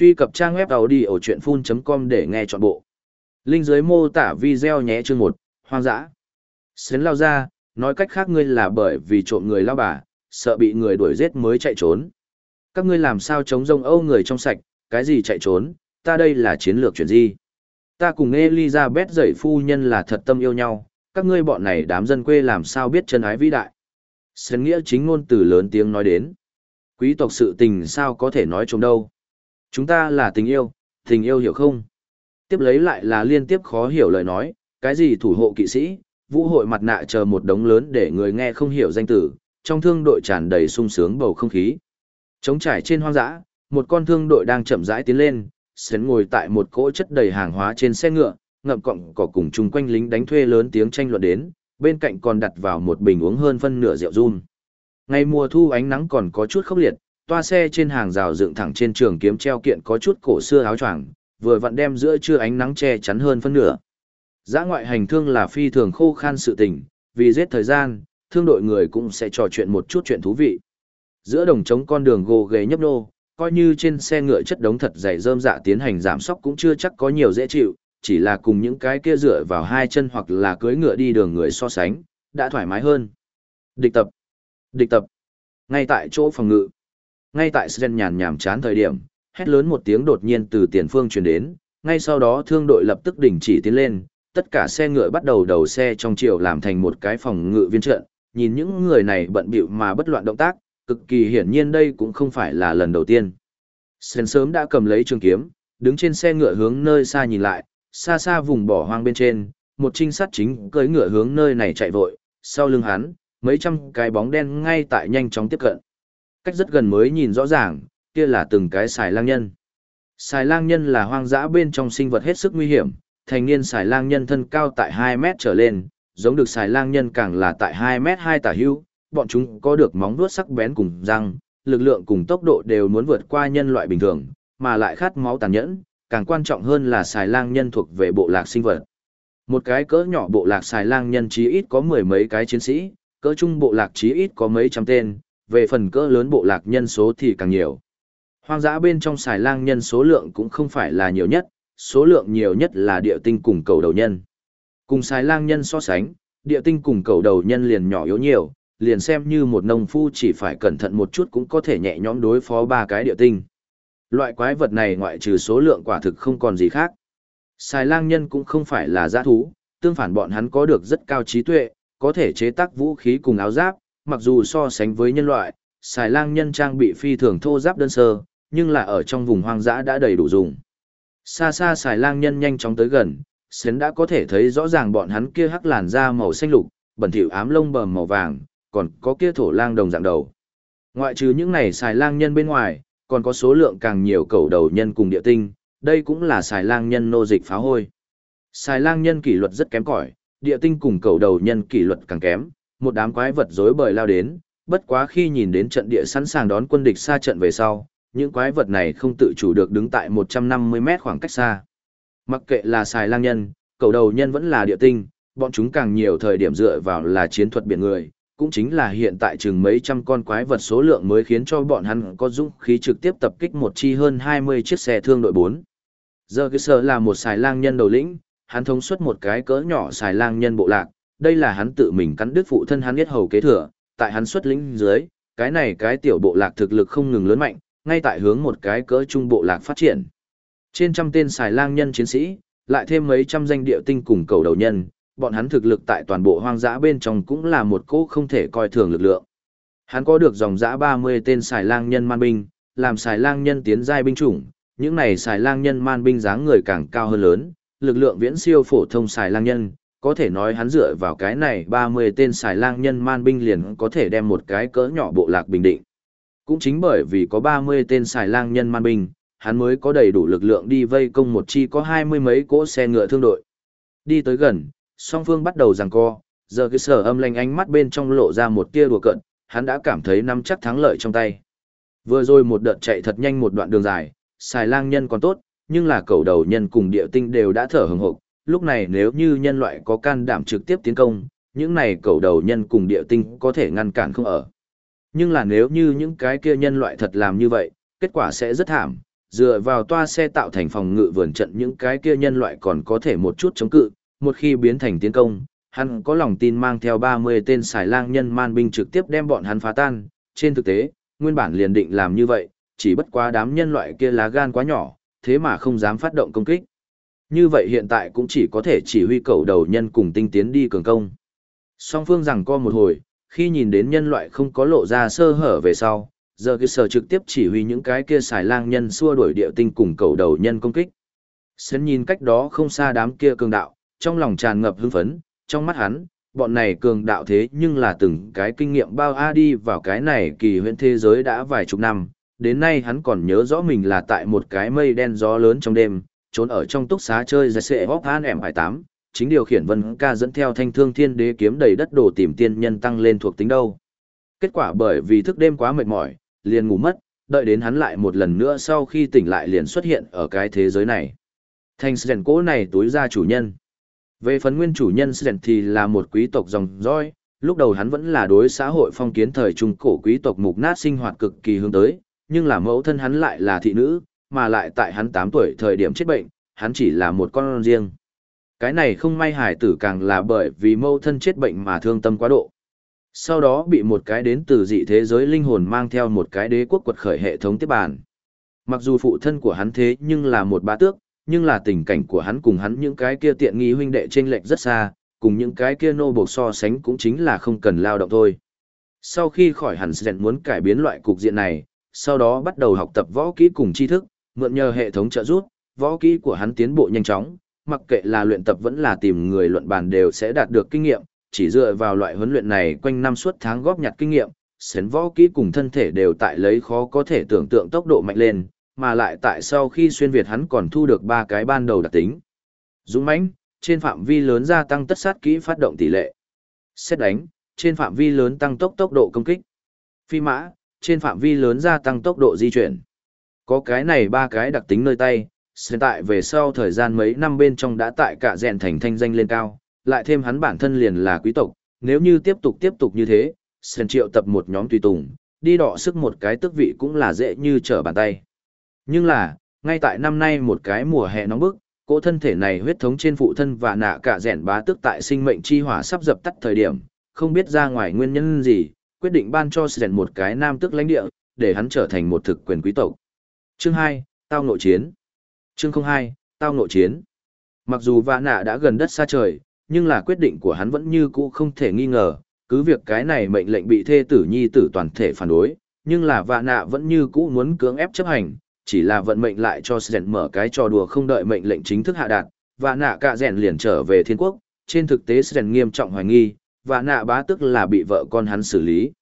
Truy cập trang web đầu đi ở chuyện full.com để nghe trọn bộ. Linh dưới mô tả video nhé chương một. hoang dã. Sến lao ra, nói cách khác ngươi là bởi vì trộm người lao bà, sợ bị người đuổi giết mới chạy trốn. Các ngươi làm sao chống rông âu người trong sạch, cái gì chạy trốn, ta đây là chiến lược chuyện gì. Ta cùng Elizabeth dạy phu nhân là thật tâm yêu nhau, các ngươi bọn này đám dân quê làm sao biết chân ái vĩ đại. Sến nghĩa chính ngôn từ lớn tiếng nói đến. Quý tộc sự tình sao có thể nói chống đâu. Chúng ta là tình yêu, tình yêu hiểu không? Tiếp lấy lại là liên tiếp khó hiểu lời nói, cái gì thủ hộ kỵ sĩ, vũ hội mặt nạ chờ một đống lớn để người nghe không hiểu danh tử, trong thương đội tràn đầy sung sướng bầu không khí. Trống trải trên hoang dã, một con thương đội đang chậm rãi tiến lên, sến ngồi tại một cỗ chất đầy hàng hóa trên xe ngựa, ngậm cọng cỏ cùng chung quanh lính đánh thuê lớn tiếng tranh luận đến, bên cạnh còn đặt vào một bình uống hơn phân nửa rượu run. Ngày mùa thu ánh nắng còn có chút khốc liệt, toa xe trên hàng rào dựng thẳng trên trường kiếm treo kiện có chút cổ xưa áo choàng, vừa vặn đem giữa trưa ánh nắng che chắn hơn phân nửa. Giã ngoại hành thương là phi thường khô khan sự tình, vì giết thời gian, thương đội người cũng sẽ trò chuyện một chút chuyện thú vị. Giữa đồng trống con đường gồ ghề nhấp nô, coi như trên xe ngựa chất đống thật dày rơm dạ tiến hành giảm sóc cũng chưa chắc có nhiều dễ chịu, chỉ là cùng những cái kia dựa vào hai chân hoặc là cưỡi ngựa đi đường người so sánh, đã thoải mái hơn. Địch tập. Địch tập. Ngay tại chỗ phòng ngự. Ngay tại Sren nhàn nhảm chán thời điểm, hét lớn một tiếng đột nhiên từ tiền phương truyền đến, ngay sau đó thương đội lập tức đình chỉ tiến lên, tất cả xe ngựa bắt đầu đầu xe trong chiều làm thành một cái phòng ngự viên trận, nhìn những người này bận bịu mà bất loạn động tác, cực kỳ hiển nhiên đây cũng không phải là lần đầu tiên. Sren sớm đã cầm lấy trường kiếm, đứng trên xe ngựa hướng nơi xa nhìn lại, xa xa vùng bỏ hoang bên trên, một trinh sát chính cưỡi ngựa hướng nơi này chạy vội, sau lưng hắn, mấy trăm cái bóng đen ngay tại nhanh chóng tiếp cận. Cách rất gần mới nhìn rõ ràng, kia là từng cái xài lang nhân. Xài lang nhân là hoang dã bên trong sinh vật hết sức nguy hiểm, thành niên xài lang nhân thân cao tại 2 mét trở lên, giống được xài lang nhân càng là tại 2 mét 2 tả hữu, bọn chúng có được móng vuốt sắc bén cùng răng, lực lượng cùng tốc độ đều muốn vượt qua nhân loại bình thường, mà lại khát máu tàn nhẫn, càng quan trọng hơn là xài lang nhân thuộc về bộ lạc sinh vật. Một cái cỡ nhỏ bộ lạc xài lang nhân chí ít có mười mấy cái chiến sĩ, cỡ trung bộ lạc chí ít có mấy trăm tên, về phần cỡ lớn bộ lạc nhân số thì càng nhiều. Hoang dã bên trong xài lang nhân số lượng cũng không phải là nhiều nhất, số lượng nhiều nhất là địa tinh cùng cầu đầu nhân. Cùng xài lang nhân so sánh, địa tinh cùng cầu đầu nhân liền nhỏ yếu nhiều, liền xem như một nông phu chỉ phải cẩn thận một chút cũng có thể nhẹ nhõm đối phó ba cái địa tinh. Loại quái vật này ngoại trừ số lượng quả thực không còn gì khác. Xài lang nhân cũng không phải là giã thú, tương phản bọn hắn có được rất cao trí tuệ, có thể chế tác vũ khí cùng áo giáp, mặc dù so sánh với nhân loại, xài lang nhân trang bị phi thường thô giáp đơn sơ, nhưng là ở trong vùng hoang dã đã đầy đủ dùng. Xa xa xài lang nhân nhanh chóng tới gần, Sến đã có thể thấy rõ ràng bọn hắn kia hắc làn da màu xanh lục, bẩn thỉu ám lông bờm màu vàng, còn có kia thổ lang đồng dạng đầu. Ngoại trừ những này xài lang nhân bên ngoài, còn có số lượng càng nhiều cầu đầu nhân cùng địa tinh, đây cũng là xài lang nhân nô dịch phá hôi. Xài lang nhân kỷ luật rất kém cỏi, địa tinh cùng cầu đầu nhân kỷ luật càng kém, một đám quái vật rối bời lao đến, bất quá khi nhìn đến trận địa sẵn sàng đón quân địch xa trận về sau, những quái vật này không tự chủ được đứng tại 150 mét khoảng cách xa. Mặc kệ là xài lang nhân, cầu đầu nhân vẫn là địa tinh, bọn chúng càng nhiều thời điểm dựa vào là chiến thuật biển người, cũng chính là hiện tại chừng mấy trăm con quái vật số lượng mới khiến cho bọn hắn có dũng khí trực tiếp tập kích một chi hơn 20 chiếc xe thương đội 4. Giờ cái sở là một xài lang nhân đầu lĩnh, hắn thống suất một cái cỡ nhỏ xài lang nhân bộ lạc, đây là hắn tự mình cắn đứt phụ thân hắn biết hầu kế thừa, tại hắn xuất lĩnh dưới, cái này cái tiểu bộ lạc thực lực không ngừng lớn mạnh, ngay tại hướng một cái cỡ trung bộ lạc phát triển. Trên trăm tên xài lang nhân chiến sĩ, lại thêm mấy trăm danh địa tinh cùng cầu đầu nhân, bọn hắn thực lực tại toàn bộ hoang dã bên trong cũng là một cỗ không thể coi thường lực lượng. Hắn có được dòng dã 30 tên xài lang nhân man binh, làm xài lang nhân tiến giai binh chủng, những này xài lang nhân man binh dáng người càng cao hơn lớn, lực lượng viễn siêu phổ thông xài lang nhân, có thể nói hắn dựa vào cái này 30 tên xài lang nhân man binh liền có thể đem một cái cỡ nhỏ bộ lạc bình định. Cũng chính bởi vì có 30 tên xài lang nhân man binh, hắn mới có đầy đủ lực lượng đi vây công một chi có hai mươi mấy cỗ xe ngựa thương đội. Đi tới gần, song phương bắt đầu giằng co, giờ cái sở âm lanh ánh mắt bên trong lộ ra một tia đùa cận, hắn đã cảm thấy nắm chắc thắng lợi trong tay. Vừa rồi một đợt chạy thật nhanh một đoạn đường dài, xài lang nhân còn tốt, nhưng là cầu đầu nhân cùng địa tinh đều đã thở hừng hộp, lúc này nếu như nhân loại có can đảm trực tiếp tiến công, những này cầu đầu nhân cùng địa tinh có thể ngăn cản không ở. Nhưng là nếu như những cái kia nhân loại thật làm như vậy, kết quả sẽ rất thảm, dựa vào toa xe tạo thành phòng ngự vườn trận những cái kia nhân loại còn có thể một chút chống cự, một khi biến thành tiến công, hắn có lòng tin mang theo 30 tên xài lang nhân man binh trực tiếp đem bọn hắn phá tan. Trên thực tế, nguyên bản liền định làm như vậy, chỉ bất quá đám nhân loại kia lá gan quá nhỏ, thế mà không dám phát động công kích. Như vậy hiện tại cũng chỉ có thể chỉ huy cầu đầu nhân cùng tinh tiến đi cường công. Song phương rằng co một hồi, khi nhìn đến nhân loại không có lộ ra sơ hở về sau, giờ kia sở trực tiếp chỉ huy những cái kia xài lang nhân xua đuổi địa tinh cùng cầu đầu nhân công kích. Sến nhìn cách đó không xa đám kia cường đạo, trong lòng tràn ngập hưng phấn, trong mắt hắn, bọn này cường đạo thế nhưng là từng cái kinh nghiệm bao a đi vào cái này kỳ huyện thế giới đã vài chục năm, đến nay hắn còn nhớ rõ mình là tại một cái mây đen gió lớn trong đêm, trốn ở trong túc xá chơi giải sệ hóc han em hải tám, chính điều khiển vân ca dẫn theo thanh thương thiên đế kiếm đầy đất đồ tìm tiên nhân tăng lên thuộc tính đâu. Kết quả bởi vì thức đêm quá mệt mỏi, liền ngủ mất, đợi đến hắn lại một lần nữa sau khi tỉnh lại liền xuất hiện ở cái thế giới này. Thanh Sren cố này túi ra chủ nhân. Về phần nguyên chủ nhân Sren thì là một quý tộc dòng dõi, lúc đầu hắn vẫn là đối xã hội phong kiến thời trung cổ quý tộc mục nát sinh hoạt cực kỳ hướng tới, nhưng là mẫu thân hắn lại là thị nữ, mà lại tại hắn 8 tuổi thời điểm chết bệnh, hắn chỉ là một con riêng. Cái này không may hải tử càng là bởi vì mẫu thân chết bệnh mà thương tâm quá độ. Sau đó bị một cái đến từ dị thế giới linh hồn mang theo một cái đế quốc quật khởi hệ thống tiếp bàn. Mặc dù phụ thân của hắn thế nhưng là một bá tước, nhưng là tình cảnh của hắn cùng hắn những cái kia tiện nghi huynh đệ trên lệnh rất xa, cùng những cái kia nô buộc so sánh cũng chính là không cần lao động thôi. Sau khi khỏi hẳn dẹn muốn cải biến loại cục diện này, sau đó bắt đầu học tập võ kỹ cùng tri thức, mượn nhờ hệ thống trợ giúp, võ kỹ của hắn tiến bộ nhanh chóng, mặc kệ là luyện tập vẫn là tìm người luận bàn đều sẽ đạt được kinh nghiệm, chỉ dựa vào loại huấn luyện này quanh năm suốt tháng góp nhặt kinh nghiệm, sến võ kỹ cùng thân thể đều tại lấy khó có thể tưởng tượng tốc độ mạnh lên, mà lại tại sau khi xuyên Việt hắn còn thu được ba cái ban đầu đặc tính. Dũng mãnh, trên phạm vi lớn gia tăng tất sát kỹ phát động tỷ lệ. Xét đánh, trên phạm vi lớn tăng tốc tốc độ công kích. Phi mã, trên phạm vi lớn gia tăng tốc độ di chuyển. Có cái này ba cái đặc tính nơi tay, hiện tại về sau thời gian mấy năm bên trong đã tại cả rèn thành thanh danh lên cao, lại thêm hắn bản thân liền là quý tộc, nếu như tiếp tục tiếp tục như thế, Sen triệu tập một nhóm tùy tùng, đi đọ sức một cái tước vị cũng là dễ như trở bàn tay. Nhưng là, ngay tại năm nay một cái mùa hè nóng bức, cỗ thân thể này huyết thống trên phụ thân và nạ cả rèn bá tước tại sinh mệnh chi hỏa sắp dập tắt thời điểm, không biết ra ngoài nguyên nhân gì, quyết định ban cho Sen một cái nam tước lãnh địa, để hắn trở thành một thực quyền quý tộc. Chương 2, Tao nội chiến. Chương 02, Tao nội chiến. Mặc dù vạ nạ đã gần đất xa trời, nhưng là quyết định của hắn vẫn như cũ không thể nghi ngờ, cứ việc cái này mệnh lệnh bị thê tử nhi tử toàn thể phản đối, nhưng là vạ nạ vẫn như cũ muốn cưỡng ép chấp hành, chỉ là vận mệnh lại cho Sren mở cái trò đùa không đợi mệnh lệnh chính thức hạ đạt, vạ nạ cả rèn liền trở về thiên quốc, trên thực tế Sren nghiêm trọng hoài nghi, vạ nạ bá tức là bị vợ con hắn xử lý.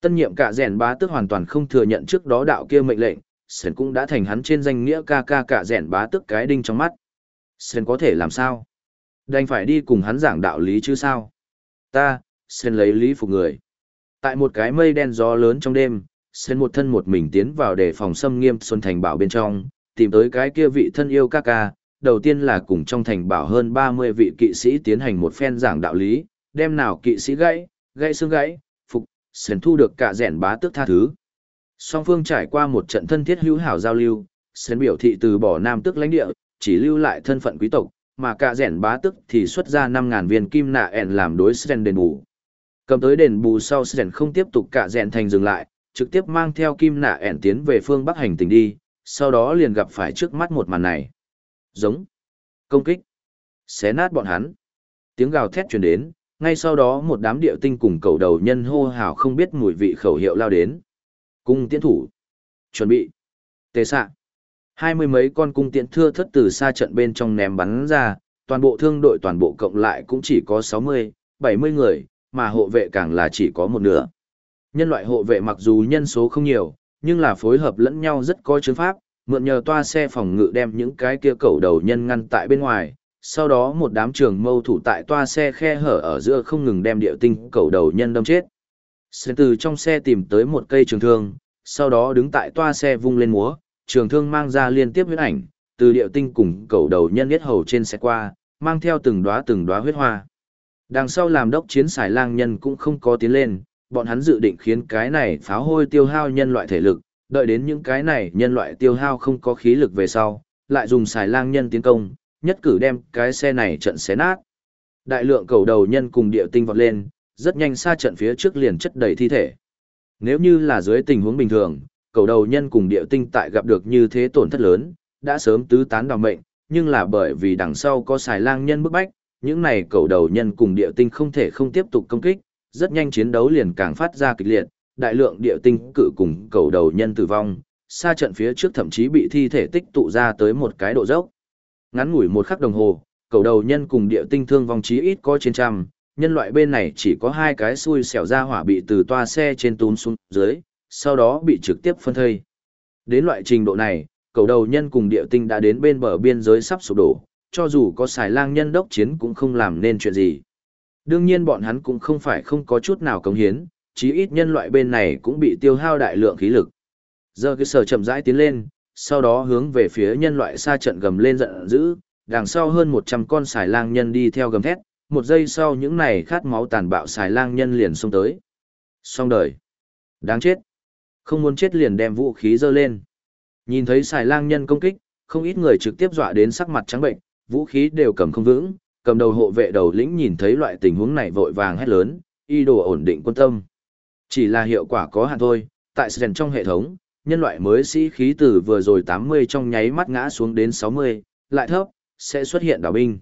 Tân nhiệm cả rèn bá tức hoàn toàn không thừa nhận trước đó đạo kia mệnh lệnh, Sơn cũng đã thành hắn trên danh nghĩa ca ca cả rèn bá tức cái đinh trong mắt. Sơn có thể làm sao? Đành phải đi cùng hắn giảng đạo lý chứ sao? Ta, Sơn lấy lý phục người. Tại một cái mây đen gió lớn trong đêm, Sơn một thân một mình tiến vào để phòng xâm nghiêm Xuân Thành Bảo bên trong, tìm tới cái kia vị thân yêu ca ca. Đầu tiên là cùng trong thành bảo hơn 30 vị kỵ sĩ tiến hành một phen giảng đạo lý, đem nào kỵ sĩ gãy, gãy xương gãy, phục, Sơn thu được cả rèn bá tước tha thứ. Song phương trải qua một trận thân thiết hữu hảo giao lưu, Sến biểu thị từ bỏ nam tước lãnh địa, chỉ lưu lại thân phận quý tộc, mà cả rèn bá tức thì xuất ra 5.000 viên kim nạ ẻn làm đối Sến đền bù. Cầm tới đền bù sau Sến không tiếp tục cả rèn thành dừng lại, trực tiếp mang theo kim nạ ẻn tiến về phương Bắc hành tình đi, sau đó liền gặp phải trước mắt một màn này. Giống. Công kích. Xé nát bọn hắn. Tiếng gào thét truyền đến, ngay sau đó một đám địa tinh cùng cầu đầu nhân hô hào không biết mùi vị khẩu hiệu lao đến. Cung tiến thủ. Chuẩn bị. Tề xạ. Hai mươi mấy con cung tiễn thưa thất từ xa trận bên trong ném bắn ra, toàn bộ thương đội toàn bộ cộng lại cũng chỉ có sáu mươi, bảy mươi người, mà hộ vệ càng là chỉ có một nửa. Nhân loại hộ vệ mặc dù nhân số không nhiều, nhưng là phối hợp lẫn nhau rất có chứng pháp, mượn nhờ toa xe phòng ngự đem những cái kia cầu đầu nhân ngăn tại bên ngoài, sau đó một đám trường mâu thủ tại toa xe khe hở ở giữa không ngừng đem địa tinh cầu đầu nhân đâm chết. Sơn từ trong xe tìm tới một cây trường thương, sau đó đứng tại toa xe vung lên múa, trường thương mang ra liên tiếp huyết ảnh, từ điệu tinh cùng cầu đầu nhân biết hầu trên xe qua, mang theo từng đóa từng đóa huyết hoa. Đằng sau làm đốc chiến xài lang nhân cũng không có tiến lên, bọn hắn dự định khiến cái này pháo hôi tiêu hao nhân loại thể lực, đợi đến những cái này nhân loại tiêu hao không có khí lực về sau, lại dùng xài lang nhân tiến công, nhất cử đem cái xe này trận xé nát. Đại lượng cầu đầu nhân cùng địa tinh vọt lên, rất nhanh xa trận phía trước liền chất đầy thi thể. Nếu như là dưới tình huống bình thường, cầu đầu nhân cùng địa tinh tại gặp được như thế tổn thất lớn, đã sớm tứ tán đào mệnh, nhưng là bởi vì đằng sau có xài lang nhân bức bách, những này cầu đầu nhân cùng địa tinh không thể không tiếp tục công kích, rất nhanh chiến đấu liền càng phát ra kịch liệt, đại lượng địa tinh cự cùng cầu đầu nhân tử vong, xa trận phía trước thậm chí bị thi thể tích tụ ra tới một cái độ dốc. Ngắn ngủi một khắc đồng hồ, cầu đầu nhân cùng địa tinh thương vong chí ít có trên trăm, nhân loại bên này chỉ có hai cái xui xẻo ra hỏa bị từ toa xe trên tún xuống dưới, sau đó bị trực tiếp phân thây. Đến loại trình độ này, cầu đầu nhân cùng địa tinh đã đến bên bờ biên giới sắp sụp đổ, cho dù có xài lang nhân đốc chiến cũng không làm nên chuyện gì. Đương nhiên bọn hắn cũng không phải không có chút nào cống hiến, chí ít nhân loại bên này cũng bị tiêu hao đại lượng khí lực. Giờ cái sở chậm rãi tiến lên, sau đó hướng về phía nhân loại xa trận gầm lên giận dữ, đằng sau hơn 100 con xài lang nhân đi theo gầm thét, một giây sau những này khát máu tàn bạo xài lang nhân liền xông tới. Xong đời. Đáng chết. Không muốn chết liền đem vũ khí dơ lên. Nhìn thấy xài lang nhân công kích, không ít người trực tiếp dọa đến sắc mặt trắng bệnh, vũ khí đều cầm không vững, cầm đầu hộ vệ đầu lĩnh nhìn thấy loại tình huống này vội vàng hét lớn, y đồ ổn định quân tâm. Chỉ là hiệu quả có hạn thôi, tại sàn trong hệ thống, nhân loại mới sĩ khí từ vừa rồi 80 trong nháy mắt ngã xuống đến 60, lại thấp, sẽ xuất hiện đảo binh.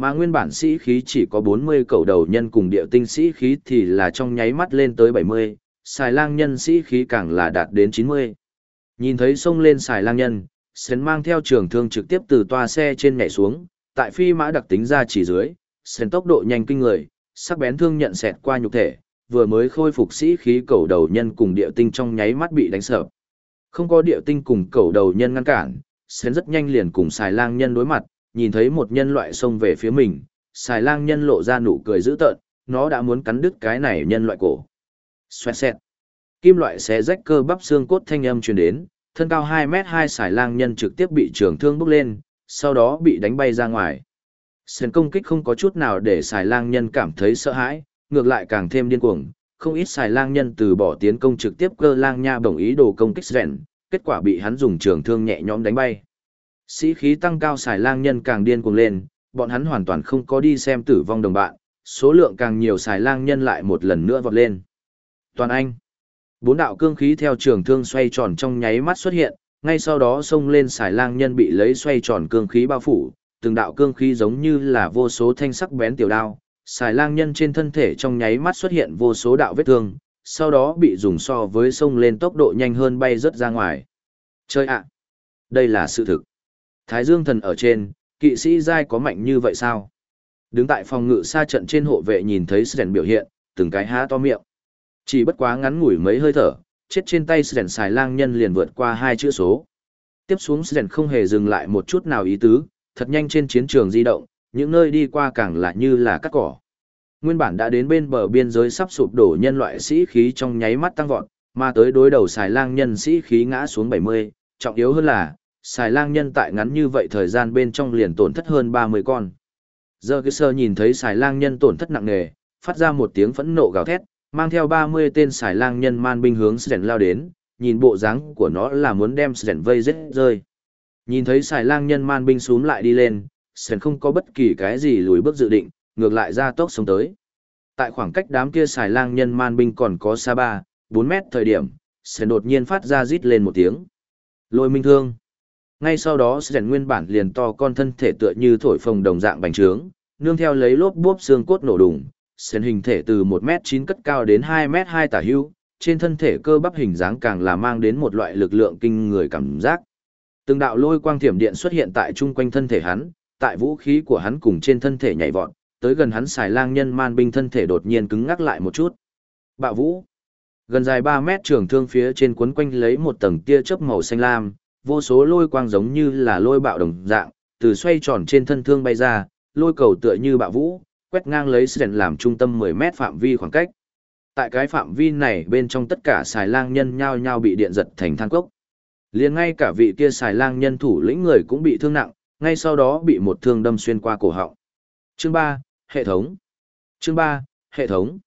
Mà nguyên bản sĩ khí chỉ có 40 cầu đầu nhân cùng địa tinh sĩ khí thì là trong nháy mắt lên tới 70, xài lang nhân sĩ khí càng là đạt đến 90. Nhìn thấy sông lên xài lang nhân, Sến mang theo trường thương trực tiếp từ toa xe trên nhảy xuống, tại phi mã đặc tính ra chỉ dưới, Sến tốc độ nhanh kinh người, sắc bén thương nhận xẹt qua nhục thể, vừa mới khôi phục sĩ khí cầu đầu nhân cùng địa tinh trong nháy mắt bị đánh sợ. Không có địa tinh cùng cầu đầu nhân ngăn cản, Sến rất nhanh liền cùng xài lang nhân đối mặt, nhìn thấy một nhân loại xông về phía mình, xài lang nhân lộ ra nụ cười dữ tợn, nó đã muốn cắn đứt cái này nhân loại cổ. Xoẹt xẹt. Kim loại xé rách cơ bắp xương cốt thanh âm truyền đến, thân cao 2 mét 2 xài lang nhân trực tiếp bị trường thương bốc lên, sau đó bị đánh bay ra ngoài. Sến công kích không có chút nào để xài lang nhân cảm thấy sợ hãi, ngược lại càng thêm điên cuồng. Không ít xài lang nhân từ bỏ tiến công trực tiếp cơ lang nha đồng ý đồ công kích rèn, kết quả bị hắn dùng trường thương nhẹ nhõm đánh bay. Sĩ khí tăng cao xài lang nhân càng điên cuồng lên, bọn hắn hoàn toàn không có đi xem tử vong đồng bạn, số lượng càng nhiều xài lang nhân lại một lần nữa vọt lên. Toàn Anh Bốn đạo cương khí theo trường thương xoay tròn trong nháy mắt xuất hiện, ngay sau đó xông lên xài lang nhân bị lấy xoay tròn cương khí bao phủ, từng đạo cương khí giống như là vô số thanh sắc bén tiểu đao, xài lang nhân trên thân thể trong nháy mắt xuất hiện vô số đạo vết thương, sau đó bị dùng so với xông lên tốc độ nhanh hơn bay rất ra ngoài. Chơi ạ! đây là sự thực. Thái Dương thần ở trên, kỵ sĩ giai có mạnh như vậy sao? Đứng tại phòng ngự xa trận trên hộ vệ nhìn thấy Sren biểu hiện, từng cái há to miệng. Chỉ bất quá ngắn ngủi mấy hơi thở, chết trên tay Sren xài lang nhân liền vượt qua hai chữ số. Tiếp xuống Sren không hề dừng lại một chút nào ý tứ, thật nhanh trên chiến trường di động, những nơi đi qua càng là như là cắt cỏ. Nguyên bản đã đến bên bờ biên giới sắp sụp đổ nhân loại sĩ khí trong nháy mắt tăng vọt, mà tới đối đầu xài lang nhân sĩ khí ngã xuống 70, trọng yếu hơn là, xài lang nhân tại ngắn như vậy thời gian bên trong liền tổn thất hơn 30 con. Giờ cái sơ nhìn thấy xài lang nhân tổn thất nặng nề, phát ra một tiếng phẫn nộ gào thét, mang theo 30 tên xài lang nhân man binh hướng Sren lao đến, nhìn bộ dáng của nó là muốn đem Sren vây giết rơi. Nhìn thấy xài lang nhân man binh xuống lại đi lên, Sren không có bất kỳ cái gì lùi bước dự định, ngược lại ra tốc sống tới. Tại khoảng cách đám kia xài lang nhân man binh còn có xa 3, 4 mét thời điểm, Sren đột nhiên phát ra rít lên một tiếng. Lôi minh thương. Ngay sau đó Sren nguyên bản liền to con thân thể tựa như thổi phồng đồng dạng bành trướng, nương theo lấy lốp bốp xương cốt nổ đùng, Sren hình thể từ 1m9 cất cao đến 2m2 tả hưu, trên thân thể cơ bắp hình dáng càng là mang đến một loại lực lượng kinh người cảm giác. Từng đạo lôi quang thiểm điện xuất hiện tại chung quanh thân thể hắn, tại vũ khí của hắn cùng trên thân thể nhảy vọt, tới gần hắn xài lang nhân man binh thân thể đột nhiên cứng ngắc lại một chút. Bạo vũ. Gần dài 3 mét trường thương phía trên quấn quanh lấy một tầng tia chớp màu xanh lam, vô số lôi quang giống như là lôi bạo đồng dạng, từ xoay tròn trên thân thương bay ra, lôi cầu tựa như bạo vũ, quét ngang lấy Sren làm trung tâm 10 mét phạm vi khoảng cách. Tại cái phạm vi này bên trong tất cả xài lang nhân nhao nhao bị điện giật thành than cốc. liền ngay cả vị kia xài lang nhân thủ lĩnh người cũng bị thương nặng, ngay sau đó bị một thương đâm xuyên qua cổ họng. Chương 3, hệ thống. Chương 3, hệ thống.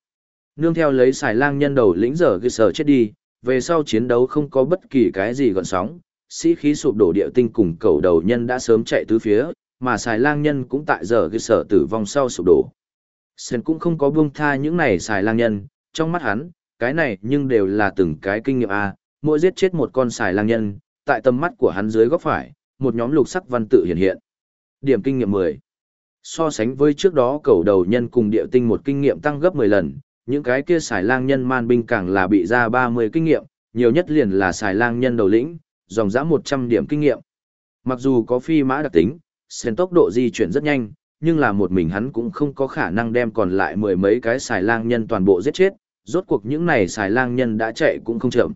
Nương theo lấy xài lang nhân đầu lĩnh giờ ghi sở chết đi, về sau chiến đấu không có bất kỳ cái gì gọn sóng, sĩ khí sụp đổ địa tinh cùng cầu đầu nhân đã sớm chạy tứ phía, mà xài lang nhân cũng tại giờ cái sở tử vong sau sụp đổ. Sơn cũng không có buông tha những này xài lang nhân, trong mắt hắn, cái này nhưng đều là từng cái kinh nghiệm A, mỗi giết chết một con xài lang nhân, tại tầm mắt của hắn dưới góc phải, một nhóm lục sắc văn tự hiện hiện. Điểm kinh nghiệm 10. So sánh với trước đó cầu đầu nhân cùng địa tinh một kinh nghiệm tăng gấp 10 lần, những cái kia xài lang nhân man binh càng là bị ra 30 kinh nghiệm, nhiều nhất liền là xài lang nhân đầu lĩnh, dòng dã 100 điểm kinh nghiệm. Mặc dù có phi mã đặc tính, sen tốc độ di chuyển rất nhanh, nhưng là một mình hắn cũng không có khả năng đem còn lại mười mấy cái xài lang nhân toàn bộ giết chết, rốt cuộc những này xài lang nhân đã chạy cũng không chậm.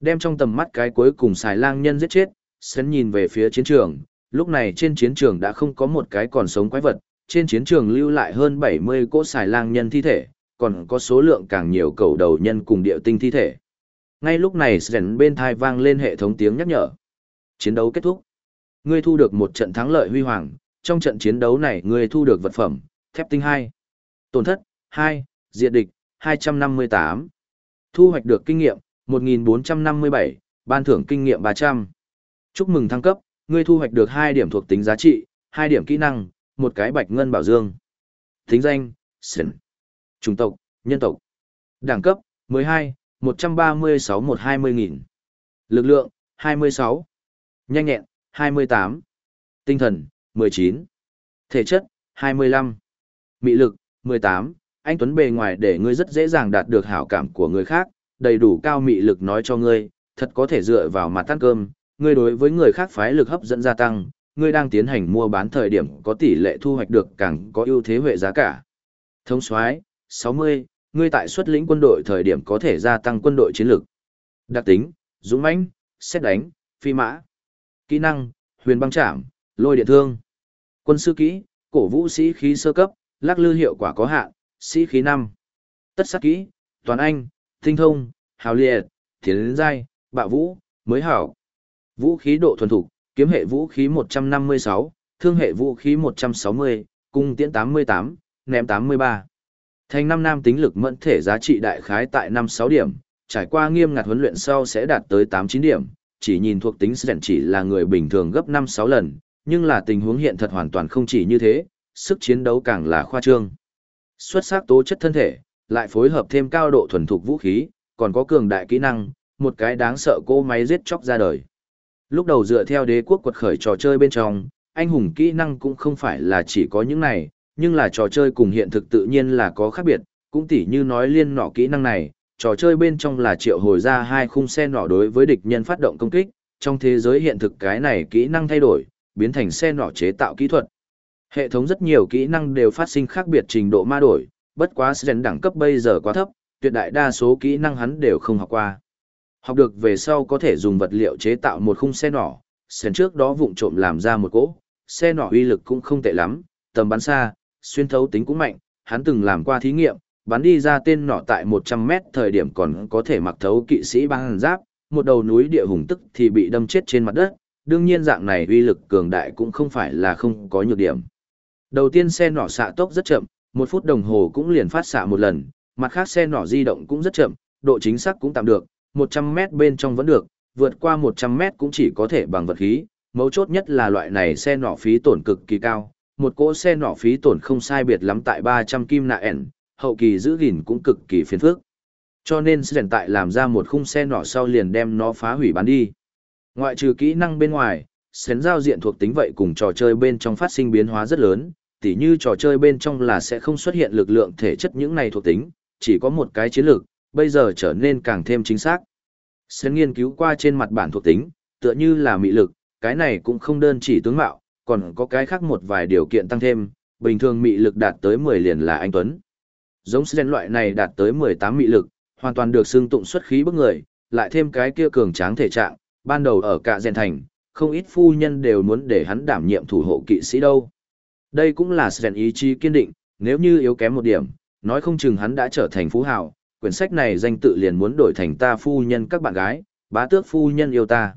Đem trong tầm mắt cái cuối cùng xài lang nhân giết chết, sen nhìn về phía chiến trường, lúc này trên chiến trường đã không có một cái còn sống quái vật, trên chiến trường lưu lại hơn 70 cỗ xài lang nhân thi thể, còn có số lượng càng nhiều cầu đầu nhân cùng điệu tinh thi thể. Ngay lúc này Sren bên thai vang lên hệ thống tiếng nhắc nhở. Chiến đấu kết thúc. Ngươi thu được một trận thắng lợi huy hoàng, trong trận chiến đấu này ngươi thu được vật phẩm, thép tinh 2. Tổn thất, 2, diệt địch, 258. Thu hoạch được kinh nghiệm, 1457, ban thưởng kinh nghiệm 300. Chúc mừng thăng cấp, ngươi thu hoạch được 2 điểm thuộc tính giá trị, 2 điểm kỹ năng, một cái bạch ngân bảo dương. Tính danh, Sren. Chủng tộc, nhân tộc. Đẳng cấp, 12, 136 120 nghìn. Lực lượng, 26. Nhanh nhẹn, 28. Tinh thần, 19. Thể chất, 25. Mị lực, 18. Anh Tuấn bề ngoài để ngươi rất dễ dàng đạt được hảo cảm của người khác, đầy đủ cao mị lực nói cho ngươi, thật có thể dựa vào mặt tăng cơm, ngươi đối với người khác phái lực hấp dẫn gia tăng, ngươi đang tiến hành mua bán thời điểm có tỷ lệ thu hoạch được càng có ưu thế huệ giá cả. Thông soái 60, ngươi tại xuất lĩnh quân đội thời điểm có thể gia tăng quân đội chiến lược, Đặc tính, dũng mãnh, xét đánh, phi mã. Kỹ năng, huyền băng chạm, lôi điện thương. Quân sư kỹ, cổ vũ sĩ khí sơ cấp, lắc lư hiệu quả có hạn, sĩ khí 5. Tất sát kỹ, toàn anh, tinh thông, hào liệt, thiến giai, bạo vũ, mới hảo. Vũ khí độ thuần thục, kiếm hệ vũ khí 156, thương hệ vũ khí 160, cung tiễn 88, ném 83. Thành năm nam tính lực mẫn thể giá trị đại khái tại 5-6 điểm, trải qua nghiêm ngặt huấn luyện sau sẽ đạt tới 8-9 điểm, chỉ nhìn thuộc tính sẽ chỉ là người bình thường gấp 5-6 lần, nhưng là tình huống hiện thật hoàn toàn không chỉ như thế, sức chiến đấu càng là khoa trương. Xuất sắc tố chất thân thể, lại phối hợp thêm cao độ thuần thục vũ khí, còn có cường đại kỹ năng, một cái đáng sợ cô máy giết chóc ra đời. Lúc đầu dựa theo đế quốc quật khởi trò chơi bên trong, anh hùng kỹ năng cũng không phải là chỉ có những này, nhưng là trò chơi cùng hiện thực tự nhiên là có khác biệt, cũng tỉ như nói liên nọ kỹ năng này, trò chơi bên trong là triệu hồi ra hai khung xe nọ đối với địch nhân phát động công kích, trong thế giới hiện thực cái này kỹ năng thay đổi, biến thành xe nọ chế tạo kỹ thuật. Hệ thống rất nhiều kỹ năng đều phát sinh khác biệt trình độ ma đổi, bất quá Sren đẳng cấp bây giờ quá thấp, tuyệt đại đa số kỹ năng hắn đều không học qua. Học được về sau có thể dùng vật liệu chế tạo một khung xe nỏ, Sren trước đó vụng trộm làm ra một cỗ, xe nỏ uy lực cũng không tệ lắm, tầm bắn xa, xuyên thấu tính cũng mạnh, hắn từng làm qua thí nghiệm, bắn đi ra tên nỏ tại 100 mét thời điểm còn có thể mặc thấu kỵ sĩ băng giáp, một đầu núi địa hùng tức thì bị đâm chết trên mặt đất, đương nhiên dạng này uy lực cường đại cũng không phải là không có nhược điểm. Đầu tiên xe nỏ xạ tốc rất chậm, một phút đồng hồ cũng liền phát xạ một lần, mặt khác xe nỏ di động cũng rất chậm, độ chính xác cũng tạm được, 100 mét bên trong vẫn được, vượt qua 100 mét cũng chỉ có thể bằng vật khí, mấu chốt nhất là loại này xe nỏ phí tổn cực kỳ cao, một cỗ xe nỏ phí tổn không sai biệt lắm tại 300 kim nạ ẻn, hậu kỳ giữ gìn cũng cực kỳ phiền phức. Cho nên hiện tại làm ra một khung xe nỏ sau liền đem nó phá hủy bán đi. Ngoại trừ kỹ năng bên ngoài, xén giao diện thuộc tính vậy cùng trò chơi bên trong phát sinh biến hóa rất lớn, tỉ như trò chơi bên trong là sẽ không xuất hiện lực lượng thể chất những này thuộc tính, chỉ có một cái chiến lược, bây giờ trở nên càng thêm chính xác. Xén nghiên cứu qua trên mặt bản thuộc tính, tựa như là mị lực, cái này cũng không đơn chỉ tướng mạo, còn có cái khác một vài điều kiện tăng thêm, bình thường mị lực đạt tới 10 liền là anh Tuấn. Giống Sren loại này đạt tới 18 mị lực, hoàn toàn được xưng tụng xuất khí bức người, lại thêm cái kia cường tráng thể trạng, ban đầu ở cả rèn thành, không ít phu nhân đều muốn để hắn đảm nhiệm thủ hộ kỵ sĩ đâu. Đây cũng là Sren ý chí kiên định, nếu như yếu kém một điểm, nói không chừng hắn đã trở thành phú hào, quyển sách này danh tự liền muốn đổi thành ta phu nhân các bạn gái, bá tước phu nhân yêu ta.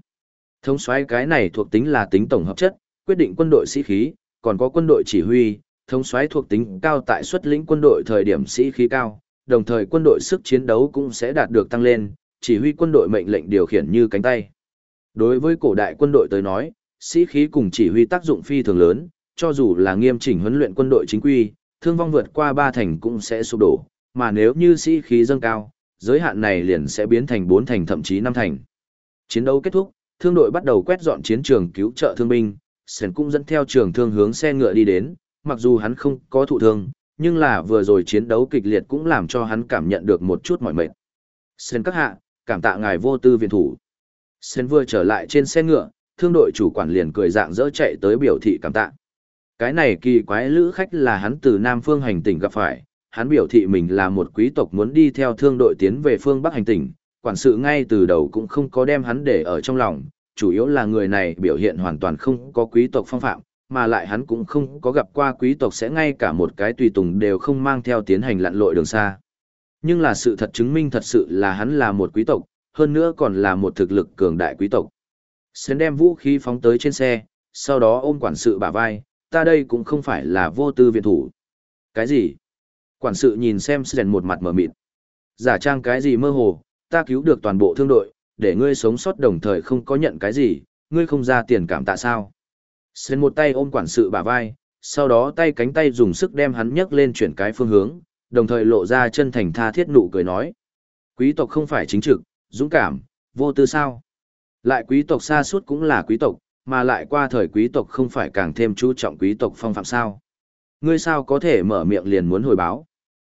Thống soái cái này thuộc tính là tính tổng hợp chất, quyết định quân đội sĩ khí, còn có quân đội chỉ huy, thống soái thuộc tính cao tại xuất lĩnh quân đội thời điểm sĩ khí cao, đồng thời quân đội sức chiến đấu cũng sẽ đạt được tăng lên, chỉ huy quân đội mệnh lệnh điều khiển như cánh tay. Đối với cổ đại quân đội tới nói, sĩ khí cùng chỉ huy tác dụng phi thường lớn, cho dù là nghiêm chỉnh huấn luyện quân đội chính quy, thương vong vượt qua ba thành cũng sẽ sụp đổ, mà nếu như sĩ khí dâng cao, giới hạn này liền sẽ biến thành bốn thành thậm chí năm thành. Chiến đấu kết thúc, thương đội bắt đầu quét dọn chiến trường cứu trợ thương binh, Sến cũng dẫn theo trường thương hướng xe ngựa đi đến, mặc dù hắn không có thụ thương, nhưng là vừa rồi chiến đấu kịch liệt cũng làm cho hắn cảm nhận được một chút mỏi mệt. Sến các hạ, cảm tạ ngài vô tư viện thủ. Sến vừa trở lại trên xe ngựa, thương đội chủ quản liền cười dạng dỡ chạy tới biểu thị cảm tạ. Cái này kỳ quái lữ khách là hắn từ Nam Phương hành tỉnh gặp phải, hắn biểu thị mình là một quý tộc muốn đi theo thương đội tiến về phương Bắc hành tỉnh, quản sự ngay từ đầu cũng không có đem hắn để ở trong lòng, chủ yếu là người này biểu hiện hoàn toàn không có quý tộc phong phạm, mà lại hắn cũng không có gặp qua quý tộc sẽ ngay cả một cái tùy tùng đều không mang theo tiến hành lặn lội đường xa. Nhưng là sự thật chứng minh thật sự là hắn là một quý tộc, hơn nữa còn là một thực lực cường đại quý tộc. Sến đem vũ khí phóng tới trên xe, sau đó ôm quản sự bả vai, ta đây cũng không phải là vô tư viện thủ. Cái gì? Quản sự nhìn xem Sến một mặt mở mịt. Giả trang cái gì mơ hồ, ta cứu được toàn bộ thương đội, để ngươi sống sót đồng thời không có nhận cái gì, ngươi không ra tiền cảm tạ sao. Sến một tay ôm quản sự bả vai, sau đó tay cánh tay dùng sức đem hắn nhấc lên chuyển cái phương hướng, đồng thời lộ ra chân thành tha thiết nụ cười nói. Quý tộc không phải chính trực, dũng cảm, vô tư sao. Lại quý tộc xa suốt cũng là quý tộc, mà lại qua thời quý tộc không phải càng thêm chú trọng quý tộc phong phạm sao. Ngươi sao có thể mở miệng liền muốn hồi báo.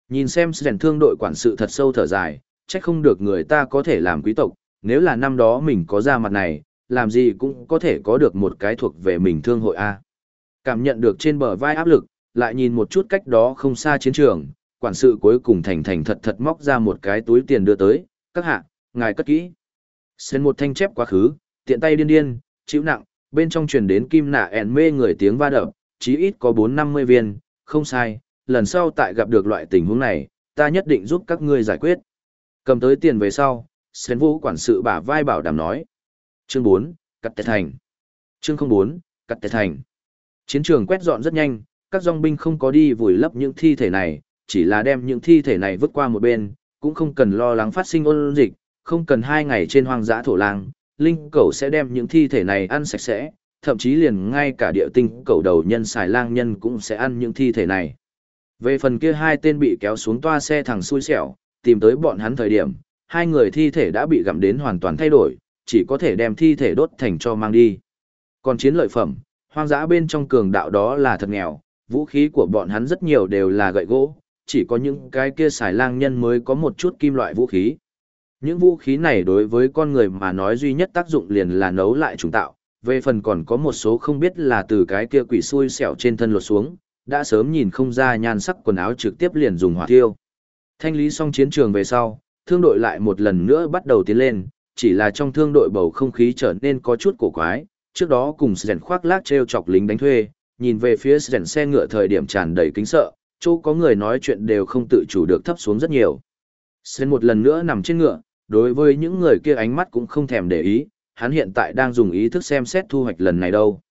Nhìn xem sẻn thương đội quản sự thật sâu thở dài, trách không được người ta có thể làm quý tộc, nếu là năm đó mình có ra mặt này, làm gì cũng có thể có được một cái thuộc về mình thương hội A. Cảm nhận được trên bờ vai áp lực, lại nhìn một chút cách đó không xa chiến trường, quản sự cuối cùng thành thành thật thật móc ra một cái túi tiền đưa tới, các hạ, ngài cất kỹ. Xên một thanh chép quá khứ, tiện tay điên điên, chịu nặng, bên trong truyền đến kim nạ ẻn mê người tiếng va đập, chí ít có 4-50 viên, không sai, lần sau tại gặp được loại tình huống này, ta nhất định giúp các ngươi giải quyết. Cầm tới tiền về sau, Xen vũ quản sự bả vai bảo đảm nói. Chương 4, cắt tệ thành. Chương 04, cắt tệ thành. Chiến trường quét dọn rất nhanh, các dòng binh không có đi vùi lấp những thi thể này, chỉ là đem những thi thể này vứt qua một bên, cũng không cần lo lắng phát sinh ôn dịch, không cần hai ngày trên hoang dã thổ lang, linh cầu sẽ đem những thi thể này ăn sạch sẽ, thậm chí liền ngay cả địa tinh cầu đầu nhân xài lang nhân cũng sẽ ăn những thi thể này. Về phần kia hai tên bị kéo xuống toa xe thẳng xui xẻo, tìm tới bọn hắn thời điểm, hai người thi thể đã bị gặm đến hoàn toàn thay đổi, chỉ có thể đem thi thể đốt thành cho mang đi. Còn chiến lợi phẩm, hoang dã bên trong cường đạo đó là thật nghèo, vũ khí của bọn hắn rất nhiều đều là gậy gỗ, chỉ có những cái kia xài lang nhân mới có một chút kim loại vũ khí. Những vũ khí này đối với con người mà nói duy nhất tác dụng liền là nấu lại trùng tạo, về phần còn có một số không biết là từ cái kia quỷ xui xẻo trên thân lột xuống, đã sớm nhìn không ra nhan sắc quần áo trực tiếp liền dùng hỏa thiêu. Thanh lý xong chiến trường về sau, thương đội lại một lần nữa bắt đầu tiến lên, chỉ là trong thương đội bầu không khí trở nên có chút cổ quái, trước đó cùng Sren khoác lác treo chọc lính đánh thuê, nhìn về phía Sren xe ngựa thời điểm tràn đầy kính sợ, chỗ có người nói chuyện đều không tự chủ được thấp xuống rất nhiều. Sren một lần nữa nằm trên ngựa, đối với những người kia ánh mắt cũng không thèm để ý, hắn hiện tại đang dùng ý thức xem xét thu hoạch lần này đâu.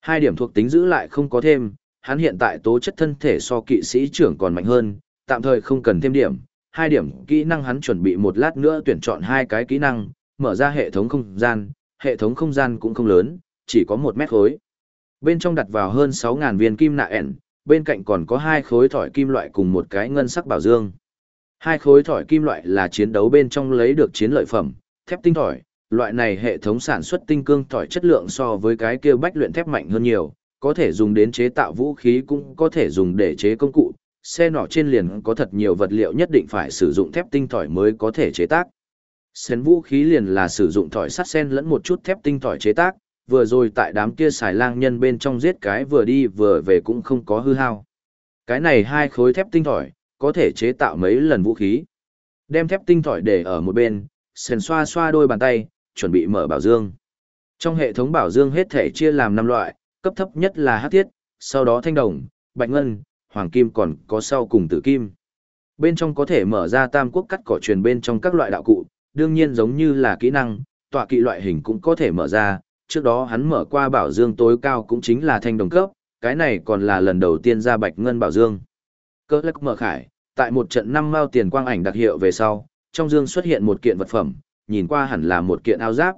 Hai điểm thuộc tính giữ lại không có thêm, hắn hiện tại tố chất thân thể so kỵ sĩ trưởng còn mạnh hơn, tạm thời không cần thêm điểm. Hai điểm kỹ năng hắn chuẩn bị một lát nữa tuyển chọn hai cái kỹ năng, mở ra hệ thống không gian, hệ thống không gian cũng không lớn, chỉ có một mét khối. Bên trong đặt vào hơn 6.000 viên kim nạ ẻn, bên cạnh còn có hai khối thỏi kim loại cùng một cái ngân sắc bảo dương. Hai khối thỏi kim loại là chiến đấu bên trong lấy được chiến lợi phẩm, thép tinh thỏi, loại này hệ thống sản xuất tinh cương thỏi chất lượng so với cái kia bách luyện thép mạnh hơn nhiều, có thể dùng đến chế tạo vũ khí cũng có thể dùng để chế công cụ. Xe nỏ trên liền có thật nhiều vật liệu nhất định phải sử dụng thép tinh thỏi mới có thể chế tác. Xén vũ khí liền là sử dụng thỏi sắt sen lẫn một chút thép tinh thỏi chế tác, vừa rồi tại đám kia xài lang nhân bên trong giết cái vừa đi vừa về cũng không có hư hao. Cái này hai khối thép tinh thỏi, có thể chế tạo mấy lần vũ khí. Đem thép tinh thỏi để ở một bên, sền xoa xoa đôi bàn tay, chuẩn bị mở bảo dương. Trong hệ thống bảo dương hết thể chia làm 5 loại, cấp thấp nhất là hắc thiết, sau đó thanh đồng, bạch ngân, hoàng kim còn có sau cùng tử kim. Bên trong có thể mở ra tam quốc cắt cỏ truyền bên trong các loại đạo cụ, đương nhiên giống như là kỹ năng, tọa kỵ loại hình cũng có thể mở ra, trước đó hắn mở qua bảo dương tối cao cũng chính là thanh đồng cấp, cái này còn là lần đầu tiên ra bạch ngân bảo dương. Cơ lắc mở khải, tại một trận năm mao tiền quang ảnh đặc hiệu về sau, trong dương xuất hiện một kiện vật phẩm, nhìn qua hẳn là một kiện áo giáp.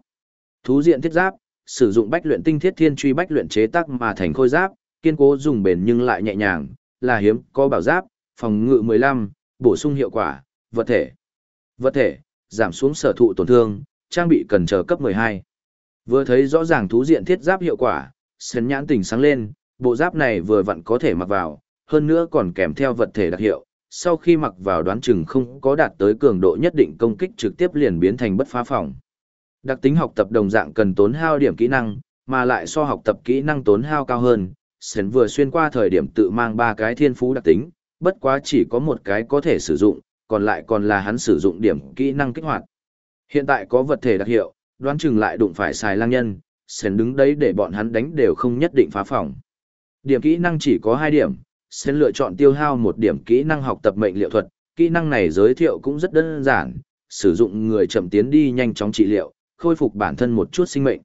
Thú diện thiết giáp, sử dụng bách luyện tinh thiết thiên truy bách luyện chế tác mà thành khôi giáp, kiên cố dùng bền nhưng lại nhẹ nhàng, là hiếm có bảo giáp, phòng ngự 15, bổ sung hiệu quả, vật thể. Vật thể, giảm xuống sở thụ tổn thương, trang bị cần chờ cấp 12. Vừa thấy rõ ràng thú diện thiết giáp hiệu quả, sến nhãn tỉnh sáng lên, bộ giáp này vừa vặn có thể mặc vào, hơn nữa còn kèm theo vật thể đặc hiệu, sau khi mặc vào đoán chừng không có đạt tới cường độ nhất định công kích trực tiếp liền biến thành bất phá phòng. Đặc tính học tập đồng dạng cần tốn hao điểm kỹ năng, mà lại so học tập kỹ năng tốn hao cao hơn, Sến vừa xuyên qua thời điểm tự mang ba cái thiên phú đặc tính, bất quá chỉ có một cái có thể sử dụng, còn lại còn là hắn sử dụng điểm kỹ năng kích hoạt. Hiện tại có vật thể đặc hiệu, đoán chừng lại đụng phải xài lang nhân, Sến đứng đấy để bọn hắn đánh đều không nhất định phá phòng. Điểm kỹ năng chỉ có hai điểm, Sến lựa chọn tiêu hao một điểm kỹ năng học tập mệnh liệu thuật, kỹ năng này giới thiệu cũng rất đơn giản, sử dụng người chậm tiến đi nhanh chóng trị liệu, khôi phục bản thân một chút sinh mệnh.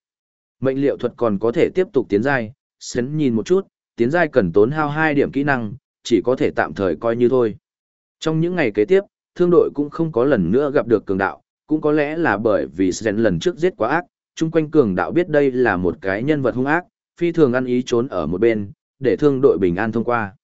Mệnh liệu thuật còn có thể tiếp tục tiến giai, Sến nhìn một chút, tiến giai cần tốn hao hai điểm kỹ năng, chỉ có thể tạm thời coi như thôi. Trong những ngày kế tiếp, thương đội cũng không có lần nữa gặp được cường đạo, cũng có lẽ là bởi vì sến lần trước giết quá ác, chung quanh cường đạo biết đây là một cái nhân vật hung ác, phi thường ăn ý trốn ở một bên, để thương đội bình an thông qua.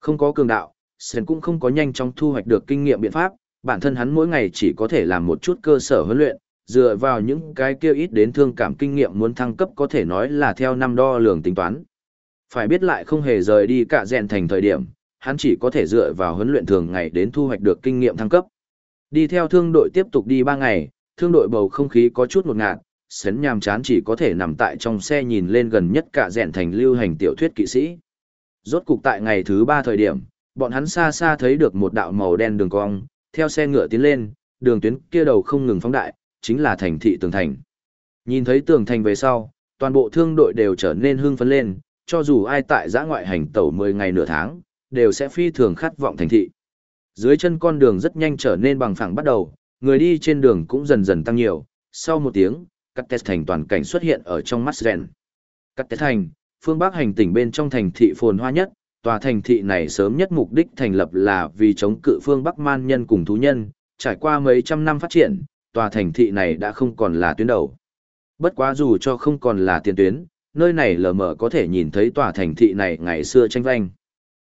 Không có cường đạo, Sren cũng không có nhanh chóng thu hoạch được kinh nghiệm biện pháp, bản thân hắn mỗi ngày chỉ có thể làm một chút cơ sở huấn luyện, dựa vào những cái kia ít đến thương cảm kinh nghiệm muốn thăng cấp có thể nói là theo năm đo lường tính toán. Phải biết lại không hề rời đi cả rèn thành thời điểm, hắn chỉ có thể dựa vào huấn luyện thường ngày đến thu hoạch được kinh nghiệm thăng cấp. Đi theo thương đội tiếp tục đi 3 ngày, thương đội bầu không khí có chút một ngạt, sến nhàm chán chỉ có thể nằm tại trong xe nhìn lên gần nhất cả rèn thành lưu hành tiểu thuyết kỵ sĩ. Rốt cục tại ngày thứ 3 thời điểm, bọn hắn xa xa thấy được một đạo màu đen đường cong, theo xe ngựa tiến lên, đường tuyến kia đầu không ngừng phóng đại, chính là thành thị tường thành. Nhìn thấy tường thành về sau, toàn bộ thương đội đều trở nên hưng phấn lên, cho dù ai tại giã ngoại hành tẩu 10 ngày nửa tháng, đều sẽ phi thường khát vọng thành thị. Dưới chân con đường rất nhanh trở nên bằng phẳng bắt đầu, người đi trên đường cũng dần dần tăng nhiều, sau một tiếng, cắt test thành toàn cảnh xuất hiện ở trong mắt Sren. Cắt test thành, phương Bắc hành tỉnh bên trong thành thị phồn hoa nhất, tòa thành thị này sớm nhất mục đích thành lập là vì chống cự phương Bắc man nhân cùng thú nhân, trải qua mấy trăm năm phát triển, tòa thành thị này đã không còn là tuyến đầu. Bất quá dù cho không còn là tiền tuyến, nơi này lờ mờ có thể nhìn thấy tòa thành thị này ngày xưa tranh vanh.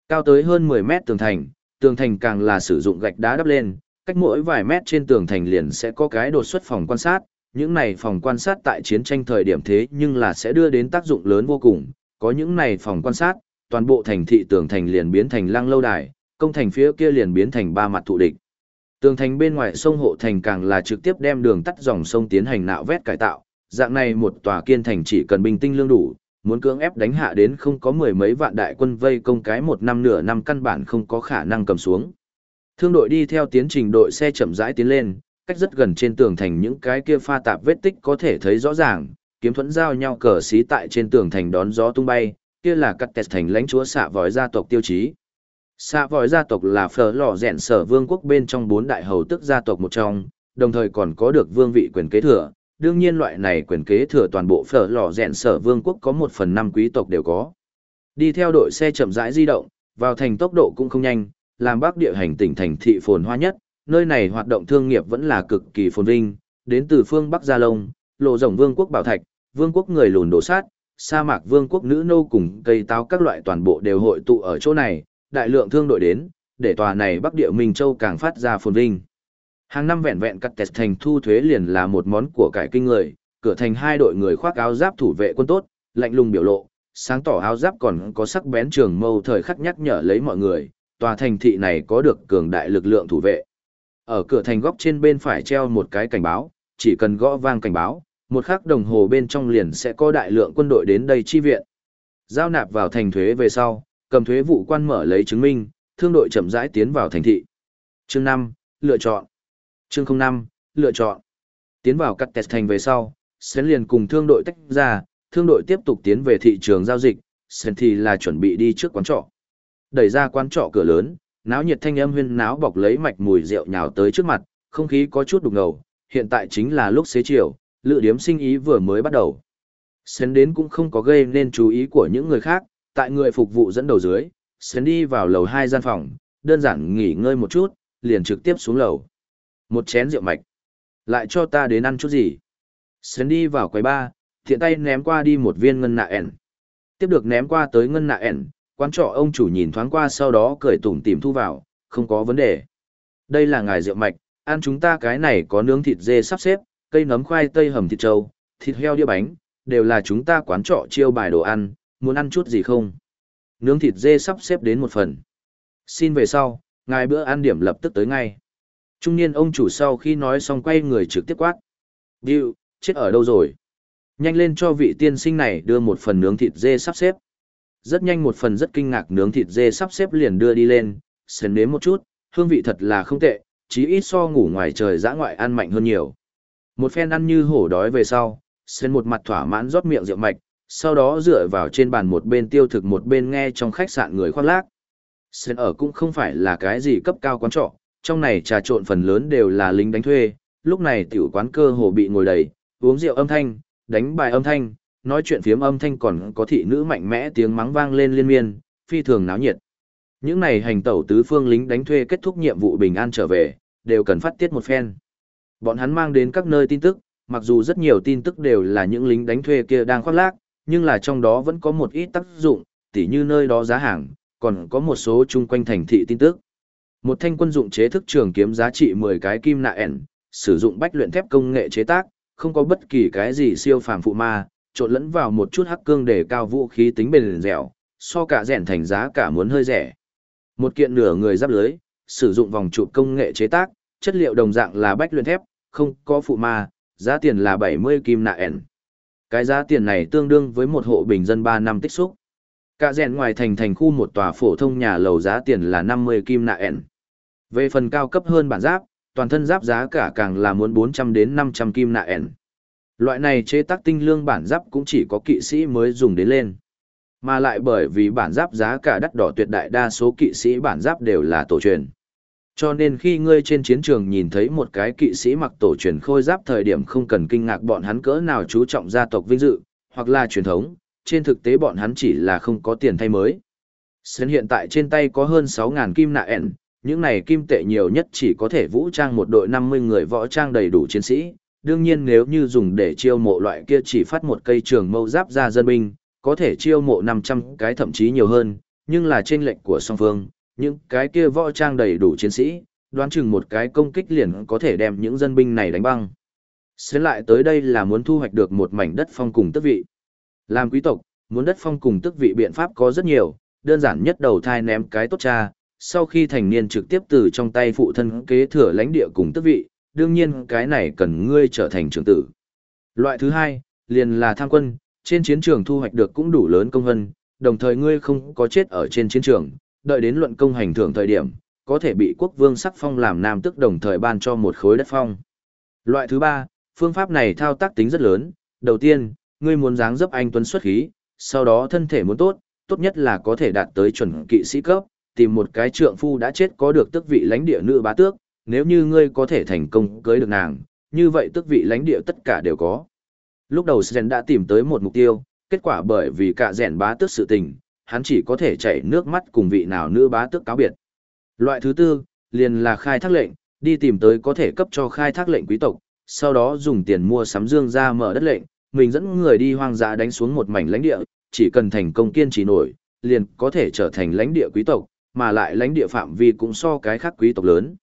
Cao tới hơn 10 mét tường thành, tường thành càng là sử dụng gạch đá đắp lên, cách mỗi vài mét trên tường thành liền sẽ có cái đột xuất phòng quan sát, những này phòng quan sát tại chiến tranh thời điểm thế nhưng là sẽ đưa đến tác dụng lớn vô cùng, có những này phòng quan sát, toàn bộ thành thị tường thành liền biến thành lăng lâu đài, công thành phía kia liền biến thành ba mặt thụ địch. Tường thành bên ngoài sông hộ thành càng là trực tiếp đem đường tắt dòng sông tiến hành nạo vét cải tạo, dạng này một tòa kiên thành chỉ cần bình tinh lương đủ, muốn cưỡng ép đánh hạ đến không có mười mấy vạn đại quân vây công cái một năm nửa năm căn bản không có khả năng cầm xuống. Thương đội đi theo tiến trình đội xe chậm rãi tiến lên, cách rất gần trên tường thành những cái kia pha tạp vết tích có thể thấy rõ ràng, kiếm thuẫn giao nhau cờ xí tại trên tường thành đón gió tung bay, kia là cắt tẹt thành lãnh chúa xạ vòi gia tộc tiêu chí. Xạ vòi gia tộc là phở lò rèn sở vương quốc bên trong bốn đại hầu tức gia tộc một trong, đồng thời còn có được vương vị quyền kế thừa, đương nhiên loại này quyền kế thừa toàn bộ phở lò rèn sở vương quốc có một phần năm quý tộc đều có. Đi theo đội xe chậm rãi di động, vào thành tốc độ cũng không nhanh, làm bắc địa hành tỉnh thành thị phồn hoa nhất, nơi này hoạt động thương nghiệp vẫn là cực kỳ phồn vinh, đến từ phương Bắc Gia Long, lộ rồng vương quốc bảo thạch, vương quốc người lùn đổ sát, sa mạc vương quốc nữ nô cùng cây táo các loại toàn bộ đều hội tụ ở chỗ này, đại lượng thương đội đến, để tòa này bắc địa Minh Châu càng phát ra phồn vinh. Hàng năm vẹn vẹn cắt tẹt thành thu thuế liền là một món của cải kinh người, cửa thành hai đội người khoác áo giáp thủ vệ quân tốt, lạnh lùng biểu lộ, sáng tỏ áo giáp còn có sắc bén trường mâu thời khắc nhắc nhở lấy mọi người, tòa thành thị này có được cường đại lực lượng thủ vệ. Ở cửa thành góc trên bên phải treo một cái cảnh báo, chỉ cần gõ vang cảnh báo, một khắc đồng hồ bên trong liền sẽ có đại lượng quân đội đến đây chi viện. Giao nạp vào thành thuế về sau, cầm thuế vụ quan mở lấy chứng minh, thương đội chậm rãi tiến vào thành thị. Chương 5, lựa chọn. Chương 05, lựa chọn. Tiến vào cắt test thành về sau, Sến liền cùng thương đội tách ra, thương đội tiếp tục tiến về thị trường giao dịch, Sến thì là chuẩn bị đi trước quán trọ. Đẩy ra quán trọ cửa lớn, náo nhiệt thanh âm huyên náo bọc lấy mạch mùi rượu nhào tới trước mặt, không khí có chút đục ngầu, hiện tại chính là lúc xế chiều, lựa điếm sinh ý vừa mới bắt đầu. Sến đến cũng không có gây nên chú ý của những người khác, tại người phục vụ dẫn đầu dưới, Sến đi vào lầu hai gian phòng, đơn giản nghỉ ngơi một chút, liền trực tiếp xuống lầu. Một chén rượu mạch. Lại cho ta đến ăn chút gì. Sến đi vào quầy ba, thiện tay ném qua đi một viên ngân nạ ẻn. Tiếp được ném qua tới ngân nạ ẻn, quán trọ ông chủ nhìn thoáng qua sau đó cười tủm tỉm thu vào, không có vấn đề. Đây là ngài rượu mạch, ăn chúng ta cái này có nướng thịt dê sắp xếp, cây nấm khoai tây hầm thịt trâu, thịt heo đĩa bánh, đều là chúng ta quán trọ chiêu bài đồ ăn, muốn ăn chút gì không? Nướng thịt dê sắp xếp đến một phần. Xin về sau, ngài bữa ăn điểm lập tức tới ngay. Trung niên ông chủ sau khi nói xong quay người trực tiếp quát. Điều, chết ở đâu rồi? Nhanh lên cho vị tiên sinh này đưa một phần nướng thịt dê sắp xếp. Rất nhanh một phần rất kinh ngạc nướng thịt dê sắp xếp liền đưa đi lên, sến nếm một chút, hương vị thật là không tệ, chí ít so ngủ ngoài trời dã ngoại ăn mạnh hơn nhiều. Một phen ăn như hổ đói về sau, sến một mặt thỏa mãn rót miệng rượu mạch, sau đó dựa vào trên bàn một bên tiêu thực một bên nghe trong khách sạn người khoác lác. Sơn ở cũng không phải là cái gì cấp cao quán trọ, trong này trà trộn phần lớn đều là lính đánh thuê, lúc này tiểu quán cơ hồ bị ngồi đầy, uống rượu âm thanh, đánh bài âm thanh, nói chuyện phiếm âm thanh còn có thị nữ mạnh mẽ tiếng mắng vang lên liên miên, phi thường náo nhiệt. Những này hành tẩu tứ phương lính đánh thuê kết thúc nhiệm vụ bình an trở về, đều cần phát tiết một phen. Bọn hắn mang đến các nơi tin tức, mặc dù rất nhiều tin tức đều là những lính đánh thuê kia đang khoác lác, nhưng là trong đó vẫn có một ít tác dụng, tỉ như nơi đó giá hàng, còn có một số chung quanh thành thị tin tức. Một thanh quân dụng chế thức trường kiếm giá trị 10 cái kim nạ ẻn, sử dụng bách luyện thép công nghệ chế tác, không có bất kỳ cái gì siêu phàm phụ ma, trộn lẫn vào một chút hắc cương để cao vũ khí tính bền dẻo, so cả rèn thành giá cả muốn hơi rẻ. Một kiện nửa người giáp lưới, sử dụng vòng trụ công nghệ chế tác, chất liệu đồng dạng là bách luyện thép, không có phụ ma, giá tiền là 70 kim nạ ẻn. Cái giá tiền này tương đương với một hộ bình dân 3 năm tích xúc. Cả rèn ngoài thành thành khu một tòa phổ thông nhà lầu giá tiền là 50 kim nạ ẻn. Về phần cao cấp hơn bản giáp, toàn thân giáp giá cả càng là muốn 400 đến 500 kim nạ ẻn. Loại này chế tác tinh lương bản giáp cũng chỉ có kỵ sĩ mới dùng đến lên. Mà lại bởi vì bản giáp giá cả đắt đỏ tuyệt đại đa số kỵ sĩ bản giáp đều là tổ truyền. Cho nên khi ngươi trên chiến trường nhìn thấy một cái kỵ sĩ mặc tổ truyền khôi giáp thời điểm không cần kinh ngạc bọn hắn cỡ nào chú trọng gia tộc vinh dự, hoặc là truyền thống, trên thực tế bọn hắn chỉ là không có tiền thay mới. Sến hiện tại trên tay có hơn 6.000 kim nạ ẻn, những này kim tệ nhiều nhất chỉ có thể vũ trang một đội 50 người võ trang đầy đủ chiến sĩ. Đương nhiên nếu như dùng để chiêu mộ loại kia chỉ phát một cây trường mâu giáp ra dân binh, có thể chiêu mộ 500 cái thậm chí nhiều hơn, nhưng là trên lệnh của song phương, những cái kia võ trang đầy đủ chiến sĩ, đoán chừng một cái công kích liền có thể đem những dân binh này đánh băng. Xến lại tới đây là muốn thu hoạch được một mảnh đất phong cùng tước vị. Làm quý tộc, muốn đất phong cùng tước vị biện pháp có rất nhiều, đơn giản nhất đầu thai ném cái tốt cha, sau khi thành niên trực tiếp từ trong tay phụ thân kế thừa lãnh địa cùng tước vị, đương nhiên cái này cần ngươi trở thành trưởng tử. Loại thứ hai, liền là tham quân, trên chiến trường thu hoạch được cũng đủ lớn công hân, đồng thời ngươi không có chết ở trên chiến trường, đợi đến luận công hành thưởng thời điểm, có thể bị quốc vương sắc phong làm nam tức đồng thời ban cho một khối đất phong. Loại thứ ba, phương pháp này thao tác tính rất lớn, đầu tiên, ngươi muốn dáng dấp anh tuấn xuất khí, sau đó thân thể muốn tốt, tốt nhất là có thể đạt tới chuẩn kỵ sĩ cấp, tìm một cái trượng phu đã chết có được tước vị lãnh địa nữ bá tước, nếu như ngươi có thể thành công cưới được nàng, như vậy tước vị lãnh địa tất cả đều có. Lúc đầu Sren đã tìm tới một mục tiêu, kết quả bởi vì cả rèn bá tước sự tình, hắn chỉ có thể chảy nước mắt cùng vị nào nữ bá tước cáo biệt. Loại thứ tư, liền là khai thác lệnh, đi tìm tới có thể cấp cho khai thác lệnh quý tộc, sau đó dùng tiền mua sắm dương ra mở đất lệnh, mình dẫn người đi hoang dã đánh xuống một mảnh lãnh địa, chỉ cần thành công kiên trì nổi, liền có thể trở thành lãnh địa quý tộc, mà lại lãnh địa phạm vi cũng so cái khác quý tộc lớn.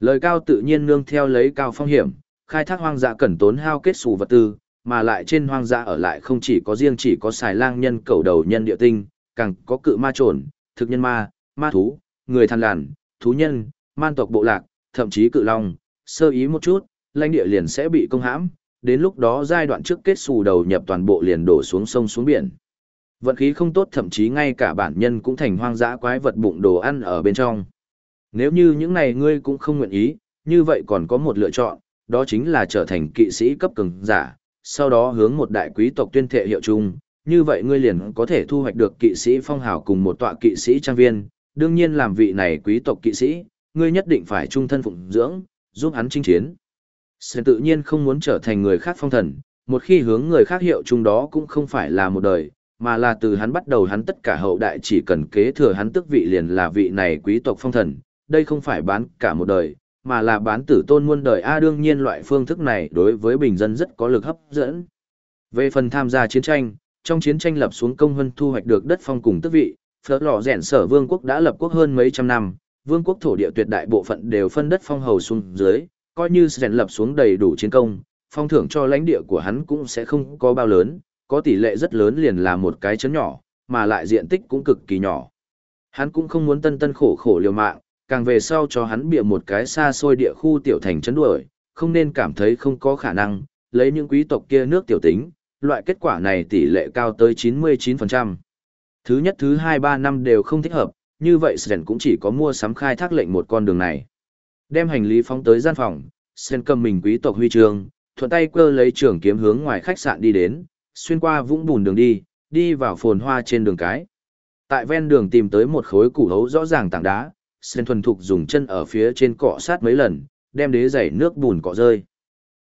Lời cao tự nhiên nương theo lấy cao phong hiểm, khai thác hoang dã cần tốn hao kết sủ vật tư, mà lại trên hoang dã ở lại không chỉ có riêng chỉ có xài lang nhân cầu đầu nhân địa tinh, càng có cự ma trồn, thực nhân ma, ma thú, người than làn, thú nhân, man tộc bộ lạc, thậm chí cự long, sơ ý một chút, lãnh địa liền sẽ bị công hãm, đến lúc đó giai đoạn trước kết xù đầu nhập toàn bộ liền đổ xuống sông xuống biển. Vận khí không tốt thậm chí ngay cả bản nhân cũng thành hoang dã quái vật bụng đồ ăn ở bên trong. Nếu như những này ngươi cũng không nguyện ý, như vậy còn có một lựa chọn, đó chính là trở thành kỵ sĩ cấp cường giả, sau đó hướng một đại quý tộc tuyên thệ hiệu chung, như vậy ngươi liền có thể thu hoạch được kỵ sĩ phong hào cùng một tọa kỵ sĩ trang viên, đương nhiên làm vị này quý tộc kỵ sĩ, ngươi nhất định phải trung thân phụng dưỡng, giúp hắn chinh chiến. Sơn tự nhiên không muốn trở thành người khác phong thần, một khi hướng người khác hiệu chung đó cũng không phải là một đời, mà là từ hắn bắt đầu hắn tất cả hậu đại chỉ cần kế thừa hắn tức vị liền là vị này quý tộc phong thần, đây không phải bán cả một đời, mà là bán tử tôn muôn đời A đương nhiên loại phương thức này đối với bình dân rất có lực hấp dẫn. Về phần tham gia chiến tranh, trong chiến tranh lập xuống công hơn thu hoạch được đất phong cùng tước vị, phở lò rèn sở vương quốc đã lập quốc hơn mấy trăm năm, vương quốc thổ địa tuyệt đại bộ phận đều phân đất phong hầu xuống dưới, coi như rèn lập xuống đầy đủ chiến công, phong thưởng cho lãnh địa của hắn cũng sẽ không có bao lớn, có tỷ lệ rất lớn liền là một cái chấn nhỏ, mà lại diện tích cũng cực kỳ nhỏ. Hắn cũng không muốn tân tân khổ khổ liều mạng, càng về sau cho hắn bịa một cái xa xôi địa khu tiểu thành chấn đuổi, không nên cảm thấy không có khả năng, lấy những quý tộc kia nước tiểu tính, loại kết quả này tỷ lệ cao tới 99%. Thứ nhất thứ hai ba năm đều không thích hợp, như vậy Sren cũng chỉ có mua sắm khai thác lệnh một con đường này. Đem hành lý phóng tới gian phòng, Sren cầm mình quý tộc huy chương, thuận tay quơ lấy trường kiếm hướng ngoài khách sạn đi đến, xuyên qua vũng bùn đường đi, đi vào phồn hoa trên đường cái. Tại ven đường tìm tới một khối củ hấu rõ ràng tảng đá, Sren thuần thục dùng chân ở phía trên cọ sát mấy lần, đem đế giày nước bùn cọ rơi.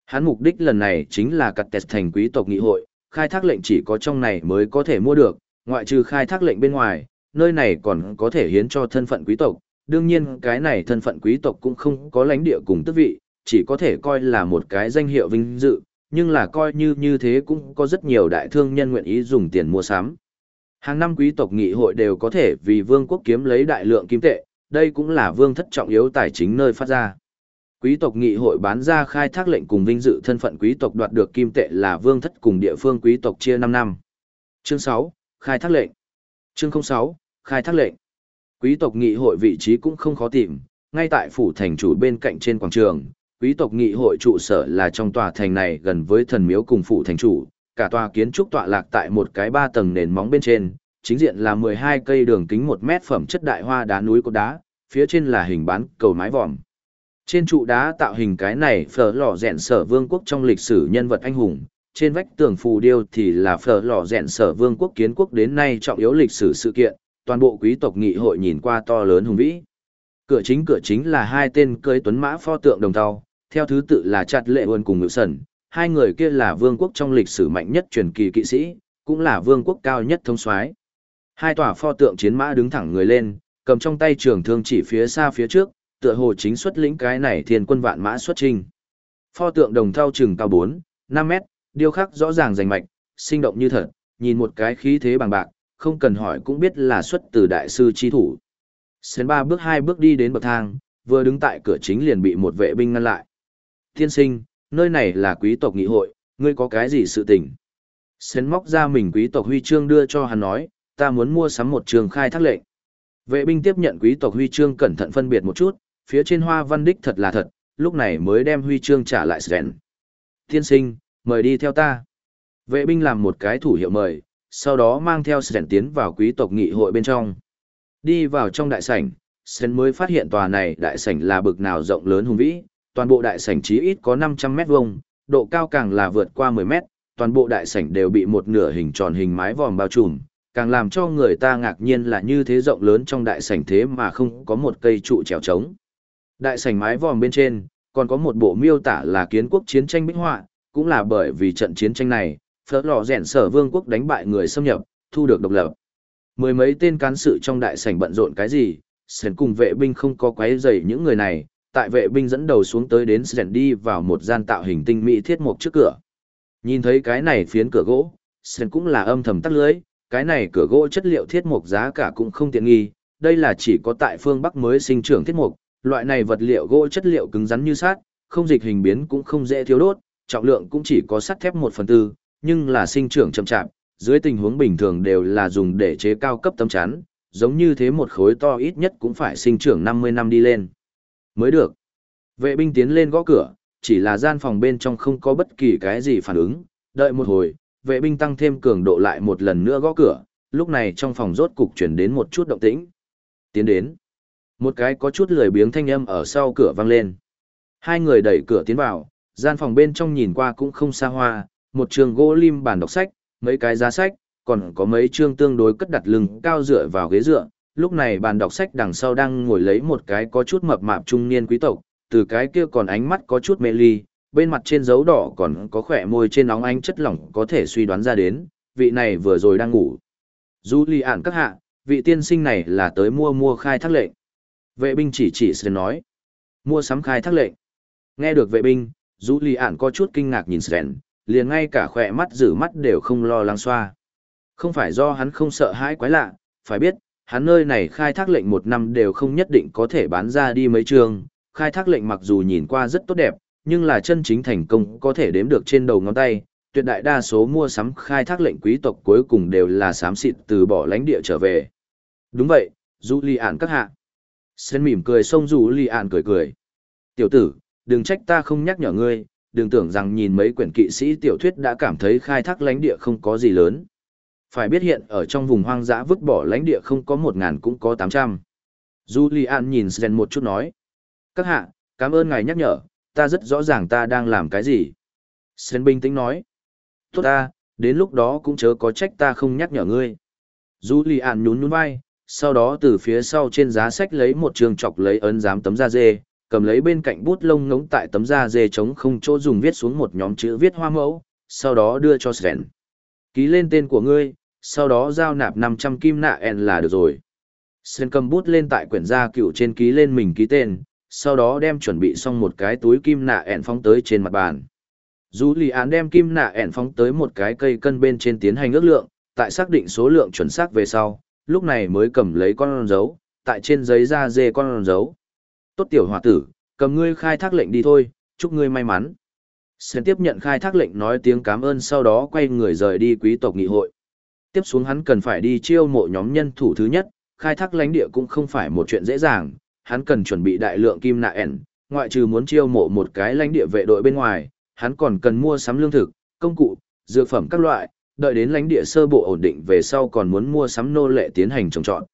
Hắn mục đích lần này chính là cặt tẹt thành quý tộc nghị hội, khai thác lệnh chỉ có trong này mới có thể mua được, ngoại trừ khai thác lệnh bên ngoài, nơi này còn có thể hiến cho thân phận quý tộc. Đương nhiên cái này thân phận quý tộc cũng không có lãnh địa cùng tước vị, chỉ có thể coi là một cái danh hiệu vinh dự, nhưng là coi như như thế cũng có rất nhiều đại thương nhân nguyện ý dùng tiền mua sắm. Hàng năm quý tộc nghị hội đều có thể vì vương quốc kiếm lấy đại lượng kim tệ, đây cũng là vương thất trọng yếu tài chính nơi phát ra. Quý tộc nghị hội bán ra khai thác lệnh cùng vinh dự thân phận quý tộc đoạt được kim tệ là vương thất cùng địa phương quý tộc chia 5 năm. Chương 6, khai thác lệnh. Chương 06, khai thác lệnh. Quý tộc nghị hội vị trí cũng không khó tìm, ngay tại phủ thành chủ bên cạnh trên quảng trường, quý tộc nghị hội trụ sở là trong tòa thành này gần với thần miếu cùng phủ thành chủ, cả tòa kiến trúc tọa lạc tại một cái ba tầng nền móng bên trên, chính diện là 12 cây đường kính 1 mét phẩm chất đại hoa đá núi cốt đá, phía trên là hình bán cầu mái vòm. Trên trụ đá tạo hình cái này phở lò rèn sở vương quốc trong lịch sử nhân vật anh hùng, trên vách tường phù điêu thì là phở lò rèn sở vương quốc kiến quốc đến nay trọng yếu lịch sử sự kiện, toàn bộ quý tộc nghị hội nhìn qua to lớn hùng vĩ. Cửa chính cửa chính là hai tên cưới tuấn mã pho tượng đồng tàu, theo thứ tự là chặt lệ huân cùng ngự sần, hai người kia là vương quốc trong lịch sử mạnh nhất truyền kỳ kỵ sĩ, cũng là vương quốc cao nhất thông soái. Hai tòa pho tượng chiến mã đứng thẳng người lên, cầm trong tay trường thương chỉ phía xa phía trước, tựa hồ chính xuất lĩnh cái này thiên quân vạn mã xuất trình. Pho tượng đồng thau chừng cao 4, 5 mét, điêu khắc rõ ràng rành mạch, sinh động như thật, nhìn một cái khí thế bằng bạc, không cần hỏi cũng biết là xuất từ đại sư chi thủ. Sến ba bước hai bước đi đến bậc thang, vừa đứng tại cửa chính liền bị một vệ binh ngăn lại. Thiên sinh, nơi này là quý tộc nghị hội, ngươi có cái gì sự tình? Sến móc ra mình quý tộc huy chương đưa cho hắn nói, ta muốn mua sắm một trường khai thác lệnh. Vệ binh tiếp nhận quý tộc huy chương cẩn thận phân biệt một chút, phía trên hoa văn đích thật là thật, lúc này mới đem huy chương trả lại Sren. Thiên sinh, mời đi theo ta. Vệ binh làm một cái thủ hiệu mời, sau đó mang theo Sren tiến vào quý tộc nghị hội bên trong. Đi vào trong đại sảnh, Sren mới phát hiện tòa này đại sảnh là bực nào rộng lớn hùng vĩ, toàn bộ đại sảnh chí ít có 500 mét vuông, độ cao càng là vượt qua 10 mét, toàn bộ đại sảnh đều bị một nửa hình tròn hình mái vòm bao trùm, càng làm cho người ta ngạc nhiên là như thế rộng lớn trong đại sảnh thế mà không có một cây trụ trèo trống. Đại sảnh mái vòm bên trên, còn có một bộ miêu tả là kiến quốc chiến tranh bích họa, cũng là bởi vì trận chiến tranh này, phớt lò rèn sở vương quốc đánh bại người xâm nhập, thu được độc lập. Mười mấy tên cán sự trong đại sảnh bận rộn cái gì, Sển cùng vệ binh không có quấy rầy những người này, tại vệ binh dẫn đầu xuống tới đến Sren đi vào một gian tạo hình tinh mỹ thiết mục trước cửa. Nhìn thấy cái này phiến cửa gỗ, Sển cũng là âm thầm tắt lưới, cái này cửa gỗ chất liệu thiết mục giá cả cũng không tiện nghi, đây là chỉ có tại phương Bắc mới sinh trưởng thiết mục, loại này vật liệu gỗ chất liệu cứng rắn như sắt, không dịch hình biến cũng không dễ thiếu đốt, trọng lượng cũng chỉ có sắt thép 1 phần tư, nhưng là sinh trưởng chậm chạp, dưới tình huống bình thường đều là dùng để chế cao cấp tấm chắn, giống như thế một khối to ít nhất cũng phải sinh trưởng 50 năm đi lên. Mới được. Vệ binh tiến lên gõ cửa, chỉ là gian phòng bên trong không có bất kỳ cái gì phản ứng, đợi một hồi, vệ binh tăng thêm cường độ lại một lần nữa gõ cửa, lúc này trong phòng rốt cục chuyển đến một chút động tĩnh. Tiến đến. Một cái có chút lười biếng thanh âm ở sau cửa vang lên. Hai người đẩy cửa tiến vào, gian phòng bên trong nhìn qua cũng không xa hoa, một trường gỗ lim bàn đọc sách, mấy cái giá sách, còn có mấy chương tương đối cất đặt lưng cao dựa vào ghế dựa. Lúc này bàn đọc sách đằng sau đang ngồi lấy một cái có chút mập mạp trung niên quý tộc, từ cái kia còn ánh mắt có chút mê ly, bên mặt trên dấu đỏ còn có khỏe môi trên nóng ánh chất lỏng có thể suy đoán ra đến, vị này vừa rồi đang ngủ. Du ly ản các hạ, vị tiên sinh này là tới mua mua khai thác lệnh. Vệ binh chỉ chỉ Sren nói. mua sắm khai thác lệnh. Nghe được vệ binh, Dũ Lì Ản có chút kinh ngạc nhìn Sren, liền ngay cả khỏe mắt giữ mắt đều không lo lắng xoa. Không phải do hắn không sợ hãi quái lạ, phải biết, hắn nơi này khai thác lệnh một năm đều không nhất định có thể bán ra đi mấy trường, khai thác lệnh mặc dù nhìn qua rất tốt đẹp, nhưng là chân chính thành công có thể đếm được trên đầu ngón tay, tuyệt đại đa số mua sắm khai thác lệnh quý tộc cuối cùng đều là xám xịt từ bỏ lãnh địa trở về. Đúng vậy, Du lì Ản các hạ. Sơn mỉm cười xông Du Li ạn cười cười. Tiểu tử, đừng trách ta không nhắc nhở ngươi, đừng tưởng rằng nhìn mấy quyển kỵ sĩ tiểu thuyết đã cảm thấy khai thác lãnh địa không có gì lớn. Phải biết hiện ở trong vùng hoang dã vứt bỏ lãnh địa không có một ngàn cũng có tám trăm. Julian nhìn Sven một chút nói. Các hạ, cảm ơn ngài nhắc nhở, ta rất rõ ràng ta đang làm cái gì. Sven bình tĩnh nói. Tốt ta, đến lúc đó cũng chớ có trách ta không nhắc nhở ngươi. Julian nhún nhún vai, sau đó từ phía sau trên giá sách lấy một trường chọc lấy ấn giám tấm da dê, cầm lấy bên cạnh bút lông ngống tại tấm da dê trống không chỗ dùng viết xuống một nhóm chữ viết hoa mẫu, sau đó đưa cho Sven. Ký lên tên của ngươi, sau đó giao nạp 500 kim nạ en là được rồi. Sven cầm bút lên tại quyển da cựu trên ký lên mình ký tên, sau đó đem chuẩn bị xong một cái túi kim nạ ẻn phóng tới trên mặt bàn. Dù lì án đem kim nạ ẻn phóng tới một cái cây cân bên trên tiến hành ước lượng, tại xác định số lượng chuẩn xác về sau, lúc này mới cầm lấy con dấu, tại trên giấy da dê con dấu. Tốt tiểu hòa tử, cầm ngươi khai thác lệnh đi thôi, chúc ngươi may mắn. Sến tiếp nhận khai thác lệnh nói tiếng cảm ơn sau đó quay người rời đi quý tộc nghị hội. Tiếp xuống hắn cần phải đi chiêu mộ nhóm nhân thủ thứ nhất, khai thác lãnh địa cũng không phải một chuyện dễ dàng, hắn cần chuẩn bị đại lượng kim nạ ẻn, ngoại trừ muốn chiêu mộ một cái lãnh địa vệ đội bên ngoài, hắn còn cần mua sắm lương thực, công cụ, dược phẩm các loại, đợi đến lãnh địa sơ bộ ổn định về sau còn muốn mua sắm nô lệ tiến hành trồng trọt.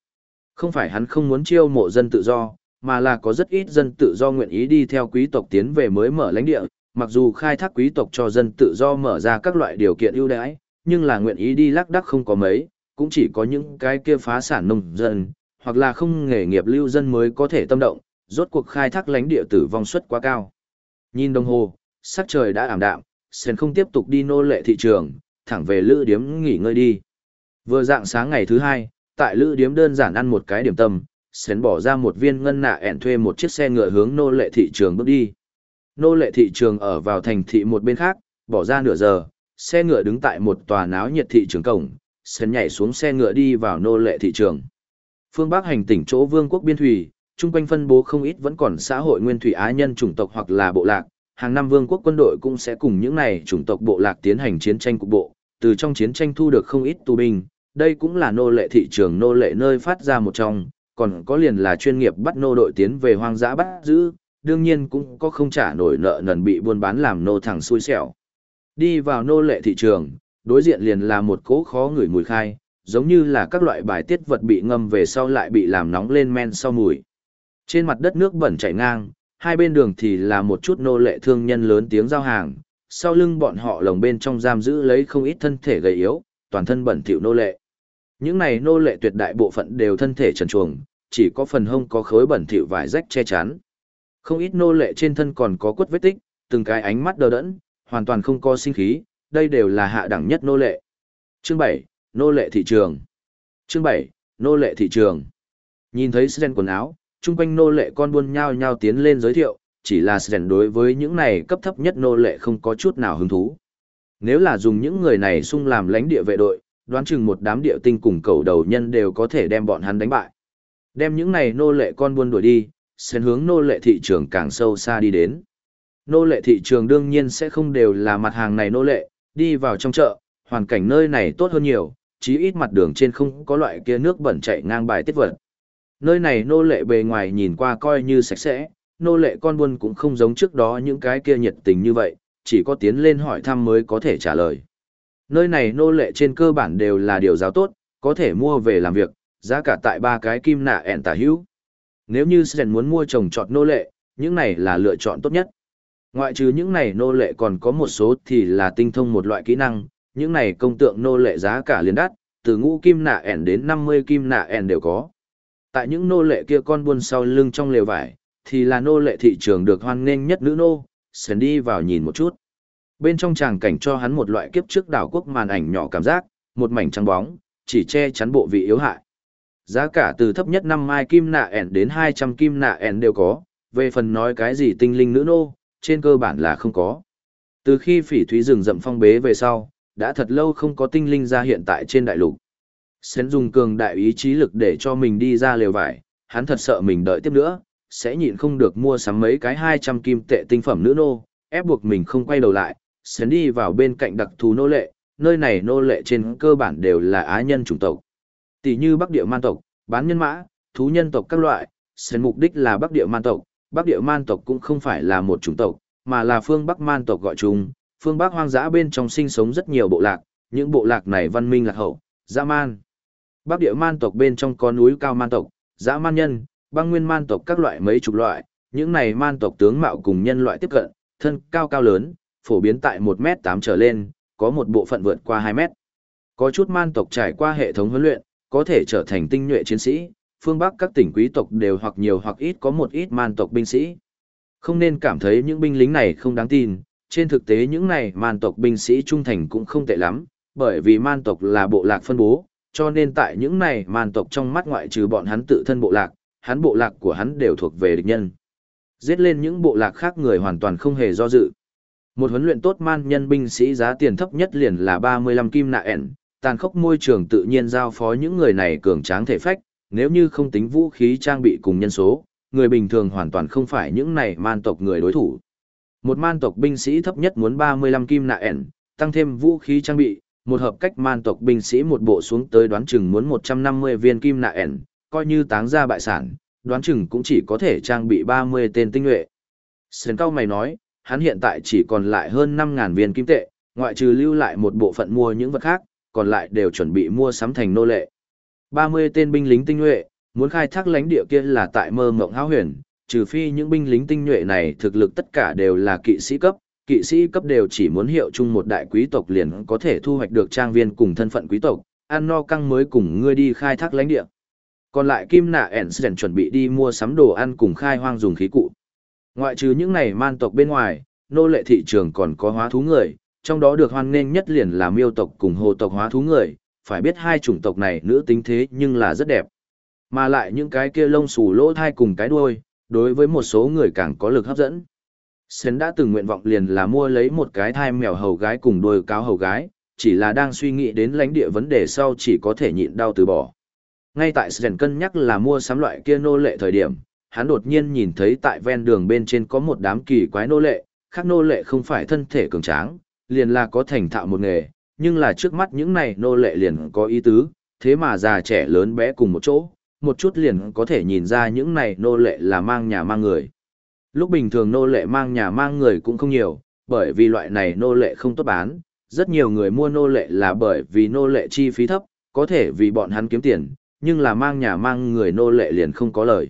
Không phải hắn không muốn chiêu mộ dân tự do, mà là có rất ít dân tự do nguyện ý đi theo quý tộc tiến về mới mở lãnh địa, mặc dù khai thác quý tộc cho dân tự do mở ra các loại điều kiện ưu đãi, nhưng là nguyện ý đi lắc đắc không có mấy, cũng chỉ có những cái kia phá sản nông dân, hoặc là không nghề nghiệp lưu dân mới có thể tâm động, rốt cuộc khai thác lãnh địa tử vong suất quá cao. Nhìn đồng hồ, sắc trời đã ảm đạm, Sen không tiếp tục đi nô lệ thị trường, thẳng về lữ điếm nghỉ ngơi đi. Vừa dạng sáng ngày thứ hai, tại lữ điếm đơn giản ăn một cái điểm tâm, Sến bỏ ra một viên ngân nạ ẻn thuê một chiếc xe ngựa hướng nô lệ thị trường bước đi. Nô lệ thị trường ở vào thành thị một bên khác, bỏ ra nửa giờ, xe ngựa đứng tại một tòa náo nhiệt thị trường cổng, Sến nhảy xuống xe ngựa đi vào nô lệ thị trường. Phương Bắc hành tỉnh chỗ vương quốc biên thủy, chung quanh phân bố không ít vẫn còn xã hội nguyên thủy á nhân chủng tộc hoặc là bộ lạc, hàng năm vương quốc quân đội cũng sẽ cùng những này chủng tộc bộ lạc tiến hành chiến tranh cục bộ, từ trong chiến tranh thu được không ít tù binh, đây cũng là nô lệ thị trường nô lệ nơi phát ra một trong, còn có liền là chuyên nghiệp bắt nô đội tiến về hoang dã bắt giữ, đương nhiên cũng có không trả nổi nợ nần bị buôn bán làm nô thẳng xui xẻo. Đi vào nô lệ thị trường, đối diện liền là một cỗ khó ngửi mùi khai, giống như là các loại bài tiết vật bị ngâm về sau lại bị làm nóng lên men sau mùi. Trên mặt đất nước bẩn chảy ngang, hai bên đường thì là một chút nô lệ thương nhân lớn tiếng giao hàng, sau lưng bọn họ lồng bên trong giam giữ lấy không ít thân thể gầy yếu, toàn thân bẩn thỉu nô lệ. Những này nô lệ tuyệt đại bộ phận đều thân thể trần truồng, chỉ có phần hông có khối bẩn thỉu vải rách che chắn. Không ít nô lệ trên thân còn có quất vết tích, từng cái ánh mắt đờ đẫn, hoàn toàn không có sinh khí, đây đều là hạ đẳng nhất nô lệ. Chương 7, nô lệ thị trường. Chương 7, nô lệ thị trường. Nhìn thấy Sren quần áo, chung quanh nô lệ con buôn nhao nhao tiến lên giới thiệu, chỉ là Sren đối với những này cấp thấp nhất nô lệ không có chút nào hứng thú. Nếu là dùng những người này xung làm lãnh địa vệ đội, đoán chừng một đám địa tinh cùng cầu đầu nhân đều có thể đem bọn hắn đánh bại. Đem những này nô lệ con buôn đuổi đi, Sren hướng nô lệ thị trường càng sâu xa đi đến. Nô lệ thị trường đương nhiên sẽ không đều là mặt hàng này nô lệ, đi vào trong chợ, hoàn cảnh nơi này tốt hơn nhiều, chí ít mặt đường trên không có loại kia nước bẩn chạy ngang bài tiết vật. Nơi này nô lệ bề ngoài nhìn qua coi như sạch sẽ, nô lệ con buôn cũng không giống trước đó những cái kia nhiệt tình như vậy, chỉ có tiến lên hỏi thăm mới có thể trả lời. Nơi này nô lệ trên cơ bản đều là điều giáo tốt, có thể mua về làm việc, giá cả tại ba cái kim nạ ẹn tả hữu. Nếu như Sren muốn mua trồng trọt nô lệ, những này là lựa chọn tốt nhất. Ngoại trừ những này nô lệ còn có một số thì là tinh thông một loại kỹ năng, những này công tượng nô lệ giá cả liên đắt, từ ngũ kim nạ ẻn đến 50 kim nạ ẻn đều có. Tại những nô lệ kia con buôn sau lưng trong lều vải, thì là nô lệ thị trường được hoan nghênh nhất nữ nô, sến đi vào nhìn một chút. Bên trong tràng cảnh cho hắn một loại kiếp trước đảo quốc màn ảnh nhỏ cảm giác, một mảnh trắng bóng, chỉ che chắn bộ vị yếu hại. Giá cả từ thấp nhất 5 mai kim nạ ẻn đến 200 kim nạ ẻn đều có, về phần nói cái gì tinh linh nữ nô, trên cơ bản là không có. Từ khi phỉ thúy rừng rậm phong bế về sau, đã thật lâu không có tinh linh ra hiện tại trên đại lục. Sến dùng cường đại ý chí lực để cho mình đi ra lều vải, hắn thật sợ mình đợi tiếp nữa, sẽ nhịn không được mua sắm mấy cái 200 kim tệ tinh phẩm nữ nô, ép buộc mình không quay đầu lại, Sến đi vào bên cạnh đặc thù nô lệ, nơi này nô lệ trên cơ bản đều là á nhân chủng tộc. Tỷ như Bắc Địa Man tộc, bán nhân mã, thú nhân tộc các loại, Sến mục đích là Bắc Địa Man tộc, Bắc Địa Man tộc cũng không phải là một chủng tộc, mà là phương Bắc Man tộc gọi chung, phương Bắc hoang dã bên trong sinh sống rất nhiều bộ lạc, những bộ lạc này văn minh lạc hậu, dã man. Bắc địa man tộc bên trong có núi cao man tộc, dã man nhân, băng nguyên man tộc các loại mấy chục loại, những này man tộc tướng mạo cùng nhân loại tiếp cận, thân cao cao lớn, phổ biến tại 1m8 trở lên, có một bộ phận vượt qua 2m. Có chút man tộc trải qua hệ thống huấn luyện, có thể trở thành tinh nhuệ chiến sĩ, phương Bắc các tỉnh quý tộc đều hoặc nhiều hoặc ít có một ít man tộc binh sĩ. Không nên cảm thấy những binh lính này không đáng tin, trên thực tế những này man tộc binh sĩ trung thành cũng không tệ lắm, bởi vì man tộc là bộ lạc phân bố, cho nên tại những này man tộc trong mắt ngoại trừ bọn hắn tự thân bộ lạc, hắn bộ lạc của hắn đều thuộc về địch nhân. Giết lên những bộ lạc khác người hoàn toàn không hề do dự. Một huấn luyện tốt man nhân binh sĩ giá tiền thấp nhất liền là 35 kim nạ ẻn, tàn khốc môi trường tự nhiên giao phó những người này cường tráng thể phách, nếu như không tính vũ khí trang bị cùng nhân số, người bình thường hoàn toàn không phải những này man tộc người đối thủ. Một man tộc binh sĩ thấp nhất muốn 35 kim nạ ẻn, tăng thêm vũ khí trang bị, một hợp cách man tộc binh sĩ một bộ xuống tới đoán chừng muốn 150 viên kim nạ ẻn, coi như táng ra bại sản, đoán chừng cũng chỉ có thể trang bị 30 tên tinh nhuệ. Sơn cao mày nói, hắn hiện tại chỉ còn lại hơn 5.000 viên kim tệ, ngoại trừ lưu lại một bộ phận mua những vật khác, còn lại đều chuẩn bị mua sắm thành nô lệ. 30 tên binh lính tinh nhuệ, muốn khai thác lãnh địa kia là tại mơ mộng háo huyền, trừ phi những binh lính tinh nhuệ này thực lực tất cả đều là kỵ sĩ cấp, kỵ sĩ cấp đều chỉ muốn hiệu chung một đại quý tộc liền có thể thu hoạch được trang viên cùng thân phận quý tộc, ăn no căng mới cùng ngươi đi khai thác lãnh địa. Còn lại Kim Nạ Ensden chuẩn bị đi mua sắm đồ ăn cùng khai hoang dùng khí cụ. Ngoại trừ những này man tộc bên ngoài, nô lệ thị trường còn có hóa thú người, trong đó được hoan nghênh nhất liền là miêu tộc cùng hồ tộc hóa thú người, phải biết hai chủng tộc này nữ tính thế nhưng là rất đẹp. Mà lại những cái kia lông xù lỗ thai cùng cái đuôi, đối với một số người càng có lực hấp dẫn. Sến đã từng nguyện vọng liền là mua lấy một cái thai mèo hầu gái cùng đôi cáo hầu gái, chỉ là đang suy nghĩ đến lãnh địa vấn đề sau chỉ có thể nhịn đau từ bỏ. Ngay tại Sren cân nhắc là mua sắm loại kia nô lệ thời điểm, hắn đột nhiên nhìn thấy tại ven đường bên trên có một đám kỳ quái nô lệ, khác nô lệ không phải thân thể cường tráng, liền là có thành thạo một nghề, nhưng là trước mắt những này nô lệ liền có ý tứ, thế mà già trẻ lớn bé cùng một chỗ, một chút liền có thể nhìn ra những này nô lệ là mang nhà mang người. Lúc bình thường nô lệ mang nhà mang người cũng không nhiều, bởi vì loại này nô lệ không tốt bán, rất nhiều người mua nô lệ là bởi vì nô lệ chi phí thấp, có thể vì bọn hắn kiếm tiền, nhưng là mang nhà mang người nô lệ liền không có lời.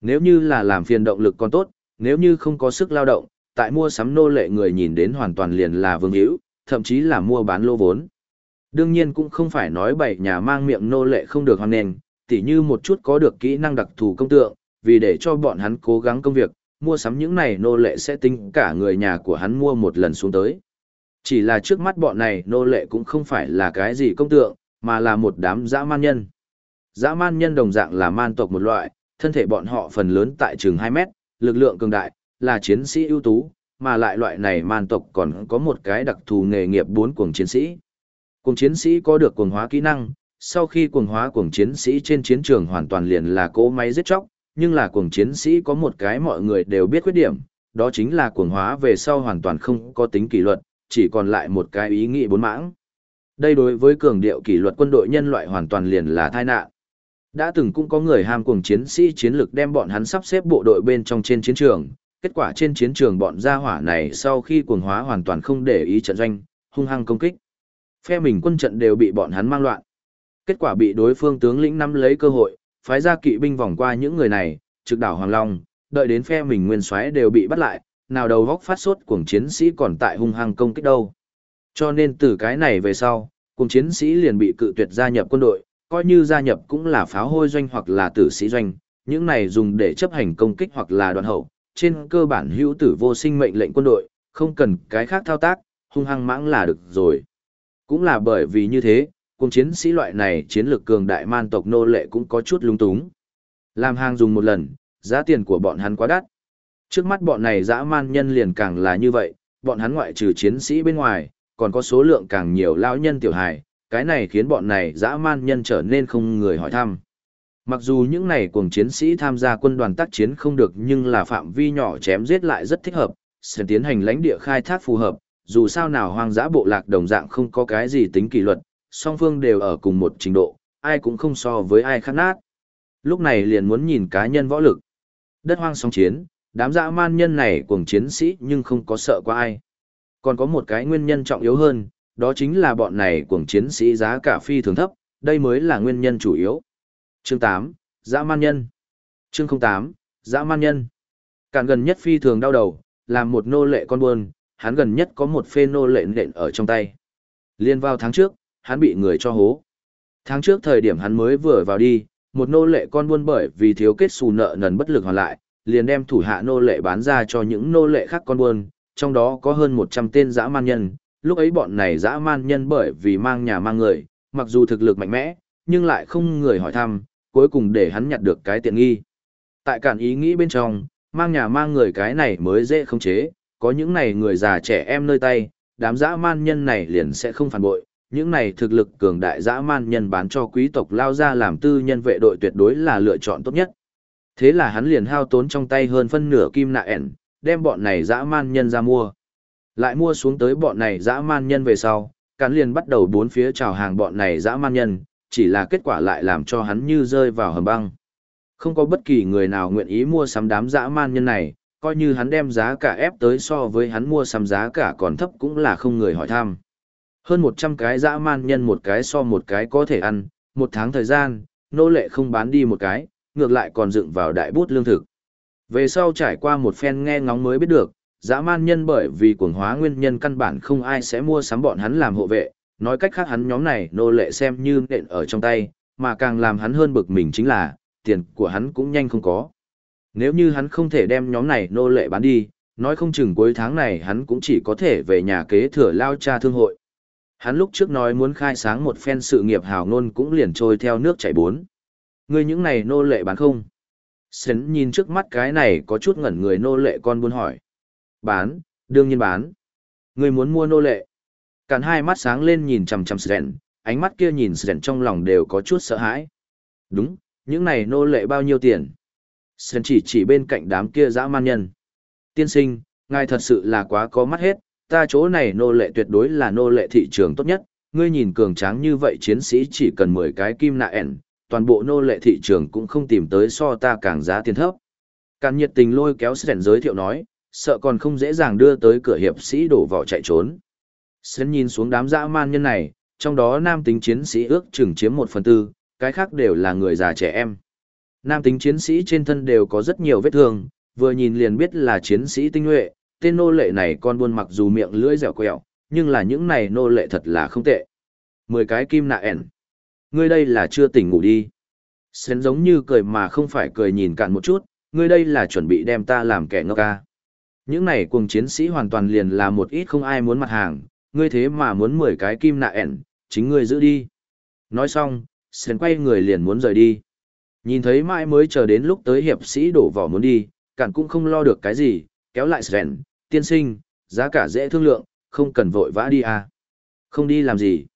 Nếu như là làm phiền động lực còn tốt, nếu như không có sức lao động, tại mua sắm nô lệ người nhìn đến hoàn toàn liền là vương hữu, thậm chí là mua bán lô vốn. Đương nhiên cũng không phải nói bảy nhà mang miệng nô lệ không được hoàn nền, tỉ như một chút có được kỹ năng đặc thù công tượng, vì để cho bọn hắn cố gắng công việc, mua sắm những này nô lệ sẽ tính cả người nhà của hắn mua một lần xuống tới. Chỉ là trước mắt bọn này nô lệ cũng không phải là cái gì công tượng, mà là một đám dã man nhân. Dã man nhân đồng dạng là man tộc một loại, thân thể bọn họ phần lớn tại trường 2 mét, lực lượng cường đại, là chiến sĩ ưu tú, mà lại loại này man tộc còn có một cái đặc thù nghề nghiệp bốn cuồng chiến sĩ. Cuồng chiến sĩ có được cuồng hóa kỹ năng, sau khi cuồng hóa cuồng chiến sĩ trên chiến trường hoàn toàn liền là cỗ máy giết chóc, nhưng là cuồng chiến sĩ có một cái mọi người đều biết khuyết điểm, đó chính là cuồng hóa về sau hoàn toàn không có tính kỷ luật, chỉ còn lại một cái ý nghĩ bốn mãng. Đây đối với cường điệu kỷ luật quân đội nhân loại hoàn toàn liền là tai nạn. Đã từng cũng có người ham cuồng chiến sĩ chiến lược đem bọn hắn sắp xếp bộ đội bên trong trên chiến trường, kết quả trên chiến trường bọn gia hỏa này sau khi cuồng hóa hoàn toàn không để ý trận doanh, hung hăng công kích. Phe mình quân trận đều bị bọn hắn mang loạn. Kết quả bị đối phương tướng lĩnh nắm lấy cơ hội, phái ra kỵ binh vòng qua những người này, trực đảo Hoàng Long, đợi đến phe mình nguyên soái đều bị bắt lại, nào đầu góc phát sốt cuồng chiến sĩ còn tại hung hăng công kích đâu. Cho nên từ cái này về sau, cuồng chiến sĩ liền bị cự tuyệt gia nhập quân đội, coi như gia nhập cũng là pháo hôi doanh hoặc là tử sĩ doanh, những này dùng để chấp hành công kích hoặc là đoàn hậu, trên cơ bản hữu tử vô sinh mệnh lệnh quân đội, không cần cái khác thao tác, hung hăng mãng là được rồi. Cũng là bởi vì như thế, cùng chiến sĩ loại này chiến lược cường đại man tộc nô lệ cũng có chút lung túng. Làm hàng dùng một lần, giá tiền của bọn hắn quá đắt, Trước mắt bọn này dã man nhân liền càng là như vậy, bọn hắn ngoại trừ chiến sĩ bên ngoài, còn có số lượng càng nhiều lão nhân tiểu hài, cái này khiến bọn này dã man nhân trở nên không người hỏi thăm. Mặc dù những này cuồng chiến sĩ tham gia quân đoàn tác chiến không được nhưng là phạm vi nhỏ chém giết lại rất thích hợp, sẽ tiến hành lãnh địa khai thác phù hợp, dù sao nào hoang dã bộ lạc đồng dạng không có cái gì tính kỷ luật, song phương đều ở cùng một trình độ, ai cũng không so với ai khác nát. Lúc này liền muốn nhìn cá nhân võ lực. Đất hoang song chiến, đám dã man nhân này cuồng chiến sĩ nhưng không có sợ qua ai. Còn có một cái nguyên nhân trọng yếu hơn, đó chính là bọn này cuồng chiến sĩ giá cả phi thường thấp, đây mới là nguyên nhân chủ yếu. Chương 8, Dã man nhân. Chương 08, Dã man nhân. càng gần nhất phi thường đau đầu, làm một nô lệ con buôn, hắn gần nhất có một phê nô lệ nện ở trong tay. Liên vào tháng trước, hắn bị người cho hố. Tháng trước thời điểm hắn mới vừa vào đi, một nô lệ con buôn bởi vì thiếu kết xù nợ nần bất lực hoàn lại, liền đem thủ hạ nô lệ bán ra cho những nô lệ khác con buôn, trong đó có hơn 100 tên dã man nhân. Lúc ấy bọn này dã man nhân bởi vì mang nhà mang người, mặc dù thực lực mạnh mẽ, nhưng lại không người hỏi thăm, cuối cùng để hắn nhặt được cái tiện nghi. Tại cản ý nghĩ bên trong, mang nhà mang người cái này mới dễ không chế, có những này người già trẻ em nơi tay, đám dã man nhân này liền sẽ không phản bội, những này thực lực cường đại dã man nhân bán cho quý tộc lao ra làm tư nhân vệ đội tuyệt đối là lựa chọn tốt nhất. Thế là hắn liền hao tốn trong tay hơn phân nửa kim nạ ẻn, đem bọn này dã man nhân ra mua. Lại mua xuống tới bọn này dã man nhân về sau, cắn liền bắt đầu bốn phía chào hàng bọn này dã man nhân, chỉ là kết quả lại làm cho hắn như rơi vào hầm băng. Không có bất kỳ người nào nguyện ý mua sắm đám dã man nhân này, coi như hắn đem giá cả ép tới so với hắn mua sắm giá cả còn thấp cũng là không người hỏi thăm. Hơn 100 cái dã man nhân một cái so một cái có thể ăn, một tháng thời gian, nô lệ không bán đi một cái, ngược lại còn dựng vào đại bút lương thực. Về sau trải qua một phen nghe ngóng mới biết được, dã man nhân bởi vì cuồng hóa nguyên nhân căn bản không ai sẽ mua sắm bọn hắn làm hộ vệ, nói cách khác hắn nhóm này nô lệ xem như nện ở trong tay, mà càng làm hắn hơn bực mình chính là, tiền của hắn cũng nhanh không có. Nếu như hắn không thể đem nhóm này nô lệ bán đi, nói không chừng cuối tháng này hắn cũng chỉ có thể về nhà kế thừa lao cha thương hội. Hắn lúc trước nói muốn khai sáng một phen sự nghiệp hào ngôn cũng liền trôi theo nước chảy bốn. Người những này nô lệ bán không? Sến nhìn trước mắt cái này có chút ngẩn người nô lệ con buôn hỏi. Bán, đương nhiên bán. Người muốn mua nô lệ. Cản hai mắt sáng lên nhìn chằm chằm Sren, ánh mắt kia nhìn Sren trong lòng đều có chút sợ hãi. Đúng, những này nô lệ bao nhiêu tiền? Sren chỉ chỉ bên cạnh đám kia dã man nhân. Tiên sinh, ngài thật sự là quá có mắt hết, ta chỗ này nô lệ tuyệt đối là nô lệ thị trường tốt nhất, ngươi nhìn cường tráng như vậy chiến sĩ chỉ cần 10 cái kim nạ ẻn, toàn bộ nô lệ thị trường cũng không tìm tới so ta càng giá tiền thấp. Càn nhiệt tình lôi kéo Sren giới thiệu nói, sợ còn không dễ dàng đưa tới cửa hiệp sĩ đổ vỏ chạy trốn. Sren nhìn xuống đám dã man nhân này, trong đó nam tính chiến sĩ ước chừng chiếm một phần tư, cái khác đều là người già trẻ em. Nam tính chiến sĩ trên thân đều có rất nhiều vết thương, vừa nhìn liền biết là chiến sĩ tinh nhuệ, tên nô lệ này con buôn mặc dù miệng lưỡi dẻo quẹo, nhưng là những này nô lệ thật là không tệ. Mười cái kim nạ ẻn. Ngươi đây là chưa tỉnh ngủ đi. Sến giống như cười mà không phải cười nhìn cạn một chút, ngươi đây là chuẩn bị đem ta làm kẻ ngốc ca. Những này cuồng chiến sĩ hoàn toàn liền là một ít không ai muốn mặt hàng, ngươi thế mà muốn mười cái kim nạ ẻn, chính ngươi giữ đi. Nói xong, Sến quay người liền muốn rời đi. Nhìn thấy mãi mới chờ đến lúc tới hiệp sĩ đổ vỏ muốn đi, cản cũng không lo được cái gì, kéo lại Sến, tiên sinh, giá cả dễ thương lượng, không cần vội vã đi à. Không đi làm gì.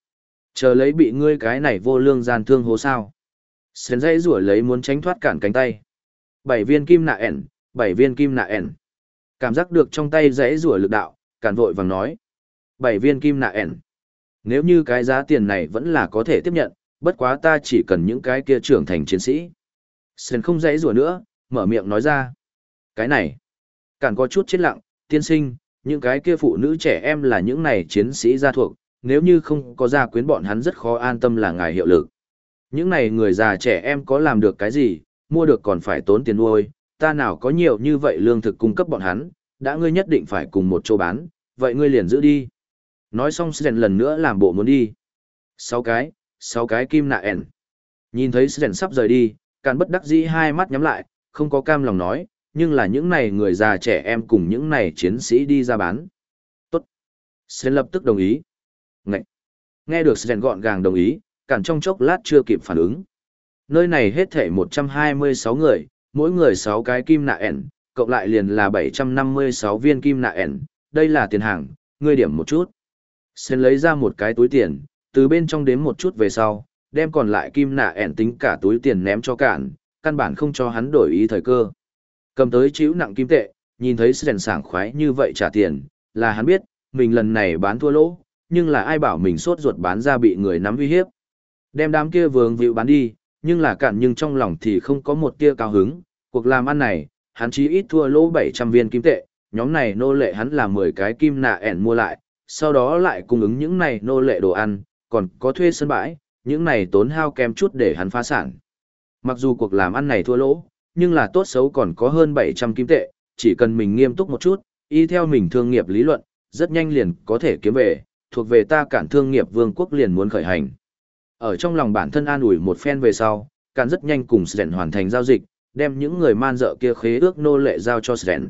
Chờ lấy bị ngươi cái này vô lương gian thương hố sao. Sến dây rủa lấy muốn tránh thoát cản cánh tay. Bảy viên kim nạ ẻn, bảy viên kim nạ ẻn. Cảm giác được trong tay rẽ rủa lực đạo, cản vội vàng nói. Bảy viên kim nạ ẻn. Nếu như cái giá tiền này vẫn là có thể tiếp nhận, bất quá ta chỉ cần những cái kia trưởng thành chiến sĩ. Sơn không rẽ rủa nữa, mở miệng nói ra. Cái này, Cản có chút chết lặng, tiên sinh, những cái kia phụ nữ trẻ em là những này chiến sĩ gia thuộc, nếu như không có gia quyến bọn hắn rất khó an tâm là ngài hiệu lực. Những này người già trẻ em có làm được cái gì, mua được còn phải tốn tiền nuôi, ta nào có nhiều như vậy lương thực cung cấp bọn hắn, đã ngươi nhất định phải cùng một chỗ bán, vậy ngươi liền giữ đi. Nói xong Sren lần nữa làm bộ muốn đi. Sáu cái, sáu cái kim nạ ẻn. Nhìn thấy Sren sắp rời đi, càn bất đắc dĩ hai mắt nhắm lại, không có cam lòng nói, nhưng là những này người già trẻ em cùng những này chiến sĩ đi ra bán. Tốt. Sren lập tức đồng ý. Ngậy. Nghe được Sren gọn gàng đồng ý, Càn trong chốc lát chưa kịp phản ứng. Nơi này hết thể 126 người, mỗi người 6 cái kim nạ ẻn, cộng lại liền là 756 viên kim nạ ẻn, đây là tiền hàng, ngươi điểm một chút. Sen lấy ra một cái túi tiền, từ bên trong đếm một chút về sau, đem còn lại kim nạ ẻn tính cả túi tiền ném cho cạn, căn bản không cho hắn đổi ý thời cơ. Cầm tới chiếu nặng kim tệ, nhìn thấy Sen sảng khoái như vậy trả tiền, là hắn biết, mình lần này bán thua lỗ, nhưng là ai bảo mình sốt ruột bán ra bị người nắm uy hiếp. Đem đám kia vướng vịu bán đi, nhưng là cạn nhưng trong lòng thì không có một tia cao hứng, cuộc làm ăn này, hắn chí ít thua lỗ 700 viên kim tệ, nhóm này nô lệ hắn là 10 cái kim nạ ẻn mua lại, sau đó lại cung ứng những này nô lệ đồ ăn, còn có thuê sân bãi, những này tốn hao kém chút để hắn phá sản. Mặc dù cuộc làm ăn này thua lỗ, nhưng là tốt xấu còn có hơn 700 kim tệ, chỉ cần mình nghiêm túc một chút, y theo mình thương nghiệp lý luận, rất nhanh liền có thể kiếm về, thuộc về ta cản thương nghiệp vương quốc liền muốn khởi hành. Ở trong lòng bản thân an ủi một phen về sau, Càn rất nhanh cùng Sren hoàn thành giao dịch, đem những người man dợ kia khế ước nô lệ giao cho Sren.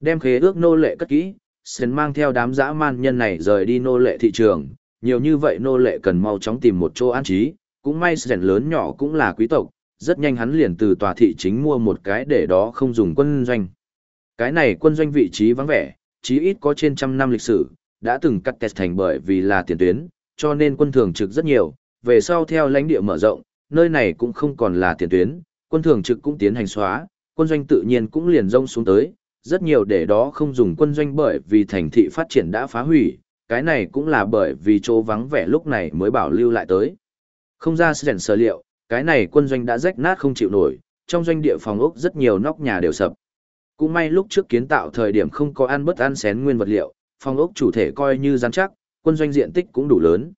Đem khế ước nô lệ cất kỹ, Sren mang theo đám dã man nhân này rời đi nô lệ thị trường, nhiều như vậy nô lệ cần mau chóng tìm một chỗ an trí, cũng may Sren lớn nhỏ cũng là quý tộc, rất nhanh hắn liền từ tòa thị chính mua một cái để đó không dùng quân doanh. Cái này quân doanh vị trí vắng vẻ, chí ít có trên trăm năm lịch sử, đã từng cắt kẹt thành bởi vì là tiền tuyến, cho nên quân thường trực rất nhiều, về sau theo lãnh địa mở rộng, nơi này cũng không còn là tiền tuyến, quân thường trực cũng tiến hành xóa, quân doanh tự nhiên cũng liền rông xuống tới, rất nhiều để đó không dùng quân doanh bởi vì thành thị phát triển đã phá hủy, cái này cũng là bởi vì chỗ vắng vẻ lúc này mới bảo lưu lại tới. Không ra sẻn sở liệu, cái này quân doanh đã rách nát không chịu nổi, trong doanh địa phòng ốc rất nhiều nóc nhà đều sập. Cũng may lúc trước kiến tạo thời điểm không có ăn bất ăn xén nguyên vật liệu, phòng ốc chủ thể coi như rắn chắc, quân doanh diện tích cũng đủ lớn.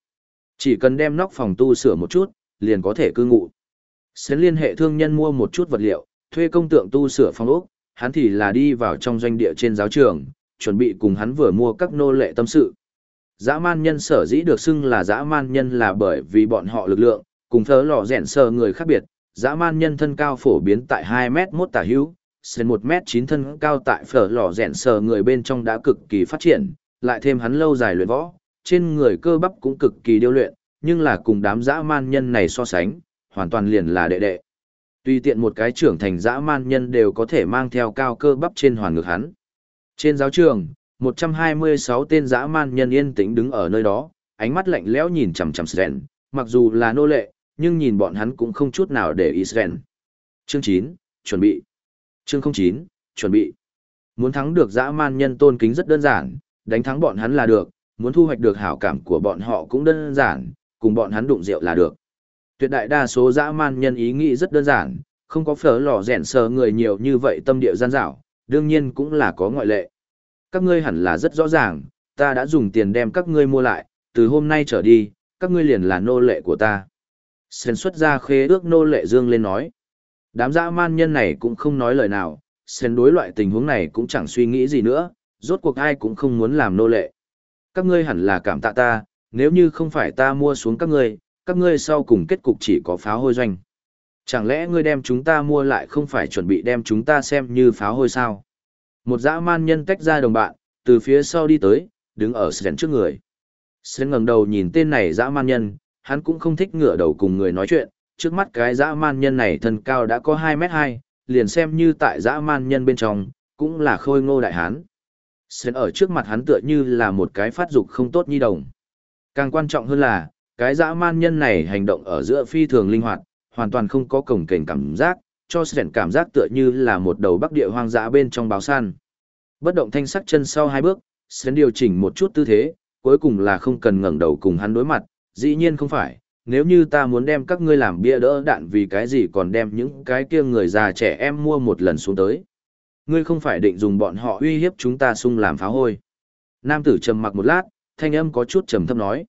Chỉ cần đem nóc phòng tu sửa một chút, liền có thể cư ngụ. Sến liên hệ thương nhân mua một chút vật liệu, thuê công tượng tu sửa phòng ốc, hắn thì là đi vào trong doanh địa trên giáo trường, chuẩn bị cùng hắn vừa mua các nô lệ tâm sự. Dã man nhân sở dĩ được xưng là dã man nhân là bởi vì bọn họ lực lượng, cùng thớ lò rèn sờ người khác biệt, dã man nhân thân cao phổ biến tại 2 mét 1 tả hữu, sến 1 mét 9 thân cao tại phở lò rèn sờ người bên trong đã cực kỳ phát triển, lại thêm hắn lâu dài luyện võ, trên người cơ bắp cũng cực kỳ điêu luyện, nhưng là cùng đám dã man nhân này so sánh, hoàn toàn liền là đệ đệ. Tuy tiện một cái trưởng thành dã man nhân đều có thể mang theo cao cơ bắp trên hoàn ngực hắn. Trên giáo trường, 126 tên dã man nhân yên tĩnh đứng ở nơi đó, ánh mắt lạnh lẽo nhìn chằm chằm Sren, mặc dù là nô lệ, nhưng nhìn bọn hắn cũng không chút nào để ý Sren. Chương 9, chuẩn bị. Chương 09, chuẩn bị. Muốn thắng được dã man nhân tôn kính rất đơn giản, đánh thắng bọn hắn là được, muốn thu hoạch được hảo cảm của bọn họ cũng đơn giản, cùng bọn hắn đụng rượu là được. Tuyệt đại đa số dã man nhân ý nghĩ rất đơn giản, không có phở lò rèn sờ người nhiều như vậy tâm địa gian dảo, đương nhiên cũng là có ngoại lệ. Các ngươi hẳn là rất rõ ràng, ta đã dùng tiền đem các ngươi mua lại, từ hôm nay trở đi, các ngươi liền là nô lệ của ta. Sơn xuất ra khế ước nô lệ dương lên nói. Đám dã man nhân này cũng không nói lời nào, Sơn đối loại tình huống này cũng chẳng suy nghĩ gì nữa, rốt cuộc ai cũng không muốn làm nô lệ. Các ngươi hẳn là cảm tạ ta, nếu như không phải ta mua xuống các ngươi, các ngươi sau cùng kết cục chỉ có pháo hôi doanh. Chẳng lẽ ngươi đem chúng ta mua lại không phải chuẩn bị đem chúng ta xem như pháo hôi sao? Một dã man nhân tách ra đồng bạn, từ phía sau đi tới, đứng ở Sren trước người. Sren ngẩng đầu nhìn tên này dã man nhân, hắn cũng không thích ngửa đầu cùng người nói chuyện, trước mắt cái dã man nhân này thân cao đã có 2 mét 2, liền xem như tại dã man nhân bên trong, cũng là khôi ngô đại hán. Sơn ở trước mặt hắn tựa như là một cái phát dục không tốt nhi đồng. Càng quan trọng hơn là, cái dã man nhân này hành động ở giữa phi thường linh hoạt, hoàn toàn không có cổng kềnh cảm giác, cho Sơn cảm giác tựa như là một đầu bắc địa hoang dã bên trong báo săn. Bất động thanh sắc chân sau hai bước, Sơn điều chỉnh một chút tư thế, cuối cùng là không cần ngẩng đầu cùng hắn đối mặt, dĩ nhiên không phải, nếu như ta muốn đem các ngươi làm bia đỡ đạn vì cái gì còn đem những cái kia người già trẻ em mua một lần xuống tới. Ngươi không phải định dùng bọn họ uy hiếp chúng ta sung làm pháo hôi. Nam tử trầm mặc một lát, thanh âm có chút trầm thấp nói.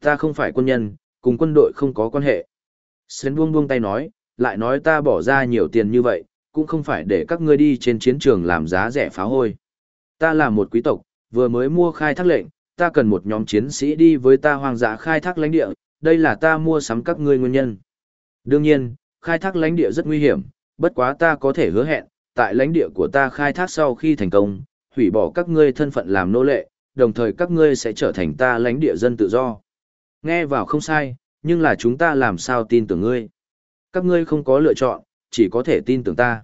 Ta không phải quân nhân, cùng quân đội không có quan hệ. Sến buông buông tay nói, lại nói ta bỏ ra nhiều tiền như vậy, cũng không phải để các ngươi đi trên chiến trường làm giá rẻ phá hôi. Ta là một quý tộc, vừa mới mua khai thác lệnh, ta cần một nhóm chiến sĩ đi với ta hoang dã khai thác lãnh địa, đây là ta mua sắm các ngươi nguyên nhân. Đương nhiên, khai thác lãnh địa rất nguy hiểm, bất quá ta có thể hứa hẹn, tại lãnh địa của ta khai thác sau khi thành công, hủy bỏ các ngươi thân phận làm nô lệ, đồng thời các ngươi sẽ trở thành ta lãnh địa dân tự do. Nghe vào không sai, nhưng là chúng ta làm sao tin tưởng ngươi. Các ngươi không có lựa chọn, chỉ có thể tin tưởng ta.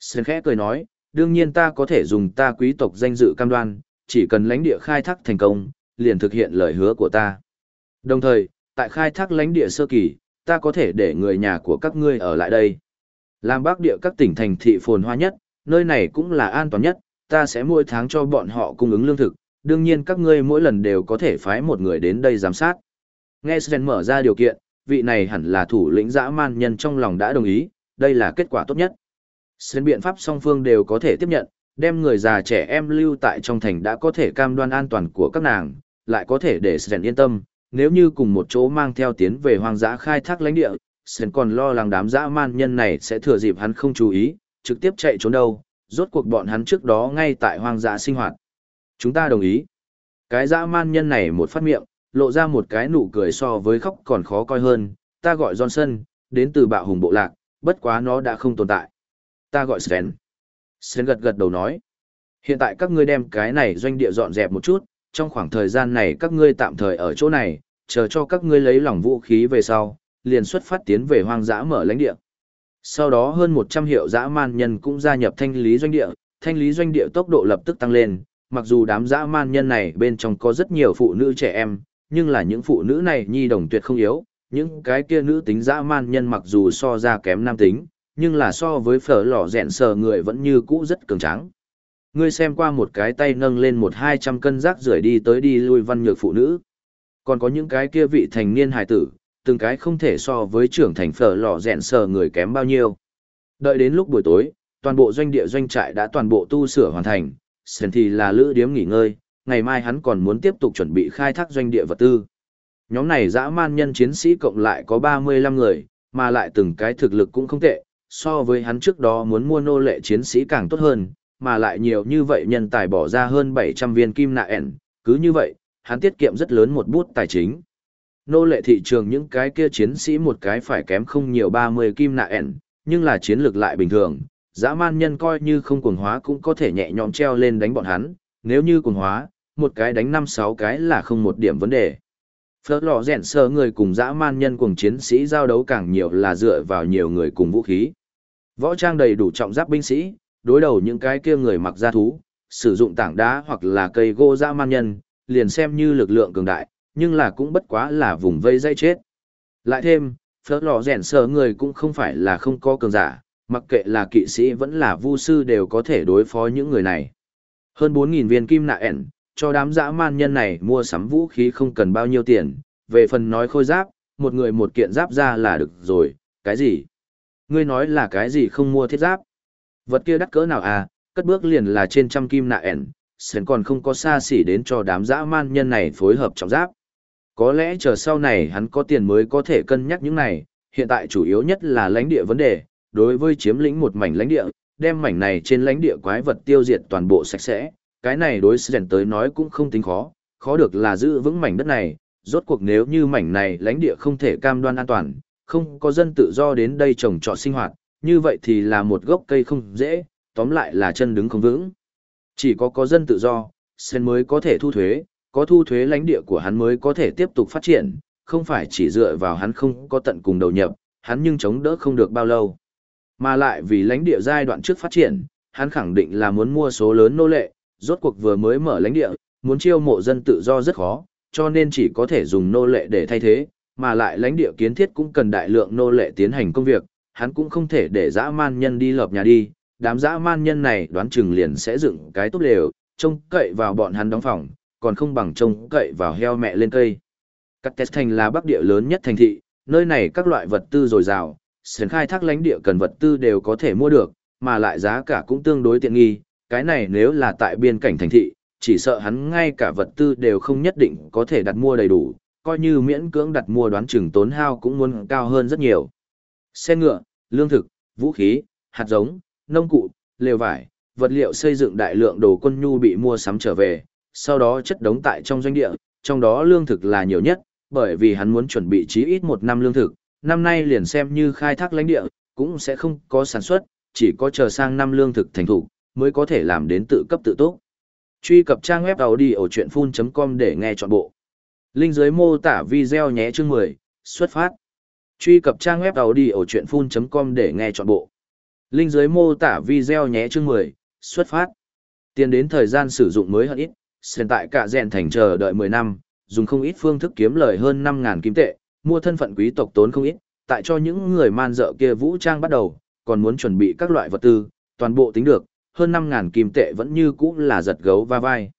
Sơn khẽ cười nói, đương nhiên ta có thể dùng ta quý tộc danh dự cam đoan, chỉ cần lãnh địa khai thác thành công, liền thực hiện lời hứa của ta. Đồng thời, tại khai thác lãnh địa sơ kỳ, ta có thể để người nhà của các ngươi ở lại đây. Làm bắc địa các tỉnh thành thị phồn hoa nhất, nơi này cũng là an toàn nhất, ta sẽ mỗi tháng cho bọn họ cung ứng lương thực, đương nhiên các ngươi mỗi lần đều có thể phái một người đến đây giám sát. Nghe Sven mở ra điều kiện, vị này hẳn là thủ lĩnh dã man nhân trong lòng đã đồng ý, đây là kết quả tốt nhất. Sven biện pháp song phương đều có thể tiếp nhận, đem người già trẻ em lưu tại trong thành đã có thể cam đoan an toàn của các nàng, lại có thể để Sven yên tâm, nếu như cùng một chỗ mang theo tiến về hoang dã khai thác lãnh địa, Sven còn lo lắng đám dã man nhân này sẽ thừa dịp hắn không chú ý, trực tiếp chạy trốn đâu, rốt cuộc bọn hắn trước đó ngay tại hoang dã sinh hoạt. Chúng ta đồng ý. Cái dã man nhân này một phát miệng, lộ ra một cái nụ cười so với khóc còn khó coi hơn, ta gọi Johnson, đến từ bạo hùng bộ lạc, bất quá nó đã không tồn tại. Ta gọi Sven. Sven gật gật đầu nói. Hiện tại các ngươi đem cái này doanh địa dọn dẹp một chút, trong khoảng thời gian này các ngươi tạm thời ở chỗ này, chờ cho các ngươi lấy lòng vũ khí về sau, liền xuất phát tiến về hoang dã mở lãnh địa. Sau đó hơn 100 hiệu dã man nhân cũng gia nhập thanh lý doanh địa, thanh lý doanh địa tốc độ lập tức tăng lên, mặc dù đám dã man nhân này bên trong có rất nhiều phụ nữ trẻ em, nhưng là những phụ nữ này nhi đồng tuyệt không yếu, những cái kia nữ tính dã man nhân mặc dù so ra kém nam tính, nhưng là so với phở lò rẹn sờ người vẫn như cũ rất cường tráng. Ngươi xem qua một cái tay nâng lên một hai trăm cân rác rưởi đi tới đi lui văn nhược phụ nữ. Còn có những cái kia vị thành niên hài tử, từng cái không thể so với trưởng thành phở lò rèn sờ người kém bao nhiêu. Đợi đến lúc buổi tối, toàn bộ doanh địa doanh trại đã toàn bộ tu sửa hoàn thành, Sền thì là lữ điếm nghỉ ngơi, ngày mai hắn còn muốn tiếp tục chuẩn bị khai thác doanh địa vật tư. Nhóm này dã man nhân chiến sĩ cộng lại có 35 người, mà lại từng cái thực lực cũng không tệ, so với hắn trước đó muốn mua nô lệ chiến sĩ càng tốt hơn, mà lại nhiều như vậy nhân tài bỏ ra hơn 700 viên kim nạ ẻn, cứ như vậy, hắn tiết kiệm rất lớn một bút tài chính. Nô lệ thị trường những cái kia chiến sĩ một cái phải kém không nhiều 30 kim nạ ẻn, nhưng là chiến lược lại bình thường, dã man nhân coi như không cuồng hóa cũng có thể nhẹ nhõm treo lên đánh bọn hắn, nếu như cuồng hóa, một cái đánh năm sáu cái là không một điểm vấn đề. Phớt lò rèn sơ người cùng dã man nhân cùng chiến sĩ giao đấu càng nhiều là dựa vào nhiều người cùng vũ khí. Võ trang đầy đủ trọng giáp binh sĩ, đối đầu những cái kia người mặc da thú, sử dụng tảng đá hoặc là cây gỗ dã man nhân, liền xem như lực lượng cường đại, nhưng là cũng bất quá là vùng vây dây chết. Lại thêm, phớt lò rèn sờ người cũng không phải là không có cường giả, mặc kệ là kỵ sĩ vẫn là vu sư đều có thể đối phó những người này. Hơn 4.000 viên kim nạ ẻn, cho đám dã man nhân này mua sắm vũ khí không cần bao nhiêu tiền, về phần nói khôi giáp, một người một kiện giáp ra là được rồi, cái gì? Ngươi nói là cái gì không mua thiết giáp? Vật kia đắt cỡ nào à, cất bước liền là trên trăm kim nạ ẻn, sến còn không có xa xỉ đến cho đám dã man nhân này phối hợp trọng giáp. Có lẽ chờ sau này hắn có tiền mới có thể cân nhắc những này, hiện tại chủ yếu nhất là lãnh địa vấn đề, đối với chiếm lĩnh một mảnh lãnh địa, đem mảnh này trên lãnh địa quái vật tiêu diệt toàn bộ sạch sẽ, cái này đối Sren tới nói cũng không tính khó, khó được là giữ vững mảnh đất này, rốt cuộc nếu như mảnh này lãnh địa không thể cam đoan an toàn, không có dân tự do đến đây trồng trọt sinh hoạt, như vậy thì là một gốc cây không dễ, tóm lại là chân đứng không vững. Chỉ có có dân tự do, Sren mới có thể thu thuế, có thu thuế lãnh địa của hắn mới có thể tiếp tục phát triển, không phải chỉ dựa vào hắn không có tận cùng đầu nhập, hắn nhưng chống đỡ không được bao lâu. Mà lại vì lãnh địa giai đoạn trước phát triển, hắn khẳng định là muốn mua số lớn nô lệ, rốt cuộc vừa mới mở lãnh địa, muốn chiêu mộ dân tự do rất khó, cho nên chỉ có thể dùng nô lệ để thay thế, mà lại lãnh địa kiến thiết cũng cần đại lượng nô lệ tiến hành công việc, hắn cũng không thể để dã man nhân đi lợp nhà đi, đám dã man nhân này đoán chừng liền sẽ dựng cái tốt lều, trông cậy vào bọn hắn đóng phòng, còn không bằng trông cậy vào heo mẹ lên cây. Cắt Tết Thành là bắc địa lớn nhất thành thị, nơi này các loại vật tư dồi dào, sến khai thác lãnh địa cần vật tư đều có thể mua được, mà lại giá cả cũng tương đối tiện nghi, cái này nếu là tại biên cảnh thành thị, chỉ sợ hắn ngay cả vật tư đều không nhất định có thể đặt mua đầy đủ, coi như miễn cưỡng đặt mua đoán chừng tốn hao cũng muốn cao hơn rất nhiều. Xe ngựa, lương thực, vũ khí, hạt giống, nông cụ, lều vải, vật liệu xây dựng đại lượng đồ quân nhu bị mua sắm trở về, sau đó chất đống tại trong doanh địa, trong đó lương thực là nhiều nhất, bởi vì hắn muốn chuẩn bị chí ít một năm lương thực, năm nay liền xem như khai thác lãnh địa, cũng sẽ không có sản xuất, chỉ có chờ sang năm lương thực thành thủ, mới có thể làm đến tự cấp tự túc. Truy cập trang web đầu đi ở chuyệnfun.com để nghe trọn bộ. Linh dưới mô tả video nhé chương 10, xuất phát. Truy cập trang web đầu đi ở chuyệnfun.com để nghe trọn bộ. Linh dưới mô tả video nhé chương 10, xuất phát. Tiền đến thời gian sử dụng mới hơn ít, sền tại cả rèn thành chờ đợi 10 năm, dùng không ít phương thức kiếm lời hơn 5.000 kim tệ, mua thân phận quý tộc tốn không ít, tại cho những người man dợ kia vũ trang bắt đầu, còn muốn chuẩn bị các loại vật tư, toàn bộ tính được, hơn 5.000 kim tệ vẫn như cũ là giật gấu va vai.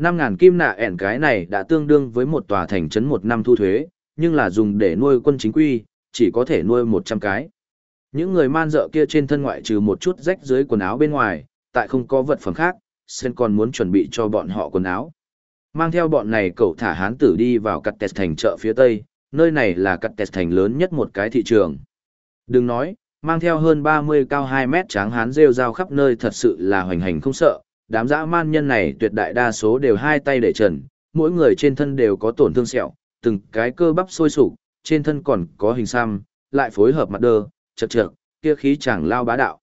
5.000 kim nạ ẻn cái này đã tương đương với một tòa thành trấn một năm thu thuế, nhưng là dùng để nuôi quân chính quy, chỉ có thể nuôi 100 cái. Những người man dợ kia trên thân ngoại trừ một chút rách dưới quần áo bên ngoài, tại không có vật phẩm khác, Sen còn muốn chuẩn bị cho bọn họ quần áo. Mang theo bọn này cậu thả hán tử đi vào cắt tẹt thành chợ phía tây, nơi này là cắt tẹt thành lớn nhất một cái thị trường. Đừng nói, mang theo hơn 30 cao 2 mét tráng hán rêu rao khắp nơi thật sự là hoành hành không sợ, đám dã man nhân này tuyệt đại đa số đều hai tay để trần, mỗi người trên thân đều có tổn thương sẹo, từng cái cơ bắp sôi sục, trên thân còn có hình xăm, lại phối hợp mặt đơ, chật chật, kia khí chẳng lao bá đạo.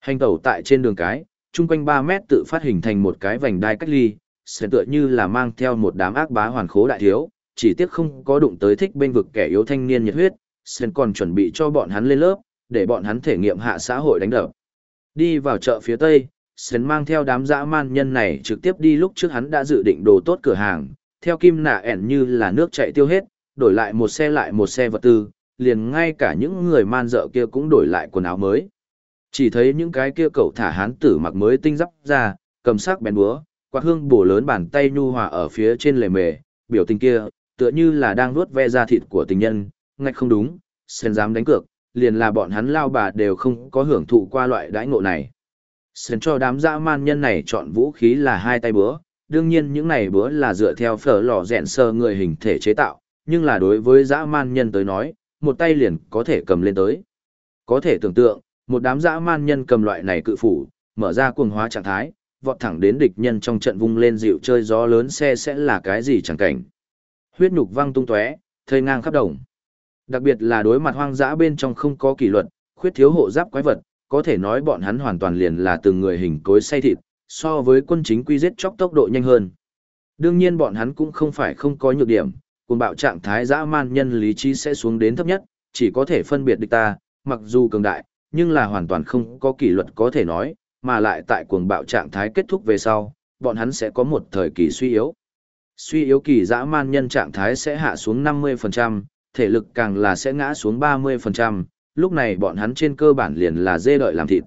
Hành tẩu tại trên đường cái, chung quanh 3 mét tự phát hình thành một cái vành đai cách ly, sẽ tựa như là mang theo một đám ác bá hoàn khố đại thiếu, chỉ tiếc không có đụng tới thích bên vực kẻ yếu thanh niên nhiệt huyết, Sen còn chuẩn bị cho bọn hắn lên lớp, để bọn hắn thể nghiệm hạ xã hội đánh đập. Đi vào chợ phía tây, Sen mang theo đám dã man nhân này trực tiếp đi lúc trước hắn đã dự định đồ tốt cửa hàng, theo kim nạ ẻn như là nước chạy tiêu hết, đổi lại một xe lại một xe vật tư, liền ngay cả những người man dợ kia cũng đổi lại quần áo mới. Chỉ thấy những cái kia cậu thả hán tử mặc mới tinh giáp ra, cầm sắc bén búa, quạt hương bổ lớn bàn tay nhu hòa ở phía trên lề mề, biểu tình kia, tựa như là đang nuốt ve da thịt của tình nhân, ngạch không đúng, sen dám đánh cược, liền là bọn hắn lao bà đều không có hưởng thụ qua loại đãi ngộ này. Sen cho đám dã man nhân này chọn vũ khí là hai tay búa, đương nhiên những này búa là dựa theo phở lò rèn sơ người hình thể chế tạo, nhưng là đối với dã man nhân tới nói, một tay liền có thể cầm lên tới. Có thể tưởng tượng, một đám dã man nhân cầm loại này cự phủ, mở ra cuồng hóa trạng thái, vọt thẳng đến địch nhân trong trận vung lên dịu chơi gió lớn xe sẽ là cái gì chẳng cảnh. Huyết nhục văng tung tóe, thây ngang khắp đồng. Đặc biệt là đối mặt hoang dã bên trong không có kỷ luật, khuyết thiếu hộ giáp quái vật, có thể nói bọn hắn hoàn toàn liền là từng người hình cối say thịt, so với quân chính quy giết chóc tốc độ nhanh hơn. Đương nhiên bọn hắn cũng không phải không có nhược điểm, cùng bạo trạng thái dã man nhân lý trí sẽ xuống đến thấp nhất, chỉ có thể phân biệt địch ta, mặc dù cường đại, nhưng là hoàn toàn không có kỷ luật có thể nói, mà lại tại cuồng bạo trạng thái kết thúc về sau, bọn hắn sẽ có một thời kỳ suy yếu. Suy yếu kỳ dã man nhân trạng thái sẽ hạ xuống 50%, thể lực càng là sẽ ngã xuống 30%, lúc này bọn hắn trên cơ bản liền là dê đợi làm thịt.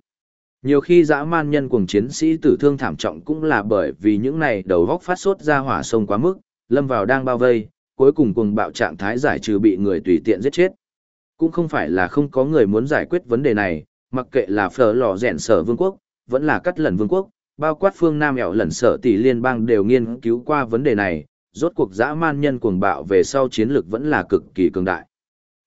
Nhiều khi dã man nhân cùng chiến sĩ tử thương thảm trọng cũng là bởi vì những này đầu góc phát sốt ra hỏa sông quá mức, lâm vào đang bao vây, cuối cùng cùng bạo trạng thái giải trừ bị người tùy tiện giết chết. Cũng không phải là không có người muốn giải quyết vấn đề này, mặc kệ là phở lò rèn sở vương quốc, vẫn là cắt lần vương quốc, bao quát phương Nam ẻo lần sở tỷ liên bang đều nghiên cứu qua vấn đề này, rốt cuộc dã man nhân cuồng bạo về sau chiến lược vẫn là cực kỳ cường đại.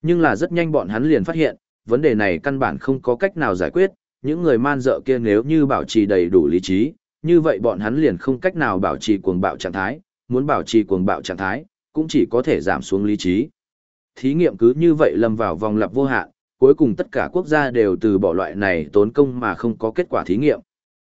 Nhưng là rất nhanh bọn hắn liền phát hiện, vấn đề này căn bản không có cách nào giải quyết, những người man dợ kia nếu như bảo trì đầy đủ lý trí, như vậy bọn hắn liền không cách nào bảo trì cuồng bạo trạng thái, muốn bảo trì cuồng bạo trạng thái, cũng chỉ có thể giảm xuống lý trí. Thí nghiệm cứ như vậy lâm vào vòng lặp vô hạn, cuối cùng tất cả quốc gia đều từ bỏ loại này tốn công mà không có kết quả thí nghiệm.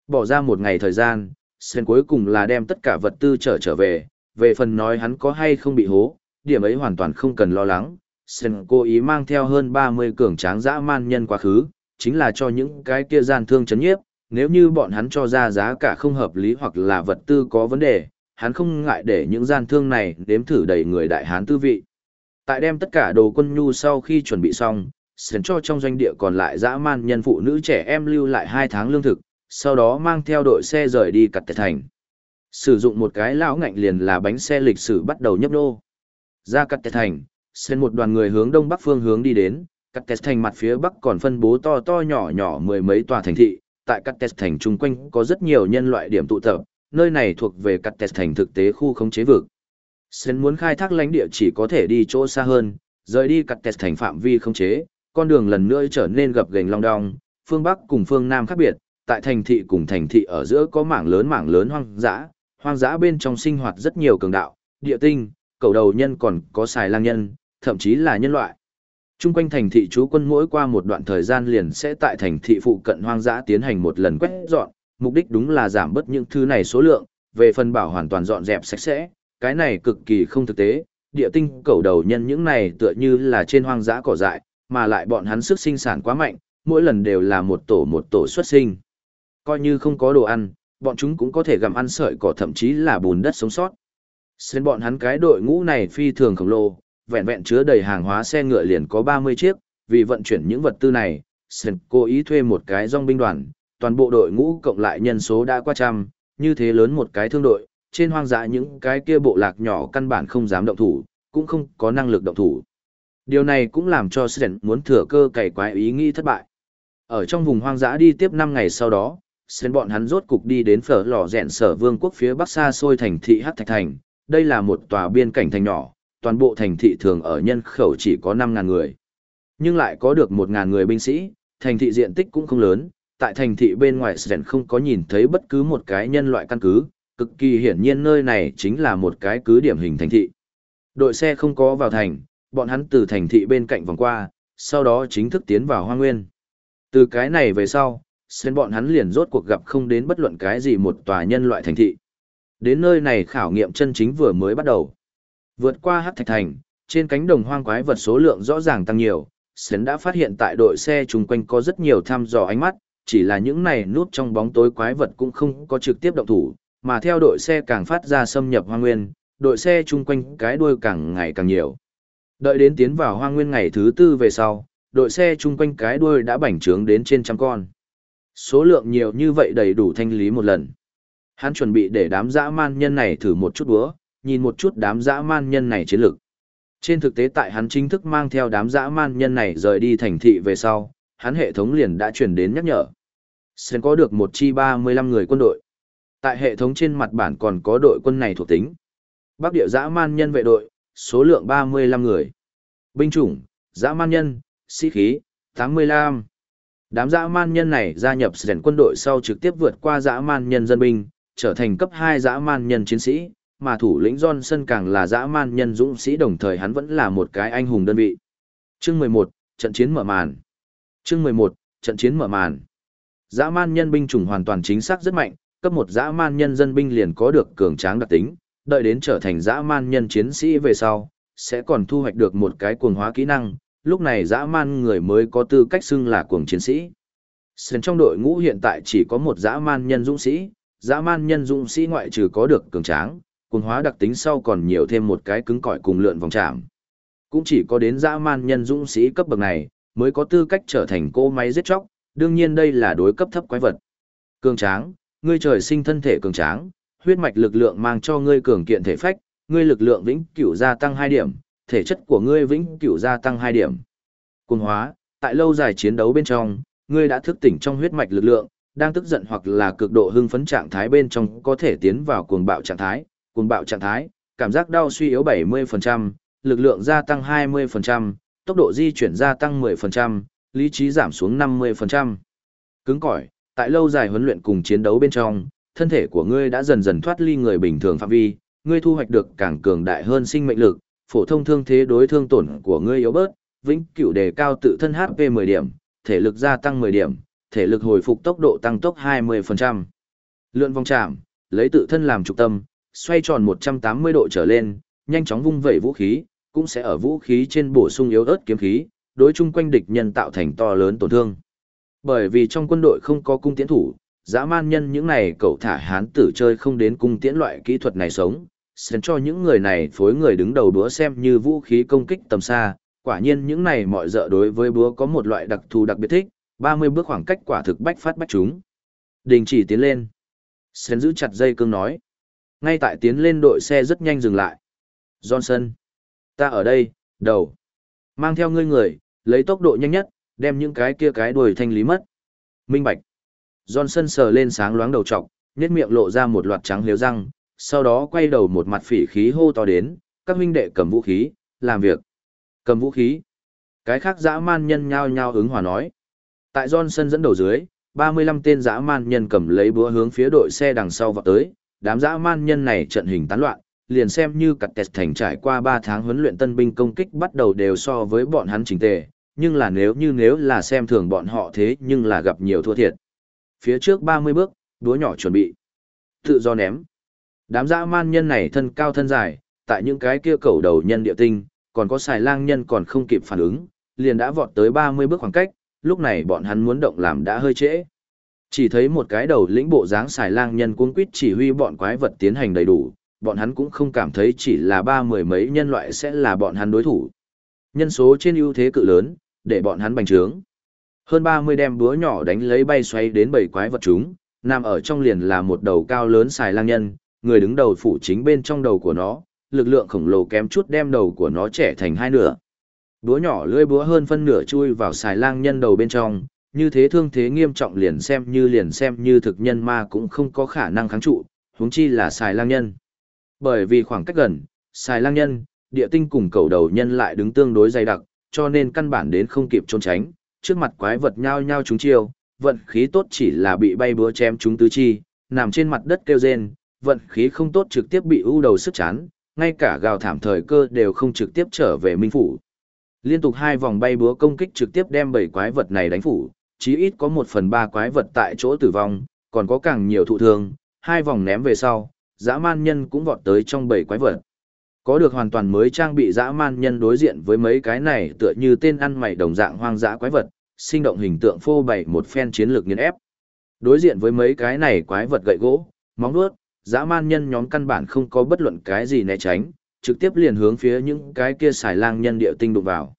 Bỏ ra một ngày thời gian, Sen cuối cùng là đem tất cả vật tư trở trở về, về phần nói hắn có hay không bị hố, điểm ấy hoàn toàn không cần lo lắng. Sen cố ý mang theo hơn 30 cường tráng dã man nhân quá khứ, chính là cho những cái kia gian thương chấn nhiếp, nếu như bọn hắn cho ra giá cả không hợp lý hoặc là vật tư có vấn đề, hắn không ngại để những gian thương này đếm thử đầy người đại hán tư vị. Tại đem tất cả đồ quân nhu sau khi chuẩn bị xong, sến cho trong doanh địa còn lại dã man nhân phụ nữ trẻ em lưu lại hai tháng lương thực, sau đó mang theo đội xe rời đi cặt tệ thành. Sử dụng một cái lão ngạnh liền là bánh xe lịch sử bắt đầu nhấp nô. Ra cặt tệ thành, sến một đoàn người hướng đông bắc phương hướng đi đến, cắt tệ thành mặt phía bắc còn phân bố to to nhỏ nhỏ mười mấy tòa thành thị, tại cắt tệ thành chung quanh có rất nhiều nhân loại điểm tụ tập, nơi này thuộc về cắt tệ thành thực tế khu khống chế vực. Sến muốn khai thác lãnh địa chỉ có thể đi chỗ xa hơn, rời đi cặt kẹt thành phạm vi không chế, con đường lần nữa trở nên gập ghềnh long đong, phương Bắc cùng phương Nam khác biệt, tại thành thị cùng thành thị ở giữa có mảng lớn mảng lớn hoang dã, hoang dã bên trong sinh hoạt rất nhiều cường đạo, địa tinh, cầu đầu nhân còn có xài lang nhân, thậm chí là nhân loại. Trung quanh thành thị chú quân mỗi qua một đoạn thời gian liền sẽ tại thành thị phụ cận hoang dã tiến hành một lần quét dọn, mục đích đúng là giảm bớt những thứ này số lượng, về phần bảo hoàn toàn dọn dẹp sạch sẽ, cái này cực kỳ không thực tế, địa tinh cầu đầu nhân những này tựa như là trên hoang dã cỏ dại, mà lại bọn hắn sức sinh sản quá mạnh, mỗi lần đều là một tổ một tổ xuất sinh. Coi như không có đồ ăn, bọn chúng cũng có thể gặm ăn sợi cỏ thậm chí là bùn đất sống sót. Xuyên bọn hắn cái đội ngũ này phi thường khổng lồ, vẹn vẹn chứa đầy hàng hóa xe ngựa liền có 30 chiếc, vì vận chuyển những vật tư này, xen cố ý thuê một cái dòng binh đoàn, toàn bộ đội ngũ cộng lại nhân số đã qua trăm, như thế lớn một cái thương đội, trên hoang dã những cái kia bộ lạc nhỏ căn bản không dám động thủ, cũng không có năng lực động thủ. Điều này cũng làm cho Sren muốn thừa cơ cày quái ý nghĩ thất bại. Ở trong vùng hoang dã đi tiếp 5 ngày sau đó, Sren bọn hắn rốt cục đi đến phở lò rẹn sở vương quốc phía bắc xa xôi thành thị Hắc Thạch Thành. Đây là một tòa biên cảnh thành nhỏ, toàn bộ thành thị thường ở nhân khẩu chỉ có 5.000 người. Nhưng lại có được 1.000 người binh sĩ, thành thị diện tích cũng không lớn, tại thành thị bên ngoài Sren không có nhìn thấy bất cứ một cái nhân loại căn cứ, cực kỳ hiển nhiên nơi này chính là một cái cứ điểm hình thành thị. Đội xe không có vào thành, bọn hắn từ thành thị bên cạnh vòng qua, sau đó chính thức tiến vào hoang nguyên. Từ cái này về sau, Sren bọn hắn liền rốt cuộc gặp không đến bất luận cái gì một tòa nhân loại thành thị. Đến nơi này khảo nghiệm chân chính vừa mới bắt đầu. Vượt qua hắc thạch thành, trên cánh đồng hoang quái vật số lượng rõ ràng tăng nhiều, Sến đã phát hiện tại đội xe chung quanh có rất nhiều thăm dò ánh mắt, chỉ là những này núp trong bóng tối quái vật cũng không có trực tiếp động thủ, mà theo đội xe càng phát ra xâm nhập hoang nguyên, đội xe chung quanh cái đuôi càng ngày càng nhiều. Đợi đến tiến vào hoang nguyên ngày thứ tư về sau, đội xe chung quanh cái đuôi đã bành trướng đến trên trăm con. Số lượng nhiều như vậy đầy đủ thanh lý một lần. Hắn chuẩn bị để đám dã man nhân này thử một chút búa, nhìn một chút đám dã man nhân này chiến lực. Trên thực tế tại hắn chính thức mang theo đám dã man nhân này rời đi thành thị về sau, hắn hệ thống liền đã truyền đến nhắc nhở. Sẽ có được một chi 35 người quân đội. Tại hệ thống trên mặt bản còn có đội quân này thuộc tính. Bắc địa dã man nhân vệ đội, số lượng 35 người. Binh chủng, dã man nhân, sĩ khí, 85. Đám dã man nhân này gia nhập sẻn quân đội sau trực tiếp vượt qua dã man nhân dân binh, trở thành cấp 2 dã man nhân chiến sĩ, mà thủ lĩnh Johnson càng là dã man nhân dũng sĩ đồng thời hắn vẫn là một cái anh hùng đơn vị. Chương 11, trận chiến mở màn. Chương 11, trận chiến mở màn. Dã man nhân binh chủng hoàn toàn chính xác rất mạnh, cấp một dã man nhân dân binh liền có được cường tráng đặc tính, đợi đến trở thành dã man nhân chiến sĩ về sau, sẽ còn thu hoạch được một cái cuồng hóa kỹ năng, lúc này dã man người mới có tư cách xưng là cuồng chiến sĩ. Sơn trong đội ngũ hiện tại chỉ có một dã man nhân dũng sĩ, dã man nhân dũng sĩ ngoại trừ có được cường tráng, cuồng hóa đặc tính sau còn nhiều thêm một cái cứng cỏi cùng lượn vòng chạm. Cũng chỉ có đến dã man nhân dũng sĩ cấp bậc này, mới có tư cách trở thành cô máy giết chóc, đương nhiên đây là đối cấp thấp quái vật. Cường tráng, ngươi trời sinh thân thể cường tráng, huyết mạch lực lượng mang cho ngươi cường kiện thể phách, ngươi lực lượng vĩnh cửu gia tăng 2 điểm, thể chất của ngươi vĩnh cửu gia tăng 2 điểm. Cuồng hóa, tại lâu dài chiến đấu bên trong, ngươi đã thức tỉnh trong huyết mạch lực lượng, đang tức giận hoặc là cực độ hưng phấn trạng thái bên trong có thể tiến vào cuồng bạo trạng thái, cuồng bạo trạng thái, cảm giác đau suy yếu 70%, lực lượng gia tăng 20%, tốc độ di chuyển gia tăng 10%, lý trí giảm xuống 50%. Cứng cỏi, tại lâu dài huấn luyện cùng chiến đấu bên trong, thân thể của ngươi đã dần dần thoát ly người bình thường phạm vi, ngươi thu hoạch được càng cường đại hơn sinh mệnh lực, phổ thông thương thế đối thương tổn của ngươi yếu bớt, vĩnh cửu đề cao tự thân HP 10 điểm, thể lực gia tăng 10 điểm, thể lực hồi phục tốc độ tăng tốc 20%. Lượn vòng chạm, lấy tự thân làm trục tâm, xoay tròn 180 độ trở lên, nhanh chóng vung vẩy vũ khí, cũng sẽ ở vũ khí trên bổ sung yếu ớt kiếm khí, đối chung quanh địch nhân tạo thành to lớn tổn thương. Bởi vì trong quân đội không có cung tiễn thủ, dã man nhân những này cậu thả hán tử chơi không đến cung tiễn loại kỹ thuật này sống, sến cho những người này phối người đứng đầu đũa xem như vũ khí công kích tầm xa, quả nhiên những này mọi dợ đối với búa có một loại đặc thù đặc biệt thích, 30 bước khoảng cách quả thực bách phát bách chúng. Đình chỉ tiến lên. Sến giữ chặt dây cương nói. Ngay tại tiến lên đội xe rất nhanh dừng lại. Johnson. Ta ở đây, đầu. Mang theo ngươi người, lấy tốc độ nhanh nhất, đem những cái kia cái đuổi thanh lý mất. Minh Bạch. Johnson sờ lên sáng loáng đầu trọc, nhếch miệng lộ ra một loạt trắng liếu răng, sau đó quay đầu một mặt phỉ khí hô to đến, các huynh đệ cầm vũ khí, làm việc. Cầm vũ khí. Cái khác dã man nhân nhao nhao ứng hòa nói. Tại Johnson dẫn đầu dưới, 35 tên dã man nhân cầm lấy búa hướng phía đội xe đằng sau vào tới, đám dã man nhân này trận hình tán loạn, liền xem như cặt tẹt thành trải qua 3 tháng huấn luyện tân binh công kích bắt đầu đều so với bọn hắn chỉnh tề, nhưng là nếu như nếu là xem thường bọn họ thế nhưng là gặp nhiều thua thiệt. Phía trước 30 bước, đúa nhỏ chuẩn bị. Tự do ném. Đám dã man nhân này thân cao thân dài, tại những cái kia cầu đầu nhân địa tinh, còn có xài lang nhân còn không kịp phản ứng, liền đã vọt tới 30 bước khoảng cách, lúc này bọn hắn muốn động làm đã hơi trễ. Chỉ thấy một cái đầu lĩnh bộ dáng xài lang nhân cuống quýt chỉ huy bọn quái vật tiến hành đầy đủ, bọn hắn cũng không cảm thấy chỉ là ba mười mấy nhân loại sẽ là bọn hắn đối thủ. Nhân số trên ưu thế cự lớn, để bọn hắn bành trướng. Hơn 30 đem búa nhỏ đánh lấy bay xoay đến bảy quái vật chúng, nằm ở trong liền là một đầu cao lớn xài lang nhân, người đứng đầu phủ chính bên trong đầu của nó, lực lượng khổng lồ kém chút đem đầu của nó trẻ thành hai nửa. Búa nhỏ lưỡi búa hơn phân nửa chui vào xài lang nhân đầu bên trong, như thế thương thế nghiêm trọng liền xem như liền xem như thực nhân ma cũng không có khả năng kháng trụ, huống chi là xài lang nhân. Bởi vì khoảng cách gần, xài lang nhân, địa tinh cùng cầu đầu nhân lại đứng tương đối dày đặc, cho nên căn bản đến không kịp trốn tránh, trước mặt quái vật nhao nhao chúng chiêu, vận khí tốt chỉ là bị bay búa chém chúng tứ chi, nằm trên mặt đất kêu rên, vận khí không tốt trực tiếp bị ưu đầu sức chán, ngay cả gào thảm thời cơ đều không trực tiếp trở về minh phủ. Liên tục hai vòng bay búa công kích trực tiếp đem bảy quái vật này đánh phủ, chí ít có một phần ba quái vật tại chỗ tử vong, còn có càng nhiều thụ thương, hai vòng ném về sau, dã man nhân cũng vọt tới trong bảy quái vật. Có được hoàn toàn mới trang bị dã man nhân đối diện với mấy cái này tựa như tên ăn mày đồng dạng hoang dã quái vật, sinh động hình tượng phô bày một phen chiến lược nghiền ép. Đối diện với mấy cái này quái vật gậy gỗ, móng vuốt, dã man nhân nhóm căn bản không có bất luận cái gì né tránh, trực tiếp liền hướng phía những cái kia xài lang nhân địa tinh đụng vào.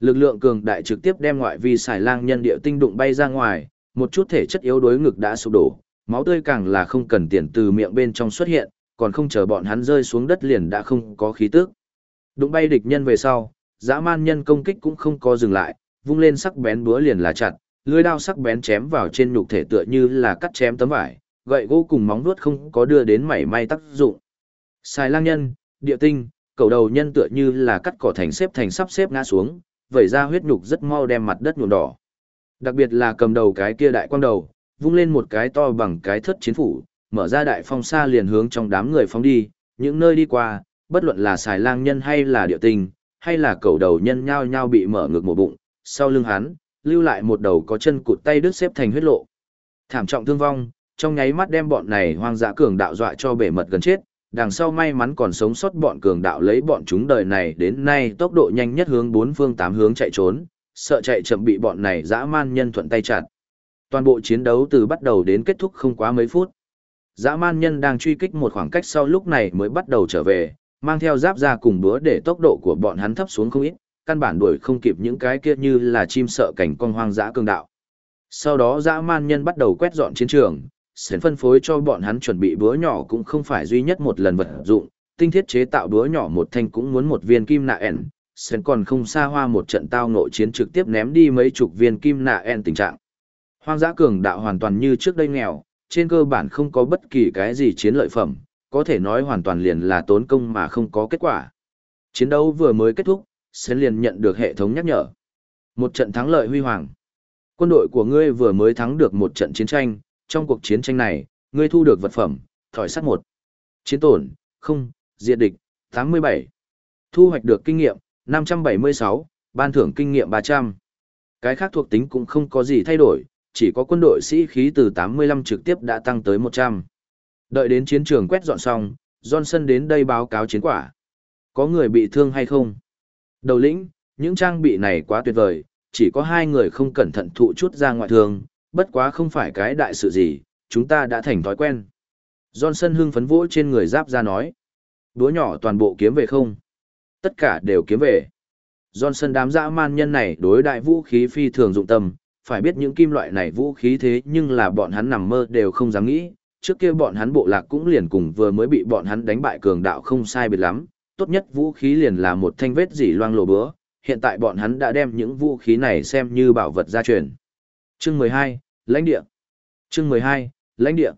Lực lượng cường đại trực tiếp đem ngoại vi xài lang nhân địa tinh đụng bay ra ngoài, một chút thể chất yếu đối ngực đã sụp đổ, máu tươi càng là không cần tiền từ miệng bên trong xuất hiện, còn không chờ bọn hắn rơi xuống đất liền đã không có khí tức. Đụng bay địch nhân về sau, dã man nhân công kích cũng không có dừng lại, vung lên sắc bén búa liền là chặt, lưỡi đao sắc bén chém vào trên nhục thể tựa như là cắt chém tấm vải, gậy gỗ cùng móng vuốt không có đưa đến mảy may tác dụng. Xài lang nhân, địa tinh, cầu đầu nhân tựa như là cắt cỏ thành xếp thành sắp xếp ngã xuống, vẩy ra huyết nhục rất mau đem mặt đất nhuộm đỏ. Đặc biệt là cầm đầu cái kia đại quang đầu, vung lên một cái to bằng cái thất chiến phủ, mở ra đại phong xa liền hướng trong đám người phóng đi, những nơi đi qua, bất luận là xài lang nhân hay là địa tinh, hay là cầu đầu nhân nhao nhao bị mở ngược một bụng, sau lưng hắn, lưu lại một đầu có chân cụt tay đứt xếp thành huyết lộ. Thảm trọng thương vong, trong nháy mắt đem bọn này hoang dã cường đạo dọa cho bể mật gần chết, đằng sau may mắn còn sống sót bọn cường đạo lấy bọn chúng đời này đến nay tốc độ nhanh nhất hướng bốn phương tám hướng chạy trốn, sợ chạy chậm bị bọn này dã man nhân thuận tay chặt. Toàn bộ chiến đấu từ bắt đầu đến kết thúc không quá mấy phút. Dã man nhân đang truy kích một khoảng cách sau lúc này mới bắt đầu trở về, mang theo giáp ra cùng búa để tốc độ của bọn hắn thấp xuống không ít, căn bản đuổi không kịp những cái kia như là chim sợ cảnh con hoang dã cường đạo. Sau đó dã man nhân bắt đầu quét dọn chiến trường, sến phân phối cho bọn hắn chuẩn bị búa nhỏ cũng không phải duy nhất một lần vật dụng, tinh thiết chế tạo búa nhỏ một thanh cũng muốn một viên kim nạ ẻn, sến còn không xa hoa một trận tao nội chiến trực tiếp ném đi mấy chục viên kim nạ ẻn tình trạng. Hoang dã cường đạo hoàn toàn như trước đây nghèo, trên cơ bản không có bất kỳ cái gì chiến lợi phẩm, có thể nói hoàn toàn liền là tốn công mà không có kết quả. Chiến đấu vừa mới kết thúc, Sến liền nhận được hệ thống nhắc nhở. Một trận thắng lợi huy hoàng. Quân đội của ngươi vừa mới thắng được một trận chiến tranh, trong cuộc chiến tranh này, ngươi thu được vật phẩm, thỏi sắt một Chiến tổn, không, diệt địch, 87. Thu hoạch được kinh nghiệm, 576, ban thưởng kinh nghiệm 300. Cái khác thuộc tính cũng không có gì thay đổi, chỉ có quân đội sĩ khí từ 85 trực tiếp đã tăng tới 100. Đợi đến chiến trường quét dọn xong, Johnson đến đây báo cáo chiến quả. Có người bị thương hay không? Đầu lĩnh, những trang bị này quá tuyệt vời, chỉ có hai người không cẩn thận thụ chút ra ngoại thương, bất quá không phải cái đại sự gì, chúng ta đã thành thói quen. Johnson hưng phấn vỗ trên người giáp ra nói. Đúa nhỏ toàn bộ kiếm về không? Tất cả đều kiếm về. Johnson đám dã man nhân này đối đại vũ khí phi thường dụng tâm, phải biết những kim loại này vũ khí thế nhưng là bọn hắn nằm mơ đều không dám nghĩ. Trước kia bọn hắn bộ lạc cũng liền cùng vừa mới bị bọn hắn đánh bại cường đạo không sai biệt lắm, tốt nhất vũ khí liền là một thanh vết dỉ loang lổ bữa, hiện tại bọn hắn đã đem những vũ khí này xem như bảo vật gia truyền. Chương 12, lãnh địa. Chương 12, lãnh địa.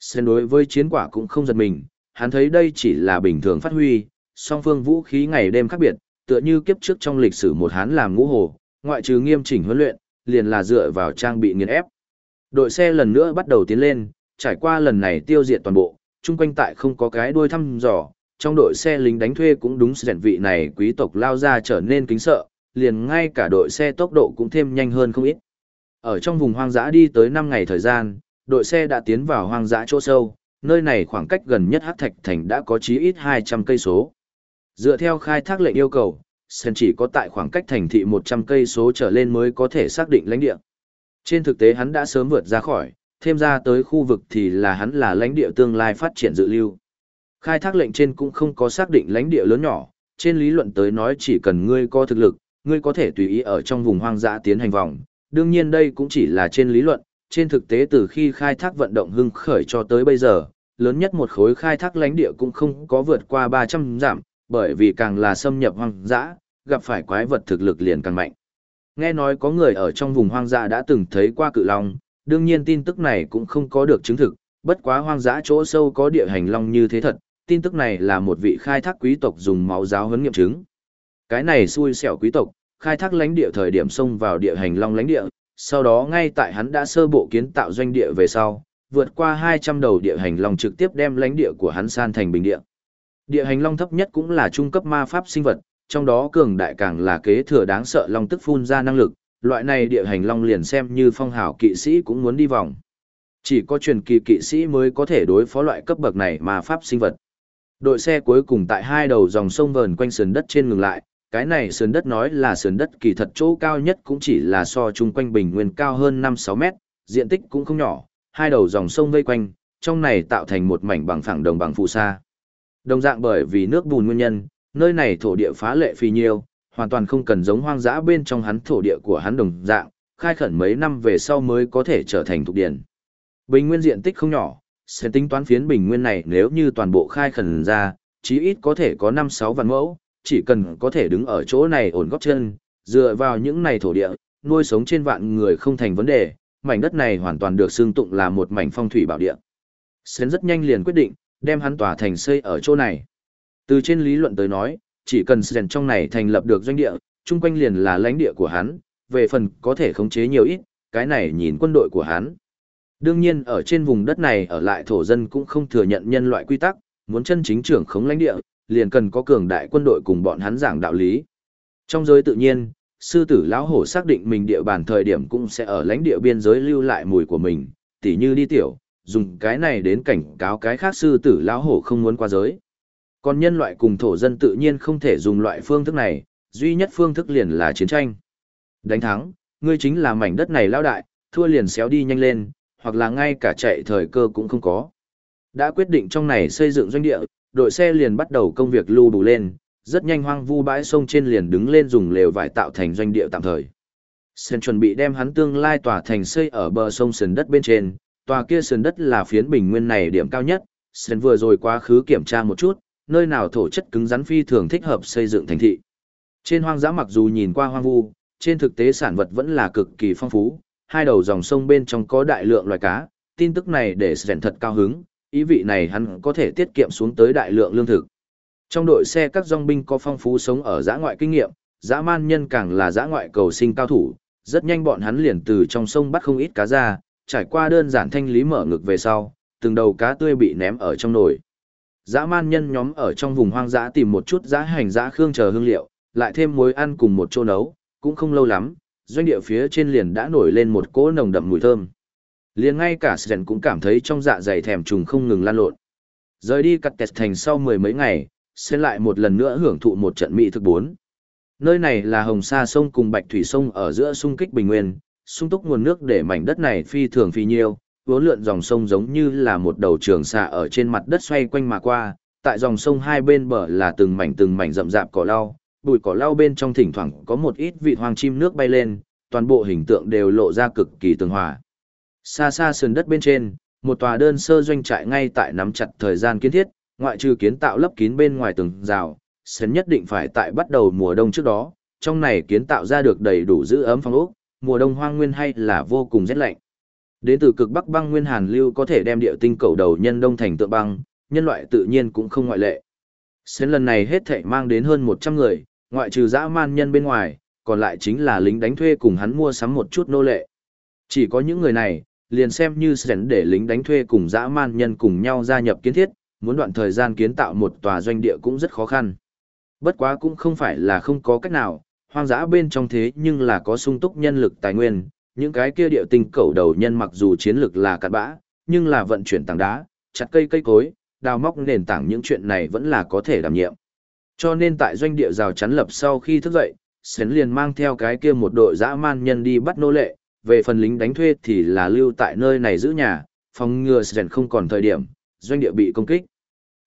Xen đối với chiến quả cũng không giật mình, hắn thấy đây chỉ là bình thường phát huy, song phương vũ khí ngày đêm khác biệt, tựa như kiếp trước trong lịch sử một hắn làm ngũ hồ, ngoại trừ nghiêm chỉnh huấn luyện, liền là dựa vào trang bị nghiền ép. Đội xe lần nữa bắt đầu tiến lên, trải qua lần này tiêu diệt toàn bộ, chung quanh tại không có cái đuôi thăm dò, trong đội xe lính đánh thuê cũng đúng sự vị này quý tộc lao ra trở nên kính sợ, liền ngay cả đội xe tốc độ cũng thêm nhanh hơn không ít. Ở trong vùng hoang dã đi tới 5 ngày thời gian, đội xe đã tiến vào hoang dã chỗ sâu, nơi này khoảng cách gần nhất Hắc Thạch Thành đã có chí ít 200 cây số. Dựa theo khai thác lệnh yêu cầu, Sen chỉ có tại khoảng cách thành thị 100 cây số trở lên mới có thể xác định lãnh địa. Trên thực tế hắn đã sớm vượt ra khỏi, thêm ra tới khu vực thì là hắn là lãnh địa tương lai phát triển dự lưu. Khai thác lệnh trên cũng không có xác định lãnh địa lớn nhỏ, trên lý luận tới nói chỉ cần ngươi có thực lực, ngươi có thể tùy ý ở trong vùng hoang dã tiến hành vòng. Đương nhiên đây cũng chỉ là trên lý luận, trên thực tế từ khi khai thác vận động hưng khởi cho tới bây giờ, lớn nhất một khối khai thác lãnh địa cũng không có vượt qua 300 giảm, bởi vì càng là xâm nhập hoang dã, gặp phải quái vật thực lực liền càng mạnh. Nghe nói có người ở trong vùng hoang dã đã từng thấy qua cự long, đương nhiên tin tức này cũng không có được chứng thực, bất quá hoang dã chỗ sâu có địa hành long như thế thật, tin tức này là một vị khai thác quý tộc dùng máu giáo huấn nghiệm chứng. Cái này xui xẻo quý tộc, khai thác lãnh địa thời điểm xông vào địa hành long lãnh địa, sau đó ngay tại hắn đã sơ bộ kiến tạo doanh địa về sau, vượt qua 200 đầu địa hành long trực tiếp đem lãnh địa của hắn san thành bình địa. Địa hành long thấp nhất cũng là trung cấp ma pháp sinh vật, trong đó cường đại càng là kế thừa đáng sợ long tức phun ra năng lực, loại này địa hành long liền xem như phong hào kỵ sĩ cũng muốn đi vòng. Chỉ có truyền kỳ kỵ sĩ mới có thể đối phó loại cấp bậc này mà pháp sinh vật. Đội xe cuối cùng tại hai đầu dòng sông vờn quanh sườn đất trên ngừng lại, cái này sườn đất nói là sườn đất kỳ thật chỗ cao nhất cũng chỉ là so chung quanh bình nguyên cao hơn 5-6 mét, diện tích cũng không nhỏ, hai đầu dòng sông vây quanh, trong này tạo thành một mảnh bằng phẳng đồng bằng phù sa. Đồng dạng bởi vì nước bùn nguyên nhân, nơi này thổ địa phá lệ phi nhiêu, hoàn toàn không cần giống hoang dã bên trong hắn thổ địa của hắn đồng dạng, khai khẩn mấy năm về sau mới có thể trở thành thuộc điển. Bình nguyên diện tích không nhỏ, sẽ tính toán phiến bình nguyên này nếu như toàn bộ khai khẩn ra, chí ít có thể có 5-6 vạn mẫu, chỉ cần có thể đứng ở chỗ này ổn góp chân, dựa vào những này thổ địa, nuôi sống trên vạn người không thành vấn đề, mảnh đất này hoàn toàn được xưng tụng là một mảnh phong thủy bảo địa. Sến rất nhanh liền quyết định, đem hắn tòa thành xây ở chỗ này. Từ trên lý luận tới nói, chỉ cần Sến trong này thành lập được doanh địa, chung quanh liền là lãnh địa của hắn, về phần có thể khống chế nhiều ít, cái này nhìn quân đội của hắn. Đương nhiên ở trên vùng đất này ở lại thổ dân cũng không thừa nhận nhân loại quy tắc, muốn chân chính trưởng khống lãnh địa, liền cần có cường đại quân đội cùng bọn hắn giảng đạo lý. Trong giới tự nhiên, sư tử lão hổ xác định mình địa bàn thời điểm cũng sẽ ở lãnh địa biên giới lưu lại mùi của mình, tỉ như đi tiểu, dùng cái này đến cảnh cáo cái khác sư tử lão hổ không muốn qua giới. Còn nhân loại cùng thổ dân tự nhiên không thể dùng loại phương thức này, duy nhất phương thức liền là chiến tranh. Đánh thắng, ngươi chính là mảnh đất này lão đại, thua liền xéo đi nhanh lên, hoặc là ngay cả chạy thời cơ cũng không có. Đã quyết định trong này xây dựng doanh địa, đội xe liền bắt đầu công việc lưu đủ lên, rất nhanh hoang vu bãi sông trên liền đứng lên dùng lều vải tạo thành doanh địa tạm thời. sơn chuẩn bị đem hắn tương lai tòa thành xây ở bờ sông sườn đất bên trên, tòa kia sườn đất là phiến bình nguyên này điểm cao nhất, sơn vừa rồi quá khứ kiểm tra một chút, nơi nào thổ chất cứng rắn phi thường thích hợp xây dựng thành thị. Trên hoang dã mặc dù nhìn qua hoang vu, trên thực tế sản vật vẫn là cực kỳ phong phú, hai đầu dòng sông bên trong có đại lượng loài cá, tin tức này để rèn thật cao hứng, ý vị này hắn có thể tiết kiệm xuống tới đại lượng lương thực. Trong đội xe các dòng binh có phong phú sống ở giã ngoại kinh nghiệm, dã man nhân càng là dã ngoại cầu sinh cao thủ, rất nhanh bọn hắn liền từ trong sông bắt không ít cá ra, trải qua đơn giản thanh lý mở ngực về sau, từng đầu cá tươi bị ném ở trong nồi. Dã man nhân nhóm ở trong vùng hoang dã tìm một chút dã hành dã khương chờ hương liệu, lại thêm muối ăn cùng một chỗ nấu, cũng không lâu lắm, doanh địa phía trên liền đã nổi lên một cỗ nồng đậm mùi thơm. Liền ngay cả Sren cũng cảm thấy trong dạ dày thèm trùng không ngừng lan lộn. Rời đi cắt tẹt thành sau mười mấy ngày, sẽ lại một lần nữa hưởng thụ một trận mỹ thực bốn. Nơi này là Hồng Sa sông cùng Bạch Thủy sông ở giữa sung kích bình nguyên, sung túc nguồn nước để mảnh đất này phi thường phi nhiêu, vốn lượn dòng sông giống như là một đầu trường xạ ở trên mặt đất xoay quanh mà qua, tại dòng sông hai bên bờ là từng mảnh từng mảnh rậm rạp cỏ lau, bụi cỏ lau bên trong thỉnh thoảng có một ít vị hoang chim nước bay lên, toàn bộ hình tượng đều lộ ra cực kỳ tường hòa. Xa xa sườn đất bên trên, một tòa đơn sơ doanh trại ngay tại nắm chặt thời gian kiến thiết, ngoại trừ kiến tạo lấp kín bên ngoài tường rào, sến nhất định phải tại bắt đầu mùa đông trước đó, trong này kiến tạo ra được đầy đủ giữ ấm phòng ốc, mùa đông hoang nguyên hay là vô cùng rét lạnh. Đến từ cực bắc băng nguyên hàn lưu có thể đem địa tinh cầu đầu nhân đông thành tượng băng, nhân loại tự nhiên cũng không ngoại lệ. Sến lần này hết thảy mang đến hơn 100 người, ngoại trừ dã man nhân bên ngoài, còn lại chính là lính đánh thuê cùng hắn mua sắm một chút nô lệ. Chỉ có những người này, liền xem như Sến để lính đánh thuê cùng dã man nhân cùng nhau gia nhập kiến thiết, muốn đoạn thời gian kiến tạo một tòa doanh địa cũng rất khó khăn. Bất quá cũng không phải là không có cách nào, hoang dã bên trong thế nhưng là có sung túc nhân lực tài nguyên, những cái kia địa tinh cầu đầu nhân mặc dù chiến lực là cặn bã, nhưng là vận chuyển tảng đá, chặt cây cây cối, đào móc nền tảng những chuyện này vẫn là có thể đảm nhiệm. Cho nên tại doanh địa rào chắn lập sau khi thức dậy, Sến liền mang theo cái kia một đội dã man nhân đi bắt nô lệ, về phần lính đánh thuê thì là lưu tại nơi này giữ nhà, phòng ngừa sến không còn thời điểm, doanh địa bị công kích.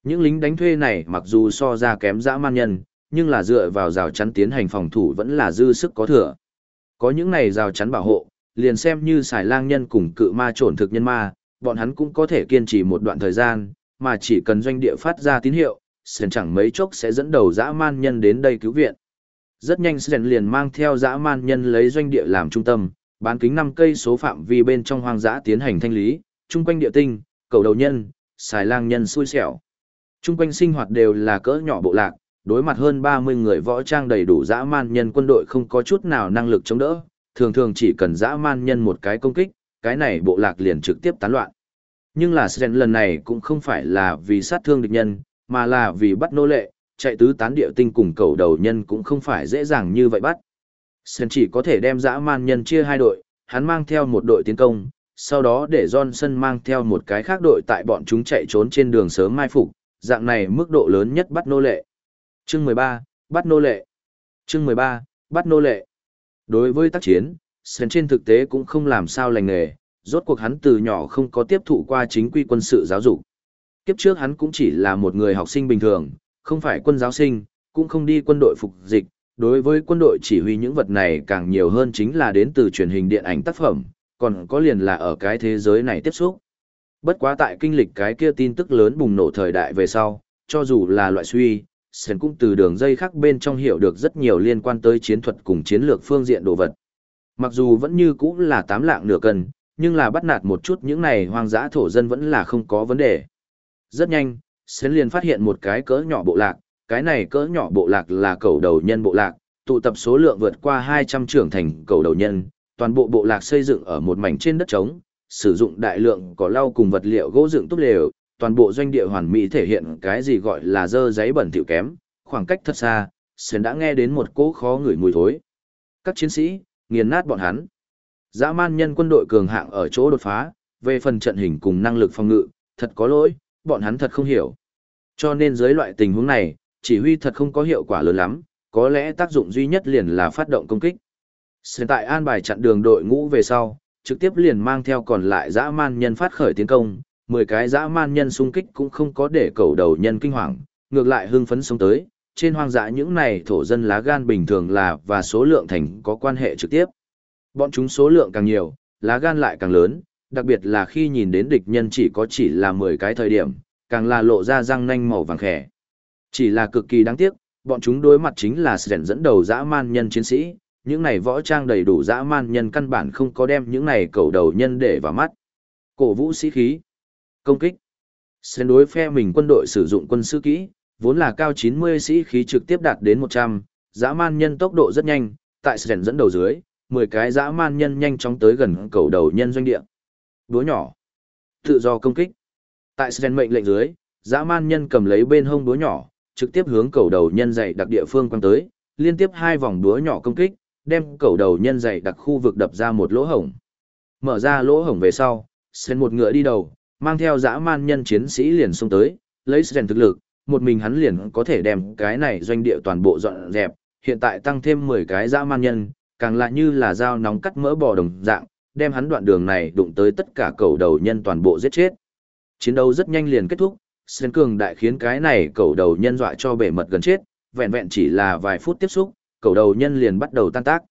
Những lính đánh thuê này mặc dù so ra kém dã man nhân, nhưng là dựa vào rào chắn tiến hành phòng thủ vẫn là dư sức có thừa. Có những này rào chắn bảo hộ, liền xem như xài lang nhân cùng cự ma trổn thực nhân ma, bọn hắn cũng có thể kiên trì một đoạn thời gian, mà chỉ cần doanh địa phát ra tín hiệu, Sren chẳng mấy chốc sẽ dẫn đầu dã man nhân đến đây cứu viện. Rất nhanh Sren liền mang theo dã man nhân lấy doanh địa làm trung tâm, bán kính 5 cây số phạm vi bên trong hoang dã tiến hành thanh lý, chung quanh địa tinh, cầu đầu nhân, xài lang nhân xui xẻo. Chung quanh sinh hoạt đều là cỡ nhỏ bộ lạc, đối mặt hơn 30 người võ trang đầy đủ dã man nhân quân đội không có chút nào năng lực chống đỡ, thường thường chỉ cần dã man nhân một cái công kích, cái này bộ lạc liền trực tiếp tán loạn. Nhưng là Sren lần này cũng không phải là vì sát thương địch nhân, mà là vì bắt nô lệ, chạy tứ tán địa tinh cùng cầu đầu nhân cũng không phải dễ dàng như vậy bắt. Sren chỉ có thể đem dã man nhân chia hai đội, hắn mang theo một đội tiến công, sau đó để Johnson mang theo một cái khác đội tại bọn chúng chạy trốn trên đường sớm mai phục, dạng này mức độ lớn nhất bắt nô lệ. Chương 13, bắt nô lệ. Chương 13, bắt nô lệ. Đối với tác chiến, Sren trên thực tế cũng không làm sao lành nghề, rốt cuộc hắn từ nhỏ không có tiếp thụ qua chính quy quân sự giáo dục. Kiếp trước hắn cũng chỉ là một người học sinh bình thường, không phải quân giáo sinh, cũng không đi quân đội phục dịch. Đối với quân đội chỉ huy những vật này càng nhiều hơn chính là đến từ truyền hình điện ảnh tác phẩm, còn có liền là ở cái thế giới này tiếp xúc. Bất quá tại kinh lịch cái kia tin tức lớn bùng nổ thời đại về sau, cho dù là loại suy, Sen cũng từ đường dây khác bên trong hiểu được rất nhiều liên quan tới chiến thuật cùng chiến lược phương diện đồ vật. Mặc dù vẫn như cũ là tám lạng nửa cân, nhưng là bắt nạt một chút những này hoang dã thổ dân vẫn là không có vấn đề. Rất nhanh, Sến liền phát hiện một cái cỡ nhỏ bộ lạc, cái này cỡ nhỏ bộ lạc là cầu đầu nhân bộ lạc, tụ tập số lượng vượt qua 200 trưởng thành cầu đầu nhân, toàn bộ bộ lạc xây dựng ở một mảnh trên đất trống, sử dụng đại lượng cỏ lau cùng vật liệu gỗ dựng tốt lều, toàn bộ doanh địa hoàn mỹ thể hiện cái gì gọi là dơ giấy bẩn thỉu kém, khoảng cách thật xa, Sến đã nghe đến một cỗ khó ngửi mùi thối. Các chiến sĩ, nghiền nát bọn hắn. Dã man nhân quân đội cường hạng ở chỗ đột phá, về phần trận hình cùng năng lực phòng ngự, thật có lỗi, bọn hắn thật không hiểu. Cho nên dưới loại tình huống này, chỉ huy thật không có hiệu quả lớn lắm, có lẽ tác dụng duy nhất liền là phát động công kích. Hiện tại an bài chặn đường đội ngũ về sau, trực tiếp liền mang theo còn lại dã man nhân phát khởi tiến công, 10 cái dã man nhân xung kích cũng không có để cầu đầu nhân kinh hoàng, ngược lại hưng phấn sống tới, trên hoang dã những này thổ dân lá gan bình thường là và số lượng thành có quan hệ trực tiếp. Bọn chúng số lượng càng nhiều, lá gan lại càng lớn, đặc biệt là khi nhìn đến địch nhân chỉ có chỉ là 10 cái thời điểm, càng là lộ ra răng nanh màu vàng khẻ. Chỉ là cực kỳ đáng tiếc, bọn chúng đối mặt chính là sẻn dẫn đầu dã man nhân chiến sĩ, những này võ trang đầy đủ dã man nhân căn bản không có đem những này cầu đầu nhân để vào mắt. Cổ vũ sĩ khí, công kích. Sren đối phe mình quân đội sử dụng quân sư kỹ, vốn là cao 90 sĩ khí trực tiếp đạt đến 100, dã man nhân tốc độ rất nhanh, tại Sren dẫn đầu dưới, 10 cái dã man nhân nhanh chóng tới gần cầu đầu nhân doanh địa. Đúa nhỏ, tự do công kích. Tại Sren mệnh lệnh dưới, dã man nhân cầm lấy bên hông đúa nhỏ, trực tiếp hướng cầu đầu nhân dày đặc địa phương quăng tới, liên tiếp hai vòng đúa nhỏ công kích, đem cầu đầu nhân dày đặc khu vực đập ra một lỗ hổng. Mở ra lỗ hổng về sau, sen một ngựa đi đầu, mang theo dã man nhân chiến sĩ liền xông tới, lấy rèn thực lực, một mình hắn liền có thể đem cái này doanh địa toàn bộ dọn dẹp, hiện tại tăng thêm 10 cái dã man nhân, càng lại như là dao nóng cắt mỡ bò đồng dạng, đem hắn đoạn đường này đụng tới tất cả cầu đầu nhân toàn bộ giết chết. Chiến đấu rất nhanh liền kết thúc, Sơn cường đại khiến cái này cầu đầu nhân dọa cho bể mật gần chết, vẹn vẹn chỉ là vài phút tiếp xúc, cầu đầu nhân liền bắt đầu tan tác.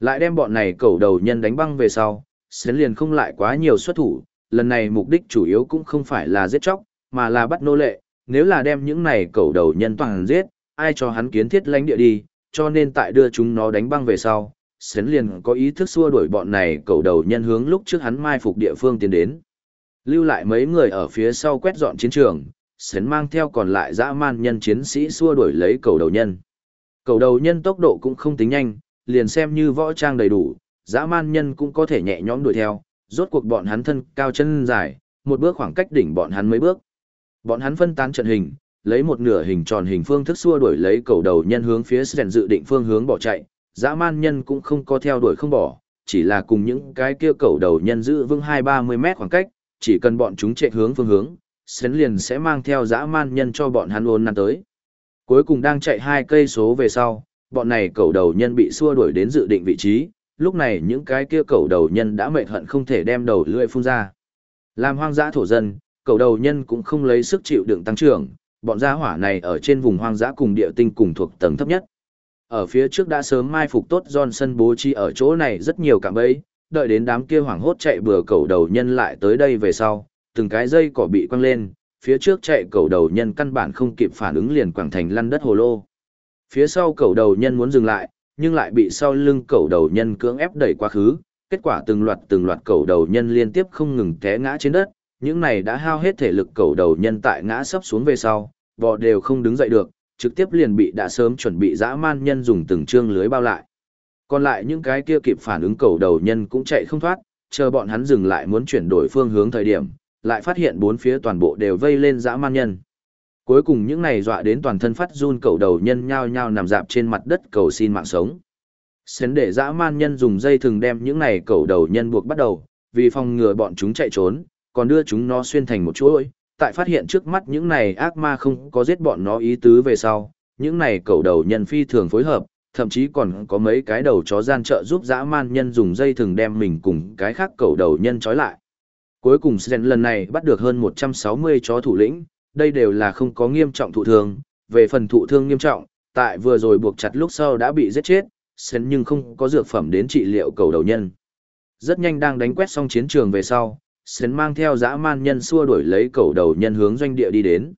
Lại đem bọn này cầu đầu nhân đánh băng về sau, Sơn liền không lại quá nhiều xuất thủ, lần này mục đích chủ yếu cũng không phải là giết chóc, mà là bắt nô lệ, nếu là đem những này cầu đầu nhân toàn giết, ai cho hắn kiến thiết lãnh địa đi, cho nên tại đưa chúng nó đánh băng về sau, Sến liền có ý thức xua đuổi bọn này cầu đầu nhân hướng lúc trước hắn mai phục địa phương tiến đến. Lưu lại mấy người ở phía sau quét dọn chiến trường, Sến mang theo còn lại dã man nhân chiến sĩ xua đuổi lấy cầu đầu nhân. Cầu đầu nhân tốc độ cũng không tính nhanh, liền xem như võ trang đầy đủ, dã man nhân cũng có thể nhẹ nhõm đuổi theo, rốt cuộc bọn hắn thân cao chân dài, một bước khoảng cách đỉnh bọn hắn mấy bước. Bọn hắn phân tán trận hình, lấy một nửa hình tròn hình phương thức xua đuổi lấy cầu đầu nhân hướng phía Sren dự định phương hướng bỏ chạy, dã man nhân cũng không có theo đuổi không bỏ, chỉ là cùng những cái kia cầu đầu nhân giữ vững hai ba mươi mét khoảng cách, chỉ cần bọn chúng chạy hướng phương hướng, Sến liền sẽ mang theo dã man nhân cho bọn hắn ôn năn tới. Cuối cùng đang chạy hai cây số về sau, bọn này cầu đầu nhân bị xua đuổi đến dự định vị trí, lúc này những cái kia cầu đầu nhân đã mệt hận không thể đem đầu lưỡi phun ra. Làm hoang dã thổ dân, cầu đầu nhân cũng không lấy sức chịu đựng tăng trưởng, bọn gia hỏa này ở trên vùng hoang dã cùng địa tinh cùng thuộc tầng thấp nhất. Ở phía trước đã sớm mai phục tốt Johnson bố trí ở chỗ này rất nhiều cảm ấy, đợi đến đám kia hoảng hốt chạy bừa cầu đầu nhân lại tới đây về sau, từng cái dây cỏ bị quăng lên, phía trước chạy cầu đầu nhân căn bản không kịp phản ứng liền quẳng thành lăn đất hồ lô. Phía sau cầu đầu nhân muốn dừng lại, nhưng lại bị sau lưng cầu đầu nhân cưỡng ép đẩy quá khứ, kết quả từng loạt từng loạt cầu đầu nhân liên tiếp không ngừng té ngã trên đất, những này đã hao hết thể lực cầu đầu nhân tại ngã sấp xuống về sau, bò đều không đứng dậy được, trực tiếp liền bị đã sớm chuẩn bị dã man nhân dùng từng trương lưới bao lại. Còn lại những cái kia kịp phản ứng cầu đầu nhân cũng chạy không thoát, chờ bọn hắn dừng lại muốn chuyển đổi phương hướng thời điểm, lại phát hiện bốn phía toàn bộ đều vây lên dã man nhân. Cuối cùng những này dọa đến toàn thân phát run cầu đầu nhân nhao nhao nằm dạp trên mặt đất cầu xin mạng sống. Xến để dã man nhân dùng dây thừng đem những này cầu đầu nhân buộc bắt đầu, vì phòng ngừa bọn chúng chạy trốn, còn đưa chúng nó xuyên thành một chuỗi. Tại phát hiện trước mắt những này ác ma không có giết bọn nó ý tứ về sau, những này cầu đầu nhân phi thường phối hợp, thậm chí còn có mấy cái đầu chó gian trợ giúp dã man nhân dùng dây thừng đem mình cùng cái khác cầu đầu nhân trói lại. Cuối cùng Sren lần này bắt được hơn 160 chó thủ lĩnh, đây đều là không có nghiêm trọng thụ thương, về phần thụ thương nghiêm trọng, tại vừa rồi buộc chặt lúc sau đã bị giết chết, sến nhưng không có dược phẩm đến trị liệu cầu đầu nhân. Rất nhanh đang đánh quét xong chiến trường về sau, sến mang theo dã man nhân xua đuổi lấy cầu đầu nhân hướng doanh địa đi đến.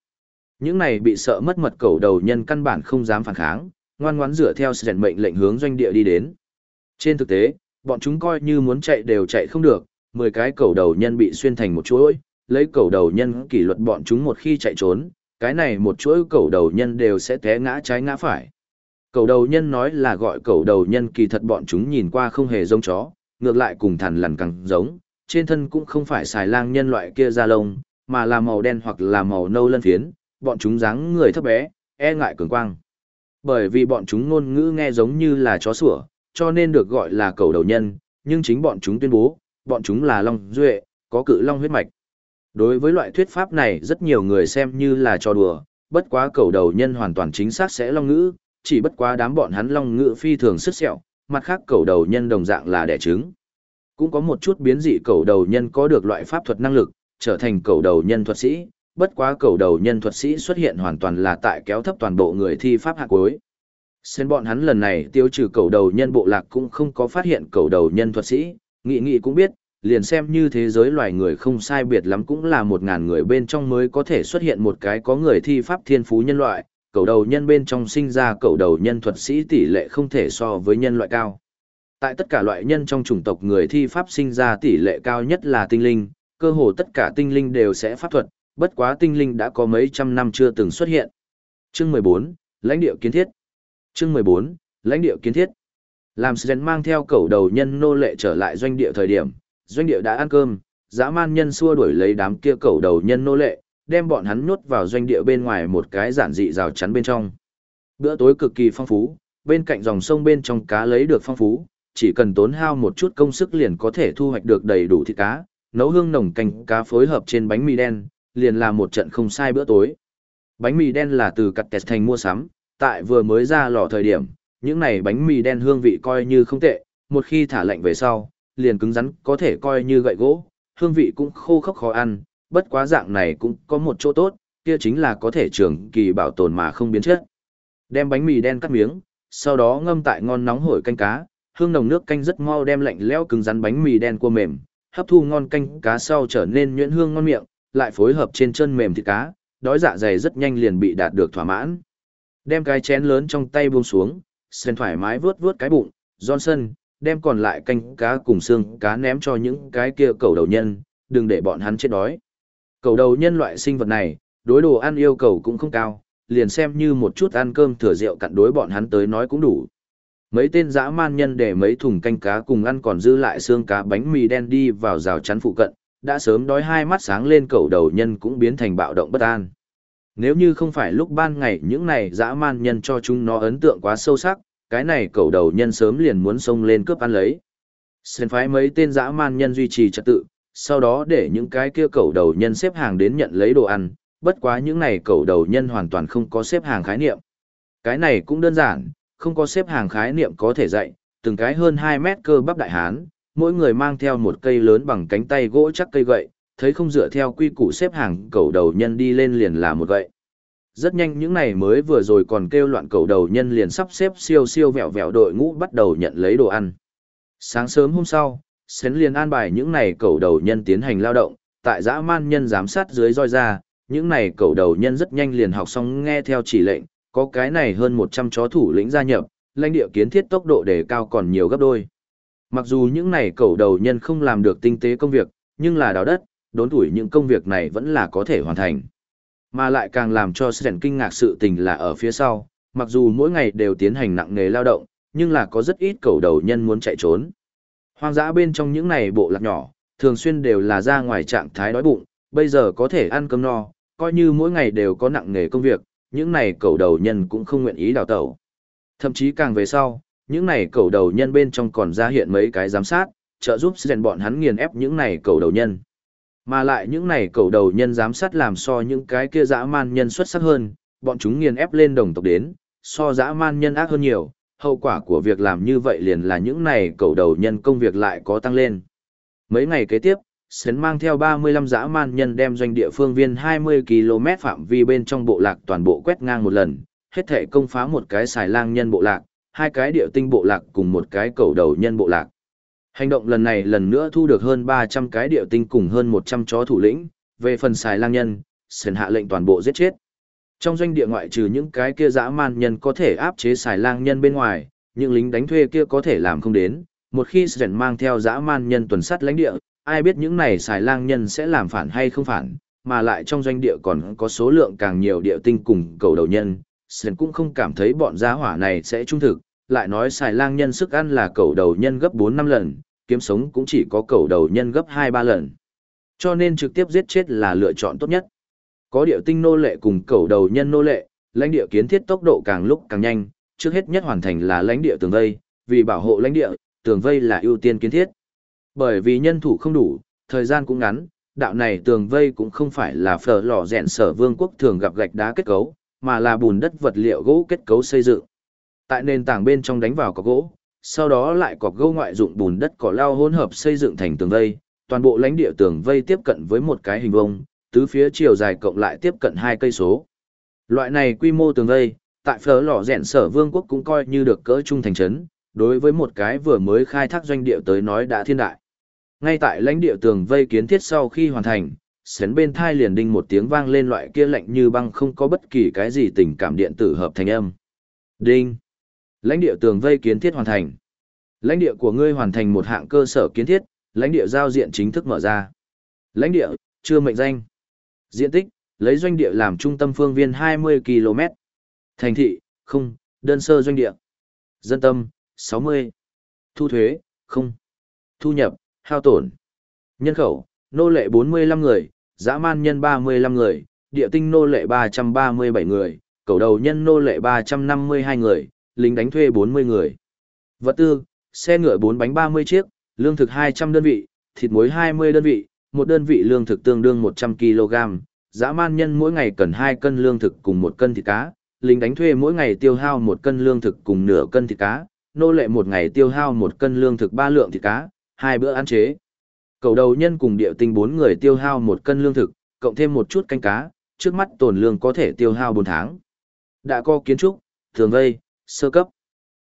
Những này bị sợ mất mật cầu đầu nhân căn bản không dám phản kháng, ngoan ngoãn dựa theo sến mệnh lệnh hướng doanh địa đi đến. Trên thực tế, bọn chúng coi như muốn chạy đều chạy không được, 10 cái cầu đầu nhân bị xuyên thành một chuỗi, lấy cầu đầu nhân kỷ luật bọn chúng một khi chạy trốn, cái này một chuỗi cầu đầu nhân đều sẽ té ngã trái ngã phải. Cầu đầu nhân nói là gọi cầu đầu nhân kỳ thật bọn chúng nhìn qua không hề giống chó, ngược lại cùng thằn lằn càng giống, trên thân cũng không phải xài lang nhân loại kia da lông, mà là màu đen hoặc là màu nâu lân phiến, bọn chúng dáng người thấp bé, e ngại cường quang. Bởi vì bọn chúng ngôn ngữ nghe giống như là chó sủa, cho nên được gọi là cầu đầu nhân, nhưng chính bọn chúng tuyên bố, bọn chúng là long duệ, có cự long huyết mạch. Đối với loại thuyết pháp này rất nhiều người xem như là trò đùa, bất quá cầu đầu nhân hoàn toàn chính xác sẽ long ngữ, chỉ bất quá đám bọn hắn long ngữ phi thường sức sẹo, mặt khác cầu đầu nhân đồng dạng là đẻ trứng. Cũng có một chút biến dị cầu đầu nhân có được loại pháp thuật năng lực, trở thành cầu đầu nhân thuật sĩ, bất quá cầu đầu nhân thuật sĩ xuất hiện hoàn toàn là tại kéo thấp toàn bộ người thi pháp hạ cuối. Xem bọn hắn lần này tiêu trừ cầu đầu nhân bộ lạc cũng không có phát hiện cầu đầu nhân thuật sĩ, Nghị nghị cũng biết, liền xem như thế giới loài người không sai biệt lắm cũng là một ngàn người bên trong mới có thể xuất hiện một cái có người thi pháp thiên phú nhân loại, cầu đầu nhân bên trong sinh ra cầu đầu nhân thuật sĩ tỷ lệ không thể so với nhân loại cao. Tại tất cả loại nhân trong chủng tộc người thi pháp sinh ra tỷ lệ cao nhất là tinh linh, cơ hồ tất cả tinh linh đều sẽ pháp thuật, bất quá tinh linh đã có mấy trăm năm chưa từng xuất hiện. Chương 14, lãnh địa kiến thiết. Chương 14, lãnh địa kiến thiết. Làm Sren mang theo cẩu đầu nhân nô lệ trở lại doanh địa thời điểm, doanh địa đã ăn cơm, dã man nhân xua đuổi lấy đám kia cẩu đầu nhân nô lệ, đem bọn hắn nhốt vào doanh địa bên ngoài một cái giản dị rào chắn bên trong. Bữa tối cực kỳ phong phú, bên cạnh dòng sông bên trong cá lấy được phong phú, chỉ cần tốn hao một chút công sức liền có thể thu hoạch được đầy đủ thịt cá, nấu hương nồng canh cá phối hợp trên bánh mì đen, liền là một trận không sai bữa tối. Bánh mì đen là từ cặt tẹt thành mua sắm, tại vừa mới ra lò thời điểm, những này bánh mì đen hương vị coi như không tệ, một khi thả lạnh về sau, liền cứng rắn có thể coi như gậy gỗ, hương vị cũng khô khốc khó ăn, bất quá dạng này cũng có một chỗ tốt, kia chính là có thể trường kỳ bảo tồn mà không biến chất. Đem bánh mì đen cắt miếng, sau đó ngâm tại ngon nóng hổi canh cá, hương nồng nước canh rất mau đem lạnh lẽo cứng rắn bánh mì đen cua mềm, hấp thu ngon canh cá sau trở nên nhuyễn hương ngon miệng, lại phối hợp trên chân mềm thịt cá, đói dạ dày rất nhanh liền bị đạt được thỏa mãn. Đem cái chén lớn trong tay buông xuống, Sen thoải mái vướt vướt cái bụng, Johnson, đem còn lại canh cá cùng xương cá ném cho những cái kia cầu đầu nhân, đừng để bọn hắn chết đói. Cầu đầu nhân loại sinh vật này, đối đồ ăn yêu cầu cũng không cao, liền xem như một chút ăn cơm thừa rượu cặn đối bọn hắn tới nói cũng đủ. Mấy tên dã man nhân để mấy thùng canh cá cùng ăn còn dư lại xương cá bánh mì đen đi vào rào chắn phụ cận, đã sớm đói hai mắt sáng lên cầu đầu nhân cũng biến thành bạo động bất an. Nếu như không phải lúc ban ngày những này dã man nhân cho chúng nó ấn tượng quá sâu sắc, cái này cầu đầu nhân sớm liền muốn xông lên cướp ăn lấy. Xen phái mấy tên dã man nhân duy trì trật tự, sau đó để những cái kia cầu đầu nhân xếp hàng đến nhận lấy đồ ăn, bất quá những này cầu đầu nhân hoàn toàn không có xếp hàng khái niệm. Cái này cũng đơn giản, không có xếp hàng khái niệm có thể dạy, từng cái hơn 2 mét cơ bắp đại hán, mỗi người mang theo một cây lớn bằng cánh tay gỗ chắc cây gậy, thấy không dựa theo quy củ xếp hàng cầu đầu nhân đi lên liền là một gậy. Rất nhanh những này mới vừa rồi còn kêu loạn cầu đầu nhân liền sắp xếp siêu siêu vẹo vẹo đội ngũ bắt đầu nhận lấy đồ ăn. Sáng sớm hôm sau, Sến liền an bài những này cầu đầu nhân tiến hành lao động, tại dã man nhân giám sát dưới roi ra, những này cầu đầu nhân rất nhanh liền học xong nghe theo chỉ lệnh, có cái này hơn 100 chó thủ lĩnh gia nhập, lãnh địa kiến thiết tốc độ đề cao còn nhiều gấp đôi. Mặc dù những này cầu đầu nhân không làm được tinh tế công việc, nhưng là đào đất, đốn tuổi những công việc này vẫn là có thể hoàn thành. Mà lại càng làm cho Sren kinh ngạc sự tình là ở phía sau, mặc dù mỗi ngày đều tiến hành nặng nghề lao động, nhưng là có rất ít cầu đầu nhân muốn chạy trốn. Hoang dã bên trong những này bộ lạc nhỏ, thường xuyên đều là ra ngoài trạng thái đói bụng, bây giờ có thể ăn cơm no, coi như mỗi ngày đều có nặng nghề công việc, những này cầu đầu nhân cũng không nguyện ý đào tẩu. Thậm chí càng về sau, những này cầu đầu nhân bên trong còn ra hiện mấy cái giám sát, trợ giúp rèn bọn hắn nghiền ép những này cầu đầu nhân. Mà lại những này cầu đầu nhân giám sát làm so những cái kia dã man nhân xuất sắc hơn, bọn chúng nghiền ép lên đồng tộc đến, so dã man nhân ác hơn nhiều, hậu quả của việc làm như vậy liền là những này cầu đầu nhân công việc lại có tăng lên. Mấy ngày kế tiếp, Sến mang theo 35 dã man nhân đem doanh địa phương viên 20 km phạm vi bên trong bộ lạc toàn bộ quét ngang một lần, hết thể công phá một cái xài lang nhân bộ lạc, hai cái địa tinh bộ lạc cùng một cái cầu đầu nhân bộ lạc. Hành động lần này lần nữa thu được hơn 300 cái địa tinh cùng hơn 100 chó thủ lĩnh, về phần xài lang nhân, Sến hạ lệnh toàn bộ giết chết. Trong doanh địa ngoại trừ những cái kia dã man nhân có thể áp chế xài lang nhân bên ngoài, những lính đánh thuê kia có thể làm không đến, một khi Sến mang theo dã man nhân tuần sát lãnh địa, ai biết những này xài lang nhân sẽ làm phản hay không phản, mà lại trong doanh địa còn có số lượng càng nhiều địa tinh cùng cầu đầu nhân, Sến cũng không cảm thấy bọn gia hỏa này sẽ trung thực, lại nói xài lang nhân sức ăn là cầu đầu nhân gấp 4 năm lần, kiếm sống cũng chỉ có cầu đầu nhân gấp 2-3 lần. Cho nên trực tiếp giết chết là lựa chọn tốt nhất. Có điệu tinh nô lệ cùng cầu đầu nhân nô lệ, lãnh địa kiến thiết tốc độ càng lúc càng nhanh, trước hết nhất hoàn thành là lãnh địa tường vây, vì bảo hộ lãnh địa, tường vây là ưu tiên kiến thiết. Bởi vì nhân thủ không đủ, thời gian cũng ngắn, đạo này tường vây cũng không phải là phở lò rèn sở vương quốc thường gặp gạch đá kết cấu, mà là bùn đất vật liệu gỗ kết cấu xây dựng. Tại nền tảng bên trong đánh vào có gỗ, sau đó lại cọc gỗ ngoại dụng bùn đất cỏ lao hỗn hợp xây dựng thành tường vây, toàn bộ lãnh địa tường vây tiếp cận với một cái hình vuông, tứ phía chiều dài cộng lại tiếp cận hai cây số. Loại này quy mô tường vây, tại phở lò rèn sở vương quốc cũng coi như được cỡ trung thành trấn, đối với một cái vừa mới khai thác doanh địa tới nói đã thiên đại. Ngay tại lãnh địa tường vây kiến thiết sau khi hoàn thành, sến bên thai liền đinh một tiếng vang lên loại kia lạnh như băng không có bất kỳ cái gì tình cảm điện tử hợp thành âm. Đinh. Lãnh địa tường vây kiến thiết hoàn thành. Lãnh địa của ngươi hoàn thành một hạng cơ sở kiến thiết, lãnh địa giao diện chính thức mở ra. Lãnh địa, chưa mệnh danh. Diện tích, lấy doanh địa làm trung tâm phương viên 20 km. Thành thị, không, đơn sơ doanh địa. Dân tâm, 60. Thu thuế, không. Thu nhập, hao tổn. Nhân khẩu, nô lệ 45 người, dã man nhân 35 người, địa tinh nô lệ 337 người, cầu đầu nhân nô lệ 352 người, lính đánh thuê 40 người. Vật tư, xe ngựa 4 bánh 30 chiếc, lương thực 200 đơn vị, thịt muối 20 đơn vị, một đơn vị lương thực tương đương 100 kg, dã man nhân mỗi ngày cần 2 cân lương thực cùng 1 cân thịt cá, lính đánh thuê mỗi ngày tiêu hao 1 cân lương thực cùng nửa cân thịt cá, nô lệ một ngày tiêu hao 1 cân lương thực 3 lượng thịt cá, hai bữa ăn chế. Cầu đầu nhân cùng điệu tinh 4 người tiêu hao 1 cân lương thực, cộng thêm một chút canh cá, trước mắt tổn lương có thể tiêu hao 4 tháng. Đã có kiến trúc, thường vây, sơ cấp.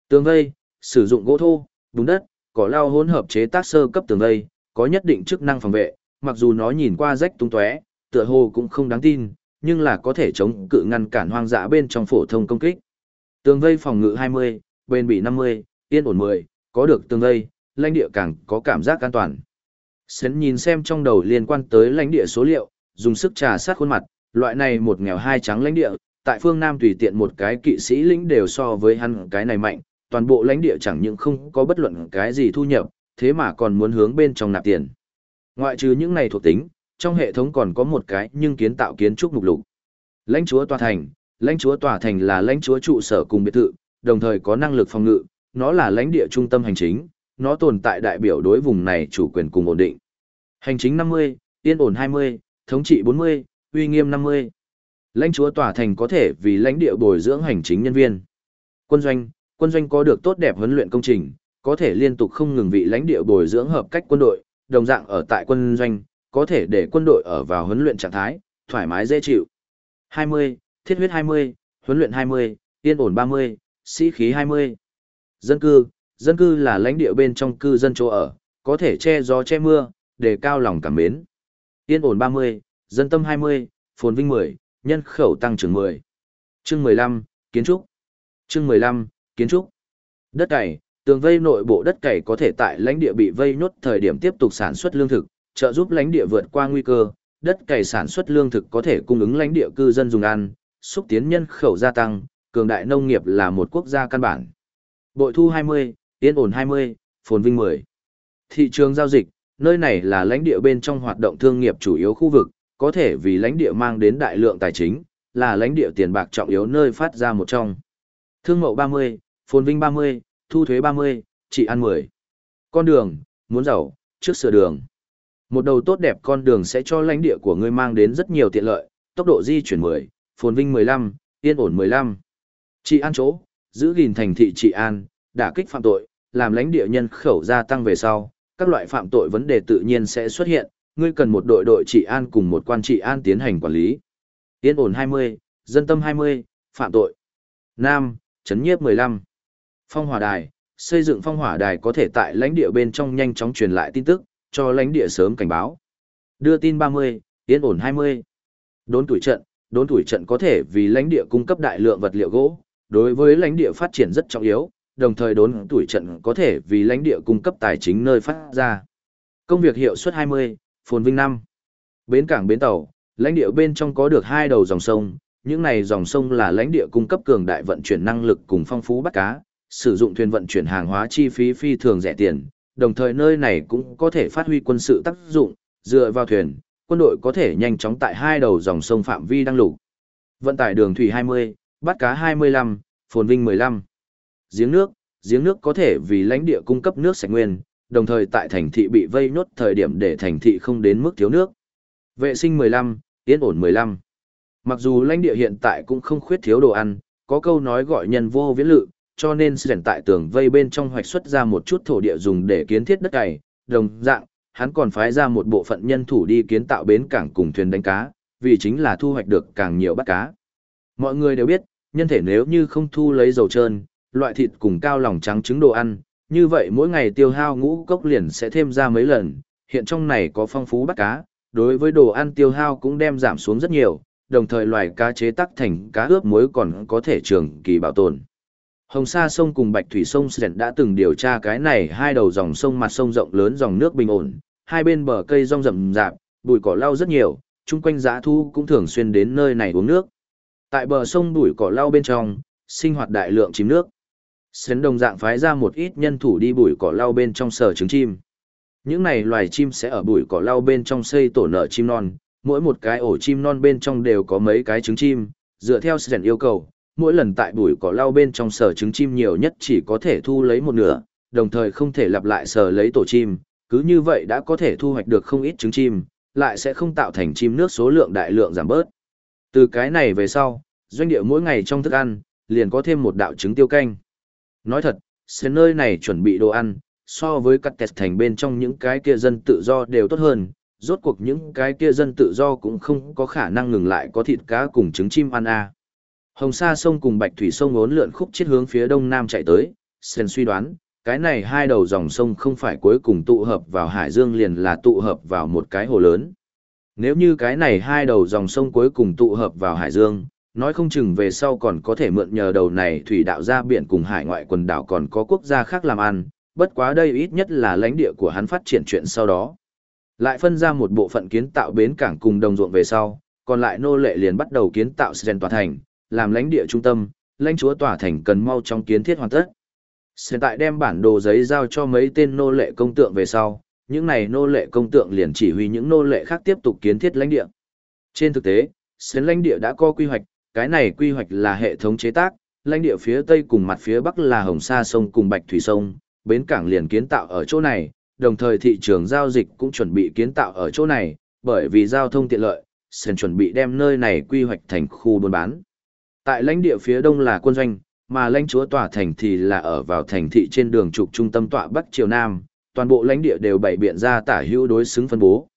Tường vây, sử dụng gỗ thô, bùn đất, cỏ lau hỗn hợp chế tác sơ cấp tường vây, có nhất định chức năng phòng vệ, mặc dù nó nhìn qua rách tung tóe, tựa hồ cũng không đáng tin, nhưng là có thể chống cự ngăn cản hoang dã bên trong phổ thông công kích. Tường vây phòng ngự 20, bên bị 50, yên ổn 10, có được tường vây, lãnh địa càng có cảm giác an toàn. Sến nhìn xem trong đầu liên quan tới lãnh địa số liệu, dùng sức trà sát khuôn mặt, loại này một nghèo hai trắng lãnh địa, tại phương Nam tùy tiện một cái kỵ sĩ lĩnh đều so với hắn cái này mạnh, toàn bộ lãnh địa chẳng những không có bất luận cái gì thu nhập, thế mà còn muốn hướng bên trong nạp tiền. Ngoại trừ những này thuộc tính, trong hệ thống còn có một cái nhưng kiến tạo kiến trúc mục lục. Lãnh chúa tòa thành, lãnh chúa tòa thành là lãnh chúa trụ sở cùng biệt thự, đồng thời có năng lực phòng ngự, nó là lãnh địa trung tâm hành chính, nó tồn tại đại biểu đối vùng này chủ quyền cùng ổn định. Hành chính 50, yên ổn 20, thống trị 40, uy nghiêm 50. Lãnh chúa tòa thành có thể vì lãnh địa bồi dưỡng hành chính nhân viên. Quân doanh, quân doanh có được tốt đẹp huấn luyện công trình, có thể liên tục không ngừng vị lãnh địa bồi dưỡng hợp cách quân đội, đồng dạng ở tại quân doanh, có thể để quân đội ở vào huấn luyện trạng thái, thoải mái dễ chịu. 20, thiết huyết 20, huấn luyện 20, yên ổn 30, sĩ khí 20. Dân cư, dân cư là lãnh địa bên trong cư dân chỗ ở, có thể che gió che mưa, để cao lòng cảm mến. Yên ổn 30, dân tâm 20, phồn vinh 10, nhân khẩu tăng trưởng 10. Chương 15, kiến trúc. Chương 15, kiến trúc. Đất cày, tường vây nội bộ đất cày có thể tại lãnh địa bị vây nhốt thời điểm tiếp tục sản xuất lương thực, trợ giúp lãnh địa vượt qua nguy cơ. Đất cày sản xuất lương thực có thể cung ứng lãnh địa cư dân dùng ăn, xúc tiến nhân khẩu gia tăng, cường đại nông nghiệp là một quốc gia căn bản. Bội thu 20, yên ổn 20, phồn vinh 10. Thị trường giao dịch, nơi này là lãnh địa bên trong hoạt động thương nghiệp chủ yếu khu vực, có thể vì lãnh địa mang đến đại lượng tài chính, là lãnh địa tiền bạc trọng yếu nơi phát ra một trong. Thương mậu 30, phồn vinh 30, thu thuế 30, trị ăn 10. Con đường, muốn giàu, trước sửa đường. Một đầu tốt đẹp con đường sẽ cho lãnh địa của ngươi mang đến rất nhiều tiện lợi, tốc độ di chuyển 10, phồn vinh 15, yên ổn 15. Trị an chỗ, giữ gìn thành thị trị an, đả kích phạm tội, làm lãnh địa nhân khẩu gia tăng về sau, các loại phạm tội vấn đề tự nhiên sẽ xuất hiện, ngươi cần một đội đội trị an cùng một quan trị an tiến hành quản lý. Yên ổn 20, dân tâm 20, phạm tội. Nam, chấn nhiếp 15. Phong hỏa đài, xây dựng phong hỏa đài có thể tại lãnh địa bên trong nhanh chóng truyền lại tin tức, cho lãnh địa sớm cảnh báo. Đưa tin 30, yên ổn 20. Đốn tuổi trận, đốn tuổi trận có thể vì lãnh địa cung cấp đại lượng vật liệu gỗ, đối với lãnh địa phát triển rất trọng yếu, đồng thời đốn tuổi trận có thể vì lãnh địa cung cấp tài chính nơi phát ra. Công việc hiệu suất 20, phồn vinh năm. Bến cảng bến tàu, lãnh địa bên trong có được hai đầu dòng sông, những này dòng sông là lãnh địa cung cấp cường đại vận chuyển năng lực cùng phong phú bắt cá, sử dụng thuyền vận chuyển hàng hóa chi phí phi thường rẻ tiền, đồng thời nơi này cũng có thể phát huy quân sự tác dụng, dựa vào thuyền, quân đội có thể nhanh chóng tại hai đầu dòng sông phạm vi đăng lục. Vận tải đường thủy 20, bắt cá 25, phồn vinh 15. Giếng nước, giếng nước có thể vì lãnh địa cung cấp nước sạch nguyên, đồng thời tại thành thị bị vây nốt thời điểm để thành thị không đến mức thiếu nước. Vệ sinh 15, yên ổn 15. Mặc dù lãnh địa hiện tại cũng không khuyết thiếu đồ ăn, có câu nói gọi nhân vô viễn lự, cho nên sẽ tại tường vây bên trong hoạch xuất ra một chút thổ địa dùng để kiến thiết đất cày, đồng dạng, hắn còn phái ra một bộ phận nhân thủ đi kiến tạo bến cảng cùng thuyền đánh cá, vì chính là thu hoạch được càng nhiều bắt cá. Mọi người đều biết, nhân thể nếu như không thu lấy dầu trơn, loại thịt cùng cao lòng trắng trứng đồ ăn, như vậy mỗi ngày tiêu hao ngũ cốc liền sẽ thêm ra mấy lần, hiện trong này có phong phú bắt cá, đối với đồ ăn tiêu hao cũng đem giảm xuống rất nhiều, đồng thời loài cá chế tác thành cá ướp muối còn có thể trường kỳ bảo tồn. Hồng Sa sông cùng Bạch Thủy sông Sren đã từng điều tra cái này hai đầu dòng sông mặt sông rộng lớn dòng nước bình ổn, hai bên bờ cây rong rậm rạp, bụi cỏ lau rất nhiều, chung quanh giã thu cũng thường xuyên đến nơi này uống nước. Tại bờ sông bụi cỏ lau bên trong, sinh hoạt đại lượng chìm nước. Sến đồng dạng phái ra một ít nhân thủ đi bụi cỏ lau bên trong sở trứng chim. Những này loài chim sẽ ở bụi cỏ lau bên trong xây tổ nợ chim non, mỗi một cái ổ chim non bên trong đều có mấy cái trứng chim, dựa theo Sến yêu cầu, mỗi lần tại bụi cỏ lau bên trong sở trứng chim nhiều nhất chỉ có thể thu lấy một nửa, đồng thời không thể lặp lại sở lấy tổ chim, cứ như vậy đã có thể thu hoạch được không ít trứng chim, lại sẽ không tạo thành chim nước số lượng đại lượng giảm bớt. Từ cái này về sau, doanh địa mỗi ngày trong thức ăn, liền có thêm một đạo trứng tiêu canh. Nói thật, sẽ nơi này chuẩn bị đồ ăn, so với cắt kẹt thành bên trong những cái kia dân tự do đều tốt hơn, rốt cuộc những cái kia dân tự do cũng không có khả năng ngừng lại có thịt cá cùng trứng chim ăn à. Hồng Sa sông cùng Bạch Thủy sông ốn lượn khúc chết hướng phía đông nam chạy tới, Sen suy đoán, cái này hai đầu dòng sông không phải cuối cùng tụ hợp vào Hải Dương liền là tụ hợp vào một cái hồ lớn. Nếu như cái này hai đầu dòng sông cuối cùng tụ hợp vào Hải Dương, nói không chừng về sau còn có thể mượn nhờ đầu này thủy đạo ra biển cùng hải ngoại quần đảo còn có quốc gia khác làm ăn, bất quá đây ít nhất là lãnh địa của hắn phát triển chuyện sau đó. Lại phân ra một bộ phận kiến tạo bến cảng cùng đồng ruộng về sau, còn lại nô lệ liền bắt đầu kiến tạo Sren tòa thành, làm lãnh địa trung tâm, lãnh chúa tòa thành cần mau trong kiến thiết hoàn tất. Sren tại đem bản đồ giấy giao cho mấy tên nô lệ công tượng về sau, những này nô lệ công tượng liền chỉ huy những nô lệ khác tiếp tục kiến thiết lãnh địa. Trên thực tế, Sren lãnh địa đã có quy hoạch, cái này quy hoạch là hệ thống chế tác, lãnh địa phía tây cùng mặt phía bắc là Hồng Sa sông cùng Bạch Thủy sông, bến cảng liền kiến tạo ở chỗ này, đồng thời thị trường giao dịch cũng chuẩn bị kiến tạo ở chỗ này, bởi vì giao thông tiện lợi, Sen chuẩn bị đem nơi này quy hoạch thành khu buôn bán. Tại lãnh địa phía đông là quân doanh, mà lãnh chúa tòa thành thì là ở vào thành thị trên đường trục trung tâm tọa Bắc Triều Nam, toàn bộ lãnh địa đều bày biện ra tả hữu đối xứng phân bố.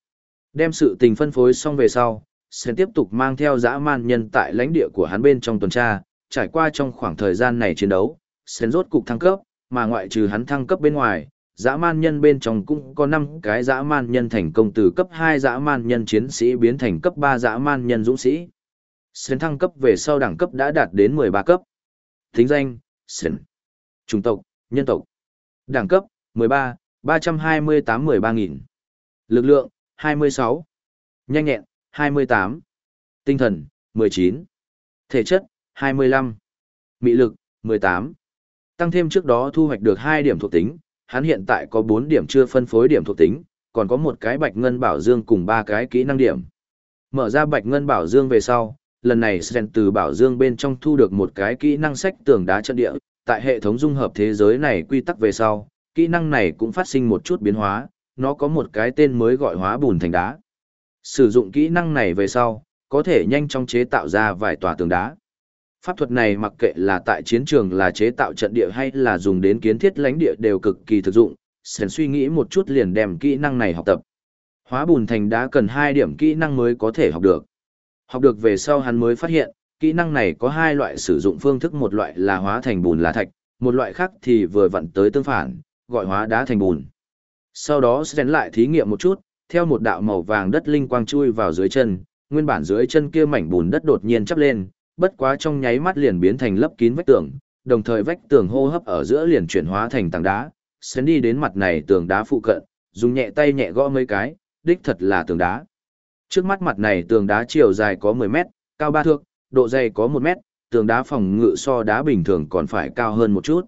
Đem sự tình phân phối xong về sau, sẽ tiếp tục mang theo dã man nhân tại lãnh địa của hắn bên trong tuần tra, trải qua trong khoảng thời gian này chiến đấu, sẽ rốt cục thăng cấp, mà ngoại trừ hắn thăng cấp bên ngoài, dã man nhân bên trong cũng có 5 cái dã man nhân thành công từ cấp 2 dã man nhân chiến sĩ biến thành cấp 3 dã man nhân dũng sĩ. Sến thăng cấp về sau đẳng cấp đã đạt đến 13 cấp. Thính danh, Sến. Trung tộc, nhân tộc. Đẳng cấp, 13, 328-13.000. Lực lượng, 26. Nhanh nhẹn, 28. Tinh thần, 19. Thể chất, 25. Mị lực, 18. Tăng thêm trước đó thu hoạch được 2 điểm thuộc tính, hắn hiện tại có 4 điểm chưa phân phối điểm thuộc tính, còn có một cái bạch ngân bảo dương cùng 3 cái kỹ năng điểm. Mở ra bạch ngân bảo dương về sau, lần này Sren từ bảo dương bên trong thu được một cái kỹ năng sách tường đá trận địa, tại hệ thống dung hợp thế giới này quy tắc về sau, kỹ năng này cũng phát sinh một chút biến hóa, nó có một cái tên mới gọi hóa bùn thành đá. Sử dụng kỹ năng này về sau, có thể nhanh chóng chế tạo ra vài tòa tường đá. Pháp thuật này mặc kệ là tại chiến trường là chế tạo trận địa hay là dùng đến kiến thiết lãnh địa đều cực kỳ thực dụng, Sren suy nghĩ một chút liền đem kỹ năng này học tập. Hóa bùn thành đá cần 2 điểm kỹ năng mới có thể học được. Học được về sau hắn mới phát hiện, kỹ năng này có hai loại sử dụng phương thức một loại là hóa thành bùn là thạch, một loại khác thì vừa vặn tới tương phản, gọi hóa đá thành bùn. Sau đó Sren lại thí nghiệm một chút, theo một đạo màu vàng đất linh quang chui vào dưới chân, nguyên bản dưới chân kia mảnh bùn đất đột nhiên chắp lên, bất quá trong nháy mắt liền biến thành lấp kín vách tường, đồng thời vách tường hô hấp ở giữa liền chuyển hóa thành tảng đá, xén đi đến mặt này tường đá phụ cận, dùng nhẹ tay nhẹ gõ mấy cái, đích thật là tường đá. Trước mắt mặt này tường đá chiều dài có 10 mét, cao 3 thước, độ dày có 1 mét, tường đá phòng ngự so đá bình thường còn phải cao hơn một chút.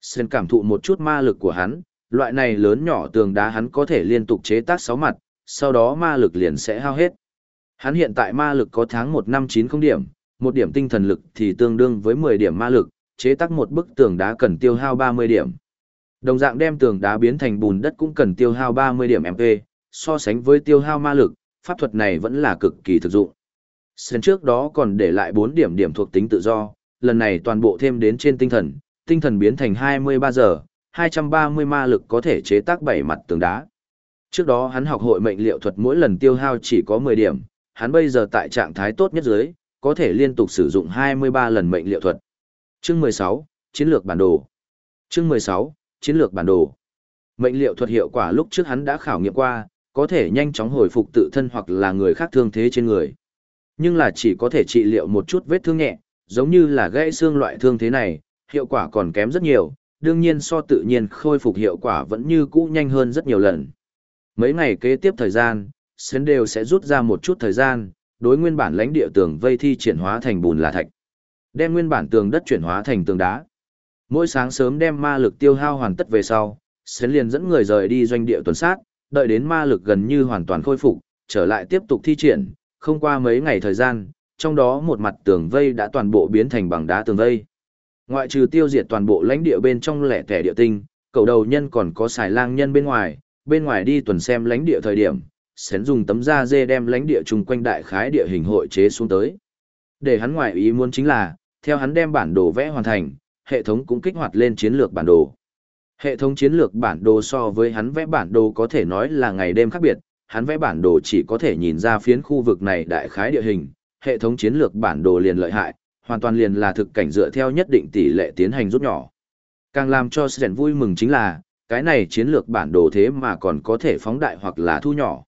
Sen cảm thụ một chút ma lực của hắn, loại này lớn nhỏ tường đá hắn có thể liên tục chế tác 6 mặt, sau đó ma lực liền sẽ hao hết. Hắn hiện tại ma lực có tháng 1 năm 90 điểm, một điểm tinh thần lực thì tương đương với 10 điểm ma lực, chế tác một bức tường đá cần tiêu hao 30 điểm. Đồng dạng đem tường đá biến thành bùn đất cũng cần tiêu hao 30 điểm MP, so sánh với tiêu hao ma lực, pháp thuật này vẫn là cực kỳ thực dụng. Sen trước đó còn để lại 4 điểm điểm thuộc tính tự do, lần này toàn bộ thêm đến trên tinh thần, tinh thần biến thành 23 giờ, 230 ma lực có thể chế tác 7 mặt tường đá. Trước đó hắn học hội mệnh liệu thuật mỗi lần tiêu hao chỉ có 10 điểm, hắn bây giờ tại trạng thái tốt nhất dưới, có thể liên tục sử dụng 23 lần mệnh liệu thuật. Chương 16, Chiến lược bản đồ. Chương 16, Chiến lược bản đồ. Mệnh liệu thuật hiệu quả lúc trước hắn đã khảo nghiệm qua, có thể nhanh chóng hồi phục tự thân hoặc là người khác thương thế trên người. Nhưng là chỉ có thể trị liệu một chút vết thương nhẹ, giống như là gãy xương loại thương thế này, hiệu quả còn kém rất nhiều, đương nhiên so tự nhiên khôi phục hiệu quả vẫn như cũ nhanh hơn rất nhiều lần. Mấy ngày kế tiếp thời gian, Sến đều sẽ rút ra một chút thời gian, đối nguyên bản lãnh địa tường vây thi triển hóa thành bùn là thạch. Đem nguyên bản tường đất chuyển hóa thành tường đá. Mỗi sáng sớm đem ma lực tiêu hao hoàn tất về sau, Sến liền dẫn người rời đi doanh địa tuần sát, đợi đến ma lực gần như hoàn toàn khôi phục, trở lại tiếp tục thi triển, không qua mấy ngày thời gian, trong đó một mặt tường vây đã toàn bộ biến thành bằng đá tường vây. Ngoại trừ tiêu diệt toàn bộ lãnh địa bên trong lẻ tẻ địa tinh, cầu đầu nhân còn có xài lang nhân bên ngoài, bên ngoài đi tuần xem lãnh địa thời điểm, sến dùng tấm da dê đem lãnh địa chung quanh đại khái địa hình hội chế xuống tới. Để hắn ngoại ý muốn chính là, theo hắn đem bản đồ vẽ hoàn thành, hệ thống cũng kích hoạt lên chiến lược bản đồ. Hệ thống chiến lược bản đồ so với hắn vẽ bản đồ có thể nói là ngày đêm khác biệt, hắn vẽ bản đồ chỉ có thể nhìn ra phiến khu vực này đại khái địa hình, hệ thống chiến lược bản đồ liền lợi hại, hoàn toàn liền là thực cảnh dựa theo nhất định tỷ lệ tiến hành rút nhỏ. Càng làm cho Sren vui mừng chính là, cái này chiến lược bản đồ thế mà còn có thể phóng đại hoặc là thu nhỏ.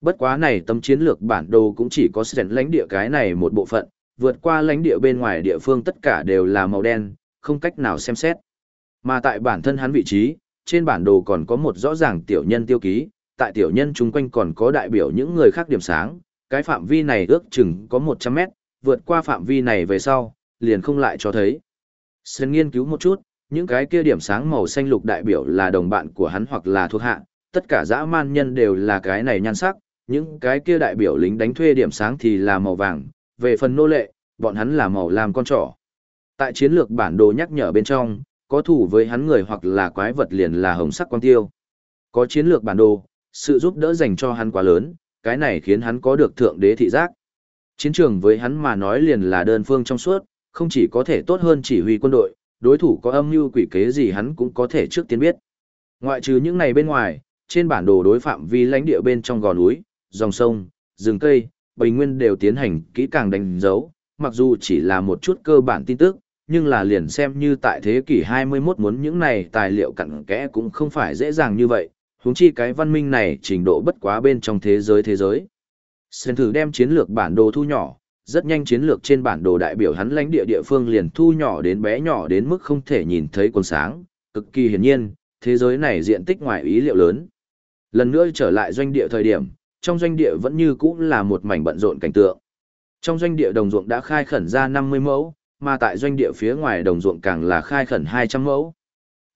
Bất quá này tâm chiến lược bản đồ cũng chỉ có Sren lãnh địa cái này một bộ phận, vượt qua lãnh địa bên ngoài địa phương tất cả đều là màu đen, không cách nào xem xét. Mà tại bản thân hắn vị trí, trên bản đồ còn có một rõ ràng tiểu nhân tiêu ký, tại tiểu nhân chung quanh còn có đại biểu những người khác điểm sáng, cái phạm vi này ước chừng có 100 mét, vượt qua phạm vi này về sau, liền không lại cho thấy. Sơn nghiên cứu một chút, những cái kia điểm sáng màu xanh lục đại biểu là đồng bạn của hắn hoặc là thuộc hạ, tất cả dã man nhân đều là cái này nhan sắc, những cái kia đại biểu lính đánh thuê điểm sáng thì là màu vàng, về phần nô lệ, bọn hắn là màu làm con trỏ. Tại chiến lược bản đồ nhắc nhở bên trong, có thủ với hắn người hoặc là quái vật liền là hồng sắc quang tiêu. Có chiến lược bản đồ, sự giúp đỡ dành cho hắn quá lớn, cái này khiến hắn có được thượng đế thị giác. Chiến trường với hắn mà nói liền là đơn phương trong suốt, không chỉ có thể tốt hơn chỉ huy quân đội, đối thủ có âm mưu quỷ kế gì hắn cũng có thể trước tiên biết. Ngoại trừ những này bên ngoài, trên bản đồ đối phạm vi lãnh địa bên trong gò núi, dòng sông, rừng cây, bình nguyên đều tiến hành kỹ càng đánh dấu, mặc dù chỉ là một chút cơ bản tin tức, nhưng là liền xem như tại thế kỷ 21 muốn những này tài liệu cặn kẽ cũng không phải dễ dàng như vậy, huống chi cái văn minh này trình độ bất quá bên trong thế giới thế giới. Sơn thử đem chiến lược bản đồ thu nhỏ, rất nhanh chiến lược trên bản đồ đại biểu hắn lãnh địa địa phương liền thu nhỏ đến bé nhỏ đến mức không thể nhìn thấy quần sáng, cực kỳ hiển nhiên, thế giới này diện tích ngoài ý liệu lớn. Lần nữa trở lại doanh địa thời điểm, trong doanh địa vẫn như cũ là một mảnh bận rộn cảnh tượng. Trong doanh địa đồng ruộng đã khai khẩn ra 50 mẫu, mà tại doanh địa phía ngoài đồng ruộng càng là khai khẩn 200 mẫu.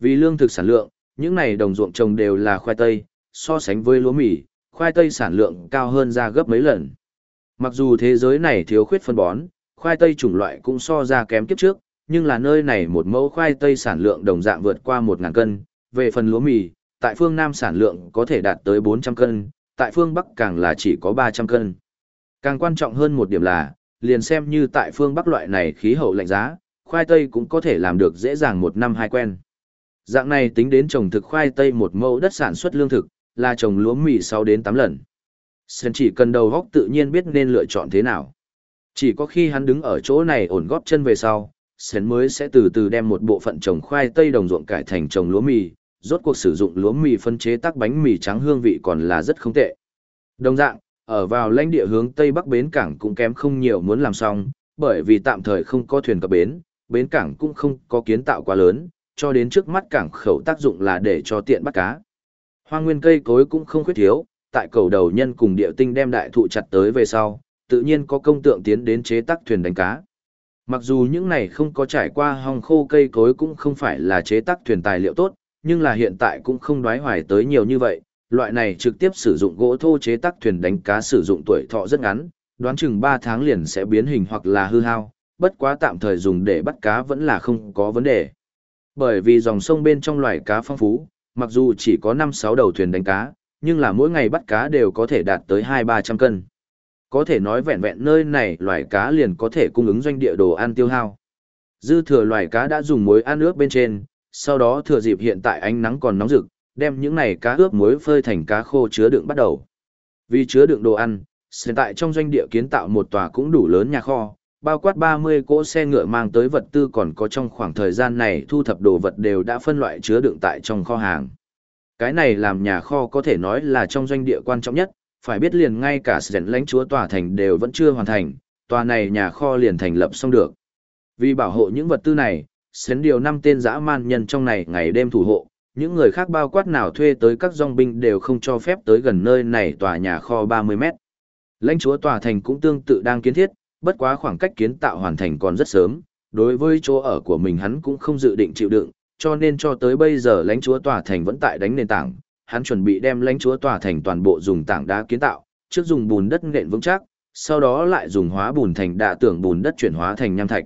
Vì lương thực sản lượng, những này đồng ruộng trồng đều là khoai tây, so sánh với lúa mì, khoai tây sản lượng cao hơn ra gấp mấy lần. Mặc dù thế giới này thiếu khuyết phân bón, khoai tây chủng loại cũng so ra kém kiếp trước, nhưng là nơi này một mẫu khoai tây sản lượng đồng dạng vượt qua 1.000 cân. Về phần lúa mì, tại phương Nam sản lượng có thể đạt tới 400 cân, tại phương Bắc càng là chỉ có 300 cân. Càng quan trọng hơn một điểm là, liền xem như tại phương Bắc loại này khí hậu lạnh giá, khoai tây cũng có thể làm được dễ dàng một năm hai quen. Dạng này tính đến trồng thực khoai tây một mẫu đất sản xuất lương thực, là trồng lúa mì 6 đến 8 lần. Sơn chỉ cần đầu góc tự nhiên biết nên lựa chọn thế nào. Chỉ có khi hắn đứng ở chỗ này ổn góp chân về sau, Sơn mới sẽ từ từ đem một bộ phận trồng khoai tây đồng ruộng cải thành trồng lúa mì, rốt cuộc sử dụng lúa mì phân chế tác bánh mì trắng hương vị còn là rất không tệ. Đồng dạng, ở vào lãnh địa hướng tây bắc bến cảng cũng kém không nhiều muốn làm xong, bởi vì tạm thời không có thuyền cập bến, bến cảng cũng không có kiến tạo quá lớn, cho đến trước mắt cảng khẩu tác dụng là để cho tiện bắt cá. Hoa nguyên cây cối cũng không khuyết thiếu, tại cầu đầu nhân cùng địa tinh đem đại thụ chặt tới về sau, tự nhiên có công tượng tiến đến chế tác thuyền đánh cá. Mặc dù những này không có trải qua hong khô cây cối cũng không phải là chế tác thuyền tài liệu tốt, nhưng là hiện tại cũng không đoái hoài tới nhiều như vậy, loại này trực tiếp sử dụng gỗ thô chế tác thuyền đánh cá sử dụng tuổi thọ rất ngắn, đoán chừng 3 tháng liền sẽ biến hình hoặc là hư hao, bất quá tạm thời dùng để bắt cá vẫn là không có vấn đề. Bởi vì dòng sông bên trong loài cá phong phú, mặc dù chỉ có 5-6 đầu thuyền đánh cá, nhưng là mỗi ngày bắt cá đều có thể đạt tới 2-300 cân. Có thể nói vẹn vẹn nơi này loài cá liền có thể cung ứng doanh địa đồ ăn tiêu hao. Dư thừa loài cá đã dùng muối ăn ướp bên trên, sau đó thừa dịp hiện tại ánh nắng còn nóng rực, đem những này cá ướp muối phơi thành cá khô chứa đựng bắt đầu. Vì chứa đựng đồ ăn, hiện tại trong doanh địa kiến tạo một tòa cũng đủ lớn nhà kho, bao quát 30 cỗ xe ngựa mang tới vật tư còn có trong khoảng thời gian này thu thập đồ vật đều đã phân loại chứa đựng tại trong kho hàng. Cái này làm nhà kho có thể nói là trong doanh địa quan trọng nhất, phải biết liền ngay cả sự lãnh chúa tòa thành đều vẫn chưa hoàn thành, tòa này nhà kho liền thành lập xong được. Vì bảo hộ những vật tư này, Sến điều năm tên dã man nhân trong này ngày đêm thủ hộ, những người khác bao quát nào thuê tới các dòng binh đều không cho phép tới gần nơi này tòa nhà kho 30 mét. Lãnh chúa tòa thành cũng tương tự đang kiến thiết, bất quá khoảng cách kiến tạo hoàn thành còn rất sớm, đối với chỗ ở của mình hắn cũng không dự định chịu đựng, cho nên cho tới bây giờ lãnh chúa tòa thành vẫn tại đánh nền tảng, hắn chuẩn bị đem lãnh chúa tòa thành toàn bộ dùng tảng đá kiến tạo, trước dùng bùn đất nện vững chắc, sau đó lại dùng hóa bùn thành đạ tưởng bùn đất chuyển hóa thành nham thạch.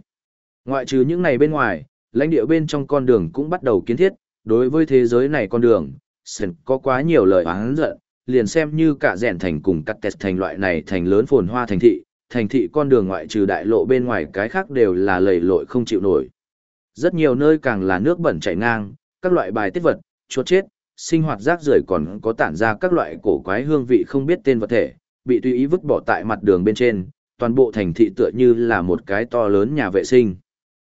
Ngoại trừ những này bên ngoài, lãnh địa bên trong con đường cũng bắt đầu kiến thiết, đối với thế giới này con đường, Sen có quá nhiều lời oán giận, liền xem như cả rèn thành cùng cắt tẹt thành loại này thành lớn phồn hoa thành thị, thành thị con đường ngoại trừ đại lộ bên ngoài cái khác đều là lầy lội không chịu nổi. Rất nhiều nơi càng là nước bẩn chảy ngang, các loại bài tiết vật, chuột chết, sinh hoạt rác rưởi còn có tản ra các loại cổ quái hương vị không biết tên vật thể, bị tùy ý vứt bỏ tại mặt đường bên trên, toàn bộ thành thị tựa như là một cái to lớn nhà vệ sinh.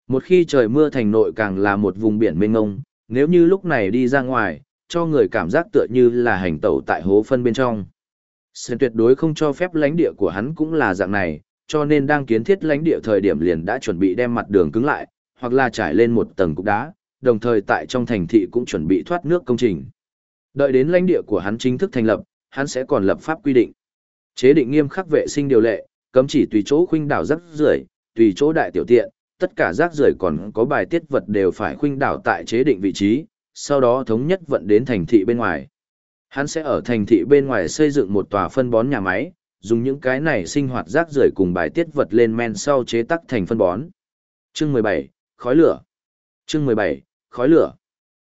Một khi trời mưa thành nội càng là một vùng biển mênh ngông, nếu như lúc này đi ra ngoài, cho người cảm giác tựa như là hành tẩu tại hố phân bên trong. Sơn tuyệt đối không cho phép lãnh địa của hắn cũng là dạng này, cho nên đang kiến thiết lãnh địa thời điểm liền đã chuẩn bị đem mặt đường cứng lại, hoặc là trải lên một tầng cục đá, đồng thời tại trong thành thị cũng chuẩn bị thoát nước công trình. Đợi đến lãnh địa của hắn chính thức thành lập, hắn sẽ còn lập pháp quy định. Chế định nghiêm khắc vệ sinh điều lệ, cấm chỉ tùy chỗ khuynh đảo rác rưởi, tùy chỗ đại tiểu tiện, tất cả rác rưởi còn có bài tiết vật đều phải khuynh đảo tại chế định vị trí, sau đó thống nhất vận đến thành thị bên ngoài. Hắn sẽ ở thành thị bên ngoài xây dựng một tòa phân bón nhà máy, dùng những cái này sinh hoạt rác rưởi cùng bài tiết vật lên men sau chế tác thành phân bón. Chương 17, khói lửa. Chương 17, khói lửa.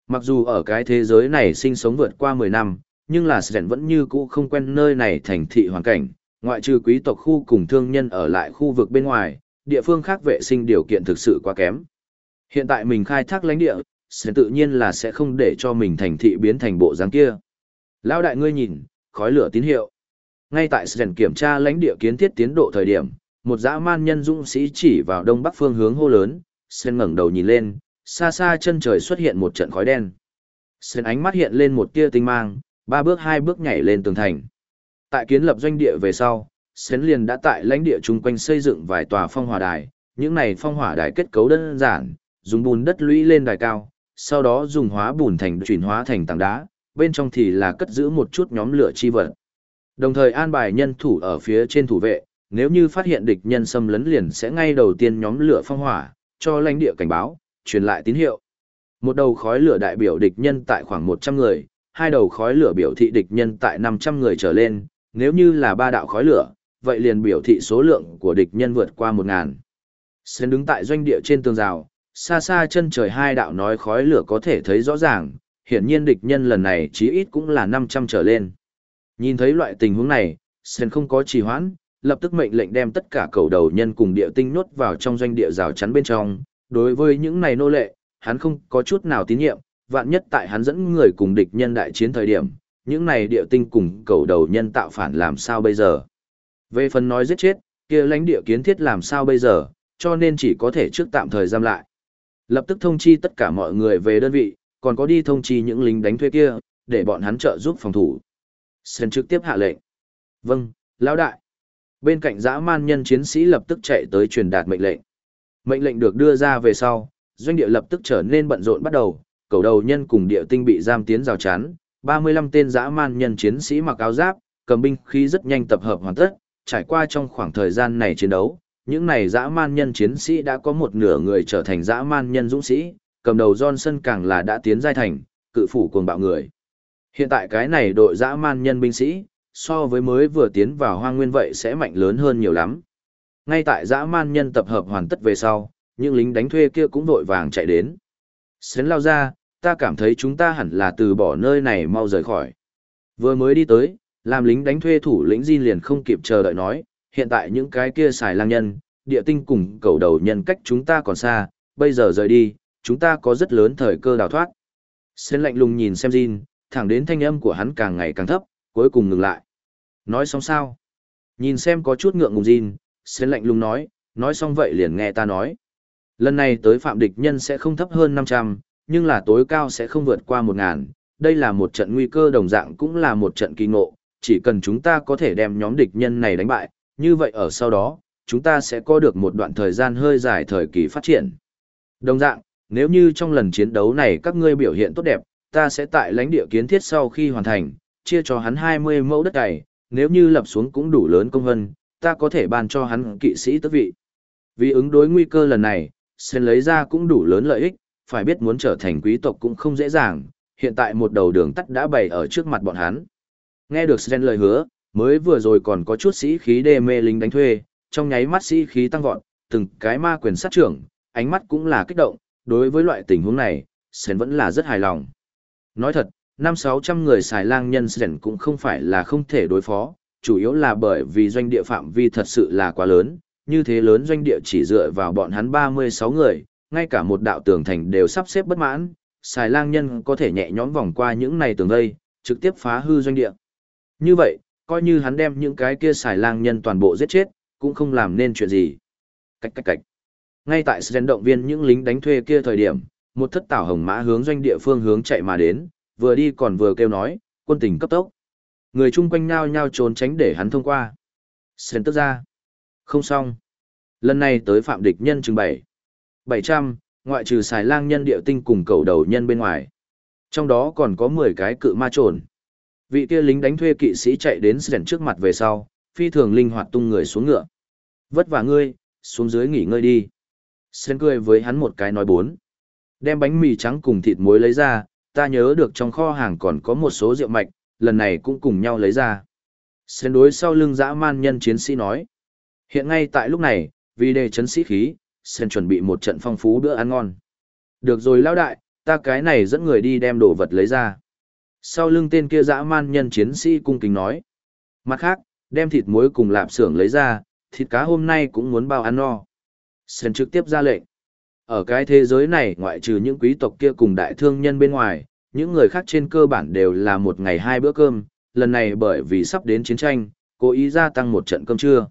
Mặc dù ở cái thế giới này sinh sống vượt qua 10 năm, nhưng là Sren vẫn như cũ không quen nơi này thành thị hoàn cảnh, ngoại trừ quý tộc khu cùng thương nhân ở lại khu vực bên ngoài, địa phương khác vệ sinh điều kiện thực sự quá kém. Hiện tại mình khai thác lãnh địa, Sren tự nhiên là sẽ không để cho mình thành thị biến thành bộ dáng kia. Lão đại ngươi nhìn, khói lửa tín hiệu. Ngay tại sàn kiểm tra lãnh địa kiến thiết tiến độ thời điểm, một dã man nhân dũng sĩ chỉ vào đông bắc phương hướng hô lớn, Sren ngẩng đầu nhìn lên, xa xa chân trời xuất hiện một trận khói đen. Sren ánh mắt hiện lên một tia tinh mang, ba bước hai bước nhảy lên tường thành. Tại kiến lập doanh địa về sau, Sến liền đã tại lãnh địa chung quanh xây dựng vài tòa phong hỏa đài, những này phong hỏa đài kết cấu đơn giản, dùng bùn đất lũy lên đài cao, sau đó dùng hóa bùn thành chuyển hóa thành tảng đá, bên trong thì là cất giữ một chút nhóm lửa chi vật. Đồng thời an bài nhân thủ ở phía trên thủ vệ, nếu như phát hiện địch nhân xâm lấn liền sẽ ngay đầu tiên nhóm lửa phong hỏa, cho lãnh địa cảnh báo, truyền lại tín hiệu. Một đầu khói lửa đại biểu địch nhân tại khoảng 100 người, hai đầu khói lửa biểu thị địch nhân tại 500 người trở lên, nếu như là ba đạo khói lửa, vậy liền biểu thị số lượng của địch nhân vượt qua 1000. Sến đứng tại doanh địa trên tường rào, xa xa chân trời hai đạo nói khói lửa có thể thấy rõ ràng, hiển nhiên địch nhân lần này chí ít cũng là 500 trở lên. Nhìn thấy loại tình huống này, Sen không có trì hoãn, lập tức mệnh lệnh đem tất cả cầu đầu nhân cùng địa tinh nhốt vào trong doanh địa rào chắn bên trong. Đối với những này nô lệ, hắn không có chút nào tín nhiệm, vạn nhất tại hắn dẫn người cùng địch nhân đại chiến thời điểm, những này địa tinh cùng cầu đầu nhân tạo phản làm sao bây giờ. Về phần nói giết chết, kia lãnh địa kiến thiết làm sao bây giờ, cho nên chỉ có thể trước tạm thời giam lại. Lập tức thông chi tất cả mọi người về đơn vị, còn có đi thông chi những lính đánh thuê kia, để bọn hắn trợ giúp phòng thủ. Sơn trực tiếp hạ lệnh. Vâng, lão đại. Bên cạnh dã man nhân chiến sĩ lập tức chạy tới truyền đạt mệnh lệnh. Mệnh lệnh được đưa ra về sau, doanh địa lập tức trở nên bận rộn bắt đầu, cầu đầu nhân cùng địa tinh bị giam tiến rào chắn, 35 tên dã man nhân chiến sĩ mặc áo giáp, cầm binh khí rất nhanh tập hợp hoàn tất, trải qua trong khoảng thời gian này chiến đấu, những này dã man nhân chiến sĩ đã có một nửa người trở thành dã man nhân dũng sĩ, cầm đầu Johnson càng là đã tiến giai thành, cự phủ cuồng bạo người. Hiện tại cái này đội dã man nhân binh sĩ, so với mới vừa tiến vào hoang nguyên vậy sẽ mạnh lớn hơn nhiều lắm. Ngay tại dã man nhân tập hợp hoàn tất về sau, những lính đánh thuê kia cũng vội vàng chạy đến. Xến lao ra, ta cảm thấy chúng ta hẳn là từ bỏ nơi này mau rời khỏi. Vừa mới đi tới, làm lính đánh thuê thủ lĩnh Di liền không kịp chờ đợi nói, hiện tại những cái kia xài lang nhân, địa tinh cùng cầu đầu nhân cách chúng ta còn xa, bây giờ rời đi, chúng ta có rất lớn thời cơ đào thoát. Xến lạnh lùng nhìn xem Jin, thẳng đến thanh âm của hắn càng ngày càng thấp, cuối cùng ngừng lại. Nói xong sao? Nhìn xem có chút ngượng ngùng Jin, Xến lạnh lùng nói, nói xong vậy liền nghe ta nói. Lần này tới phạm địch nhân sẽ không thấp hơn 500, nhưng là tối cao sẽ không vượt qua 1.000. Đây là một trận nguy cơ đồng dạng cũng là một trận kỳ ngộ, chỉ cần chúng ta có thể đem nhóm địch nhân này đánh bại, như vậy ở sau đó, chúng ta sẽ có được một đoạn thời gian hơi dài thời kỳ phát triển. Đồng dạng, nếu như trong lần chiến đấu này các ngươi biểu hiện tốt đẹp, ta sẽ tại lãnh địa kiến thiết sau khi hoàn thành, chia cho hắn 20 mẫu đất cày, nếu như lập xuống cũng đủ lớn công vân, ta có thể ban cho hắn kỵ sĩ tước vị. Vì ứng đối nguy cơ lần này, sen lấy ra cũng đủ lớn lợi ích, phải biết muốn trở thành quý tộc cũng không dễ dàng, hiện tại một đầu đường tắt đã bày ở trước mặt bọn hắn. Nghe được Sven lời hứa, mới vừa rồi còn có chút sĩ khí đê mê lính đánh thuê, trong nháy mắt sĩ khí tăng vọt, từng cái ma quyền sát trưởng, ánh mắt cũng là kích động, đối với loại tình huống này, Sến vẫn là rất hài lòng. Nói thật, năm sáu trăm người xài lang nhân Sến cũng không phải là không thể đối phó, chủ yếu là bởi vì doanh địa phạm vi thật sự là quá lớn, như thế lớn doanh địa chỉ dựa vào bọn hắn 36 người, ngay cả một đạo tường thành đều sắp xếp bất mãn, xài lang nhân có thể nhẹ nhõm vòng qua những này tường đây, trực tiếp phá hư doanh địa. Như vậy, coi như hắn đem những cái kia xài lang nhân toàn bộ giết chết, cũng không làm nên chuyện gì. Cách cách cách. Ngay tại Sren động viên những lính đánh thuê kia thời điểm, một thất tảo hồng mã hướng doanh địa phương hướng chạy mà đến, vừa đi còn vừa kêu nói, quân tình cấp tốc. Người chung quanh nhao nhao trốn tránh để hắn thông qua. Sren tức ra. Không xong. Lần này tới phạm địch nhân chừng bảy bảy trăm ngoại trừ xài lang nhân địa tinh cùng cầu đầu nhân bên ngoài. Trong đó còn có mười cái cự ma trồn. Vị kia lính đánh thuê kỵ sĩ chạy đến Sren trước mặt về sau, phi thường linh hoạt tung người xuống ngựa. Vất vả ngươi, xuống dưới nghỉ ngơi đi. Sơn cười với hắn một cái nói bốn. Đem bánh mì trắng cùng thịt muối lấy ra, ta nhớ được trong kho hàng còn có một số rượu mạch, lần này cũng cùng nhau lấy ra. Sren đối sau lưng dã man nhân chiến sĩ nói. Hiện ngay tại lúc này, vì đề chấn sĩ khí, Sen chuẩn bị một trận phong phú bữa ăn ngon. Được rồi lão đại, ta cái này dẫn người đi đem đồ vật lấy ra. Sau lưng tên kia dã man nhân chiến sĩ cung kính nói. Mặt khác, đem thịt muối cùng lạp xưởng lấy ra, thịt cá hôm nay cũng muốn bao ăn no. Sơn trực tiếp ra lệnh. Ở cái thế giới này ngoại trừ những quý tộc kia cùng đại thương nhân bên ngoài, những người khác trên cơ bản đều là một ngày hai bữa cơm, lần này bởi vì sắp đến chiến tranh, cố ý gia tăng một trận cơm trưa.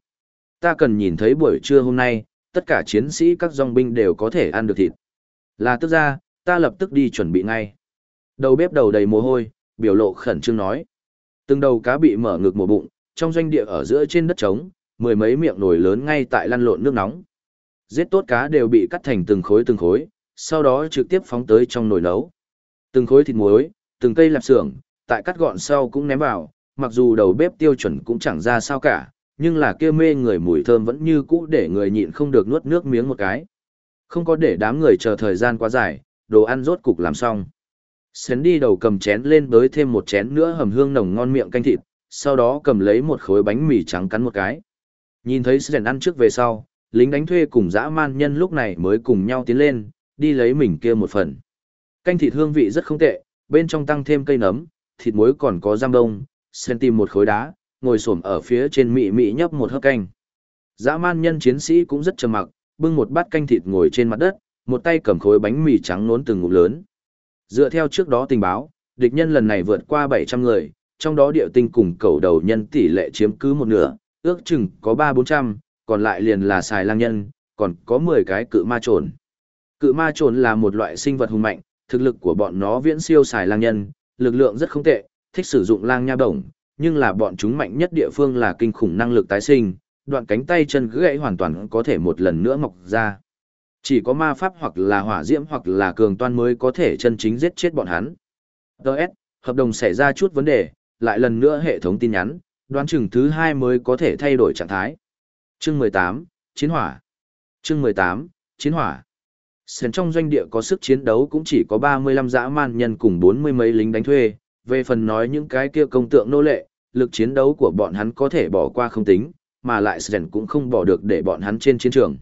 Ta cần nhìn thấy buổi trưa hôm nay, tất cả chiến sĩ các dòng binh đều có thể ăn được thịt. Là tức ra, ta lập tức đi chuẩn bị ngay. Đầu bếp đầu đầy mồ hôi, biểu lộ khẩn trương nói. Từng đầu cá bị mở ngực một bụng, trong doanh địa ở giữa trên đất trống, mười mấy miệng nồi lớn ngay tại lăn lộn nước nóng. Giết tốt cá đều bị cắt thành từng khối từng khối, sau đó trực tiếp phóng tới trong nồi nấu. Từng khối thịt muối, từng cây lạp xưởng, tại cắt gọn sau cũng ném vào, mặc dù đầu bếp tiêu chuẩn cũng chẳng ra sao cả, nhưng là kia mê người mùi thơm vẫn như cũ để người nhịn không được nuốt nước miếng một cái. Không có để đám người chờ thời gian quá dài, đồ ăn rốt cục làm xong. Sến đi đầu cầm chén lên bới thêm một chén nữa hầm hương nồng ngon miệng canh thịt, sau đó cầm lấy một khối bánh mì trắng cắn một cái. Nhìn thấy Sến ăn trước về sau, lính đánh thuê cùng dã man nhân lúc này mới cùng nhau tiến lên, đi lấy mình kia một phần. Canh thịt hương vị rất không tệ, bên trong tăng thêm cây nấm, thịt muối còn có giam đông, sen tìm một khối đá, ngồi xổm ở phía trên mị mị nhấp một hớp canh. Dã man nhân chiến sĩ cũng rất trầm mặc, bưng một bát canh thịt ngồi trên mặt đất, một tay cầm khối bánh mì trắng nốn từng ngụm lớn. Dựa theo trước đó tình báo, địch nhân lần này vượt qua 700 người, trong đó địa tinh cùng cầu đầu nhân tỷ lệ chiếm cứ một nửa, ước chừng có 3-400, còn lại liền là xài lang nhân, còn có 10 cái cự ma trồn. Cự ma trồn là một loại sinh vật hùng mạnh, thực lực của bọn nó viễn siêu xài lang nhân, lực lượng rất không tệ, thích sử dụng lang nha bổng, nhưng là bọn chúng mạnh nhất địa phương là kinh khủng năng lực tái sinh, đoạn cánh tay chân gãy hoàn toàn có thể một lần nữa mọc ra. Chỉ có ma pháp hoặc là hỏa diễm hoặc là cường toan mới có thể chân chính giết chết bọn hắn. Đợt, hợp đồng xảy ra chút vấn đề, lại lần nữa hệ thống tin nhắn, đoán chừng thứ hai mới có thể thay đổi trạng thái. Chương 18, Chiến hỏa. Chương 18, Chiến hỏa. Sến trong doanh địa có sức chiến đấu cũng chỉ có 35 dã man nhân cùng 40 mấy lính đánh thuê, về phần nói những cái kia công tượng nô lệ, lực chiến đấu của bọn hắn có thể bỏ qua không tính, mà lại sến cũng không bỏ được để bọn hắn trên chiến trường.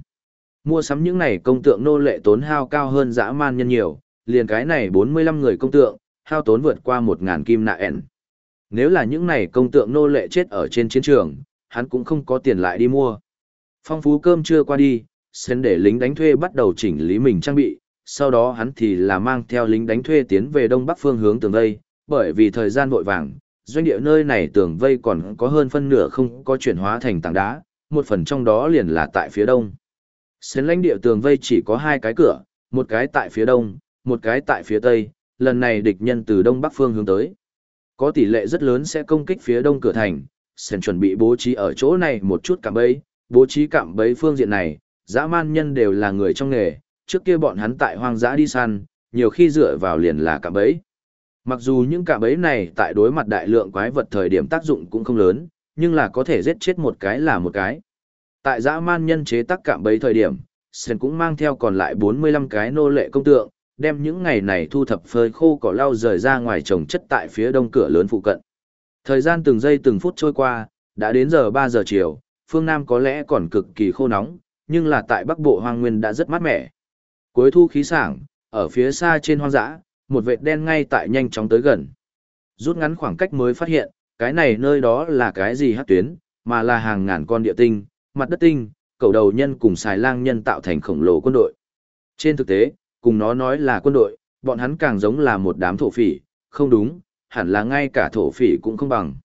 Mua sắm những này công tượng nô lệ tốn hao cao hơn dã man nhân nhiều, liền cái này 45 người công tượng, hao tốn vượt qua 1.000 kim nạ ẻn. Nếu là những này công tượng nô lệ chết ở trên chiến trường, hắn cũng không có tiền lại đi mua. Phong phú cơm chưa qua đi, sến để lính đánh thuê bắt đầu chỉnh lý mình trang bị, sau đó hắn thì là mang theo lính đánh thuê tiến về đông bắc phương hướng tường vây, bởi vì thời gian vội vàng, doanh địa nơi này tường vây còn có hơn phân nửa không có chuyển hóa thành tảng đá, một phần trong đó liền là tại phía đông. Sến lãnh địa tường vây chỉ có hai cái cửa, một cái tại phía đông, một cái tại phía tây, lần này địch nhân từ đông bắc phương hướng tới. Có tỷ lệ rất lớn sẽ công kích phía đông cửa thành, Sến chuẩn bị bố trí ở chỗ này một chút cả bấy bố trí cạm bẫy phương diện này, dã man nhân đều là người trong nghề, trước kia bọn hắn tại hoang dã đi săn, nhiều khi dựa vào liền là cạm bẫy. Mặc dù những cạm bẫy này tại đối mặt đại lượng quái vật thời điểm tác dụng cũng không lớn, nhưng là có thể giết chết một cái là một cái. Tại dã man nhân chế tác cạm bẫy thời điểm, Sen cũng mang theo còn lại 45 cái nô lệ công tượng, đem những ngày này thu thập phơi khô cỏ lau rời ra ngoài trồng chất tại phía đông cửa lớn phụ cận. Thời gian từng giây từng phút trôi qua, đã đến giờ 3 giờ chiều, phương Nam có lẽ còn cực kỳ khô nóng, nhưng là tại Bắc Bộ hoang nguyên đã rất mát mẻ. Cuối thu khí sảng, ở phía xa trên hoang dã, một vệt đen ngay tại nhanh chóng tới gần. Rút ngắn khoảng cách mới phát hiện, cái này nơi đó là cái gì hát tuyến, mà là hàng ngàn con địa tinh, mặt đất tinh, cầu đầu nhân cùng xài lang nhân tạo thành khổng lồ quân đội. Trên thực tế, cùng nó nói là quân đội, bọn hắn càng giống là một đám thổ phỉ, không đúng, hẳn là ngay cả thổ phỉ cũng không bằng.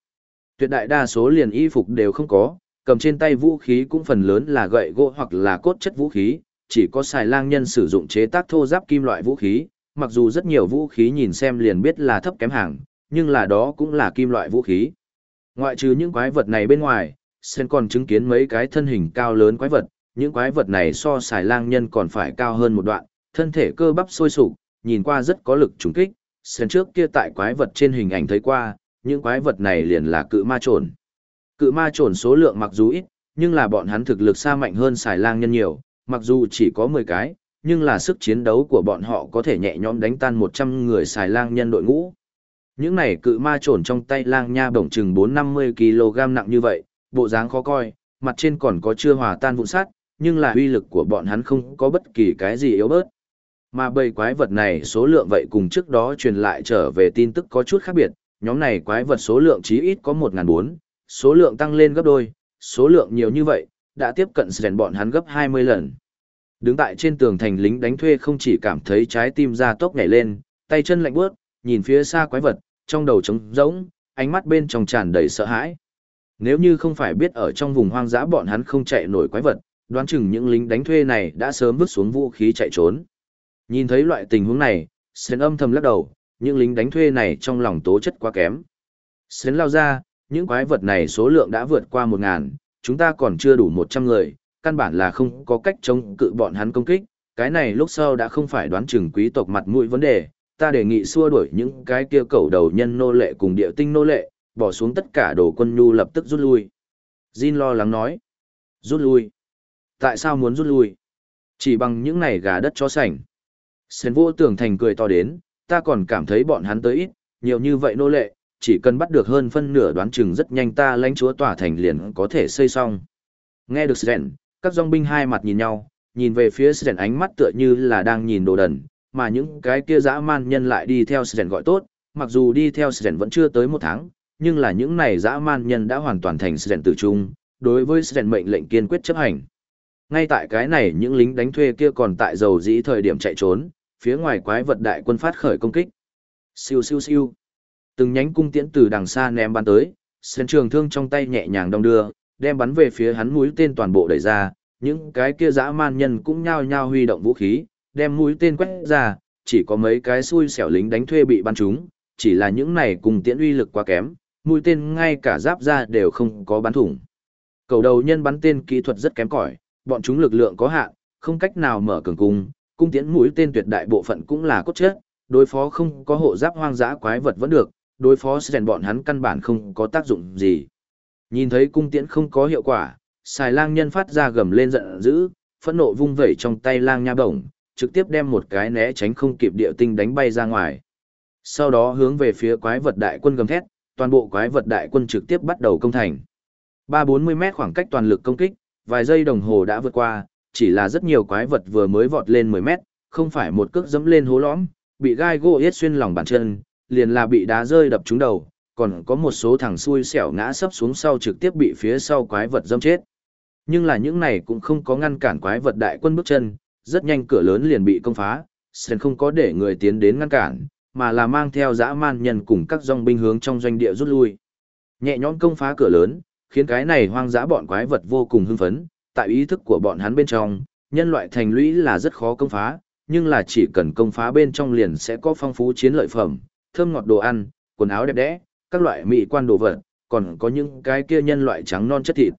Tuyệt đại đa số liền y phục đều không có, cầm trên tay vũ khí cũng phần lớn là gậy gỗ hoặc là cốt chất vũ khí, chỉ có xài lang nhân sử dụng chế tác thô giáp kim loại vũ khí, mặc dù rất nhiều vũ khí nhìn xem liền biết là thấp kém hàng, nhưng là đó cũng là kim loại vũ khí. Ngoại trừ những quái vật này bên ngoài, Sen còn chứng kiến mấy cái thân hình cao lớn quái vật, những quái vật này so xài lang nhân còn phải cao hơn một đoạn, thân thể cơ bắp sôi sục, nhìn qua rất có lực trùng kích. Sen trước kia tại quái vật trên hình ảnh thấy qua, những quái vật này liền là cự ma trồn. Cự ma trồn số lượng mặc dù ít, nhưng là bọn hắn thực lực xa mạnh hơn xài lang nhân nhiều, mặc dù chỉ có 10 cái, nhưng là sức chiến đấu của bọn họ có thể nhẹ nhõm đánh tan 100 người xài lang nhân đội ngũ. Những này cự ma trồn trong tay lang nha bổng chừng 450 kg nặng như vậy, bộ dáng khó coi, mặt trên còn có chưa hòa tan vụn sắt, nhưng là uy lực của bọn hắn không có bất kỳ cái gì yếu bớt. Mà bầy quái vật này số lượng vậy cùng trước đó truyền lại trở về tin tức có chút khác biệt, nhóm này quái vật số lượng chí ít có 1.400, số lượng tăng lên gấp đôi, số lượng nhiều như vậy, đã tiếp cận rèn bọn hắn gấp 20 lần. Đứng tại trên tường thành lính đánh thuê không chỉ cảm thấy trái tim ra tốc nhảy lên, tay chân lạnh bước, nhìn phía xa quái vật, trong đầu trống rỗng, ánh mắt bên trong tràn đầy sợ hãi. Nếu như không phải biết ở trong vùng hoang dã bọn hắn không chạy nổi quái vật, đoán chừng những lính đánh thuê này đã sớm vứt xuống vũ khí chạy trốn. Nhìn thấy loại tình huống này, Sến âm thầm lắc đầu, những lính đánh thuê này trong lòng tố chất quá kém. Sến lao ra, những quái vật này số lượng đã vượt qua một ngàn, chúng ta còn chưa đủ một trăm người, căn bản là không có cách chống cự bọn hắn công kích, cái này lúc sau đã không phải đoán chừng quý tộc mặt mũi vấn đề, ta đề nghị xua đuổi những cái kia cầu đầu nhân nô lệ cùng địa tinh nô lệ, bỏ xuống tất cả đồ quân nhu lập tức rút lui. Jin lo lắng nói. Rút lui. Tại sao muốn rút lui? Chỉ bằng những này gà đất cho sảnh. Sến vô tưởng thành cười to đến, ta còn cảm thấy bọn hắn tới ít, nhiều như vậy nô lệ, chỉ cần bắt được hơn phân nửa đoán chừng rất nhanh ta lãnh chúa tỏa thành liền có thể xây xong. Nghe được Sren, các dòng binh hai mặt nhìn nhau, nhìn về phía Sren ánh mắt tựa như là đang nhìn đồ đần, mà những cái kia dã man nhân lại đi theo Sren gọi tốt, mặc dù đi theo Sren vẫn chưa tới một tháng, nhưng là những này dã man nhân đã hoàn toàn thành Sren tử trung, đối với Sren mệnh lệnh kiên quyết chấp hành. Ngay tại cái này những lính đánh thuê kia còn tại dầu dĩ thời điểm chạy trốn, phía ngoài quái vật đại quân phát khởi công kích. Siêu siêu siêu. Từng nhánh cung tiễn từ đằng xa ném bắn tới, sen trường thương trong tay nhẹ nhàng đong đưa, đem bắn về phía hắn mũi tên toàn bộ đẩy ra, những cái kia dã man nhân cũng nhao nhao huy động vũ khí, đem mũi tên quét ra, chỉ có mấy cái xui xẻo lính đánh thuê bị bắn trúng, chỉ là những này cùng tiễn uy lực quá kém, mũi tên ngay cả giáp ra đều không có bắn thủng. Cầu đầu nhân bắn tên kỹ thuật rất kém cỏi, bọn chúng lực lượng có hạn, không cách nào mở cường cung, cung tiễn mũi tên tuyệt đại bộ phận cũng là cốt chết, đối phó không có hộ giáp hoang dã quái vật vẫn được, đối phó sẽ bọn hắn căn bản không có tác dụng gì. Nhìn thấy cung tiễn không có hiệu quả, xài lang nhân phát ra gầm lên giận dữ, phẫn nộ vung vẩy trong tay lang nha bổng, trực tiếp đem một cái né tránh không kịp địa tinh đánh bay ra ngoài. Sau đó hướng về phía quái vật đại quân gầm thét, toàn bộ quái vật đại quân trực tiếp bắt đầu công thành. 3-40 mét khoảng cách toàn lực công kích, vài giây đồng hồ đã vượt qua, chỉ là rất nhiều quái vật vừa mới vọt lên 10 mét, không phải một cước dẫm lên hố lõm, bị gai gỗ yết xuyên lòng bàn chân, liền là bị đá rơi đập trúng đầu, còn có một số thằng xui xẻo ngã sấp xuống sau trực tiếp bị phía sau quái vật dâm chết. Nhưng là những này cũng không có ngăn cản quái vật đại quân bước chân, rất nhanh cửa lớn liền bị công phá, Sen không có để người tiến đến ngăn cản, mà là mang theo dã man nhân cùng các dòng binh hướng trong doanh địa rút lui. Nhẹ nhõm công phá cửa lớn, khiến cái này hoang dã bọn quái vật vô cùng hưng phấn, tại ý thức của bọn hắn bên trong, nhân loại thành lũy là rất khó công phá, nhưng là chỉ cần công phá bên trong liền sẽ có phong phú chiến lợi phẩm, thơm ngọt đồ ăn, quần áo đẹp đẽ, các loại mỹ quan đồ vật, còn có những cái kia nhân loại trắng non chất thịt.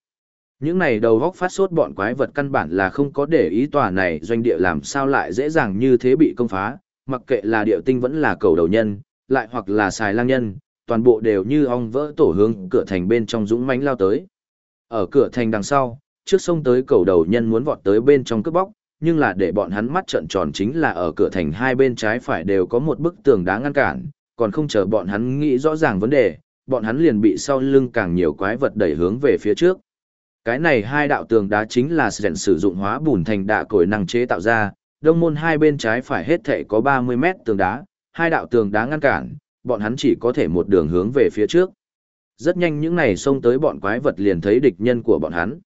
Những này đầu góc phát sốt bọn quái vật căn bản là không có để ý tòa này doanh địa làm sao lại dễ dàng như thế bị công phá, mặc kệ là điệu tinh vẫn là cầu đầu nhân, lại hoặc là xài lang nhân, toàn bộ đều như ong vỡ tổ hướng cửa thành bên trong dũng mãnh lao tới. Ở cửa thành đằng sau, trước sông tới cầu đầu nhân muốn vọt tới bên trong cướp bóc, nhưng là để bọn hắn mắt trợn tròn chính là ở cửa thành hai bên trái phải đều có một bức tường đá ngăn cản, còn không chờ bọn hắn nghĩ rõ ràng vấn đề, bọn hắn liền bị sau lưng càng nhiều quái vật đẩy hướng về phía trước. Cái này hai đạo tường đá chính là sự sử dụng hóa bùn thành đạ cổi năng chế tạo ra, đông môn hai bên trái phải hết thể có 30 mét tường đá, hai đạo tường đá ngăn cản, bọn hắn chỉ có thể một đường hướng về phía trước. Rất nhanh những này xông tới bọn quái vật liền thấy địch nhân của bọn hắn.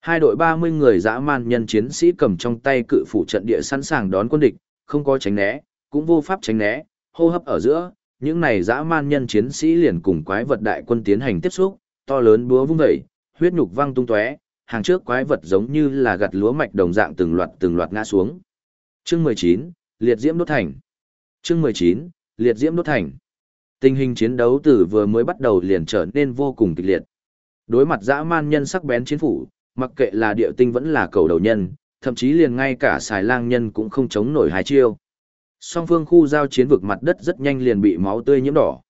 Hai đội 30 người dã man nhân chiến sĩ cầm trong tay cự phủ trận địa sẵn sàng đón quân địch, không có tránh né, cũng vô pháp tránh né, hô hấp ở giữa, những này dã man nhân chiến sĩ liền cùng quái vật đại quân tiến hành tiếp xúc, to lớn búa vung dậy, huyết nhục văng tung tóe, hàng trước quái vật giống như là gặt lúa mạch đồng dạng từng loạt từng loạt ngã xuống. Chương 19, liệt diễm đốt thành. Chương 19, liệt diễm đốt thành. Tình hình chiến đấu từ vừa mới bắt đầu liền trở nên vô cùng kịch liệt. Đối mặt dã man nhân sắc bén chiến phủ, mặc kệ là địa tinh vẫn là cầu đầu nhân, thậm chí liền ngay cả xài lang nhân cũng không chống nổi hai chiêu. Song phương khu giao chiến vực mặt đất rất nhanh liền bị máu tươi nhiễm đỏ.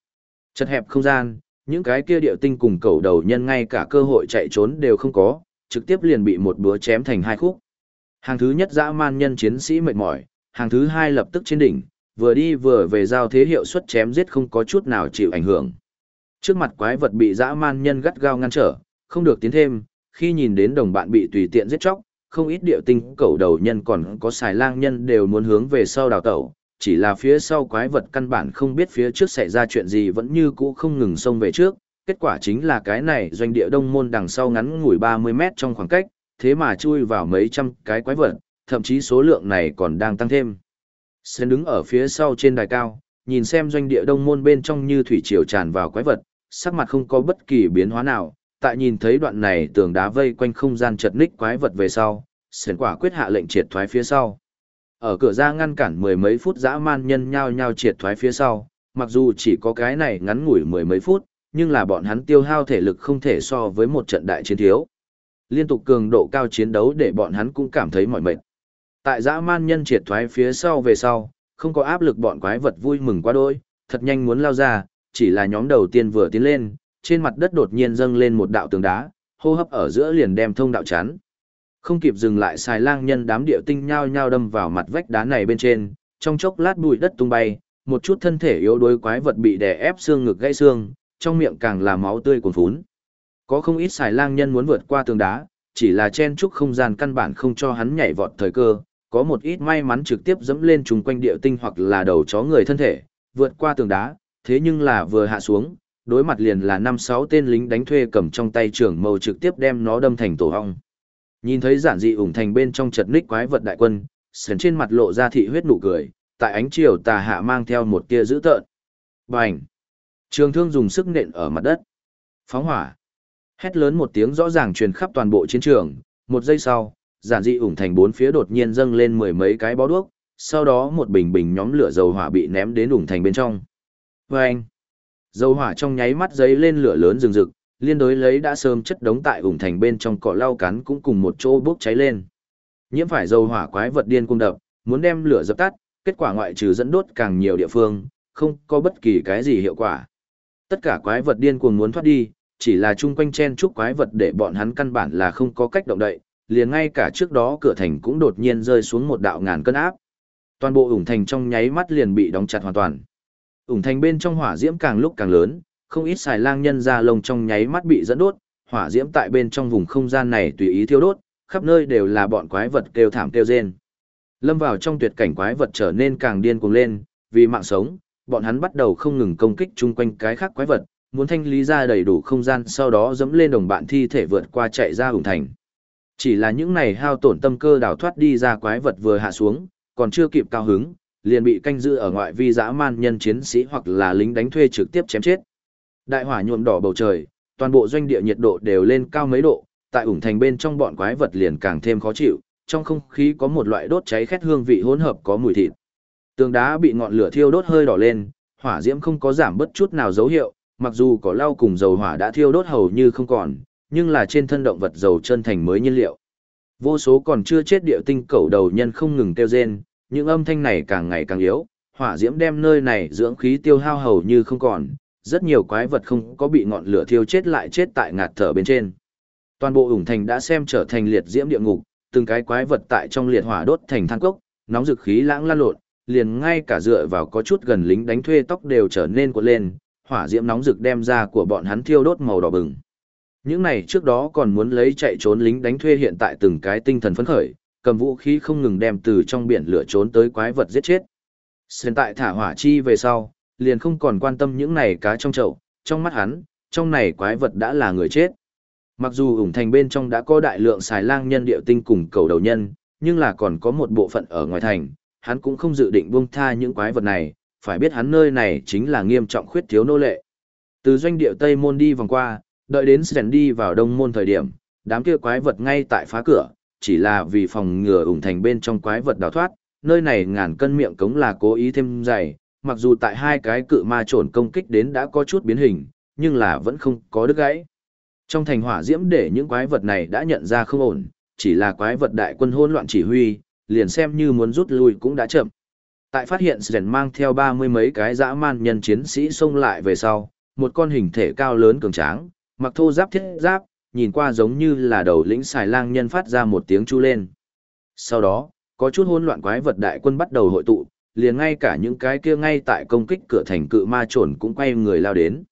Chật hẹp không gian, những cái kia địa tinh cùng cầu đầu nhân ngay cả cơ hội chạy trốn đều không có, trực tiếp liền bị một búa chém thành hai khúc. Hàng thứ nhất dã man nhân chiến sĩ mệt mỏi, hàng thứ hai lập tức trên đỉnh, vừa đi vừa về giao thế hiệu suất chém giết không có chút nào chịu ảnh hưởng. Trước mặt quái vật bị dã man nhân gắt gao ngăn trở, không được tiến thêm, khi nhìn đến đồng bạn bị tùy tiện giết chóc, không ít điệu tinh cầu đầu nhân còn có xài lang nhân đều muốn hướng về sau đào tẩu, chỉ là phía sau quái vật căn bản không biết phía trước xảy ra chuyện gì vẫn như cũ không ngừng xông về trước, kết quả chính là cái này doanh địa đông môn đằng sau ngắn ngủi 30 mét trong khoảng cách, thế mà chui vào mấy trăm cái quái vật, thậm chí số lượng này còn đang tăng thêm. sơn đứng ở phía sau trên đài cao, nhìn xem doanh địa đông môn bên trong như thủy triều tràn vào quái vật, sắc mặt không có bất kỳ biến hóa nào, tại nhìn thấy đoạn này tường đá vây quanh không gian chật ních quái vật về sau, sơn quả quyết hạ lệnh triệt thoái phía sau. Ở cửa ra ngăn cản mười mấy phút dã man nhân nhao nhao triệt thoái phía sau, mặc dù chỉ có cái này ngắn ngủi mười mấy phút, nhưng là bọn hắn tiêu hao thể lực không thể so với một trận đại chiến thiếu. Liên tục cường độ cao chiến đấu để bọn hắn cũng cảm thấy mỏi mệt. Tại dã man nhân triệt thoái phía sau về sau, không có áp lực bọn quái vật vui mừng quá đôi, thật nhanh muốn lao ra, chỉ là nhóm đầu tiên vừa tiến lên, trên mặt đất đột nhiên dâng lên một đạo tường đá, hô hấp ở giữa liền đem thông đạo chắn. Không kịp dừng lại xài lang nhân đám điệu tinh nhao nhao đâm vào mặt vách đá này bên trên, trong chốc lát bụi đất tung bay, một chút thân thể yếu đuối quái vật bị đè ép xương ngực gãy xương, trong miệng càng là máu tươi cuồn phún. Có không ít xài lang nhân muốn vượt qua tường đá, chỉ là chen chúc không gian căn bản không cho hắn nhảy vọt thời cơ, có một ít may mắn trực tiếp dẫm lên trùng quanh địa tinh hoặc là đầu chó người thân thể, vượt qua tường đá, thế nhưng là vừa hạ xuống, đối mặt liền là năm sáu tên lính đánh thuê cầm trong tay trưởng mâu trực tiếp đem nó đâm thành tổ hong. Nhìn thấy giản dị ủng thành bên trong chật ních quái vật đại quân, sần trên mặt lộ ra thị huyết nụ cười, tại ánh chiều tà hạ mang theo một tia dữ tợn. Bành! Trường thương dùng sức nện ở mặt đất. Phóng hỏa! Hét lớn một tiếng rõ ràng truyền khắp toàn bộ chiến trường, một giây sau, giản dị ủng thành bốn phía đột nhiên dâng lên mười mấy cái bó đuốc, sau đó một bình bình nhóm lửa dầu hỏa bị ném đến ủng thành bên trong. Vâng! Dầu hỏa trong nháy mắt giấy lên lửa lớn rừng rực, liên đối lấy đã sớm chất đống tại ủng thành bên trong cỏ lau cắn cũng cùng một chỗ bốc cháy lên. Nhiễm phải dầu hỏa quái vật điên cung đập, muốn đem lửa dập tắt, kết quả ngoại trừ dẫn đốt càng nhiều địa phương, không có bất kỳ cái gì hiệu quả. Tất cả quái vật điên cuồng muốn thoát đi, chỉ là chung quanh chen chúc quái vật để bọn hắn căn bản là không có cách động đậy, liền ngay cả trước đó cửa thành cũng đột nhiên rơi xuống một đạo ngàn cân áp. Toàn bộ ủng thành trong nháy mắt liền bị đóng chặt hoàn toàn. Ủng thành bên trong hỏa diễm càng lúc càng lớn, không ít xài lang nhân ra lông trong nháy mắt bị dẫn đốt, hỏa diễm tại bên trong vùng không gian này tùy ý thiêu đốt, khắp nơi đều là bọn quái vật kêu thảm kêu rên. Lâm vào trong tuyệt cảnh quái vật trở nên càng điên cuồng lên, vì mạng sống, bọn hắn bắt đầu không ngừng công kích chung quanh cái khác quái vật, muốn thanh lý ra đầy đủ không gian sau đó dẫm lên đồng bạn thi thể vượt qua chạy ra hùng thành. Chỉ là những này hao tổn tâm cơ đào thoát đi ra quái vật vừa hạ xuống, còn chưa kịp cao hứng, liền bị canh giữ ở ngoại vi dã man nhân chiến sĩ hoặc là lính đánh thuê trực tiếp chém chết. Đại hỏa nhuộm đỏ bầu trời, toàn bộ doanh địa nhiệt độ đều lên cao mấy độ, tại ủng thành bên trong bọn quái vật liền càng thêm khó chịu, trong không khí có một loại đốt cháy khét hương vị hỗn hợp có mùi thịt. Tường đá bị ngọn lửa thiêu đốt hơi đỏ lên, hỏa diễm không có giảm bất chút nào dấu hiệu, mặc dù có lau cùng dầu hỏa đã thiêu đốt hầu như không còn, nhưng là trên thân động vật dầu chân thành mới nhiên liệu. Vô số còn chưa chết địa tinh cẩu đầu nhân không ngừng kêu rên, những âm thanh này càng ngày càng yếu, hỏa diễm đem nơi này dưỡng khí tiêu hao hầu như không còn, rất nhiều quái vật không có bị ngọn lửa thiêu chết lại chết tại ngạt thở bên trên. Toàn bộ ủng thành đã xem trở thành liệt diễm địa ngục, từng cái quái vật tại trong liệt hỏa đốt thành than cốc, nóng dực khí lãng lan lộn, liền ngay cả dựa vào có chút gần lính đánh thuê tóc đều trở nên cuộn lên, hỏa diễm nóng rực đem ra của bọn hắn thiêu đốt màu đỏ bừng. Những này trước đó còn muốn lấy chạy trốn lính đánh thuê hiện tại từng cái tinh thần phấn khởi, cầm vũ khí không ngừng đem từ trong biển lửa trốn tới quái vật giết chết. Hiện tại thả hỏa chi về sau, liền không còn quan tâm những này cá trong chậu, trong mắt hắn, trong này quái vật đã là người chết. Mặc dù ủng thành bên trong đã có đại lượng xài lang nhân điệu tinh cùng cầu đầu nhân, nhưng là còn có một bộ phận ở ngoài thành, hắn cũng không dự định buông tha những quái vật này, phải biết hắn nơi này chính là nghiêm trọng khuyết thiếu nô lệ. Từ doanh địa Tây Môn đi vòng qua, đợi đến Sren đi vào Đông Môn thời điểm, đám kia quái vật ngay tại phá cửa, chỉ là vì phòng ngừa ủng thành bên trong quái vật đào thoát, nơi này ngàn cân miệng cống là cố ý thêm dày, mặc dù tại hai cái cự ma trồn công kích đến đã có chút biến hình, nhưng là vẫn không có đứt gãy. Trong thành hỏa diễm để những quái vật này đã nhận ra không ổn, chỉ là quái vật đại quân hỗn loạn chỉ huy, liền xem như muốn rút lui cũng đã chậm. Tại phát hiện Sren mang theo ba mươi mấy cái dã man nhân chiến sĩ xông lại về sau, một con hình thể cao lớn cường tráng, mặc thô giáp thiết giáp, nhìn qua giống như là đầu lĩnh xài lang nhân phát ra một tiếng chu lên. Sau đó, có chút hỗn loạn quái vật đại quân bắt đầu hội tụ, liền ngay cả những cái kia ngay tại công kích cửa thành cự ma trồn cũng quay người lao đến.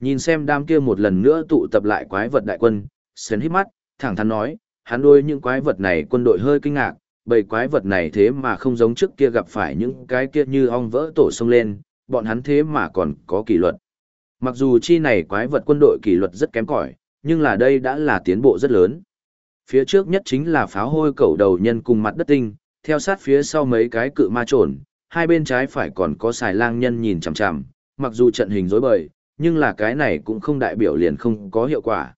Nhìn xem đám kia một lần nữa tụ tập lại quái vật đại quân, Sến hít mắt, thẳng thắn nói, hắn đôi những quái vật này quân đội hơi kinh ngạc, bầy quái vật này thế mà không giống trước kia gặp phải những cái kia như ong vỡ tổ sông lên, bọn hắn thế mà còn có kỷ luật. Mặc dù chi này quái vật quân đội kỷ luật rất kém cỏi, nhưng là đây đã là tiến bộ rất lớn. Phía trước nhất chính là pháo hôi cầu đầu nhân cùng mặt đất tinh, theo sát phía sau mấy cái cự ma trồn, hai bên trái phải còn có xài lang nhân nhìn chằm chằm, mặc dù trận hình rối bời, nhưng là cái này cũng không đại biểu liền không có hiệu quả.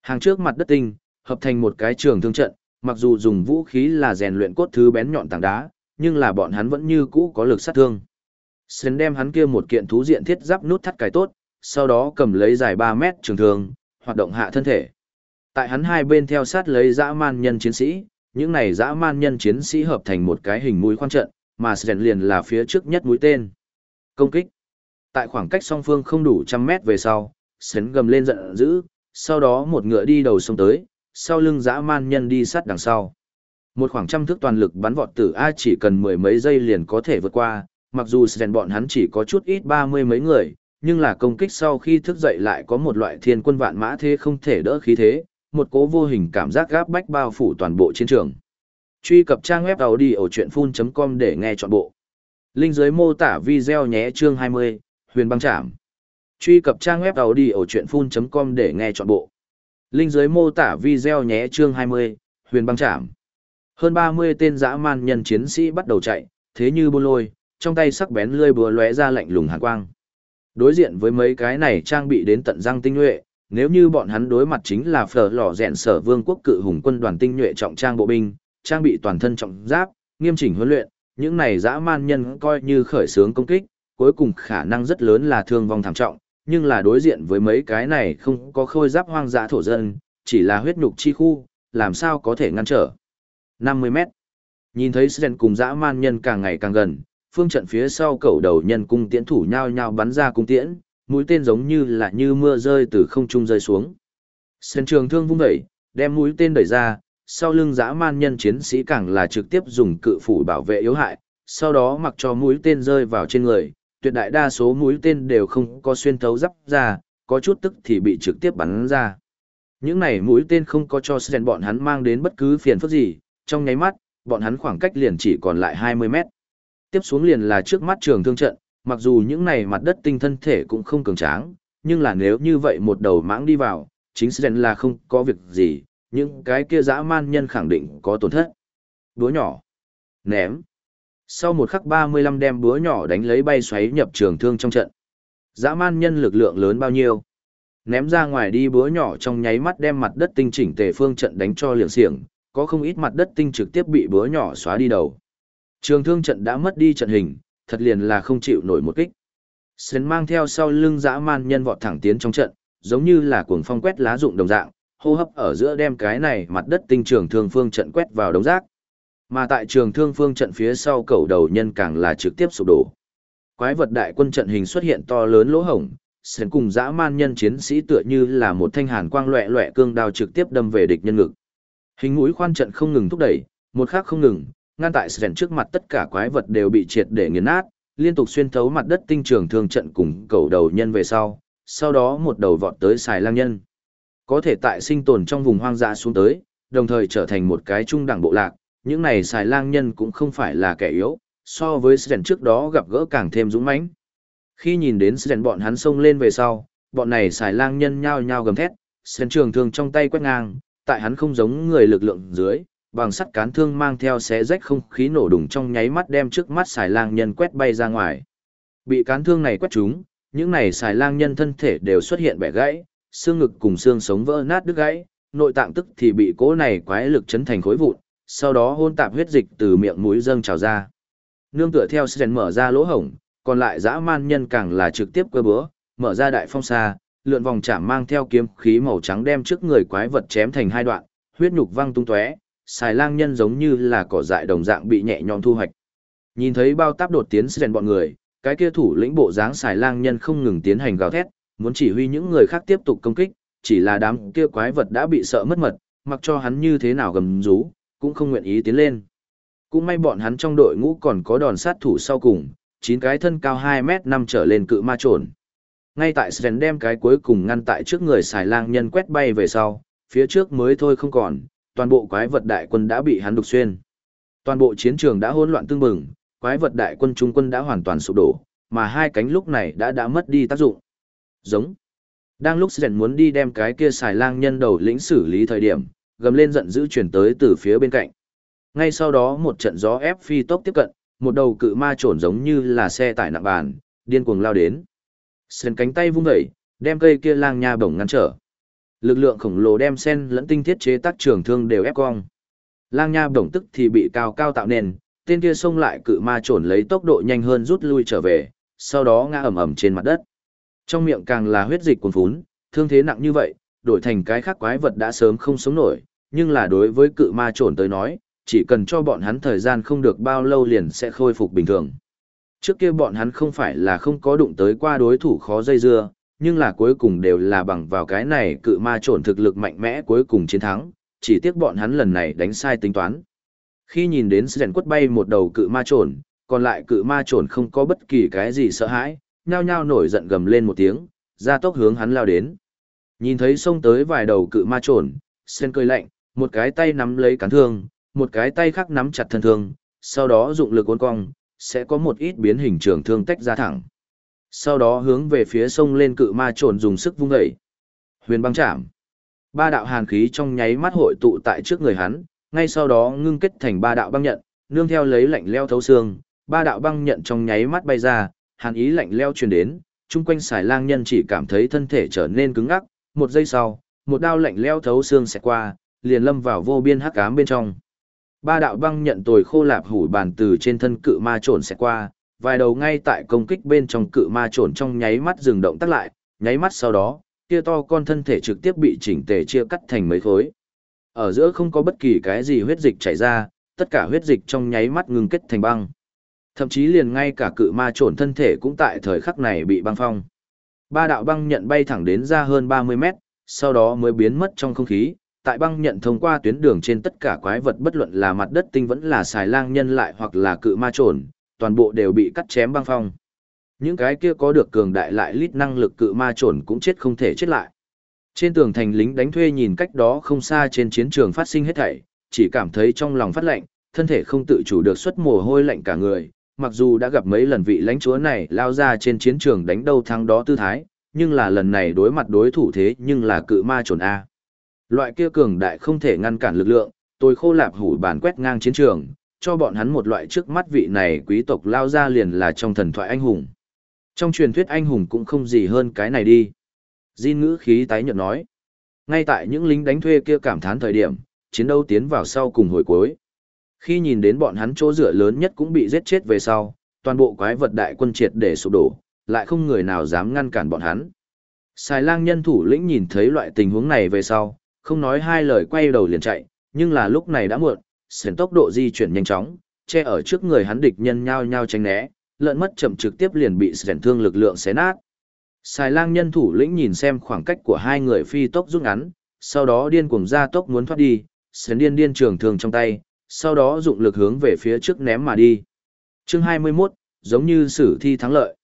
Hàng trước mặt đất tinh, hợp thành một cái trường thương trận, mặc dù dùng vũ khí là rèn luyện cốt thứ bén nhọn tảng đá, nhưng là bọn hắn vẫn như cũ có lực sát thương. Sến đem hắn kia một kiện thú diện thiết giáp nút thắt cái tốt, sau đó cầm lấy dài 3 mét trường thương, hoạt động hạ thân thể. Tại hắn hai bên theo sát lấy dã man nhân chiến sĩ, những này dã man nhân chiến sĩ hợp thành một cái hình mũi khoan trận, mà Sren liền là phía trước nhất mũi tên. Công kích. Tại khoảng cách song phương không đủ trăm mét về sau, Sren gầm lên giận dữ, sau đó một ngựa đi đầu sông tới, sau lưng dã man nhân đi sát đằng sau. Một khoảng trăm thước toàn lực bắn vọt tử A chỉ cần mười mấy giây liền có thể vượt qua, mặc dù Sren bọn hắn chỉ có chút ít ba mươi mấy người, nhưng là công kích sau khi thức dậy lại có một loại thiên quân vạn mã thế không thể đỡ khí thế, một cố vô hình cảm giác gáp bách bao phủ toàn bộ chiến trường. Truy cập trang web tàu đi ở truyện com để nghe chọn bộ. Linh dưới mô tả video nhé chương 20, huyền băng chạm Truy cập trang web tàu đi ở truyện com để nghe chọn bộ. Linh dưới mô tả video nhé chương 20, huyền băng chạm Hơn 30 tên dã man nhân chiến sĩ bắt đầu chạy, thế như buôn lôi, trong tay sắc bén lươi búa lóe ra lạnh lùng hàn quang. Đối diện với mấy cái này trang bị đến tận răng tinh nhuệ, nếu như bọn hắn đối mặt chính là phở lò rèn sở vương quốc cự hùng quân đoàn tinh nhuệ trọng trang bộ binh, trang bị toàn thân trọng giáp, nghiêm chỉnh huấn luyện, những này dã man nhân coi như khởi xướng công kích, cuối cùng khả năng rất lớn là thương vong thảm trọng, nhưng là đối diện với mấy cái này không có khôi giáp hoang dã thổ dân, chỉ là huyết nhục chi khu, làm sao có thể ngăn trở. 50 mét. Nhìn thấy Sren cùng dã man nhân càng ngày càng gần, phương trận phía sau cầu đầu nhân cung tiễn thủ nhau nhau bắn ra cung tiễn, mũi tên giống như là như mưa rơi từ không trung rơi xuống. Sren trường thương vung đẩy, đem mũi tên đẩy ra, sau lưng dã man nhân chiến sĩ càng là trực tiếp dùng cự phủ bảo vệ yếu hại, sau đó mặc cho mũi tên rơi vào trên người, tuyệt đại đa số mũi tên đều không có xuyên thấu giáp ra, có chút tức thì bị trực tiếp bắn ra. Những này mũi tên không có cho Sren bọn hắn mang đến bất cứ phiền phức gì, trong nháy mắt, bọn hắn khoảng cách liền chỉ còn lại 20 mét. Tiếp xuống liền là trước mắt trường thương trận, mặc dù những này mặt đất tinh thân thể cũng không cường tráng, nhưng là nếu như vậy một đầu mãng đi vào, chính Sren là không có việc gì, những cái kia dã man nhân khẳng định có tổn thất. búa nhỏ. Ném. Sau một khắc 35 đem búa nhỏ đánh lấy bay xoáy nhập trường thương trong trận. Dã man nhân lực lượng lớn bao nhiêu? Ném ra ngoài đi búa nhỏ trong nháy mắt đem mặt đất tinh chỉnh tề phương trận đánh cho liệng xiềng, có không ít mặt đất tinh trực tiếp bị búa nhỏ xóa đi đầu. Trường thương trận đã mất đi trận hình, thật liền là không chịu nổi một kích. Sến mang theo sau lưng dã man nhân vọt thẳng tiến trong trận, giống như là cuồng phong quét lá rụng đồng dạng, hô hấp ở giữa đem cái này mặt đất tinh trường thương phương trận quét vào đống rác. Mà tại trường thương phương trận phía sau cầu đầu nhân càng là trực tiếp sụp đổ. Quái vật đại quân trận hình xuất hiện to lớn lỗ hổng, sến cùng dã man nhân chiến sĩ tựa như là một thanh hàn quang loẹ loẹ cương đao trực tiếp đâm về địch nhân ngực. Hình mũi khoan trận không ngừng thúc đẩy, một khắc không ngừng, ngăn tại sến trước mặt tất cả quái vật đều bị triệt để nghiền nát, liên tục xuyên thấu mặt đất tinh trường thương trận cùng cầu đầu nhân về sau, sau đó một đầu vọt tới xài lang nhân. Có thể tại sinh tồn trong vùng hoang dã xuống tới, đồng thời trở thành một cái trung đẳng bộ lạc, những này xài lang nhân cũng không phải là kẻ yếu, so với Sren trước đó gặp gỡ càng thêm dũng mãnh. Khi nhìn đến Sren bọn hắn xông lên về sau, bọn này xài lang nhân nhao nhao gầm thét, Sren trường thương trong tay quét ngang, tại hắn không giống người lực lượng dưới, bằng sắt cán thương mang theo xé rách không khí nổ đùng trong nháy mắt đem trước mắt xài lang nhân quét bay ra ngoài. Bị cán thương này quét trúng, những này xài lang nhân thân thể đều xuất hiện bẻ gãy, xương ngực cùng xương sống vỡ nát đứt gãy, nội tạng tức thì bị cỗ này quái lực chấn thành khối vụn, sau đó hôn tạp huyết dịch từ miệng mũi dâng trào ra. Nương tựa theo Sren mở ra lỗ hổng, còn lại dã man nhân càng là trực tiếp cơ bữa, mở ra đại phong xa, lượn vòng chạm mang theo kiếm khí màu trắng đem trước người quái vật chém thành hai đoạn, huyết nhục văng tung tóe, xài lang nhân giống như là cỏ dại đồng dạng bị nhẹ nhõm thu hoạch. Nhìn thấy bao táp đột tiến Sren bọn người, cái kia thủ lĩnh bộ dáng xài lang nhân không ngừng tiến hành gào thét, muốn chỉ huy những người khác tiếp tục công kích, chỉ là đám kia quái vật đã bị sợ mất mật, mặc cho hắn như thế nào gầm rú, cũng không nguyện ý tiến lên. Cũng may bọn hắn trong đội ngũ còn có đòn sát thủ sau cùng, chín cái thân cao 2 mét 5 trở lên cự ma trồn. Ngay tại Sven đem cái cuối cùng ngăn tại trước người xài lang nhân quét bay về sau, phía trước mới thôi không còn, toàn bộ quái vật đại quân đã bị hắn đục xuyên. Toàn bộ chiến trường đã hỗn loạn tương bừng, quái vật đại quân trung quân đã hoàn toàn sụp đổ, mà hai cánh lúc này đã đã mất đi tác dụng. Giống. Đang lúc Sren muốn đi đem cái kia xài lang nhân đầu lĩnh xử lý thời điểm, gầm lên giận dữ chuyển tới từ phía bên cạnh. Ngay sau đó một trận gió ép phi tốc tiếp cận, một đầu cự ma trồn giống như là xe tải nặng bàn, điên cuồng lao đến. Sren cánh tay vung vẩy, đem cây kia lang nha bổng ngăn trở. Lực lượng khổng lồ đem sen lẫn tinh thiết chế tác trường thương đều ép cong. Lang nha bổng tức thì bị cao cao tạo nền, tên kia xông lại cự ma trồn lấy tốc độ nhanh hơn rút lui trở về, sau đó ngã ầm ầm trên mặt đất. Trong miệng càng là huyết dịch cuồn phún, thương thế nặng như vậy, đổi thành cái khác quái vật đã sớm không sống nổi, nhưng là đối với cự ma trồn tới nói, chỉ cần cho bọn hắn thời gian không được bao lâu liền sẽ khôi phục bình thường. Trước kia bọn hắn không phải là không có đụng tới qua đối thủ khó dây dưa, nhưng là cuối cùng đều là bằng vào cái này cự ma trồn thực lực mạnh mẽ cuối cùng chiến thắng, chỉ tiếc bọn hắn lần này đánh sai tính toán. Khi nhìn đến rèn quất bay một đầu cự ma trồn, còn lại cự ma trồn không có bất kỳ cái gì sợ hãi, nhao nhao nổi giận gầm lên một tiếng, ra tốc hướng hắn lao đến. Nhìn thấy xông tới vài đầu cự ma trồn, Sen cười lạnh, một cái tay nắm lấy cán thương, một cái tay khác nắm chặt thân thương, sau đó dụng lực uốn cong, sẽ có một ít biến hình trường thương tách ra thẳng. Sau đó hướng về phía sông lên cự ma trồn dùng sức vung dậy. Huyền băng chạm. Ba đạo hàn khí trong nháy mắt hội tụ tại trước người hắn, ngay sau đó ngưng kết thành ba đạo băng nhận, nương theo lấy lạnh leo thấu xương, ba đạo băng nhận trong nháy mắt bay ra, hàn ý lạnh leo truyền đến, chung quanh xài lang nhân chỉ cảm thấy thân thể trở nên cứng ngắc, một giây sau, một đao lạnh leo thấu xương sẽ qua, liền lâm vào vô biên hắc ám bên trong. Ba đạo băng nhận tồi khô lạp hủ bàn từ trên thân cự ma trồn sẽ qua, vài đầu ngay tại công kích bên trong cự ma trồn trong nháy mắt dừng động tắt lại, nháy mắt sau đó, kia to con thân thể trực tiếp bị chỉnh tề chia cắt thành mấy khối. Ở giữa không có bất kỳ cái gì huyết dịch chảy ra, tất cả huyết dịch trong nháy mắt ngừng kết thành băng. Thậm chí liền ngay cả cự ma trồn thân thể cũng tại thời khắc này bị băng phong. Ba đạo băng nhận bay thẳng đến ra hơn 30 mét, sau đó mới biến mất trong không khí, tại băng nhận thông qua tuyến đường trên tất cả quái vật bất luận là mặt đất tinh vẫn là xài lang nhân lại hoặc là cự ma trồn, toàn bộ đều bị cắt chém băng phong. Những cái kia có được cường đại lại lít năng lực cự ma trồn cũng chết không thể chết lại. Trên tường thành lính đánh thuê nhìn cách đó không xa trên chiến trường phát sinh hết thảy, chỉ cảm thấy trong lòng phát lạnh, thân thể không tự chủ được xuất mồ hôi lạnh cả người, mặc dù đã gặp mấy lần vị lãnh chúa này lao ra trên chiến trường đánh đâu thắng đó tư thái, nhưng là lần này đối mặt đối thủ thế nhưng là cự ma trồn A. Loại kia cường đại không thể ngăn cản lực lượng, tôi khô lạp hủ bản quét ngang chiến trường, cho bọn hắn một loại trước mắt vị này quý tộc lao ra liền là trong thần thoại anh hùng. Trong truyền thuyết anh hùng cũng không gì hơn cái này đi. Jin ngữ khí tái nhợt nói. Ngay tại những lính đánh thuê kia cảm thán thời điểm, chiến đấu tiến vào sau cùng hồi cuối. Khi nhìn đến bọn hắn chỗ dựa lớn nhất cũng bị giết chết về sau, toàn bộ quái vật đại quân triệt để sụp đổ, lại không người nào dám ngăn cản bọn hắn. Xài lang nhân thủ lĩnh nhìn thấy loại tình huống này về sau, không nói hai lời quay đầu liền chạy, nhưng là lúc này đã muộn, sến tốc độ di chuyển nhanh chóng, che ở trước người hắn địch nhân nhao nhao tránh né, lợn mất chậm trực tiếp liền bị sến thương lực lượng xé nát. Xài lang nhân thủ lĩnh nhìn xem khoảng cách của hai người phi tốc rút ngắn, sau đó điên cuồng ra tốc muốn thoát đi, sến điên điên trường thường trong tay, sau đó dụng lực hướng về phía trước ném mà đi. Chương 21, giống như sử thi thắng lợi.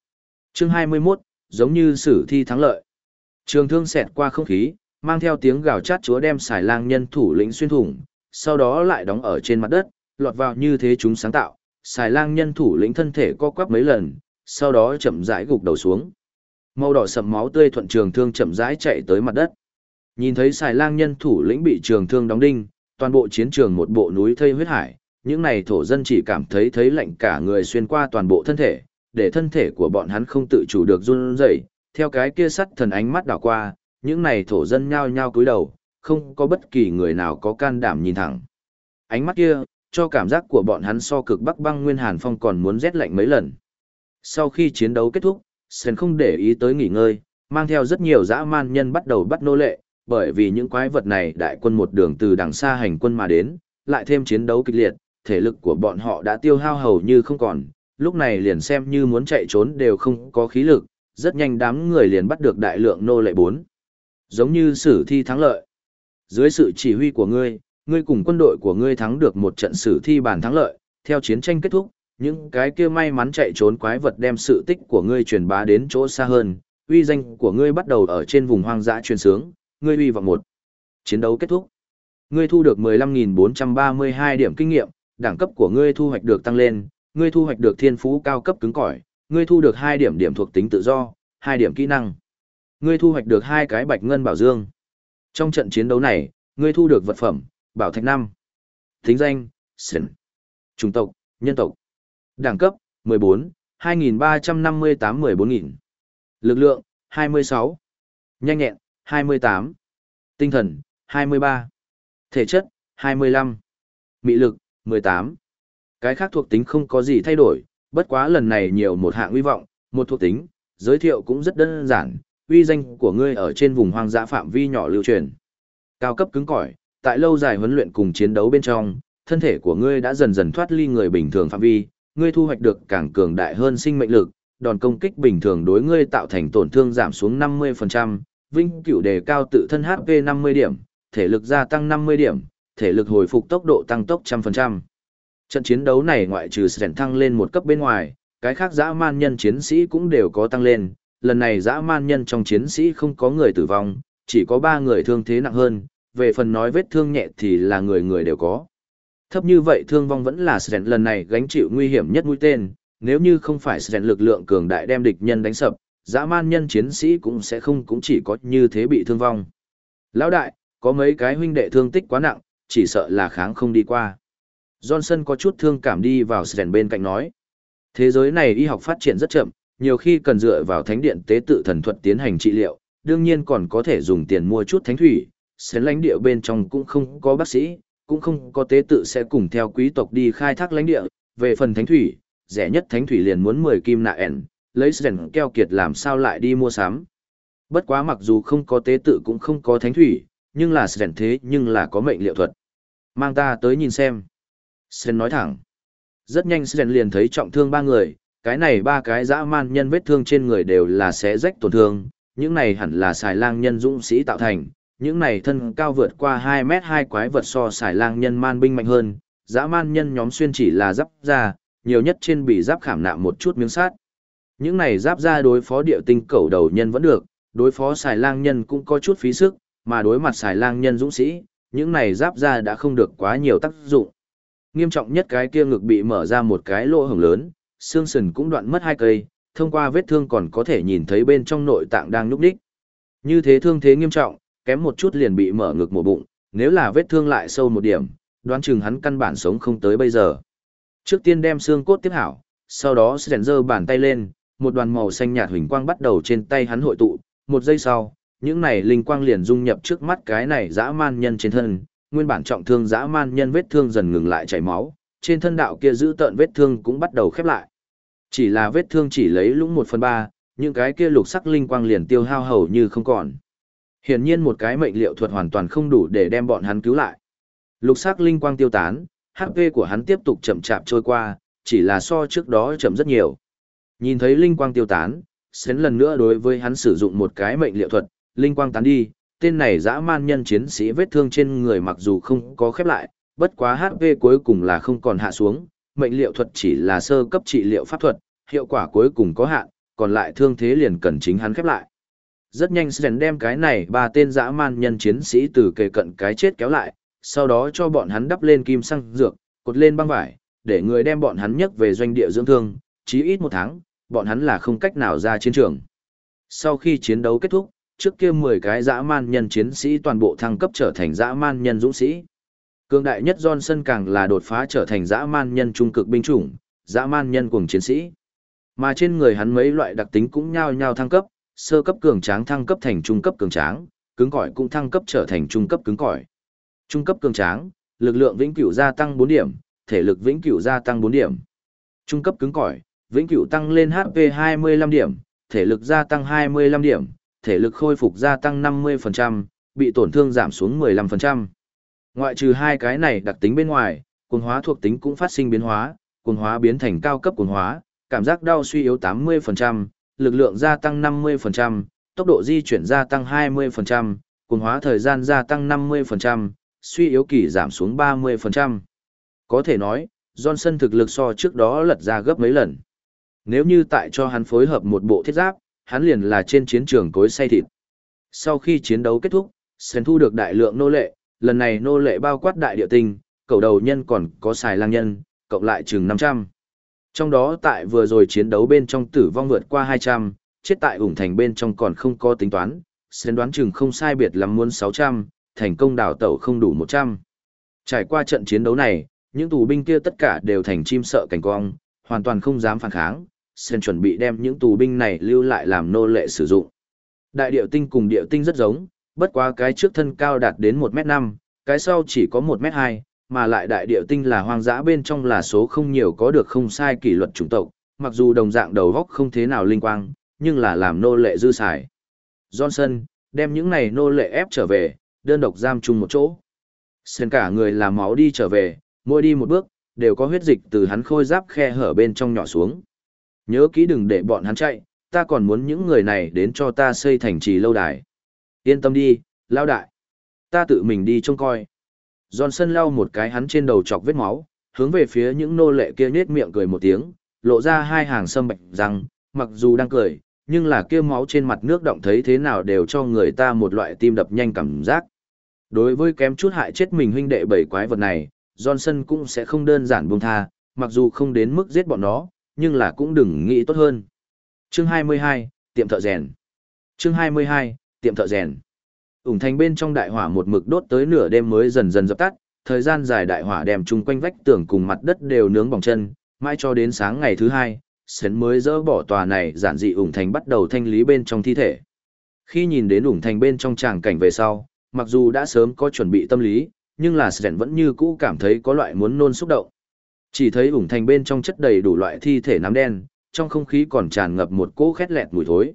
Chương 21, giống như sử thi thắng lợi. Trường thương xẹt qua không khí, mang theo tiếng gào chát chúa đem xài lang nhân thủ lĩnh xuyên thủng, sau đó lại đóng ở trên mặt đất, lọt vào như thế chúng sáng tạo. Xài lang nhân thủ lĩnh thân thể co quắp mấy lần, sau đó chậm rãi gục đầu xuống. Màu đỏ sậm máu tươi thuận trường thương chậm rãi chạy tới mặt đất. Nhìn thấy xài lang nhân thủ lĩnh bị trường thương đóng đinh, toàn bộ chiến trường một bộ núi thây huyết hải, những này thổ dân chỉ cảm thấy thấy lạnh cả người xuyên qua toàn bộ thân thể, để thân thể của bọn hắn không tự chủ được run rẩy, theo cái kia sắt thần ánh mắt đảo qua, những này thổ dân nhao nhao cúi đầu, không có bất kỳ người nào có can đảm nhìn thẳng. Ánh mắt kia, cho cảm giác của bọn hắn so cực bắc băng nguyên hàn phong còn muốn rét lạnh mấy lần. Sau khi chiến đấu kết thúc, Sen không để ý tới nghỉ ngơi, mang theo rất nhiều dã man nhân bắt đầu bắt nô lệ, bởi vì những quái vật này đại quân một đường từ đằng xa hành quân mà đến, lại thêm chiến đấu kịch liệt, thể lực của bọn họ đã tiêu hao hầu như không còn, lúc này liền xem như muốn chạy trốn đều không có khí lực, rất nhanh đám người liền bắt được đại lượng nô lệ bốn. Giống như sử thi thắng lợi. Dưới sự chỉ huy của ngươi, ngươi cùng quân đội của ngươi thắng được một trận sử thi bàn thắng lợi, theo chiến tranh kết thúc, những cái kia may mắn chạy trốn quái vật đem sự tích của ngươi truyền bá đến chỗ xa hơn, uy danh của ngươi bắt đầu ở trên vùng hoang dã truyền sướng, ngươi uy vọng một. Chiến đấu kết thúc. Ngươi thu được 15.432 điểm kinh nghiệm, đẳng cấp của ngươi thu hoạch được tăng lên, ngươi thu hoạch được thiên phú cao cấp cứng cỏi, ngươi thu được hai điểm điểm thuộc tính tự do, hai điểm kỹ năng. Ngươi thu hoạch được hai cái bạch ngân bảo dương. Trong trận chiến đấu này, Ngươi thu được vật phẩm, bảo thạch năm. Thính danh, Sển. Chủng tộc, nhân tộc. Đẳng cấp, 14, 2358-14000. Lực lượng, 26. Nhanh nhẹn, 28. Tinh thần, 23. Thể chất, 25. Mị lực, 18. Cái khác thuộc tính không có gì thay đổi, bất quá lần này nhiều một hạng uy vọng, một thuộc tính, giới thiệu cũng rất đơn giản, uy danh của ngươi ở trên vùng hoang dã phạm vi nhỏ lưu truyền. Cao cấp cứng cỏi, tại lâu dài huấn luyện cùng chiến đấu bên trong, thân thể của ngươi đã dần dần thoát ly người bình thường phạm vi, ngươi thu hoạch được càng cường đại hơn sinh mệnh lực, đòn công kích bình thường đối ngươi tạo thành tổn thương giảm xuống 50%, vinh cửu đề cao tự thân HP 50 điểm, thể lực gia tăng 50 điểm, thể lực hồi phục tốc độ tăng tốc 100%. Trận chiến đấu này ngoại trừ sẻn thăng lên một cấp bên ngoài, cái khác dã man nhân chiến sĩ cũng đều có tăng lên, lần này dã man nhân trong chiến sĩ không có người tử vong, chỉ có 3 người thương thế nặng hơn, về phần nói vết thương nhẹ thì là người người đều có. Thấp như vậy thương vong vẫn là sẻn lần này gánh chịu nguy hiểm nhất mũi tên, nếu như không phải sẻn lực lượng cường đại đem địch nhân đánh sập, dã man nhân chiến sĩ cũng sẽ không cũng chỉ có như thế bị thương vong. Lão đại, có mấy cái huynh đệ thương tích quá nặng, chỉ sợ là kháng không đi qua. Johnson có chút thương cảm đi vào sẻn bên cạnh nói. Thế giới này y học phát triển rất chậm, nhiều khi cần dựa vào thánh điện tế tự thần thuật tiến hành trị liệu, đương nhiên còn có thể dùng tiền mua chút thánh thủy, sẻn lãnh địa bên trong cũng không có bác sĩ, cũng không có tế tự sẽ cùng theo quý tộc đi khai thác lãnh địa, về phần thánh thủy, rẻ nhất thánh thủy liền muốn 10 kim nạ ẻn, lấy sẻn keo kiệt làm sao lại đi mua sắm. Bất quá mặc dù không có tế tự cũng không có thánh thủy, nhưng là sẻn thế nhưng là có mệnh liệu thuật. Mang ta tới nhìn xem. Sren nói thẳng. Rất nhanh Sren liền thấy trọng thương ba người, cái này ba cái dã man nhân vết thương trên người đều là xé rách tổn thương, những này hẳn là xài lang nhân dũng sĩ tạo thành, những này thân cao vượt qua 2 mét hai quái vật so xài lang nhân man binh mạnh hơn, dã man nhân nhóm xuyên chỉ là giáp ra, nhiều nhất trên bị giáp khảm nạm một chút miếng sát. Những này giáp ra đối phó địa tinh cầu đầu nhân vẫn được, đối phó xài lang nhân cũng có chút phí sức, mà đối mặt xài lang nhân dũng sĩ, những này giáp ra đã không được quá nhiều tác dụng. Nghiêm trọng nhất cái kia ngực bị mở ra một cái lỗ hổng lớn, xương sườn cũng đoạn mất hai cây, thông qua vết thương còn có thể nhìn thấy bên trong nội tạng đang núp đích. Như thế thương thế nghiêm trọng, kém một chút liền bị mở ngực một bụng, nếu là vết thương lại sâu một điểm, đoán chừng hắn căn bản sống không tới bây giờ. Trước tiên đem xương cốt tiếp hảo, sau đó sẽ dơ bàn tay lên, một đoàn màu xanh nhạt huỳnh quang bắt đầu trên tay hắn hội tụ, một giây sau, những này linh quang liền dung nhập trước mắt cái này dã man nhân trên thân, nguyên bản trọng thương dã man nhân vết thương dần ngừng lại chảy máu, trên thân đạo kia giữ tợn vết thương cũng bắt đầu khép lại. Chỉ là vết thương chỉ lấy lũng một phần ba, những cái kia lục sắc linh quang liền tiêu hao hầu như không còn. Hiển nhiên một cái mệnh liệu thuật hoàn toàn không đủ để đem bọn hắn cứu lại. Lục sắc linh quang tiêu tán, HP của hắn tiếp tục chậm chạp trôi qua, chỉ là so trước đó chậm rất nhiều. Nhìn thấy linh quang tiêu tán, Sến lần nữa đối với hắn sử dụng một cái mệnh liệu thuật, linh quang tán đi, tên này dã man nhân chiến sĩ vết thương trên người mặc dù không có khép lại, bất quá HP cuối cùng là không còn hạ xuống, mệnh liệu thuật chỉ là sơ cấp trị liệu pháp thuật, hiệu quả cuối cùng có hạn, còn lại thương thế liền cần chính hắn khép lại. Rất nhanh sến đem cái này ba tên dã man nhân chiến sĩ từ kề cận cái chết kéo lại, sau đó cho bọn hắn đắp lên kim xăng dược, cột lên băng vải, để người đem bọn hắn nhấc về doanh địa dưỡng thương, chí ít một tháng, bọn hắn là không cách nào ra chiến trường. Sau khi chiến đấu kết thúc, trước kia 10 cái dã man nhân chiến sĩ toàn bộ thăng cấp trở thành dã man nhân dũng sĩ. Cường đại nhất Johnson càng là đột phá trở thành dã man nhân trung cực binh chủng, dã man nhân cùng chiến sĩ. Mà trên người hắn mấy loại đặc tính cũng nhao nhao thăng cấp, sơ cấp cường tráng thăng cấp thành trung cấp cường tráng, cứng cỏi cũng thăng cấp trở thành trung cấp cứng cỏi. Trung cấp cường tráng, lực lượng vĩnh cửu gia tăng 4 điểm, thể lực vĩnh cửu gia tăng 4 điểm. Trung cấp cứng cỏi, vĩnh cửu tăng lên HP 25 điểm, thể lực gia tăng 25 điểm, thể lực khôi phục gia tăng 50%, bị tổn thương giảm xuống 15%. Ngoại trừ hai cái này đặc tính bên ngoài, cuồng hóa thuộc tính cũng phát sinh biến hóa, cuồng hóa biến thành cao cấp cuồng hóa, cảm giác đau suy yếu 80%, lực lượng gia tăng 50%, tốc độ di chuyển gia tăng 20%, cuồng hóa thời gian gia tăng 50%, suy yếu kỳ giảm xuống 30%. Có thể nói, Johnson thực lực so trước đó lật ra gấp mấy lần. Nếu như tại cho hắn phối hợp một bộ thiết giáp, hắn liền là trên chiến trường cối say thịt. Sau khi chiến đấu kết thúc, Sen thu được đại lượng nô lệ, lần này nô lệ bao quát đại địa tinh, cầu đầu nhân còn có xài lang nhân, cộng lại chừng 500. Trong đó tại vừa rồi chiến đấu bên trong tử vong vượt qua 200, chết tại ủng thành bên trong còn không có tính toán, Sen đoán chừng không sai biệt lắm muốn 600, thành công đào tẩu không đủ 100. Trải qua trận chiến đấu này, những tù binh kia tất cả đều thành chim sợ cảnh cong, hoàn toàn không dám phản kháng, Sen chuẩn bị đem những tù binh này lưu lại làm nô lệ sử dụng. Đại điệu tinh cùng điệu tinh rất giống, bất quá cái trước thân cao đạt đến 1m5, cái sau chỉ có 1m2, mà lại đại điệu tinh là hoang dã bên trong là số không nhiều có được không sai kỷ luật chủng tộc, mặc dù đồng dạng đầu góc không thế nào linh quang, nhưng là làm nô lệ dư xài. Johnson, đem những này nô lệ ép trở về, đơn độc giam chung một chỗ. Sen cả người làm máu đi trở về, mỗi đi một bước, đều có huyết dịch từ hắn khôi giáp khe hở bên trong nhỏ xuống. Nhớ kỹ đừng để bọn hắn chạy, ta còn muốn những người này đến cho ta xây thành trì lâu đài. Yên tâm đi, lao đại. Ta tự mình đi trông coi. Johnson lau một cái hắn trên đầu chọc vết máu, hướng về phía những nô lệ kia nhếch miệng cười một tiếng, lộ ra hai hàng sâm bạch răng, mặc dù đang cười, nhưng là kia máu trên mặt nước động thấy thế nào đều cho người ta một loại tim đập nhanh cảm giác. Đối với kém chút hại chết mình huynh đệ bảy quái vật này, Johnson cũng sẽ không đơn giản buông tha, mặc dù không đến mức giết bọn nó, nhưng là cũng đừng nghĩ tốt hơn. Chương 22, tiệm thợ rèn. Chương 22, tiệm thợ rèn. Ủng thành bên trong đại hỏa một mực đốt tới nửa đêm mới dần dần dập tắt, thời gian dài đại hỏa đem chung quanh vách tường cùng mặt đất đều nướng bỏng chân, mãi cho đến sáng ngày thứ hai, Sến mới dỡ bỏ tòa này giản dị ủng thành bắt đầu thanh lý bên trong thi thể. Khi nhìn đến ủng thành bên trong tràng cảnh về sau, mặc dù đã sớm có chuẩn bị tâm lý, nhưng là Sren vẫn như cũ cảm thấy có loại muốn nôn xúc động. Chỉ thấy ủng thành bên trong chất đầy đủ loại thi thể nám đen, trong không khí còn tràn ngập một cỗ khét lẹt mùi thối.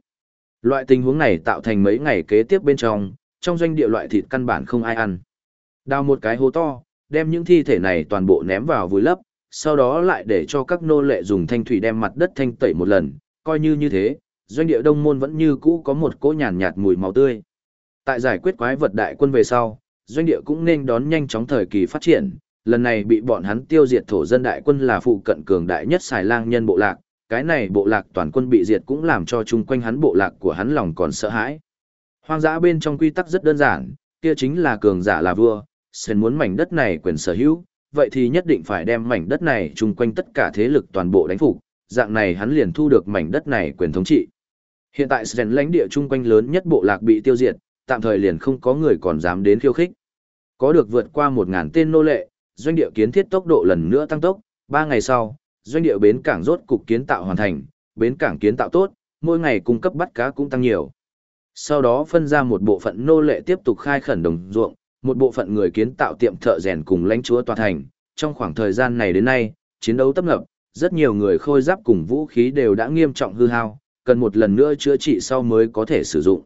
Loại tình huống này tạo thành mấy ngày kế tiếp bên trong, trong doanh địa loại thịt căn bản không ai ăn. Đào một cái hố to, đem những thi thể này toàn bộ ném vào vùi lấp, sau đó lại để cho các nô lệ dùng thanh thủy đem mặt đất thanh tẩy một lần, coi như như thế, doanh địa đông môn vẫn như cũ có một cỗ nhàn nhạt mùi máu tươi. Tại giải quyết quái vật đại quân về sau, doanh địa cũng nên đón nhanh chóng thời kỳ phát triển, lần này bị bọn hắn tiêu diệt thổ dân đại quân là phụ cận cường đại nhất xài lang nhân bộ lạc, cái này bộ lạc toàn quân bị diệt cũng làm cho chung quanh hắn bộ lạc của hắn lòng còn sợ hãi. Hoang dã bên trong quy tắc rất đơn giản, kia chính là cường giả là vua, sen muốn mảnh đất này quyền sở hữu, vậy thì nhất định phải đem mảnh đất này chung quanh tất cả thế lực toàn bộ đánh phục, dạng này hắn liền thu được mảnh đất này quyền thống trị. Hiện tại sen lãnh địa chung quanh lớn nhất bộ lạc bị tiêu diệt, tạm thời liền không có người còn dám đến khiêu khích. Có được vượt qua 1000 tên nô lệ, doanh địa kiến thiết tốc độ lần nữa tăng tốc, 3 ngày sau, doanh địa bến cảng rốt cục kiến tạo hoàn thành, bến cảng kiến tạo tốt, mỗi ngày cung cấp bắt cá cũng tăng nhiều. Sau đó phân ra một bộ phận nô lệ tiếp tục khai khẩn đồng ruộng, một bộ phận người kiến tạo tiệm thợ rèn cùng lãnh chúa tòa thành. Trong khoảng thời gian này đến nay, chiến đấu tấp nập, rất nhiều người khôi giáp cùng vũ khí đều đã nghiêm trọng hư hao, cần một lần nữa chữa trị sau mới có thể sử dụng.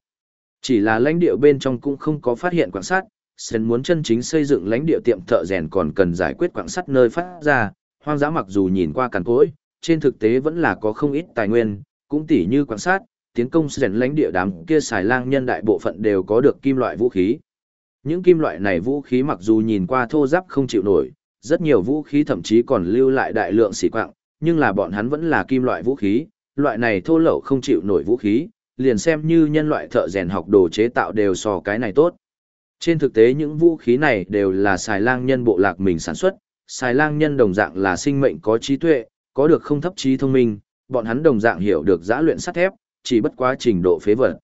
Chỉ là lãnh địa bên trong cũng không có phát hiện quan sát, Sến muốn chân chính xây dựng lãnh địa tiệm thợ rèn còn cần giải quyết quảng sắt nơi phát ra, hoang dã mặc dù nhìn qua cằn cỗi, trên thực tế vẫn là có không ít tài nguyên, cũng tỉ như quảng sát, tiến công rèn lãnh địa đám kia xài lang nhân đại bộ phận đều có được kim loại vũ khí. Những kim loại này vũ khí mặc dù nhìn qua thô ráp không chịu nổi, rất nhiều vũ khí thậm chí còn lưu lại đại lượng xỉ quạng, nhưng là bọn hắn vẫn là kim loại vũ khí, loại này thô lậu không chịu nổi vũ khí, liền xem như nhân loại thợ rèn học đồ chế tạo đều so cái này tốt. Trên thực tế những vũ khí này đều là xài lang nhân bộ lạc mình sản xuất, xài lang nhân đồng dạng là sinh mệnh có trí tuệ, có được không thấp trí thông minh, bọn hắn đồng dạng hiểu được giã luyện sắt thép, chỉ bất quá trình độ phế vật.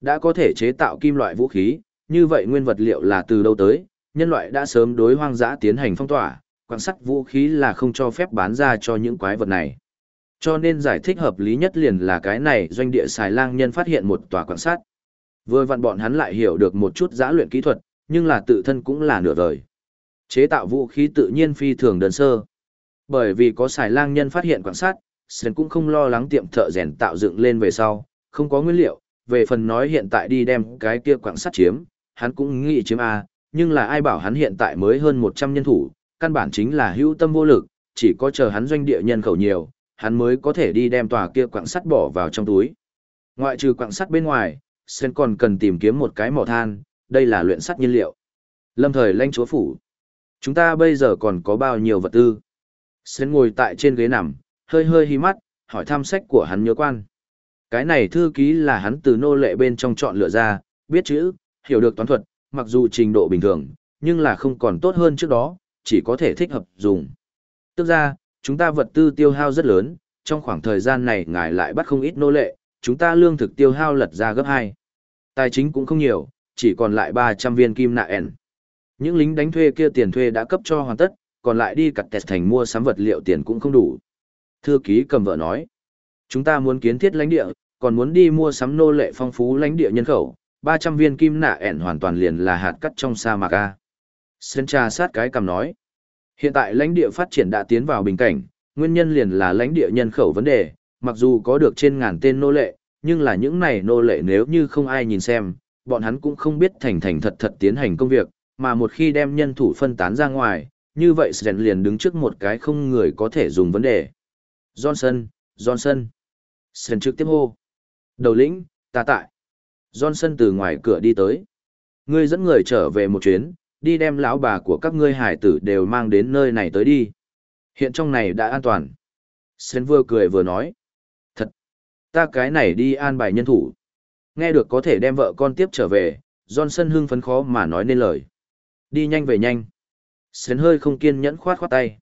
Đã có thể chế tạo kim loại vũ khí, như vậy nguyên vật liệu là từ đâu tới, nhân loại đã sớm đối hoang dã tiến hành phong tỏa, quan sát vũ khí là không cho phép bán ra cho những quái vật này. Cho nên giải thích hợp lý nhất liền là cái này doanh địa xài lang nhân phát hiện một tòa quan sát. Vừa vặn bọn hắn lại hiểu được một chút giã luyện kỹ thuật, nhưng là tự thân cũng là nửa vời. Chế tạo vũ khí tự nhiên phi thường đơn sơ. Bởi vì có xài lang nhân phát hiện quan sát, Sơn cũng không lo lắng tiệm thợ rèn tạo dựng lên về sau, không có nguyên liệu, về phần nói hiện tại đi đem cái kia quảng sắt chiếm, hắn cũng nghĩ chiếm A, nhưng là ai bảo hắn hiện tại mới hơn 100 nhân thủ, căn bản chính là hữu tâm vô lực, chỉ có chờ hắn doanh địa nhân khẩu nhiều, hắn mới có thể đi đem tòa kia quặng sắt bỏ vào trong túi. Ngoại trừ quặng sắt bên ngoài, Sen còn cần tìm kiếm một cái mỏ than, đây là luyện sắt nhiên liệu. Lâm thời lanh chúa phủ. Chúng ta bây giờ còn có bao nhiêu vật tư? Sen ngồi tại trên ghế nằm, hơi hơi hí mắt, hỏi thăm sách của hắn nhớ quan. Cái này thư ký là hắn từ nô lệ bên trong chọn lựa ra, biết chữ, hiểu được toán thuật, mặc dù trình độ bình thường, nhưng là không còn tốt hơn trước đó, chỉ có thể thích hợp dùng. Tức ra, chúng ta vật tư tiêu hao rất lớn, trong khoảng thời gian này ngài lại bắt không ít nô lệ, chúng ta lương thực tiêu hao lật ra gấp 2. Tài chính cũng không nhiều, chỉ còn lại 300 viên kim nạ ẻn. Những lính đánh thuê kia tiền thuê đã cấp cho hoàn tất, còn lại đi cặt tẹt thành mua sắm vật liệu tiền cũng không đủ. Thư ký cầm vợ nói, chúng ta muốn kiến thiết lãnh địa, còn muốn đi mua sắm nô lệ phong phú lãnh địa nhân khẩu, 300 viên kim nạ ẻn hoàn toàn liền là hạt cắt trong sa mạc A. Sơn tra sát cái cầm nói, hiện tại lãnh địa phát triển đã tiến vào bình cảnh, nguyên nhân liền là lãnh địa nhân khẩu vấn đề, mặc dù có được trên ngàn tên nô lệ, nhưng là những này nô lệ nếu như không ai nhìn xem, bọn hắn cũng không biết thành thành thật thật tiến hành công việc, mà một khi đem nhân thủ phân tán ra ngoài, như vậy Sren liền đứng trước một cái không người có thể dùng vấn đề. Johnson, Johnson. Sren trực tiếp hô. Đầu lĩnh, ta tại. Johnson từ ngoài cửa đi tới. Ngươi dẫn người trở về một chuyến, đi đem lão bà của các ngươi hải tử đều mang đến nơi này tới đi. Hiện trong này đã an toàn. Sến vừa cười vừa nói. Thật. Ta cái này đi an bài nhân thủ. Nghe được có thể đem vợ con tiếp trở về, Johnson hưng phấn khó mà nói nên lời. Đi nhanh về nhanh. Sến hơi không kiên nhẫn khoát khoát tay.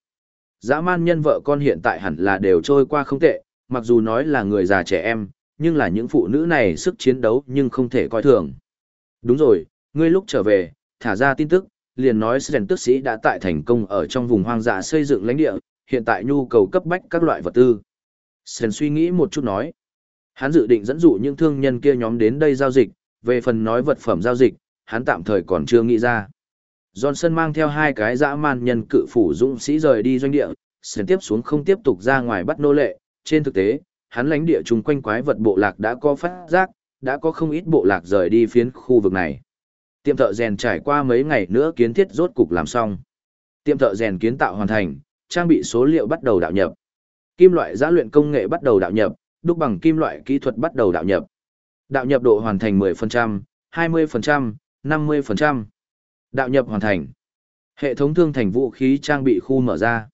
Dã man nhân vợ con hiện tại hẳn là đều trôi qua không tệ, mặc dù nói là người già trẻ em, nhưng là những phụ nữ này sức chiến đấu nhưng không thể coi thường. Đúng rồi, ngươi lúc trở về, thả ra tin tức, liền nói Sren tức sĩ đã tại thành công ở trong vùng hoang dã xây dựng lãnh địa, hiện tại nhu cầu cấp bách các loại vật tư. Sren suy nghĩ một chút nói. Hắn dự định dẫn dụ những thương nhân kia nhóm đến đây giao dịch, về phần nói vật phẩm giao dịch, hắn tạm thời còn chưa nghĩ ra. Johnson mang theo hai cái dã man nhân cự phủ dũng sĩ rời đi doanh địa, Sren tiếp xuống không tiếp tục ra ngoài bắt nô lệ. Trên thực tế, hắn lãnh địa chung quanh quái vật bộ lạc đã có phát giác, đã có không ít bộ lạc rời đi phiến khu vực này. Tiệm thợ rèn trải qua mấy ngày nữa kiến thiết rốt cục làm xong. Tiệm thợ rèn kiến tạo hoàn thành, trang bị số liệu bắt đầu đạo nhập. Kim loại giã luyện công nghệ bắt đầu đạo nhập, đúc bằng kim loại kỹ thuật bắt đầu đạo nhập. Đạo nhập độ hoàn thành 10%, 20%, 50%. Đạo nhập hoàn thành. Hệ thống thương thành vũ khí trang bị khu mở ra.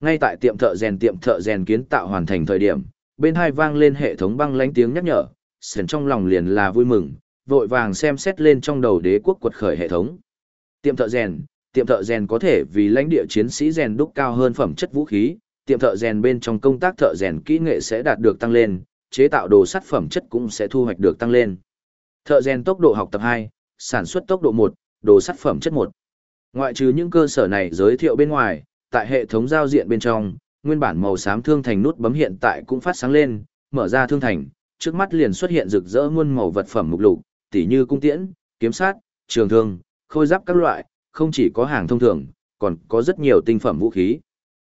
Ngay tại tiệm thợ rèn tiệm thợ rèn kiến tạo hoàn thành thời điểm, bên hai vang lên hệ thống băng lánh tiếng nhắc nhở, sền trong lòng liền là vui mừng, vội vàng xem xét lên trong đầu đế quốc quật khởi hệ thống. Tiệm thợ rèn, tiệm thợ rèn có thể vì lãnh địa chiến sĩ rèn đúc cao hơn phẩm chất vũ khí, tiệm thợ rèn bên trong công tác thợ rèn kỹ nghệ sẽ đạt được tăng lên, chế tạo đồ sắt phẩm chất cũng sẽ thu hoạch được tăng lên. Thợ rèn tốc độ học tập 2, sản xuất tốc độ 1, đồ sắt phẩm chất 1. Ngoại trừ những cơ sở này giới thiệu bên ngoài, tại hệ thống giao diện bên trong, nguyên bản màu xám thương thành nút bấm hiện tại cũng phát sáng lên, mở ra thương thành, trước mắt liền xuất hiện rực rỡ muôn màu vật phẩm mục lục, tỉ như cung tiễn, kiếm sát, trường thương, khôi giáp các loại, không chỉ có hàng thông thường, còn có rất nhiều tinh phẩm vũ khí.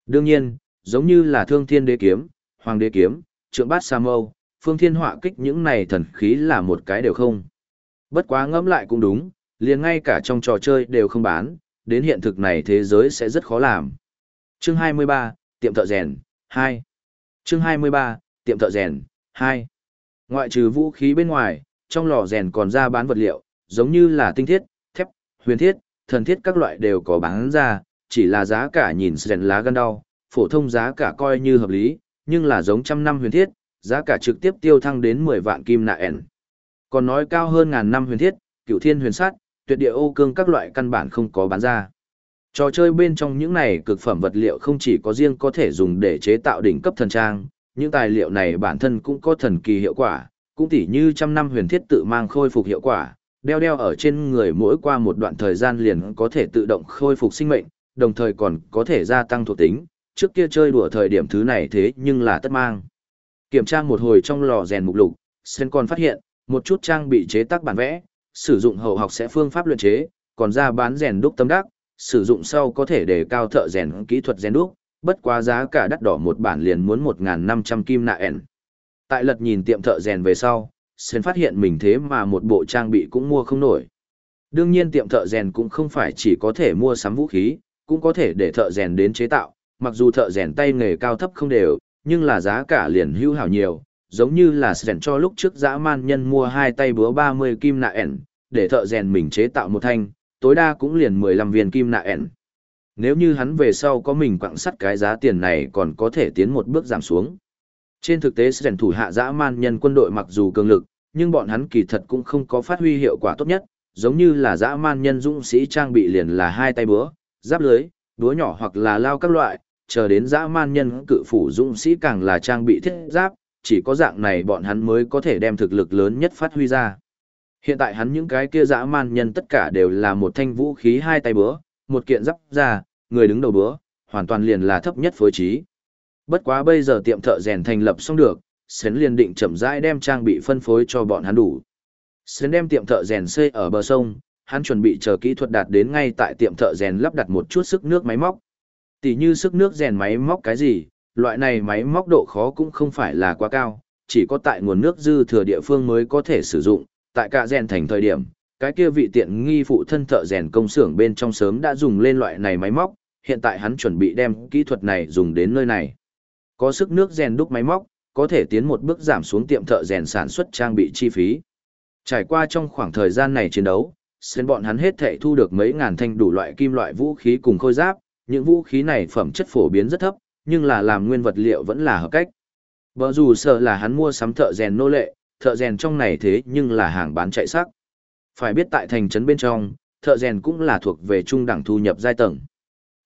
Đương nhiên, giống như là thương thiên đế kiếm, hoàng đế kiếm, trượng bát sa mâu, phương thiên họa kích những này thần khí là một cái đều không. Bất quá ngẫm lại cũng đúng, liền ngay cả trong trò chơi đều không bán, đến hiện thực này thế giới sẽ rất khó làm. Chương 23, tiệm thợ rèn, 2. Chương 23, tiệm thợ rèn, 2. Ngoại trừ vũ khí bên ngoài, trong lò rèn còn ra bán vật liệu, giống như là tinh thiết, thép, huyền thiết, thần thiết các loại đều có bán ra, chỉ là giá cả nhìn rèn lá gan đau, phổ thông giá cả coi như hợp lý, nhưng là giống trăm năm huyền thiết, giá cả trực tiếp tiêu thăng đến 10 vạn kim nạ ẻn. Còn nói cao hơn ngàn năm huyền thiết, cửu thiên huyền sát, tuyệt địa ô cương các loại căn bản không có bán ra. Trò chơi bên trong những này cực phẩm vật liệu không chỉ có riêng có thể dùng để chế tạo đỉnh cấp thần trang, những tài liệu này bản thân cũng có thần kỳ hiệu quả, cũng tỉ như trăm năm huyền thiết tự mang khôi phục hiệu quả, đeo đeo ở trên người mỗi qua một đoạn thời gian liền có thể tự động khôi phục sinh mệnh, đồng thời còn có thể gia tăng thuộc tính, trước kia chơi đùa thời điểm thứ này thế nhưng là tất mang. Kiểm tra một hồi trong lò rèn mục lục, Sen còn phát hiện, một chút trang bị chế tác bản vẽ, sử dụng hậu học sẽ phương pháp luyện chế, còn ra bán rèn đúc tâm đắc, sử dụng sau có thể để cao thợ rèn kỹ thuật rèn đúc, bất quá giá cả đắt đỏ một bản liền muốn 1.500 kim nạ ẻn. Tại lật nhìn tiệm thợ rèn về sau, Sen phát hiện mình thế mà một bộ trang bị cũng mua không nổi. Đương nhiên tiệm thợ rèn cũng không phải chỉ có thể mua sắm vũ khí, cũng có thể để thợ rèn đến chế tạo, mặc dù thợ rèn tay nghề cao thấp không đều, nhưng là giá cả liền hữu hảo nhiều, giống như là rèn cho lúc trước dã man nhân mua hai tay búa 30 kim nạ ẻn, để thợ rèn mình chế tạo một thanh, tối đa cũng liền 15 viên kim nạ ẻn. Nếu như hắn về sau có mình quặng sắt cái giá tiền này còn có thể tiến một bước giảm xuống. Trên thực tế rèn thủ hạ dã man nhân quân đội mặc dù cường lực, nhưng bọn hắn kỳ thật cũng không có phát huy hiệu quả tốt nhất, giống như là dã man nhân dũng sĩ trang bị liền là hai tay búa, giáp lưới, búa nhỏ hoặc là lao các loại, chờ đến dã man nhân cự phủ dũng sĩ càng là trang bị thiết giáp, chỉ có dạng này bọn hắn mới có thể đem thực lực lớn nhất phát huy ra. Hiện tại hắn những cái kia dã man nhân tất cả đều là một thanh vũ khí hai tay búa, một kiện giáp ra, người đứng đầu búa, hoàn toàn liền là thấp nhất phối trí. Bất quá bây giờ tiệm thợ rèn thành lập xong được, Sến liền định chậm rãi đem trang bị phân phối cho bọn hắn đủ. Sến đem tiệm thợ rèn xây ở bờ sông, hắn chuẩn bị chờ kỹ thuật đạt đến ngay tại tiệm thợ rèn lắp đặt một chút sức nước máy móc. Tỷ như sức nước rèn máy móc cái gì, loại này máy móc độ khó cũng không phải là quá cao, chỉ có tại nguồn nước dư thừa địa phương mới có thể sử dụng, tại cả rèn thành thời điểm, cái kia vị tiện nghi phụ thân thợ rèn công xưởng bên trong sớm đã dùng lên loại này máy móc, hiện tại hắn chuẩn bị đem kỹ thuật này dùng đến nơi này. Có sức nước rèn đúc máy móc, có thể tiến một bước giảm xuống tiệm thợ rèn sản xuất trang bị chi phí. Trải qua trong khoảng thời gian này chiến đấu, sen bọn hắn hết thệ thu được mấy ngàn thanh đủ loại kim loại vũ khí cùng khôi giáp, những vũ khí này phẩm chất phổ biến rất thấp, nhưng là làm nguyên vật liệu vẫn là hợp cách. Bờ dù sợ là hắn mua sắm thợ rèn nô lệ, thợ rèn trong này thế nhưng là hàng bán chạy sắc. Phải biết tại thành trấn bên trong, thợ rèn cũng là thuộc về trung đẳng thu nhập giai tầng.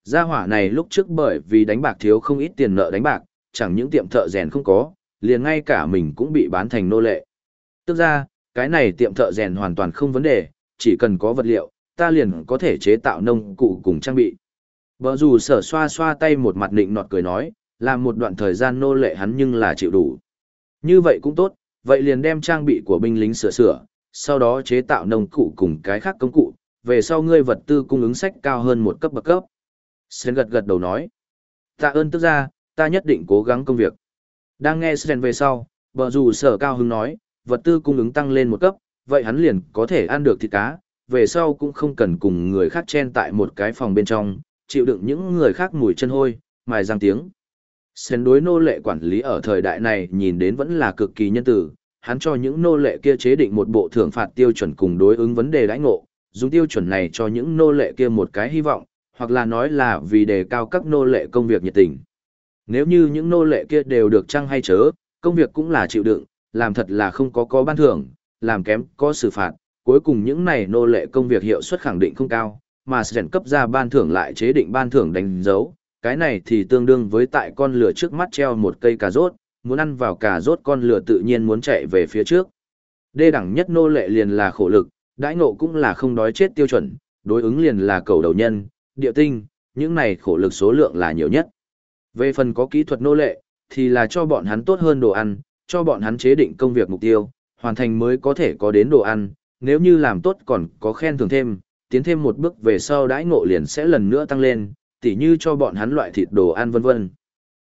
Gia hỏa này lúc trước bởi vì đánh bạc thiếu không ít tiền nợ đánh bạc, chẳng những tiệm thợ rèn không có, liền ngay cả mình cũng bị bán thành nô lệ. Tức ra, cái này tiệm thợ rèn hoàn toàn không vấn đề, chỉ cần có vật liệu, ta liền có thể chế tạo nông cụ cùng trang bị. Bờ dù sở xoa xoa tay một mặt định nọt cười nói, làm một đoạn thời gian nô lệ hắn nhưng là chịu đủ. Như vậy cũng tốt, vậy liền đem trang bị của binh lính sửa sửa, sau đó chế tạo nông cụ cùng cái khác công cụ, về sau ngươi vật tư cung ứng sách cao hơn một cấp bậc cấp. Sen gật gật đầu nói, tạ ơn tức ra, ta nhất định cố gắng công việc. Đang nghe Sren về sau, bờ dù sở cao hứng nói, vật tư cung ứng tăng lên một cấp, vậy hắn liền có thể ăn được thịt cá, về sau cũng không cần cùng người khác chen tại một cái phòng bên trong, chịu đựng những người khác mùi chân hôi, mài răng tiếng. Sen đối nô lệ quản lý ở thời đại này nhìn đến vẫn là cực kỳ nhân tử, hắn cho những nô lệ kia chế định một bộ thưởng phạt tiêu chuẩn cùng đối ứng vấn đề đãi ngộ, dùng tiêu chuẩn này cho những nô lệ kia một cái hy vọng, hoặc là nói là vì đề cao các nô lệ công việc nhiệt tình. Nếu như những nô lệ kia đều được trăng hay chớ, công việc cũng là chịu đựng, làm thật là không có có ban thưởng, làm kém có xử phạt, cuối cùng những này nô lệ công việc hiệu suất khẳng định không cao, mà sẽ cấp ra ban thưởng lại chế định ban thưởng đánh dấu, cái này thì tương đương với tại con lửa trước mắt treo một cây cà rốt, muốn ăn vào cà rốt con lửa tự nhiên muốn chạy về phía trước. Đê đẳng nhất nô lệ liền là khổ lực, đãi ngộ cũng là không đói chết tiêu chuẩn, đối ứng liền là cầu đầu nhân, địa tinh, những này khổ lực số lượng là nhiều nhất. Về phần có kỹ thuật nô lệ, thì là cho bọn hắn tốt hơn đồ ăn, cho bọn hắn chế định công việc mục tiêu, hoàn thành mới có thể có đến đồ ăn, nếu như làm tốt còn có khen thưởng thêm, tiến thêm một bước về sau đãi ngộ liền sẽ lần nữa tăng lên, tỉ như cho bọn hắn loại thịt đồ ăn vân vân.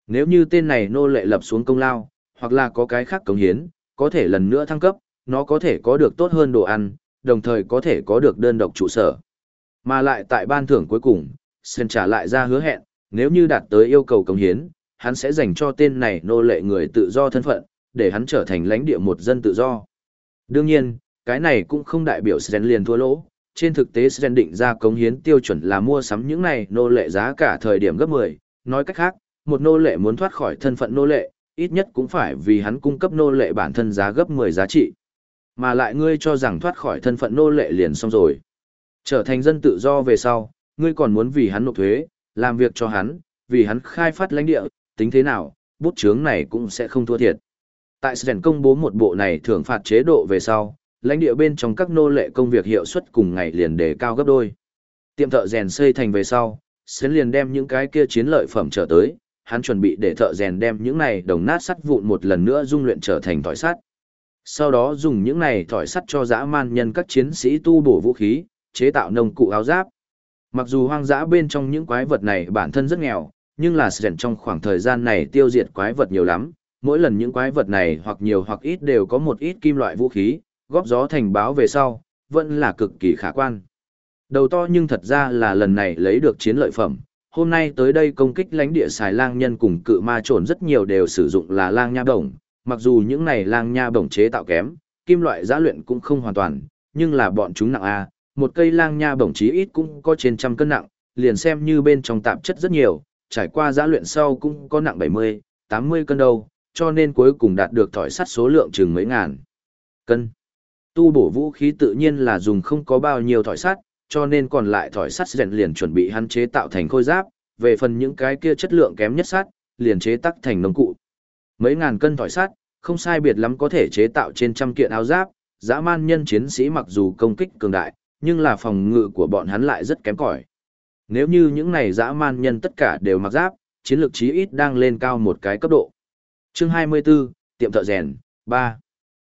Nếu như tên này nô lệ lập xuống công lao, hoặc là có cái khác cống hiến, có thể lần nữa thăng cấp, nó có thể có được tốt hơn đồ ăn, đồng thời có thể có được đơn độc trụ sở. Mà lại tại ban thưởng cuối cùng, Sơn trả lại ra hứa hẹn, nếu như đạt tới yêu cầu cống hiến, hắn sẽ dành cho tên này nô lệ người tự do thân phận, để hắn trở thành lãnh địa một dân tự do. Đương nhiên, cái này cũng không đại biểu Sren liền thua lỗ, trên thực tế Sren định ra cống hiến tiêu chuẩn là mua sắm những này nô lệ giá cả thời điểm gấp 10, nói cách khác, một nô lệ muốn thoát khỏi thân phận nô lệ, ít nhất cũng phải vì hắn cung cấp nô lệ bản thân giá gấp 10 giá trị. Mà lại ngươi cho rằng thoát khỏi thân phận nô lệ liền xong rồi. Trở thành dân tự do về sau, ngươi còn muốn vì hắn nộp thuế, làm việc cho hắn, vì hắn khai phát lãnh địa, tính thế nào, bút chướng này cũng sẽ không thua thiệt. Tại Sren công bố một bộ này thưởng phạt chế độ về sau, lãnh địa bên trong các nô lệ công việc hiệu suất cùng ngày liền đề cao gấp đôi. Tiệm thợ rèn xây thành về sau, Sren liền đem những cái kia chiến lợi phẩm trở tới, hắn chuẩn bị để thợ rèn đem những này đồng nát sắt vụn một lần nữa dung luyện trở thành thỏi sắt. Sau đó dùng những này thỏi sắt cho dã man nhân các chiến sĩ tu bổ vũ khí, chế tạo nông cụ áo giáp. Mặc dù hoang dã bên trong những quái vật này bản thân rất nghèo, nhưng là sẻn trong khoảng thời gian này tiêu diệt quái vật nhiều lắm, mỗi lần những quái vật này hoặc nhiều hoặc ít đều có một ít kim loại vũ khí, góp gió thành báo về sau, vẫn là cực kỳ khả quan. Đầu to nhưng thật ra là lần này lấy được chiến lợi phẩm, hôm nay tới đây công kích lãnh địa xài lang nhân cùng cự ma trồn rất nhiều đều sử dụng là lang nha bổng, mặc dù những này lang nha bổng chế tạo kém, kim loại giã luyện cũng không hoàn toàn, nhưng là bọn chúng nặng A, một cây lang nha bổng chí ít cũng có trên trăm cân nặng, liền xem như bên trong tạp chất rất nhiều, trải qua giã luyện sau cũng có nặng 70, 80 cân đâu, cho nên cuối cùng đạt được thỏi sắt số lượng chừng mấy ngàn cân. Tu bổ vũ khí tự nhiên là dùng không có bao nhiêu thỏi sắt, cho nên còn lại thỏi sắt rèn liền chuẩn bị hắn chế tạo thành khôi giáp, về phần những cái kia chất lượng kém nhất sắt, liền chế tác thành nông cụ. Mấy ngàn cân thỏi sắt, không sai biệt lắm có thể chế tạo trên trăm kiện áo giáp, dã man nhân chiến sĩ mặc dù công kích cường đại, nhưng là phòng ngự của bọn hắn lại rất kém cỏi. Nếu như những này dã man nhân tất cả đều mặc giáp, chiến lược chí ít đang lên cao một cái cấp độ. Chương 24, tiệm thợ rèn, 3.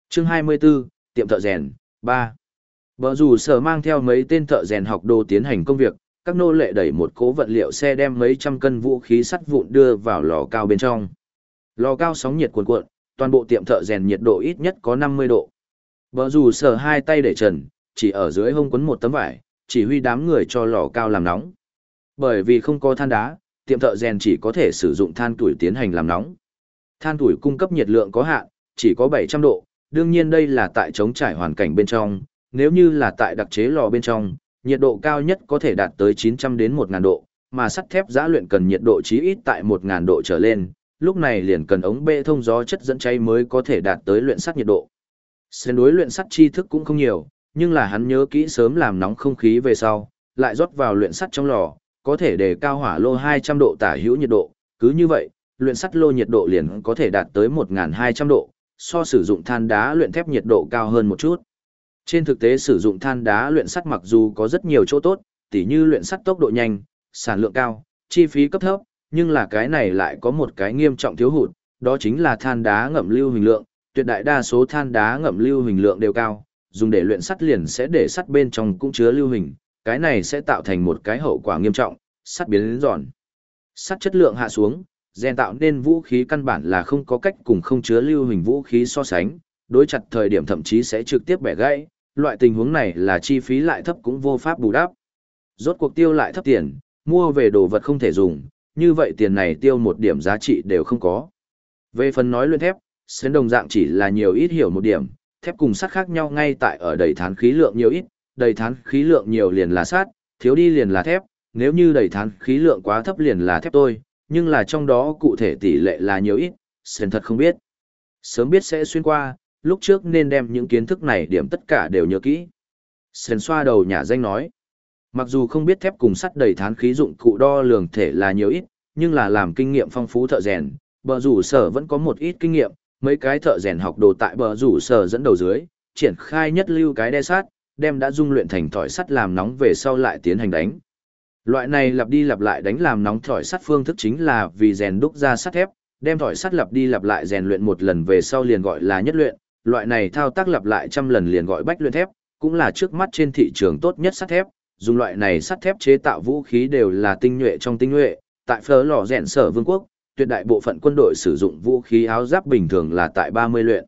Chương 24, tiệm thợ rèn, 3. Bờ rủ sở mang theo mấy tên thợ rèn học đồ tiến hành công việc, các nô lệ đẩy một cố vận liệu xe đem mấy trăm cân vũ khí sắt vụn đưa vào lò cao bên trong. Lò cao sóng nhiệt cuồn cuộn, toàn bộ tiệm thợ rèn nhiệt độ ít nhất có 50 độ. Bờ rủ sở hai tay để trần, chỉ ở dưới hông quấn một tấm vải, chỉ huy đám người cho lò cao làm nóng. Bởi vì không có than đá, tiệm thợ rèn chỉ có thể sử dụng than tuổi tiến hành làm nóng. Than tuổi cung cấp nhiệt lượng có hạn, chỉ có 700 độ, đương nhiên đây là tại chống trải hoàn cảnh bên trong, nếu như là tại đặc chế lò bên trong, nhiệt độ cao nhất có thể đạt tới 900 đến 1000 độ, mà sắt thép giã luyện cần nhiệt độ chí ít tại 1000 độ trở lên, lúc này liền cần ống bê thông gió chất dẫn cháy mới có thể đạt tới luyện sắt nhiệt độ. Xuyên đối luyện sắt tri thức cũng không nhiều, nhưng là hắn nhớ kỹ sớm làm nóng không khí về sau, lại rót vào luyện sắt trong lò, có thể để cao hỏa lô 200 độ tả hữu nhiệt độ, cứ như vậy, luyện sắt lô nhiệt độ liền có thể đạt tới 1200 độ, so sử dụng than đá luyện thép nhiệt độ cao hơn một chút. Trên thực tế sử dụng than đá luyện sắt mặc dù có rất nhiều chỗ tốt, tỉ như luyện sắt tốc độ nhanh, sản lượng cao, chi phí cấp thấp, nhưng là cái này lại có một cái nghiêm trọng thiếu hụt, đó chính là than đá ngậm lưu hình lượng, tuyệt đại đa số than đá ngậm lưu hình lượng đều cao, dùng để luyện sắt liền sẽ để sắt bên trong cũng chứa lưu hình, cái này sẽ tạo thành một cái hậu quả nghiêm trọng, sắt biến đến giòn. Sắt chất lượng hạ xuống, gen tạo nên vũ khí căn bản là không có cách cùng không chứa lưu hình vũ khí so sánh, đối chặt thời điểm thậm chí sẽ trực tiếp bẻ gãy, loại tình huống này là chi phí lại thấp cũng vô pháp bù đắp. Rốt cuộc tiêu lại thấp tiền, mua về đồ vật không thể dùng, như vậy tiền này tiêu một điểm giá trị đều không có. Về phần nói luyện thép, sến đồng dạng chỉ là nhiều ít hiểu một điểm, thép cùng sắt khác nhau ngay tại ở đầy thán khí lượng nhiều ít, đầy thán khí lượng nhiều liền là sắt, thiếu đi liền là thép, nếu như đầy thán khí lượng quá thấp liền là thép tôi, nhưng là trong đó cụ thể tỷ lệ là nhiều ít, sến thật không biết. Sớm biết sẽ xuyên qua, lúc trước nên đem những kiến thức này điểm tất cả đều nhớ kỹ. Sến xoa đầu nhà danh nói, mặc dù không biết thép cùng sắt đầy thán khí dụng cụ đo lường thể là nhiều ít, nhưng là làm kinh nghiệm phong phú thợ rèn, bờ rủ sở vẫn có một ít kinh nghiệm, mấy cái thợ rèn học đồ tại bờ rủ sở dẫn đầu dưới, triển khai nhất lưu cái đe sát, đem đã dung luyện thành thỏi sắt làm nóng về sau lại tiến hành đánh. Loại này lặp đi lặp lại đánh làm nóng thỏi sắt phương thức chính là vì rèn đúc ra sắt thép, đem thỏi sắt lặp đi lặp lại rèn luyện một lần về sau liền gọi là nhất luyện, loại này thao tác lặp lại trăm lần liền gọi bách luyện thép, cũng là trước mắt trên thị trường tốt nhất sắt thép, dùng loại này sắt thép chế tạo vũ khí đều là tinh nhuệ trong tinh nhuệ, tại phở lò rèn sở vương quốc, tuyệt đại bộ phận quân đội sử dụng vũ khí áo giáp bình thường là tại 30 luyện.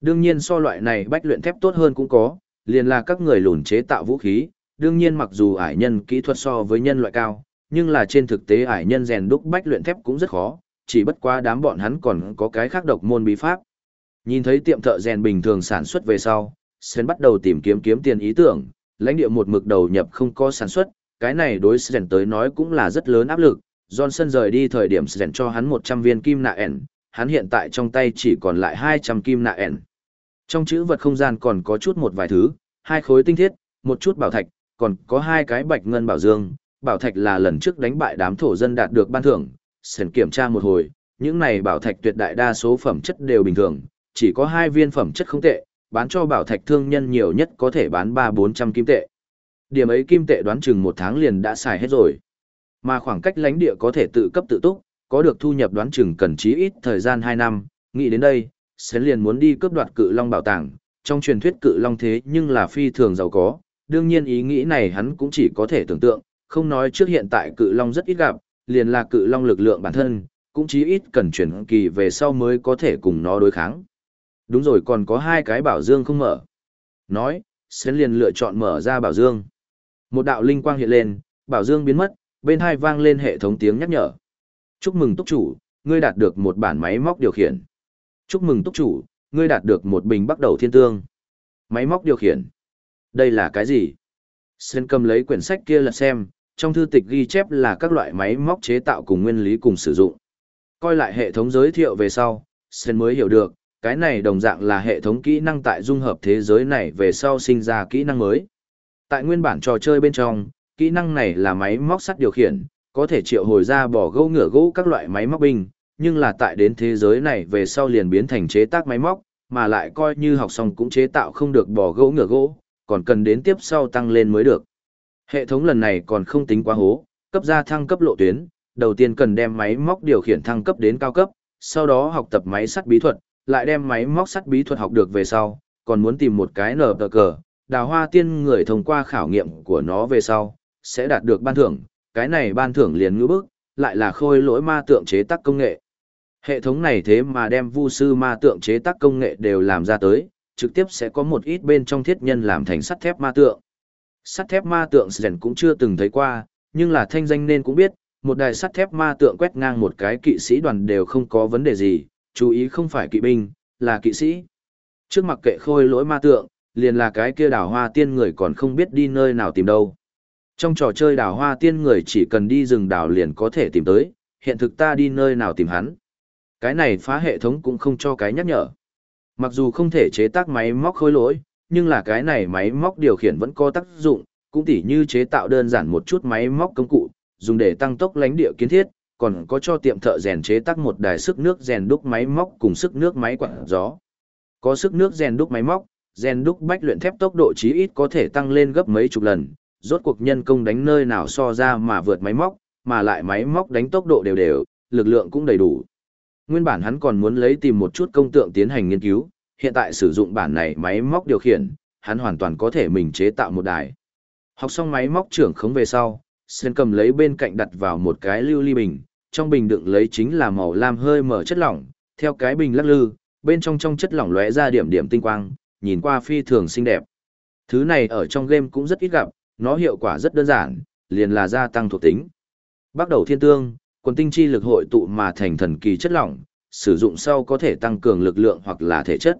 Đương nhiên so loại này bách luyện thép tốt hơn cũng có, liền là các người lùn chế tạo vũ khí, đương nhiên mặc dù ải nhân kỹ thuật so với nhân loại cao, nhưng là trên thực tế ải nhân rèn đúc bách luyện thép cũng rất khó, chỉ bất quá đám bọn hắn còn có cái khác độc môn bí pháp. Nhìn thấy tiệm thợ rèn bình thường sản xuất về sau, Sen bắt đầu tìm kiếm kiếm tiền ý tưởng, lãnh địa một mực đầu nhập không có sản xuất, cái này đối Sen tới nói cũng là rất lớn áp lực. Johnson rời đi thời điểm Sến cho hắn 100 viên kim nạ ẻn, hắn hiện tại trong tay chỉ còn lại 200 kim nạ ẻn. Trong chữ vật không gian còn có chút một vài thứ, hai khối tinh thiết, một chút bảo thạch, còn có hai cái bạch ngân bảo dương. Bảo thạch là lần trước đánh bại đám thổ dân đạt được ban thưởng, Sến kiểm tra một hồi, những này bảo thạch tuyệt đại đa số phẩm chất đều bình thường, chỉ có hai viên phẩm chất không tệ, bán cho bảo thạch thương nhân nhiều nhất có thể bán ba bốn trăm kim tệ. Điểm ấy kim tệ đoán chừng một tháng liền đã xài hết rồi. Mà khoảng cách lãnh địa có thể tự cấp tự túc, có được thu nhập đoán chừng cần chí ít thời gian hai năm, nghĩ đến đây, Sến liền muốn đi cướp đoạt cự long bảo tàng, trong truyền thuyết cự long thế nhưng là phi thường giàu có, đương nhiên ý nghĩ này hắn cũng chỉ có thể tưởng tượng, không nói trước hiện tại cự long rất ít gặp, liền là cự long lực lượng bản thân, cũng chí ít cần chuyển kỳ về sau mới có thể cùng nó đối kháng. Đúng rồi còn có hai cái bảo dương không mở. Nói, Sến liền lựa chọn mở ra bảo dương. Một đạo linh quang hiện lên, bảo dương biến mất, bên hai vang lên hệ thống tiếng nhắc nhở. Chúc mừng túc chủ, ngươi đạt được một bản máy móc điều khiển. Chúc mừng túc chủ, ngươi đạt được một bình bắt đầu thiên tương. Máy móc điều khiển. Đây là cái gì? Sơn cầm lấy quyển sách kia lật xem, trong thư tịch ghi chép là các loại máy móc chế tạo cùng nguyên lý cùng sử dụng. Coi lại hệ thống giới thiệu về sau, Sơn mới hiểu được, cái này đồng dạng là hệ thống kỹ năng tại dung hợp thế giới này về sau sinh ra kỹ năng mới. Tại nguyên bản trò chơi bên trong, kỹ năng này là máy móc sắt điều khiển, có thể triệu hồi ra bỏ gỗ ngựa gỗ các loại máy móc binh, nhưng là tại đến thế giới này về sau liền biến thành chế tác máy móc, mà lại coi như học xong cũng chế tạo không được bỏ gỗ ngựa gỗ, còn cần đến tiếp sau tăng lên mới được. Hệ thống lần này còn không tính quá hố, cấp ra thăng cấp lộ tuyến, đầu tiên cần đem máy móc điều khiển thăng cấp đến cao cấp, sau đó học tập máy sắt bí thuật, lại đem máy móc sắt bí thuật học được về sau, còn muốn tìm một cái nở tờ cờ, đào hoa tiên người thông qua khảo nghiệm của nó về sau, sẽ đạt được ban thưởng, cái này ban thưởng liền ngữ bức, lại là khôi lỗi ma tượng chế tác công nghệ. Hệ thống này thế mà đem vu sư ma tượng chế tác công nghệ đều làm ra tới, trực tiếp sẽ có một ít bên trong thiết nhân làm thành sắt thép ma tượng. Sắt thép ma tượng Sren cũng chưa từng thấy qua, nhưng là thanh danh nên cũng biết, một đài sắt thép ma tượng quét ngang một cái kỵ sĩ đoàn đều không có vấn đề gì, chú ý không phải kỵ binh, là kỵ sĩ. Trước mặt kệ khôi lỗi ma tượng, liền là cái kia đảo hoa tiên người còn không biết đi nơi nào tìm đâu. Trong trò chơi đào hoa tiên người chỉ cần đi rừng đào liền có thể tìm tới, hiện thực ta đi nơi nào tìm hắn. Cái này phá hệ thống cũng không cho cái nhắc nhở. Mặc dù không thể chế tác máy móc khôi lỗi, nhưng là cái này máy móc điều khiển vẫn có tác dụng, cũng tỉ như chế tạo đơn giản một chút máy móc công cụ, dùng để tăng tốc lánh địa kiến thiết, còn có cho tiệm thợ rèn chế tác một đài sức nước rèn đúc máy móc cùng sức nước máy quạt gió. Có sức nước rèn đúc máy móc, rèn đúc bách luyện thép tốc độ chí ít có thể tăng lên gấp mấy chục lần, rốt cuộc nhân công đánh nơi nào so ra mà vượt máy móc, mà lại máy móc đánh tốc độ đều đều, lực lượng cũng đầy đủ. Nguyên bản hắn còn muốn lấy tìm một chút công tượng tiến hành nghiên cứu, hiện tại sử dụng bản này máy móc điều khiển, hắn hoàn toàn có thể mình chế tạo một đài. Học xong máy móc trưởng khống về sau, Sen cầm lấy bên cạnh đặt vào một cái lưu ly bình, trong bình đựng lấy chính là màu lam hơi mở chất lỏng, theo cái bình lắc lư, bên trong trong chất lỏng lóe ra điểm điểm tinh quang, nhìn qua phi thường xinh đẹp. Thứ này ở trong game cũng rất ít gặp, nó hiệu quả rất đơn giản, liền là gia tăng thuộc tính. Bắt đầu thiên tương, quần tinh chi lực hội tụ mà thành thần kỳ chất lỏng, sử dụng sau có thể tăng cường lực lượng hoặc là thể chất.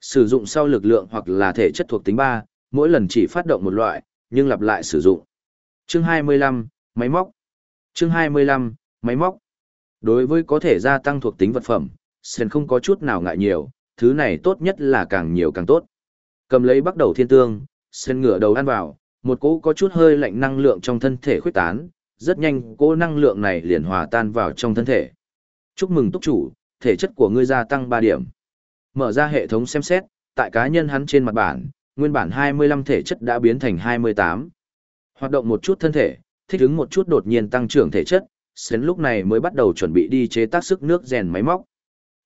Sử dụng sau lực lượng hoặc là thể chất thuộc tính 3, mỗi lần chỉ phát động một loại, nhưng lặp lại sử dụng. Chương 25, máy móc. Chương 25, máy móc. Đối với có thể gia tăng thuộc tính vật phẩm, Sen không có chút nào ngại nhiều, thứ này tốt nhất là càng nhiều càng tốt. Cầm lấy bắt đầu thiên tương, Sen ngửa đầu ăn vào, một cỗ có chút hơi lạnh năng lượng trong thân thể khuếch tán, rất nhanh cỗ năng lượng này liền hòa tan vào trong thân thể. Chúc mừng túc chủ, thể chất của ngươi gia tăng 3 điểm. Mở ra hệ thống xem xét, tại cá nhân hắn trên mặt bản, nguyên bản 25 thể chất đã biến thành 28. Hoạt động một chút thân thể, thích ứng một chút đột nhiên tăng trưởng thể chất, Sến lúc này mới bắt đầu chuẩn bị đi chế tác sức nước rèn máy móc.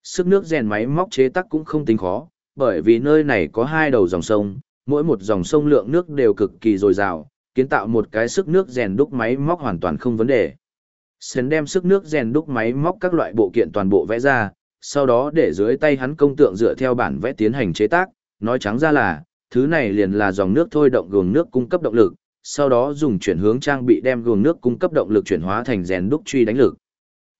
Sức nước rèn máy móc chế tác cũng không tính khó, bởi vì nơi này có hai đầu dòng sông, mỗi một dòng sông lượng nước đều cực kỳ dồi dào, kiến tạo một cái sức nước rèn đúc máy móc hoàn toàn không vấn đề. Sến đem sức nước rèn đúc máy móc các loại bộ kiện toàn bộ vẽ ra, sau đó để dưới tay hắn công tượng dựa theo bản vẽ tiến hành chế tác, nói trắng ra là, thứ này liền là dòng nước thôi động gồm nước cung cấp động lực, sau đó dùng chuyển hướng trang bị đem gồm nước cung cấp động lực chuyển hóa thành rèn đúc truy đánh lực.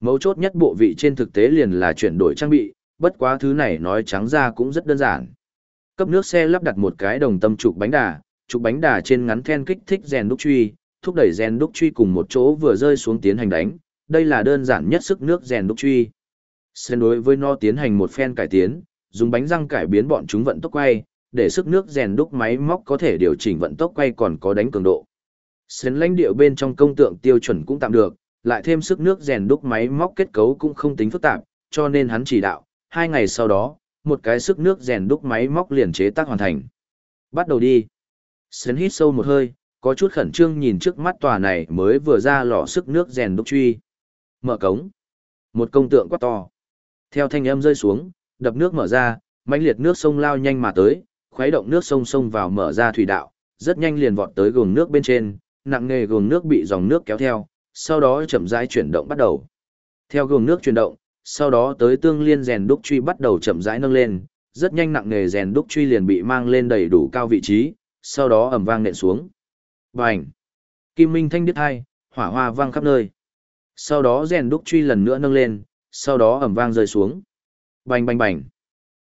Mấu chốt nhất bộ vị trên thực tế liền là chuyển đổi trang bị, bất quá thứ này nói trắng ra cũng rất đơn giản. Cấp nước xe lắp đặt một cái đồng tâm trục bánh đà, trục bánh đà trên ngắn then kích thích rèn đúc truy, thúc đẩy rèn đúc truy cùng một chỗ vừa rơi xuống tiến hành đánh, đây là đơn giản nhất sức nước rèn đúc truy. Xen đối với nó tiến hành một phen cải tiến, dùng bánh răng cải biến bọn chúng vận tốc quay, để sức nước rèn đúc máy móc có thể điều chỉnh vận tốc quay còn có đánh cường độ. Xen lãnh điệu bên trong công tượng tiêu chuẩn cũng tạm được, lại thêm sức nước rèn đúc máy móc kết cấu cũng không tính phức tạp, cho nên hắn chỉ đạo, hai ngày sau đó, một cái sức nước rèn đúc máy móc liền chế tác hoàn thành. Bắt đầu đi. Sến hít sâu một hơi, có chút khẩn trương nhìn trước mắt tòa này mới vừa ra lò sức nước rèn đúc truy. Mở cống. Một công tượng quá to. Theo thanh âm rơi xuống, đập nước mở ra, mãnh liệt nước sông lao nhanh mà tới, khuấy động nước sông sông vào mở ra thủy đạo, rất nhanh liền vọt tới gồm nước bên trên, nặng nghề gồm nước bị dòng nước kéo theo, sau đó chậm rãi chuyển động bắt đầu. Theo gồm nước chuyển động, sau đó tới tương liên rèn đúc truy bắt đầu chậm rãi nâng lên, rất nhanh nặng nghề rèn đúc truy liền bị mang lên đầy đủ cao vị trí, sau đó ầm vang nện xuống. Bành! Kim minh thanh đứt hai, hỏa hoa vang khắp nơi. Sau đó rèn đúc truy lần nữa nâng lên, sau đó ầm vang rơi xuống. Bành bành bành.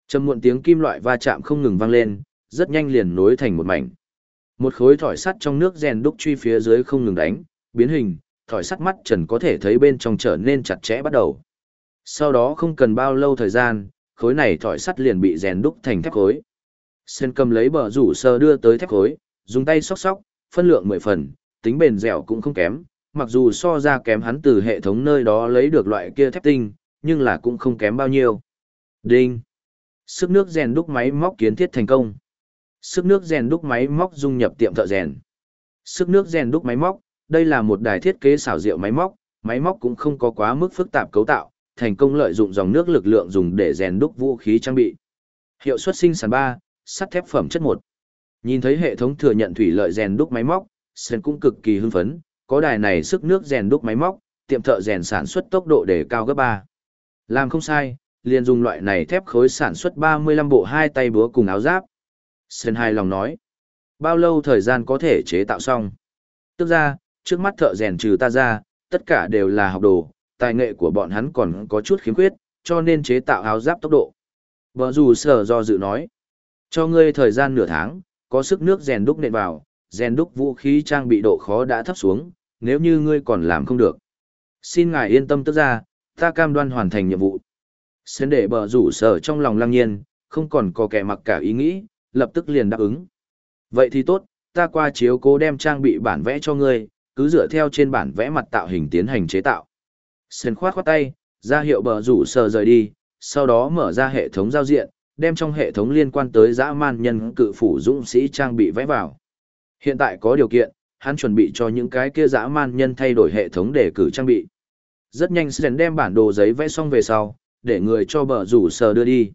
Trầm muộn tiếng kim loại va chạm không ngừng vang lên, rất nhanh liền nối thành một mảnh. Một khối thỏi sắt trong nước rèn đúc truy phía dưới không ngừng đánh, biến hình, thỏi sắt mắt trần có thể thấy bên trong trở nên chặt chẽ bắt đầu. Sau đó không cần bao lâu thời gian, khối này thỏi sắt liền bị rèn đúc thành thép khối. Sen cầm lấy bờ rủ sơ đưa tới thép khối, dùng tay xóc xóc, phân lượng mười phần, tính bền dẻo cũng không kém, mặc dù so ra kém hắn từ hệ thống nơi đó lấy được loại kia thép tinh, nhưng là cũng không kém bao nhiêu. Đinh! Sức nước rèn đúc máy móc kiến thiết thành công. Sức nước rèn đúc máy móc dung nhập tiệm thợ rèn. Sức nước rèn đúc máy móc, đây là một đài thiết kế xảo diệu máy móc, máy móc cũng không có quá mức phức tạp cấu tạo, thành công lợi dụng dòng nước lực lượng dùng để rèn đúc vũ khí trang bị. Hiệu suất sinh sản 3, sắt thép phẩm chất 1. Nhìn thấy hệ thống thừa nhận thủy lợi rèn đúc máy móc, Sen cũng cực kỳ hưng phấn, có đài này sức nước rèn đúc máy móc, tiệm thợ rèn sản xuất tốc độ để cao gấp 3. Làm không sai, liền dùng loại này thép khối sản xuất 35 bộ hai tay búa cùng áo giáp. Sen hài lòng nói, bao lâu thời gian có thể chế tạo xong? Tức ra, trước mắt thợ rèn trừ ta ra, tất cả đều là học đồ, tài nghệ của bọn hắn còn có chút khiếm khuyết, cho nên chế tạo áo giáp tốc độ. Bờ dù sở do dự nói, cho ngươi thời gian nửa tháng, có sức nước rèn đúc nện vào, rèn đúc vũ khí trang bị độ khó đã thấp xuống, nếu như ngươi còn làm không được. Xin ngài yên tâm tức ra, ta cam đoan hoàn thành nhiệm vụ. Xến để bờ rủ sở trong lòng lăng nhiên, không còn có kẻ mặc cả ý nghĩ, lập tức liền đáp ứng. Vậy thì tốt, ta qua chiếu cố đem trang bị bản vẽ cho ngươi, cứ dựa theo trên bản vẽ mặt tạo hình tiến hành chế tạo. Sơn khoát khoát tay, ra hiệu bờ rủ sờ rời đi, sau đó mở ra hệ thống giao diện, đem trong hệ thống liên quan tới dã man nhân cự phủ dũng sĩ trang bị vẽ vào. Hiện tại có điều kiện, hắn chuẩn bị cho những cái kia dã man nhân thay đổi hệ thống để cử trang bị. Rất nhanh Sơn đem bản đồ giấy vẽ xong về sau, để người cho bờ rủ sờ đưa đi.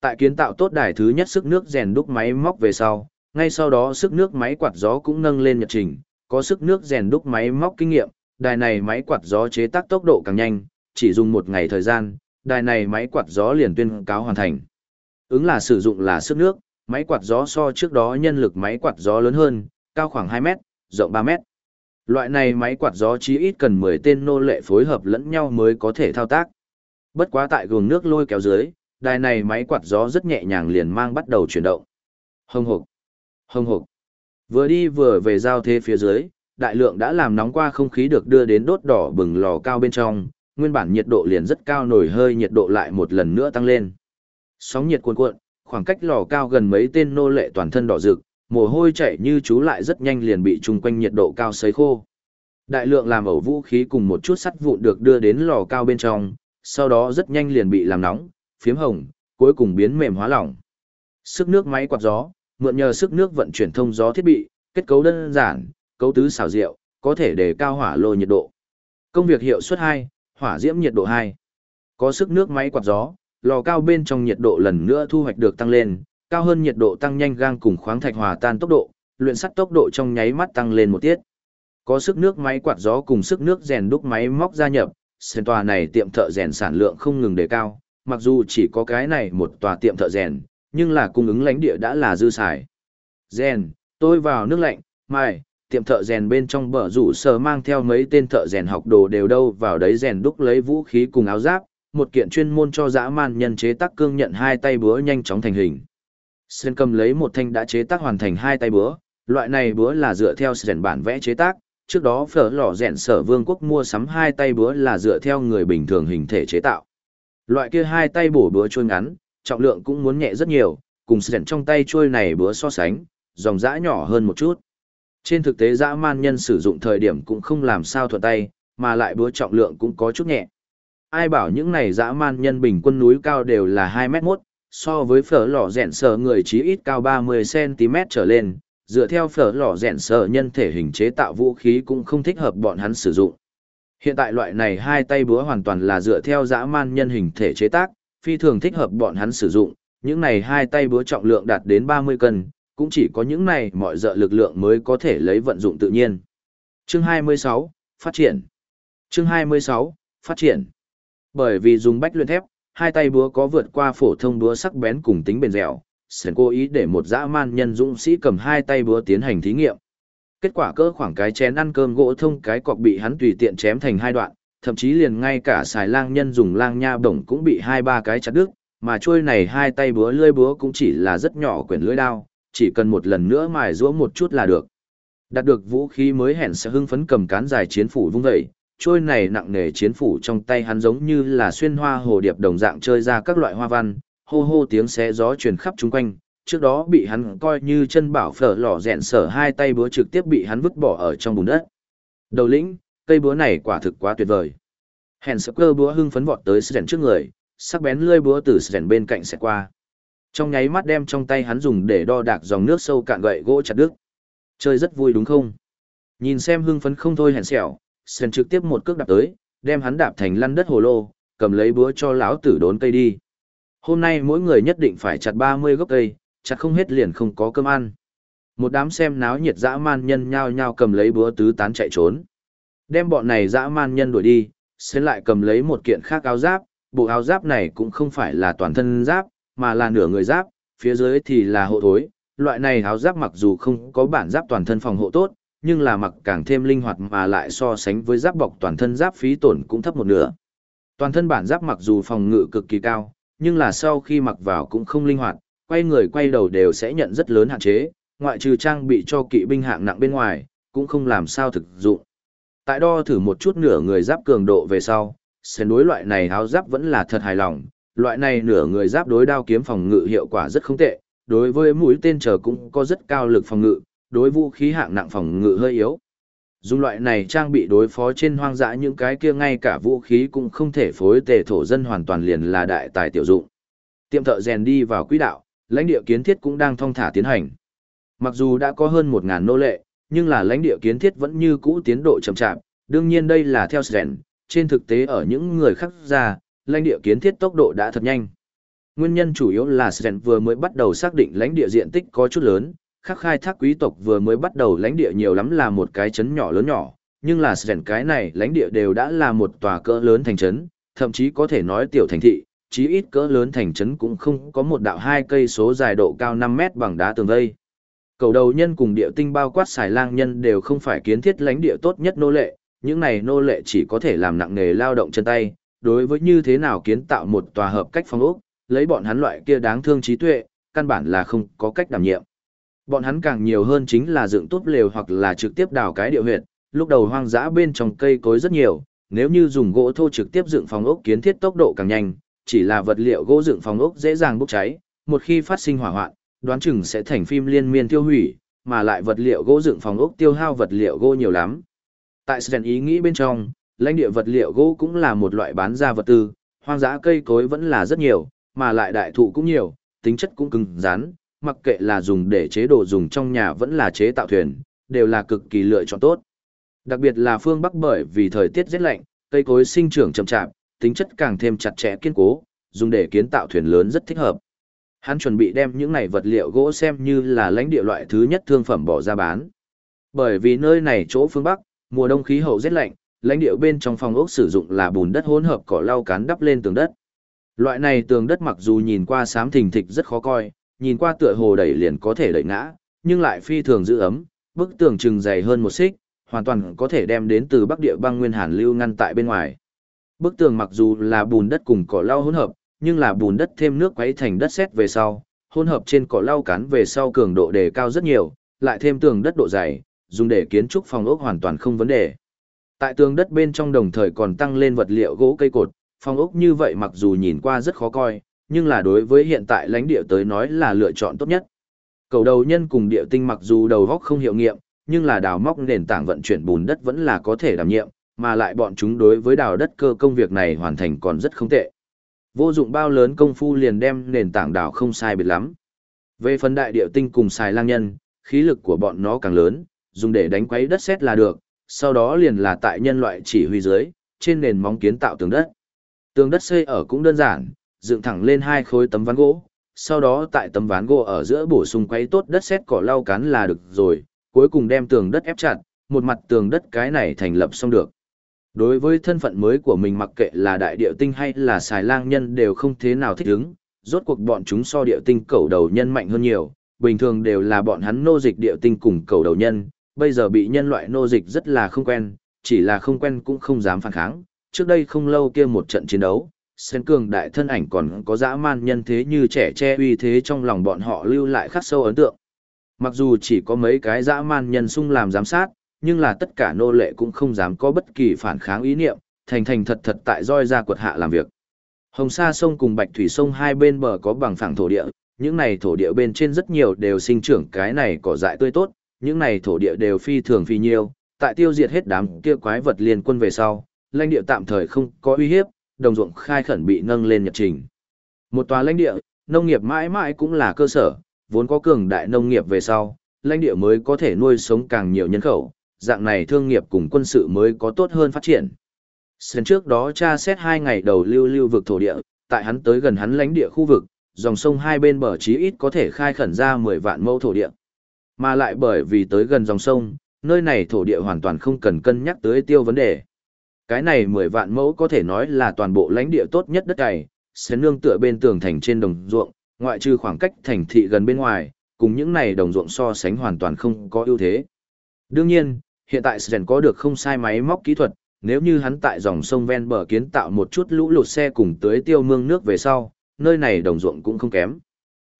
Tại kiến tạo tốt đài thứ nhất sức nước rèn đúc máy móc về sau, ngay sau đó sức nước máy quạt gió cũng nâng lên nhật trình, có sức nước rèn đúc máy móc kinh nghiệm, đài này máy quạt gió chế tác tốc độ càng nhanh, chỉ dùng một ngày thời gian, đài này máy quạt gió liền tuyên cáo hoàn thành. Ứng là sử dụng là sức nước, máy quạt gió so trước đó nhân lực máy quạt gió lớn hơn, cao khoảng 2 mét, rộng 3 mét. Loại này máy quạt gió chí ít cần 10 tên nô lệ phối hợp lẫn nhau mới có thể thao tác. Bất quá tại gường nước lôi kéo dưới, đài này máy quạt gió rất nhẹ nhàng liền mang bắt đầu chuyển động. Hông hộc, hông hộc. Vừa đi vừa về giao thế phía dưới, đại lượng đã làm nóng qua không khí được đưa đến đốt đỏ bừng lò cao bên trong, nguyên bản nhiệt độ liền rất cao nổi hơi nhiệt độ lại một lần nữa tăng lên. Sóng nhiệt cuồn cuộn, khoảng cách lò cao gần mấy tên nô lệ toàn thân đỏ rực, mồ hôi chảy như chú lại rất nhanh liền bị chung quanh nhiệt độ cao sấy khô. Đại lượng làm ẩu vũ khí cùng một chút sắt vụn được đưa đến lò cao bên trong, sau đó rất nhanh liền bị làm nóng, phiếm hồng, cuối cùng biến mềm hóa lỏng. Sức nước máy quạt gió, mượn nhờ sức nước vận chuyển thông gió thiết bị, kết cấu đơn giản, cấu tứ xảo diệu, có thể đề cao hỏa lô nhiệt độ. Công việc hiệu suất 2, hỏa diễm nhiệt độ 2. Có sức nước máy quạt gió, lò cao bên trong nhiệt độ lần nữa thu hoạch được tăng lên, cao hơn nhiệt độ tăng nhanh gang cùng khoáng thạch hòa tan tốc độ, luyện sắt tốc độ trong nháy mắt tăng lên một tiết. Có sức nước máy quạt gió cùng sức nước rèn đúc máy móc gia nhập, sân tòa này tiệm thợ rèn sản lượng không ngừng đề cao, mặc dù chỉ có cái này một tòa tiệm thợ rèn, nhưng là cung ứng lãnh địa đã là dư xài. Rèn, tôi vào nước lạnh, mai, tiệm thợ rèn bên trong bờ rủ sờ mang theo mấy tên thợ rèn học đồ đều đâu vào đấy rèn đúc lấy vũ khí cùng áo giáp, một kiện chuyên môn cho dã man nhân chế tác cương nhận hai tay búa nhanh chóng thành hình. Sơn cầm lấy một thanh đã chế tác hoàn thành hai tay búa, loại này búa là dựa theo rèn bản vẽ chế tác, trước đó phở lò rèn sở vương quốc mua sắm hai tay búa là dựa theo người bình thường hình thể chế tạo. Loại kia hai tay bổ búa trôi ngắn, trọng lượng cũng muốn nhẹ rất nhiều, cùng rèn trong tay trôi này búa so sánh, dòng dã nhỏ hơn một chút. Trên thực tế dã man nhân sử dụng thời điểm cũng không làm sao thuận tay, mà lại búa trọng lượng cũng có chút nhẹ. Ai bảo những này dã man nhân bình quân núi cao đều là 2 mét 1, so với phở lò rẹn sở người chí ít cao 30cm trở lên, dựa theo phở lò rẹn sở nhân thể hình chế tạo vũ khí cũng không thích hợp bọn hắn sử dụng. Hiện tại loại này hai tay búa hoàn toàn là dựa theo dã man nhân hình thể chế tác, phi thường thích hợp bọn hắn sử dụng, những này hai tay búa trọng lượng đạt đến 30 cân, cũng chỉ có những này mọi dợ lực lượng mới có thể lấy vận dụng tự nhiên. Chương 26, Phát triển Chương 26, Phát triển Bởi vì dùng bách luyện thép, hai tay búa có vượt qua phổ thông búa sắc bén cùng tính bền dẻo, Sến cố ý để một dã man nhân dũng sĩ cầm hai tay búa tiến hành thí nghiệm. Kết quả cỡ khoảng cái chén ăn cơm gỗ thông cái cọc bị hắn tùy tiện chém thành hai đoạn, thậm chí liền ngay cả xài lang nhân dùng lang nha bổng cũng bị hai ba cái chặt đứt, mà chuôi này hai tay búa lưỡi búa cũng chỉ là rất nhỏ quyển lưỡi đao, chỉ cần một lần nữa mài giũa một chút là được. Đạt được vũ khí mới hẹn sẽ hưng phấn cầm cán dài chiến phủ vung dậy, trôi này nặng nề chiến phủ trong tay hắn giống như là xuyên hoa hồ điệp đồng dạng chơi ra các loại hoa văn, hô hô tiếng xé gió truyền khắp chung quanh, trước đó bị hắn coi như chân bảo phở lò rẹn sở hai tay búa trực tiếp bị hắn vứt bỏ ở trong bùn đất. Đầu lĩnh, cây búa này quả thực quá tuyệt vời. Hèn sợ cơ búa hưng phấn vọt tới sren trước người, sắc bén lưỡi búa từ sren bên cạnh sẽ qua. Trong nháy mắt đem trong tay hắn dùng để đo đạc dòng nước sâu cạn gậy gỗ chặt đứt. Chơi rất vui đúng không? Nhìn xem hưng phấn không thôi hèn xẻo, Sen trực tiếp một cước đạp tới, đem hắn đạp thành lăn đất hồ lô, cầm lấy búa cho lão tử đốn cây đi. Hôm nay mỗi người nhất định phải chặt 30 gốc cây, chặt không hết liền không có cơm ăn. Một đám xem náo nhiệt dã man nhân nhao nhao cầm lấy búa tứ tán chạy trốn. Đem bọn này dã man nhân đuổi đi, Sen lại cầm lấy một kiện khác áo giáp, bộ áo giáp này cũng không phải là toàn thân giáp, mà là nửa người giáp, phía dưới thì là hộ thối. Loại này áo giáp mặc dù không có bản giáp toàn thân phòng hộ tốt, nhưng là mặc càng thêm linh hoạt mà lại so sánh với giáp bọc toàn thân giáp phí tổn cũng thấp một nửa. Toàn thân bản giáp mặc dù phòng ngự cực kỳ cao, nhưng là sau khi mặc vào cũng không linh hoạt, quay người quay đầu đều sẽ nhận rất lớn hạn chế, ngoại trừ trang bị cho kỵ binh hạng nặng bên ngoài, cũng không làm sao thực dụng. Tại đo thử một chút nửa người giáp cường độ về sau, sẽ đối loại này áo giáp vẫn là thật hài lòng, loại này nửa người giáp đối đao kiếm phòng ngự hiệu quả rất không tệ, đối với mũi tên chờ cũng có rất cao lực phòng ngự, đối vũ khí hạng nặng phòng ngự hơi yếu. Dùng loại này trang bị đối phó trên hoang dã những cái kia ngay cả vũ khí cũng không thể phối tề thổ dân hoàn toàn liền là đại tài tiểu dụng. Tiệm thợ rèn đi vào quỹ đạo, lãnh địa kiến thiết cũng đang thong thả tiến hành. Mặc dù đã có hơn 1.000 nô lệ, nhưng là lãnh địa kiến thiết vẫn như cũ tiến độ chậm chạp, đương nhiên đây là theo rèn, trên thực tế ở những người khác ra, lãnh địa kiến thiết tốc độ đã thật nhanh. Nguyên nhân chủ yếu là Sren vừa mới bắt đầu xác định lãnh địa diện tích có chút lớn, khác khai thác quý tộc vừa mới bắt đầu lãnh địa nhiều lắm là một cái chấn nhỏ lớn nhỏ, nhưng là Sren cái này lãnh địa đều đã là một tòa cỡ lớn thành trấn, thậm chí có thể nói tiểu thành thị, chí ít cỡ lớn thành trấn cũng không có một đạo hai cây số dài độ cao 5 mét bằng đá tường vây. Cầu đầu nhân cùng địa tinh bao quát xài lang nhân đều không phải kiến thiết lãnh địa tốt nhất nô lệ, những này nô lệ chỉ có thể làm nặng nghề lao động chân tay, đối với như thế nào kiến tạo một tòa hợp cách phong ốc, lấy bọn hắn loại kia đáng thương trí tuệ, căn bản là không có cách đảm nhiệm. Bọn hắn càng nhiều hơn chính là dựng tốt lều hoặc là trực tiếp đào cái địa huyệt, lúc đầu hoang dã bên trong cây cối rất nhiều, nếu như dùng gỗ thô trực tiếp dựng phòng ốc kiến thiết tốc độ càng nhanh, chỉ là vật liệu gỗ dựng phòng ốc dễ dàng bốc cháy, một khi phát sinh hỏa hoạn, đoán chừng sẽ thành phim liên miên tiêu hủy, mà lại vật liệu gỗ dựng phòng ốc tiêu hao vật liệu gỗ nhiều lắm. Tại Sven ý nghĩ bên trong, lãnh địa vật liệu gỗ cũng là một loại bán ra vật tư, hoang dã cây cối vẫn là rất nhiều, mà lại đại thụ cũng nhiều, tính chất cũng cứng rắn, mặc kệ là dùng để chế đồ dùng trong nhà vẫn là chế tạo thuyền, đều là cực kỳ lựa chọn tốt. Đặc biệt là phương Bắc bởi vì thời tiết rất lạnh, cây cối sinh trưởng chậm chạp, tính chất càng thêm chặt chẽ kiên cố, dùng để kiến tạo thuyền lớn rất thích hợp. Hắn chuẩn bị đem những này vật liệu gỗ xem như là lãnh địa loại thứ nhất thương phẩm bỏ ra bán. Bởi vì nơi này chỗ phương Bắc, mùa đông khí hậu rất lạnh, lãnh địa bên trong phòng ốc sử dụng là bùn đất hỗn hợp cỏ lau cán đắp lên tường đất. Loại này tường đất mặc dù nhìn qua xám thình thịch rất khó coi, nhìn qua tựa hồ đẩy liền có thể đẩy ngã, nhưng lại phi thường giữ ấm, bức tường chừng dày hơn một xích, hoàn toàn có thể đem đến từ bắc địa băng nguyên hàn lưu ngăn tại bên ngoài. Bức tường mặc dù là bùn đất cùng cỏ lau hỗn hợp, nhưng là bùn đất thêm nước quấy thành đất sét về sau, hỗn hợp trên cỏ lau cán về sau cường độ đề cao rất nhiều, lại thêm tường đất độ dày, dùng để kiến trúc phòng ốc hoàn toàn không vấn đề. Tại tường đất bên trong đồng thời còn tăng lên vật liệu gỗ cây cột, phong ốc như vậy mặc dù nhìn qua rất khó coi, nhưng là đối với hiện tại lãnh địa tới nói là lựa chọn tốt nhất. Cầu đầu nhân cùng địa tinh mặc dù đầu góc không hiệu nghiệm, nhưng là đào móc nền tảng vận chuyển bùn đất vẫn là có thể đảm nhiệm, mà lại bọn chúng đối với đào đất cơ công việc này hoàn thành còn rất không tệ. Vô dụng bao lớn công phu liền đem nền tảng đào không sai biệt lắm. Về phần đại địa tinh cùng xài lang nhân, khí lực của bọn nó càng lớn, dùng để đánh quấy đất sét là được, sau đó liền là tại nhân loại chỉ huy dưới, trên nền móng kiến tạo tường đất. Tường đất xây ở cũng đơn giản, dựng thẳng lên hai khối tấm ván gỗ, sau đó tại tấm ván gỗ ở giữa bổ sung quấy tốt đất sét cỏ lau cán là được rồi, cuối cùng đem tường đất ép chặt, một mặt tường đất cái này thành lập xong được. Đối với thân phận mới của mình mặc kệ là đại địa tinh hay là xài lang nhân đều không thế nào thích ứng, rốt cuộc bọn chúng so địa tinh cầu đầu nhân mạnh hơn nhiều, bình thường đều là bọn hắn nô dịch địa tinh cùng cầu đầu nhân, bây giờ bị nhân loại nô dịch rất là không quen, chỉ là không quen cũng không dám phản kháng. Trước đây không lâu kia một trận chiến đấu, Sen cường đại thân ảnh còn có dã man nhân thế như trẻ che uy thế trong lòng bọn họ lưu lại khắc sâu ấn tượng. Mặc dù chỉ có mấy cái dã man nhân sung làm giám sát, nhưng là tất cả nô lệ cũng không dám có bất kỳ phản kháng ý niệm, thành thành thật thật tại roi ra quật hạ làm việc. Hồng Sa sông cùng Bạch Thủy sông hai bên bờ có bằng phẳng thổ địa, những này thổ địa bên trên rất nhiều đều sinh trưởng cái này cỏ dại tươi tốt, những này thổ địa đều phi thường phi nhiêu, tại tiêu diệt hết đám kia quái vật liên quân về sau, lãnh địa tạm thời không có uy hiếp, đồng ruộng khai khẩn bị nâng lên nhật trình. Một tòa lãnh địa, nông nghiệp mãi mãi cũng là cơ sở, vốn có cường đại nông nghiệp về sau, lãnh địa mới có thể nuôi sống càng nhiều nhân khẩu, dạng này thương nghiệp cùng quân sự mới có tốt hơn phát triển. Sến trước đó tra xét hai ngày đầu lưu lưu vực thổ địa, tại hắn tới gần hắn lãnh địa khu vực, dòng sông hai bên bờ chí ít có thể khai khẩn ra 10 vạn mẫu thổ địa. Mà lại bởi vì tới gần dòng sông, nơi này thổ địa hoàn toàn không cần cân nhắc tới tiêu vấn đề. Cái này 10 vạn mẫu có thể nói là toàn bộ lãnh địa tốt nhất đất cày, Sẽ nương tựa bên tường thành trên đồng ruộng, ngoại trừ khoảng cách thành thị gần bên ngoài, cùng những này đồng ruộng so sánh hoàn toàn không có ưu thế. Đương nhiên, hiện tại Sren có được không sai máy móc kỹ thuật, nếu như hắn tại dòng sông ven bờ kiến tạo một chút lũ lụt xe cùng tưới tiêu mương nước về sau, nơi này đồng ruộng cũng không kém.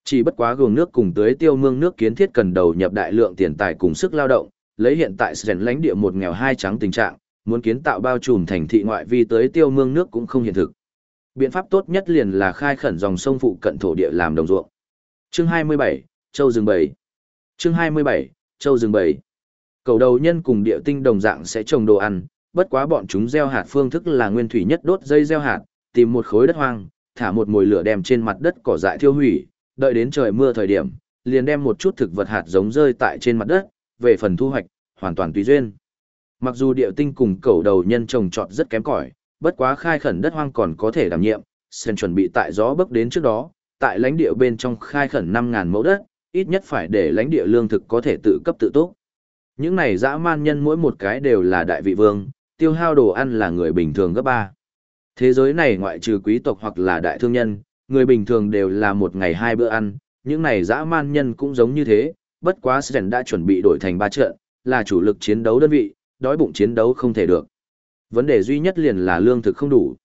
Chỉ bất quá gường nước cùng tưới tiêu mương nước kiến thiết cần đầu nhập đại lượng tiền tài cùng sức lao động, lấy hiện tại Sren lãnh địa một nghèo hai trắng tình trạng, muốn kiến tạo bao trùm thành thị ngoại vi tới tiêu mương nước cũng không hiện thực. Biện pháp tốt nhất liền là khai khẩn dòng sông phụ cận thổ địa làm đồng ruộng. Chương 27, Châu rừng bảy Chương 27, Châu rừng bảy Cầu đầu nhân cùng địa tinh đồng dạng sẽ trồng đồ ăn, bất quá bọn chúng gieo hạt phương thức là nguyên thủy nhất đốt dây gieo hạt, tìm một khối đất hoang, thả một mồi lửa đem trên mặt đất cỏ dại thiêu hủy, đợi đến trời mưa thời điểm, liền đem một chút thực vật hạt giống rơi tại trên mặt đất, về phần thu hoạch, hoàn toàn tùy duyên. Mặc dù địa tinh cùng cầu đầu nhân trồng trọt rất kém cỏi, bất quá khai khẩn đất hoang còn có thể đảm nhiệm, sen chuẩn bị tại gió bấc đến trước đó, tại lãnh địa bên trong khai khẩn 5000 mẫu đất, ít nhất phải để lãnh địa lương thực có thể tự cấp tự túc. Những này dã man nhân mỗi một cái đều là đại vị vương, tiêu hao đồ ăn là người bình thường gấp ba. Thế giới này ngoại trừ quý tộc hoặc là đại thương nhân, người bình thường đều là một ngày hai bữa ăn, những này dã man nhân cũng giống như thế, bất quá Sren đã chuẩn bị đổi thành ba trận, là chủ lực chiến đấu đơn vị, đói bụng chiến đấu không thể được. Vấn đề duy nhất liền là lương thực không đủ.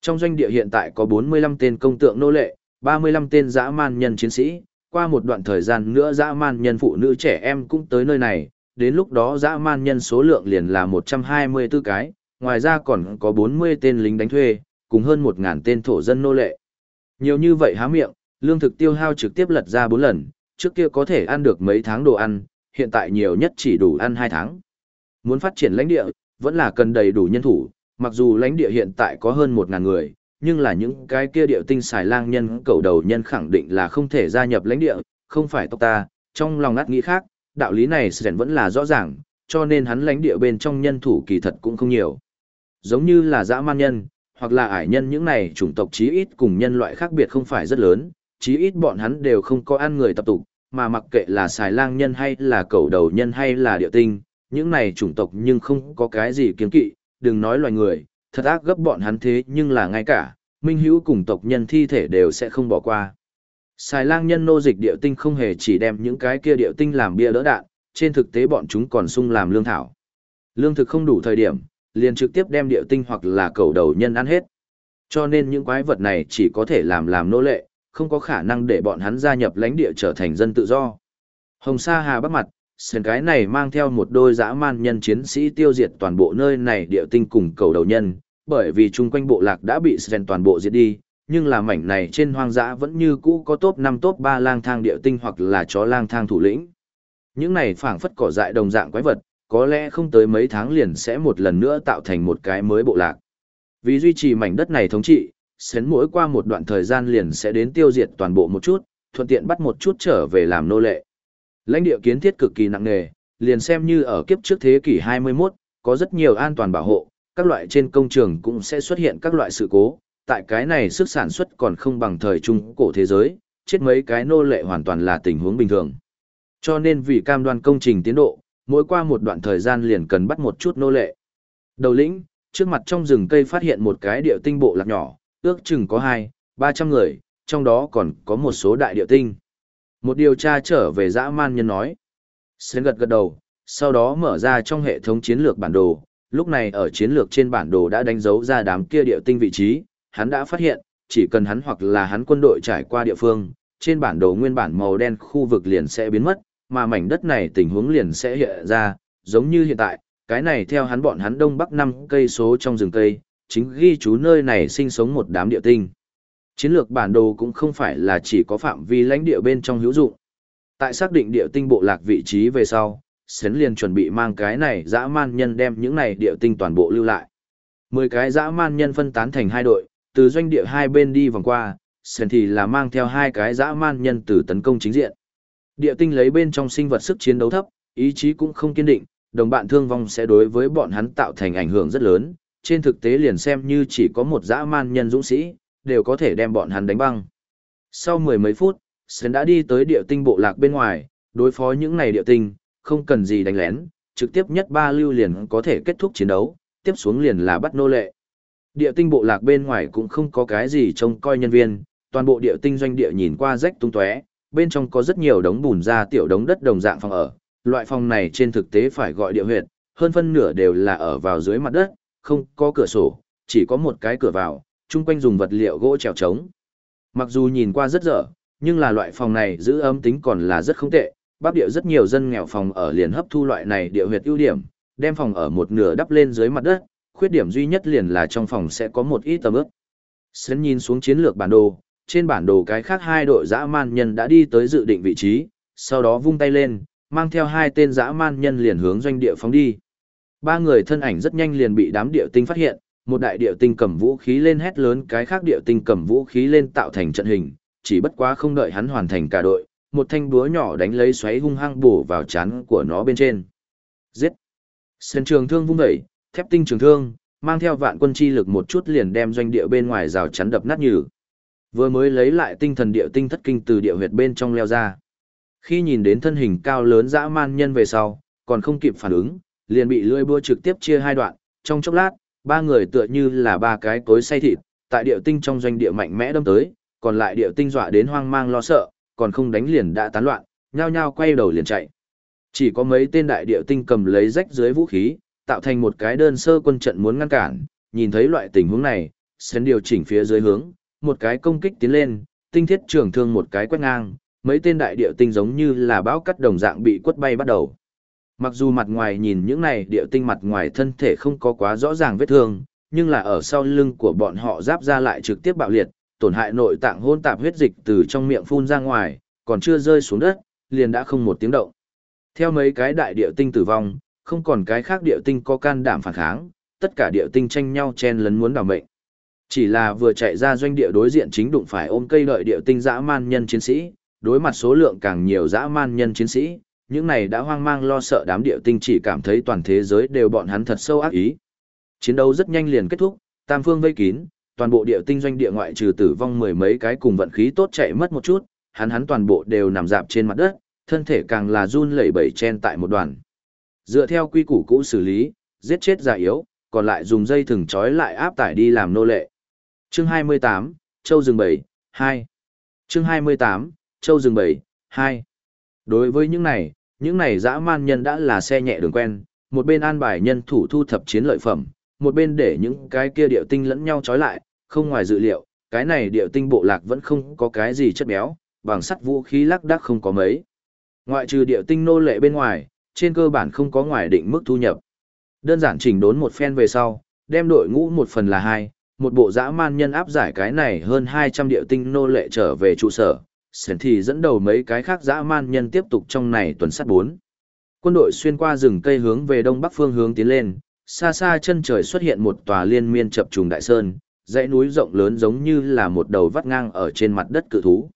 Trong doanh địa hiện tại có 45 tên công tượng nô lệ, 35 tên dã man nhân chiến sĩ, qua một đoạn thời gian nữa dã man nhân phụ nữ trẻ em cũng tới nơi này, đến lúc đó dã man nhân số lượng liền là 124 cái, ngoài ra còn có 40 tên lính đánh thuê, cùng hơn 1.000 tên thổ dân nô lệ. Nhiều như vậy há miệng, lương thực tiêu hao trực tiếp lật ra 4 lần, trước kia có thể ăn được mấy tháng đồ ăn, hiện tại nhiều nhất chỉ đủ ăn 2 tháng. Muốn phát triển lãnh địa, vẫn là cần đầy đủ nhân thủ, mặc dù lãnh địa hiện tại có hơn 1.000 người, nhưng là những cái kia điệu tinh xài lang nhân cầu đầu nhân khẳng định là không thể gia nhập lãnh địa, không phải tộc ta, trong lòng ngắt nghĩ khác, đạo lý này Sren vẫn là rõ ràng, cho nên hắn lãnh địa bên trong nhân thủ kỳ thật cũng không nhiều. Giống như là dã man nhân, hoặc là ải nhân những này chủng tộc chí ít cùng nhân loại khác biệt không phải rất lớn, chí ít bọn hắn đều không có ăn người tập tục, mà mặc kệ là xài lang nhân hay là cầu đầu nhân hay là địa tinh, những này chủng tộc nhưng không có cái gì kiêng kỵ, đừng nói loài người, thật ác gấp bọn hắn thế nhưng là ngay cả, minh hữu cùng tộc nhân thi thể đều sẽ không bỏ qua. Xài lang nhân nô dịch địa tinh không hề chỉ đem những cái kia địa tinh làm bia đỡ đạn, trên thực tế bọn chúng còn sung làm lương thảo. Lương thực không đủ thời điểm, liền trực tiếp đem điệu tinh hoặc là cầu đầu nhân ăn hết. Cho nên những quái vật này chỉ có thể làm làm nô lệ, không có khả năng để bọn hắn gia nhập lãnh địa trở thành dân tự do. Hồng Sa Hà bắt mặt, sền cái này mang theo một đôi dã man nhân chiến sĩ tiêu diệt toàn bộ nơi này điệu tinh cùng cầu đầu nhân, bởi vì chung quanh bộ lạc đã bị sền toàn bộ diệt đi, nhưng là mảnh này trên hoang dã vẫn như cũ có top 5 top 3 lang thang điệu tinh hoặc là chó lang thang thủ lĩnh. Những này phảng phất cỏ dại đồng dạng quái vật, có lẽ không tới mấy tháng liền sẽ một lần nữa tạo thành một cái mới bộ lạc. Vì duy trì mảnh đất này thống trị, sến mỗi qua một đoạn thời gian liền sẽ đến tiêu diệt toàn bộ một chút, thuận tiện bắt một chút trở về làm nô lệ. Lãnh địa kiến thiết cực kỳ nặng nề, liền xem như ở kiếp trước thế kỷ 21, có rất nhiều an toàn bảo hộ, các loại trên công trường cũng sẽ xuất hiện các loại sự cố, tại cái này sức sản xuất còn không bằng thời trung cổ thế giới, chết mấy cái nô lệ hoàn toàn là tình huống bình thường. Cho nên vì cam đoan công trình tiến độ, mỗi qua một đoạn thời gian liền cần bắt một chút nô lệ. Đầu lĩnh, trước mặt trong rừng cây phát hiện một cái điệu tinh bộ lạc nhỏ, ước chừng có hai, ba trăm người, trong đó còn có một số đại điệu tinh. Một điều tra trở về dã man nhân nói. Sến gật gật đầu, sau đó mở ra trong hệ thống chiến lược bản đồ, lúc này ở chiến lược trên bản đồ đã đánh dấu ra đám kia điệu tinh vị trí, hắn đã phát hiện, chỉ cần hắn hoặc là hắn quân đội trải qua địa phương, trên bản đồ nguyên bản màu đen khu vực liền sẽ biến mất, mà mảnh đất này tình huống liền sẽ hiện ra, giống như hiện tại, cái này theo hắn bọn hắn đông bắc năm cây số trong rừng cây, chính ghi chú nơi này sinh sống một đám địa tinh. Chiến lược bản đồ cũng không phải là chỉ có phạm vi lãnh địa bên trong hữu dụng. Tại xác định địa tinh bộ lạc vị trí về sau, Sến liền chuẩn bị mang cái này dã man nhân đem những này địa tinh toàn bộ lưu lại. Mười cái dã man nhân phân tán thành hai đội, từ doanh địa hai bên đi vòng qua, Sến thì là mang theo hai cái dã man nhân từ tấn công chính diện. Địa tinh lấy bên trong sinh vật sức chiến đấu thấp, ý chí cũng không kiên định, đồng bạn thương vong sẽ đối với bọn hắn tạo thành ảnh hưởng rất lớn, trên thực tế liền xem như chỉ có một dã man nhân dũng sĩ, đều có thể đem bọn hắn đánh băng. Sau mười mấy phút, Sến đã đi tới địa tinh bộ lạc bên ngoài, đối phó những này địa tinh, không cần gì đánh lén, trực tiếp nhất ba lưu liền có thể kết thúc chiến đấu, tiếp xuống liền là bắt nô lệ. Địa tinh bộ lạc bên ngoài cũng không có cái gì trông coi nhân viên, toàn bộ địa tinh doanh địa nhìn qua rách tung tóe, bên trong có rất nhiều đống bùn ra tiểu đống đất đồng dạng phòng ở. Loại phòng này trên thực tế phải gọi địa huyệt, hơn phân nửa đều là ở vào dưới mặt đất, không có cửa sổ, chỉ có một cái cửa vào, chung quanh dùng vật liệu gỗ trèo trống. Mặc dù nhìn qua rất dở, nhưng là loại phòng này giữ ấm tính còn là rất không tệ. Bắc địa rất nhiều dân nghèo phòng ở liền hấp thu loại này địa huyệt ưu điểm, đem phòng ở một nửa đắp lên dưới mặt đất, khuyết điểm duy nhất liền là trong phòng sẽ có một ít tầm ướp. Sến nhìn xuống chiến lược bản đồ, trên bản đồ cái khác hai đội dã man nhân đã đi tới dự định vị trí, sau đó vung tay lên, mang theo hai tên dã man nhân liền hướng doanh địa phóng đi. Ba người thân ảnh rất nhanh liền bị đám địa tinh phát hiện, một đại địa tinh cầm vũ khí lên hét lớn cái khác địa tinh cầm vũ khí lên tạo thành trận hình, chỉ bất quá không đợi hắn hoàn thành cả đội, một thanh búa nhỏ đánh lấy xoáy hung hăng bổ vào chán của nó bên trên. Giết! Sân trường thương vung đẩy, thép tinh trường thương, mang theo vạn quân chi lực một chút liền đem doanh địa bên ngoài rào chắn đập nát nhừ. Vừa mới lấy lại tinh thần địa tinh thất kinh từ địa huyệt bên trong leo ra. Khi nhìn đến thân hình cao lớn dã man nhân về sau, còn không kịp phản ứng, liền bị lưỡi búa trực tiếp chia hai đoạn, trong chốc lát, ba người tựa như là ba cái cối xay thịt, tại địa tinh trong doanh địa mạnh mẽ đâm tới, còn lại địa tinh dọa đến hoang mang lo sợ, còn không đánh liền đã tán loạn, nhao nhao quay đầu liền chạy. Chỉ có mấy tên đại địa tinh cầm lấy rách dưới vũ khí, tạo thành một cái đơn sơ quân trận muốn ngăn cản, nhìn thấy loại tình huống này, sến điều chỉnh phía dưới hướng, một cái công kích tiến lên, tinh thiết trường thương một cái quét ngang, mấy tên đại địa tinh giống như là bão cắt đồng dạng bị quất bay bắt đầu. Mặc dù mặt ngoài nhìn những này địa tinh mặt ngoài thân thể không có quá rõ ràng vết thương, nhưng là ở sau lưng của bọn họ giáp ra lại trực tiếp bạo liệt, tổn hại nội tạng hôn tạp huyết dịch từ trong miệng phun ra ngoài, còn chưa rơi xuống đất, liền đã không một tiếng động. Theo mấy cái đại địa tinh tử vong, không còn cái khác địa tinh có can đảm phản kháng, tất cả địa tinh tranh nhau chen lấn muốn đảo mệnh. Chỉ là vừa chạy ra doanh địa đối diện chính đụng phải ôm cây đợi địa tinh dã man nhân chiến sĩ, đối mặt số lượng càng nhiều dã man nhân chiến sĩ, những này đã hoang mang lo sợ đám địa tinh chỉ cảm thấy toàn thế giới đều bọn hắn thật sâu ác ý. Chiến đấu rất nhanh liền kết thúc, tam phương vây kín, toàn bộ địa tinh doanh địa ngoại trừ tử vong mười mấy cái cùng vận khí tốt chạy mất một chút, hắn hắn toàn bộ đều nằm dạp trên mặt đất, thân thể càng là run lẩy bẩy chen tại một đoàn. Dựa theo quy củ cũ xử lý, giết chết già yếu, còn lại dùng dây thừng trói lại áp tải đi làm nô lệ. Chương 28, Châu rừng bảy 2. Chương 28, Châu rừng bảy 2. Đối với những này, những này dã man nhân đã là xe nhẹ đường quen, một bên an bài nhân thủ thu thập chiến lợi phẩm, một bên để những cái kia điệu tinh lẫn nhau trói lại, không ngoài dự liệu, cái này điệu tinh bộ lạc vẫn không có cái gì chất béo, bằng sắt vũ khí lắc đắc không có mấy. Ngoại trừ điệu tinh nô lệ bên ngoài, trên cơ bản không có ngoài định mức thu nhập. Đơn giản chỉnh đốn một phen về sau, đem đội ngũ một phần là hai, một bộ dã man nhân áp giải cái này hơn 200 điệu tinh nô lệ trở về trụ sở, Sển thì dẫn đầu mấy cái khác dã man nhân tiếp tục trong này tuần sát bốn. Quân đội xuyên qua rừng cây hướng về đông bắc phương hướng tiến lên, xa xa chân trời xuất hiện một tòa liên miên chập trùng đại sơn, dãy núi rộng lớn giống như là một đầu vắt ngang ở trên mặt đất cự thú.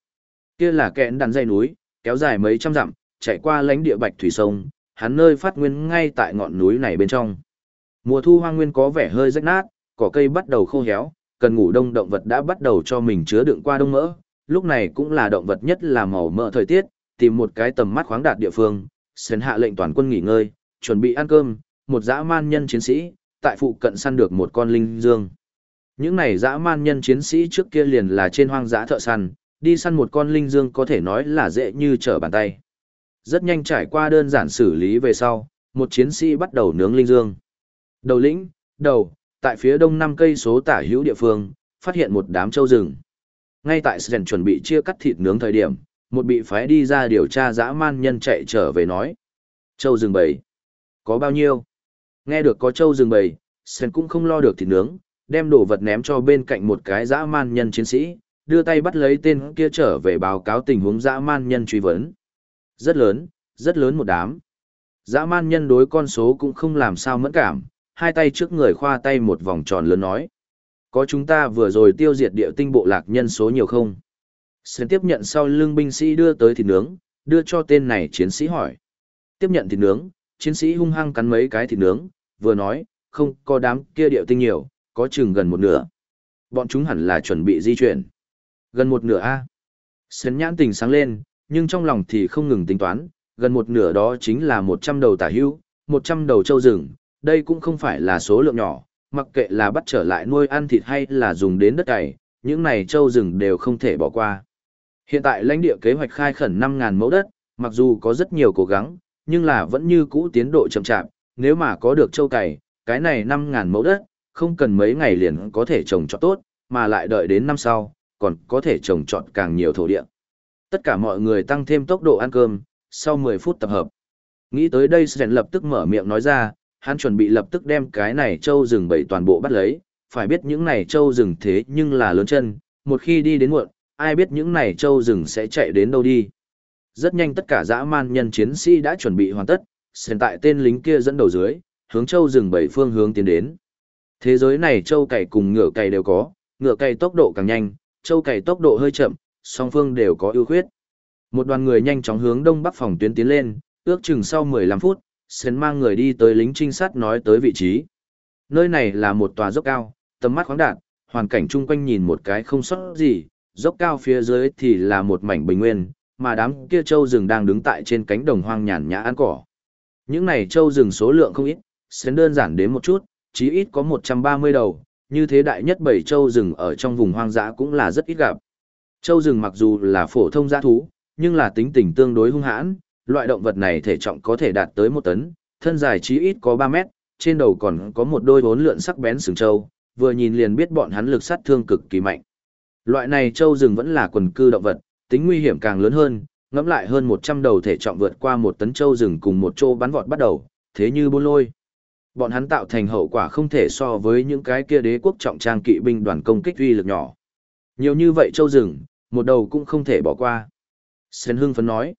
Kia là kẽn đàn dãy núi, kéo dài mấy trăm dặm, chạy qua lãnh địa bạch thủy sông, hắn nơi phát nguyên ngay tại ngọn núi này bên trong. Mùa thu hoang nguyên có vẻ hơi rách nát, cỏ cây bắt đầu khô héo, cần ngủ đông động vật đã bắt đầu cho mình chứa đựng qua đông mỡ, lúc này cũng là động vật nhất là màu mỡ thời tiết, tìm một cái tầm mắt khoáng đạt địa phương, sến hạ lệnh toàn quân nghỉ ngơi, chuẩn bị ăn cơm, một dã man nhân chiến sĩ, tại phụ cận săn được một con linh dương. Những này dã man nhân chiến sĩ trước kia liền là trên hoang dã thợ săn, đi săn một con linh dương có thể nói là dễ như trở bàn tay. Rất nhanh trải qua đơn giản xử lý về sau, một chiến sĩ bắt đầu nướng linh dương. Đầu lĩnh, đầu, tại phía đông năm cây số tả hữu địa phương, phát hiện một đám châu rừng. Ngay tại Sren chuẩn bị chia cắt thịt nướng thời điểm, một bị phái đi ra điều tra dã man nhân chạy trở về nói. Châu rừng bầy. Có bao nhiêu? Nghe được có châu rừng bầy, Sren cũng không lo được thịt nướng, đem đồ vật ném cho bên cạnh một cái dã man nhân chiến sĩ, đưa tay bắt lấy tên kia trở về báo cáo tình huống dã man nhân truy vấn. Rất lớn, rất lớn một đám. Dã man nhân đối con số cũng không làm sao mẫn cảm, hai tay trước người khoa tay một vòng tròn lớn nói. Có chúng ta vừa rồi tiêu diệt địa tinh bộ lạc nhân số nhiều không? sơn tiếp nhận sau lưng binh sĩ đưa tới thịt nướng, đưa cho tên này chiến sĩ hỏi. Tiếp nhận thịt nướng, chiến sĩ hung hăng cắn mấy cái thịt nướng, vừa nói, không có đám kia địa tinh nhiều, có chừng gần một nửa. Bọn chúng hẳn là chuẩn bị di chuyển. Gần một nửa A. sơn nhãn tình sáng lên, nhưng trong lòng thì không ngừng tính toán, gần một nửa đó chính là 100 đầu tả hưu, 100 đầu trâu rừng, đây cũng không phải là số lượng nhỏ, mặc kệ là bắt trở lại nuôi ăn thịt hay là dùng đến đất cày, những này châu rừng đều không thể bỏ qua. Hiện tại lãnh địa kế hoạch khai khẩn 5.000 mẫu đất, mặc dù có rất nhiều cố gắng, nhưng là vẫn như cũ tiến độ chậm chạp, nếu mà có được châu cày, cái này 5.000 mẫu đất, không cần mấy ngày liền có thể trồng trọt tốt, mà lại đợi đến năm sau, còn có thể trồng trọt càng nhiều thổ địa. Tất cả mọi người tăng thêm tốc độ ăn cơm, sau 10 phút tập hợp. Nghĩ tới đây Sren lập tức mở miệng nói ra, hắn chuẩn bị lập tức đem cái này châu rừng bảy toàn bộ bắt lấy, phải biết những này châu rừng thế nhưng là lớn chân, một khi đi đến muộn, ai biết những này châu rừng sẽ chạy đến đâu đi. Rất nhanh tất cả dã man nhân chiến sĩ đã chuẩn bị hoàn tất, hiện tại tên lính kia dẫn đầu dưới, hướng châu rừng bảy phương hướng tiến đến. Thế giới này châu cày cùng ngựa cày đều có, ngựa cày tốc độ càng nhanh, châu cày tốc độ hơi chậm, song phương đều có ưu khuyết. Một đoàn người nhanh chóng hướng đông bắc phòng tuyến tiến lên, ước chừng sau 15 phút, Sến mang người đi tới lính trinh sát nói tới vị trí. Nơi này là một tòa dốc cao, tầm mắt khoáng đạt, hoàn cảnh chung quanh nhìn một cái không sót gì, dốc cao phía dưới thì là một mảnh bình nguyên, mà đám kia châu rừng đang đứng tại trên cánh đồng hoang nhàn nhã ăn cỏ. Những này châu rừng số lượng không ít, Sến đơn giản đến một chút, chí ít có 130 đầu, như thế đại nhất bảy châu rừng ở trong vùng hoang dã cũng là rất ít gặp. Châu rừng mặc dù là phổ thông dã thú, nhưng là tính tình tương đối hung hãn, loại động vật này thể trọng có thể đạt tới một tấn, thân dài chí ít có 3 mét, trên đầu còn có một đôi bốn lượn sắc bén sừng trâu, vừa nhìn liền biết bọn hắn lực sát thương cực kỳ mạnh. Loại này trâu rừng vẫn là quần cư động vật, tính nguy hiểm càng lớn hơn, ngẫm lại hơn 100 đầu thể trọng vượt qua một tấn trâu rừng cùng một chỗ bắn vọt bắt đầu, thế như buôn lôi. Bọn hắn tạo thành hậu quả không thể so với những cái kia đế quốc trọng trang kỵ binh đoàn công kích uy lực nhỏ. Nhiều như vậy trâu rừng, một đầu cũng không thể bỏ qua. Sơn hưng phấn nói,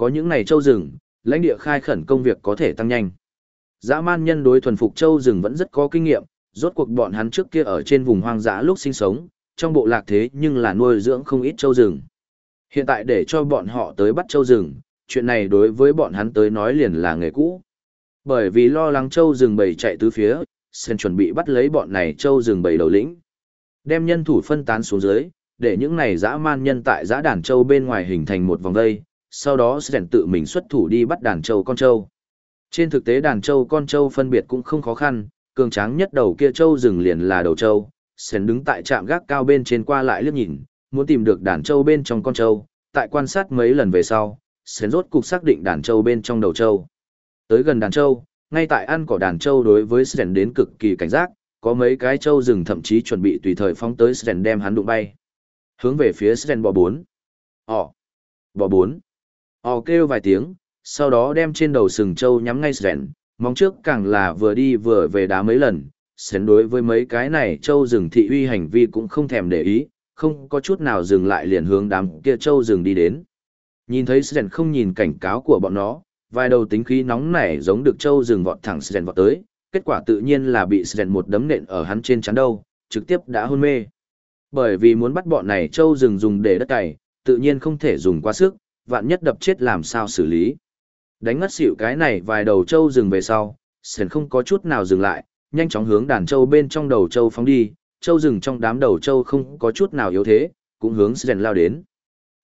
có những này châu rừng, lãnh địa khai khẩn công việc có thể tăng nhanh. Dã man nhân đối thuần phục châu rừng vẫn rất có kinh nghiệm, rốt cuộc bọn hắn trước kia ở trên vùng hoang dã lúc sinh sống, trong bộ lạc thế nhưng là nuôi dưỡng không ít châu rừng. Hiện tại để cho bọn họ tới bắt châu rừng, chuyện này đối với bọn hắn tới nói liền là nghề cũ. Bởi vì lo lắng châu rừng bầy chạy tứ phía, sen chuẩn bị bắt lấy bọn này châu rừng bầy đầu lĩnh. Đem nhân thủ phân tán xuống dưới, để những này dã man nhân tại dã đàn châu bên ngoài hình thành một vòng vây, sau đó sẽ tự mình xuất thủ đi bắt đàn trâu con trâu. Trên thực tế đàn trâu con trâu phân biệt cũng không khó khăn, cường tráng nhất đầu kia trâu rừng liền là đầu trâu, Sến đứng tại trạm gác cao bên trên qua lại liếc nhìn, muốn tìm được đàn trâu bên trong con trâu, tại quan sát mấy lần về sau, Sến rốt cục xác định đàn trâu bên trong đầu trâu. Tới gần đàn trâu, ngay tại ăn cỏ đàn trâu đối với Sến đến cực kỳ cảnh giác, có mấy cái trâu rừng thậm chí chuẩn bị tùy thời phóng tới Sến đem hắn đụng bay. Hướng về phía Sến bò bốn. Ồ, bò bốn. Họ kêu vài tiếng, sau đó đem trên đầu sừng trâu nhắm ngay Sren, mong trước càng là vừa đi vừa về đá mấy lần, Sến đối với mấy cái này trâu rừng thị uy hành vi cũng không thèm để ý, không có chút nào dừng lại liền hướng đám kia trâu rừng đi đến. Nhìn thấy Sren không nhìn cảnh cáo của bọn nó, vài đầu tính khí nóng nảy giống được trâu rừng vọt thẳng Sren vọt tới, kết quả tự nhiên là bị Sren một đấm nện ở hắn trên chắn đâu, trực tiếp đã hôn mê. Bởi vì muốn bắt bọn này trâu rừng dùng để đất cày, tự nhiên không thể dùng quá sức, vạn nhất đập chết làm sao xử lý. Đánh ngất xỉu cái này vài đầu trâu dừng về sau, sền không có chút nào dừng lại, nhanh chóng hướng đàn trâu bên trong đầu trâu phóng đi, trâu rừng trong đám đầu trâu không có chút nào yếu thế, cũng hướng sền lao đến.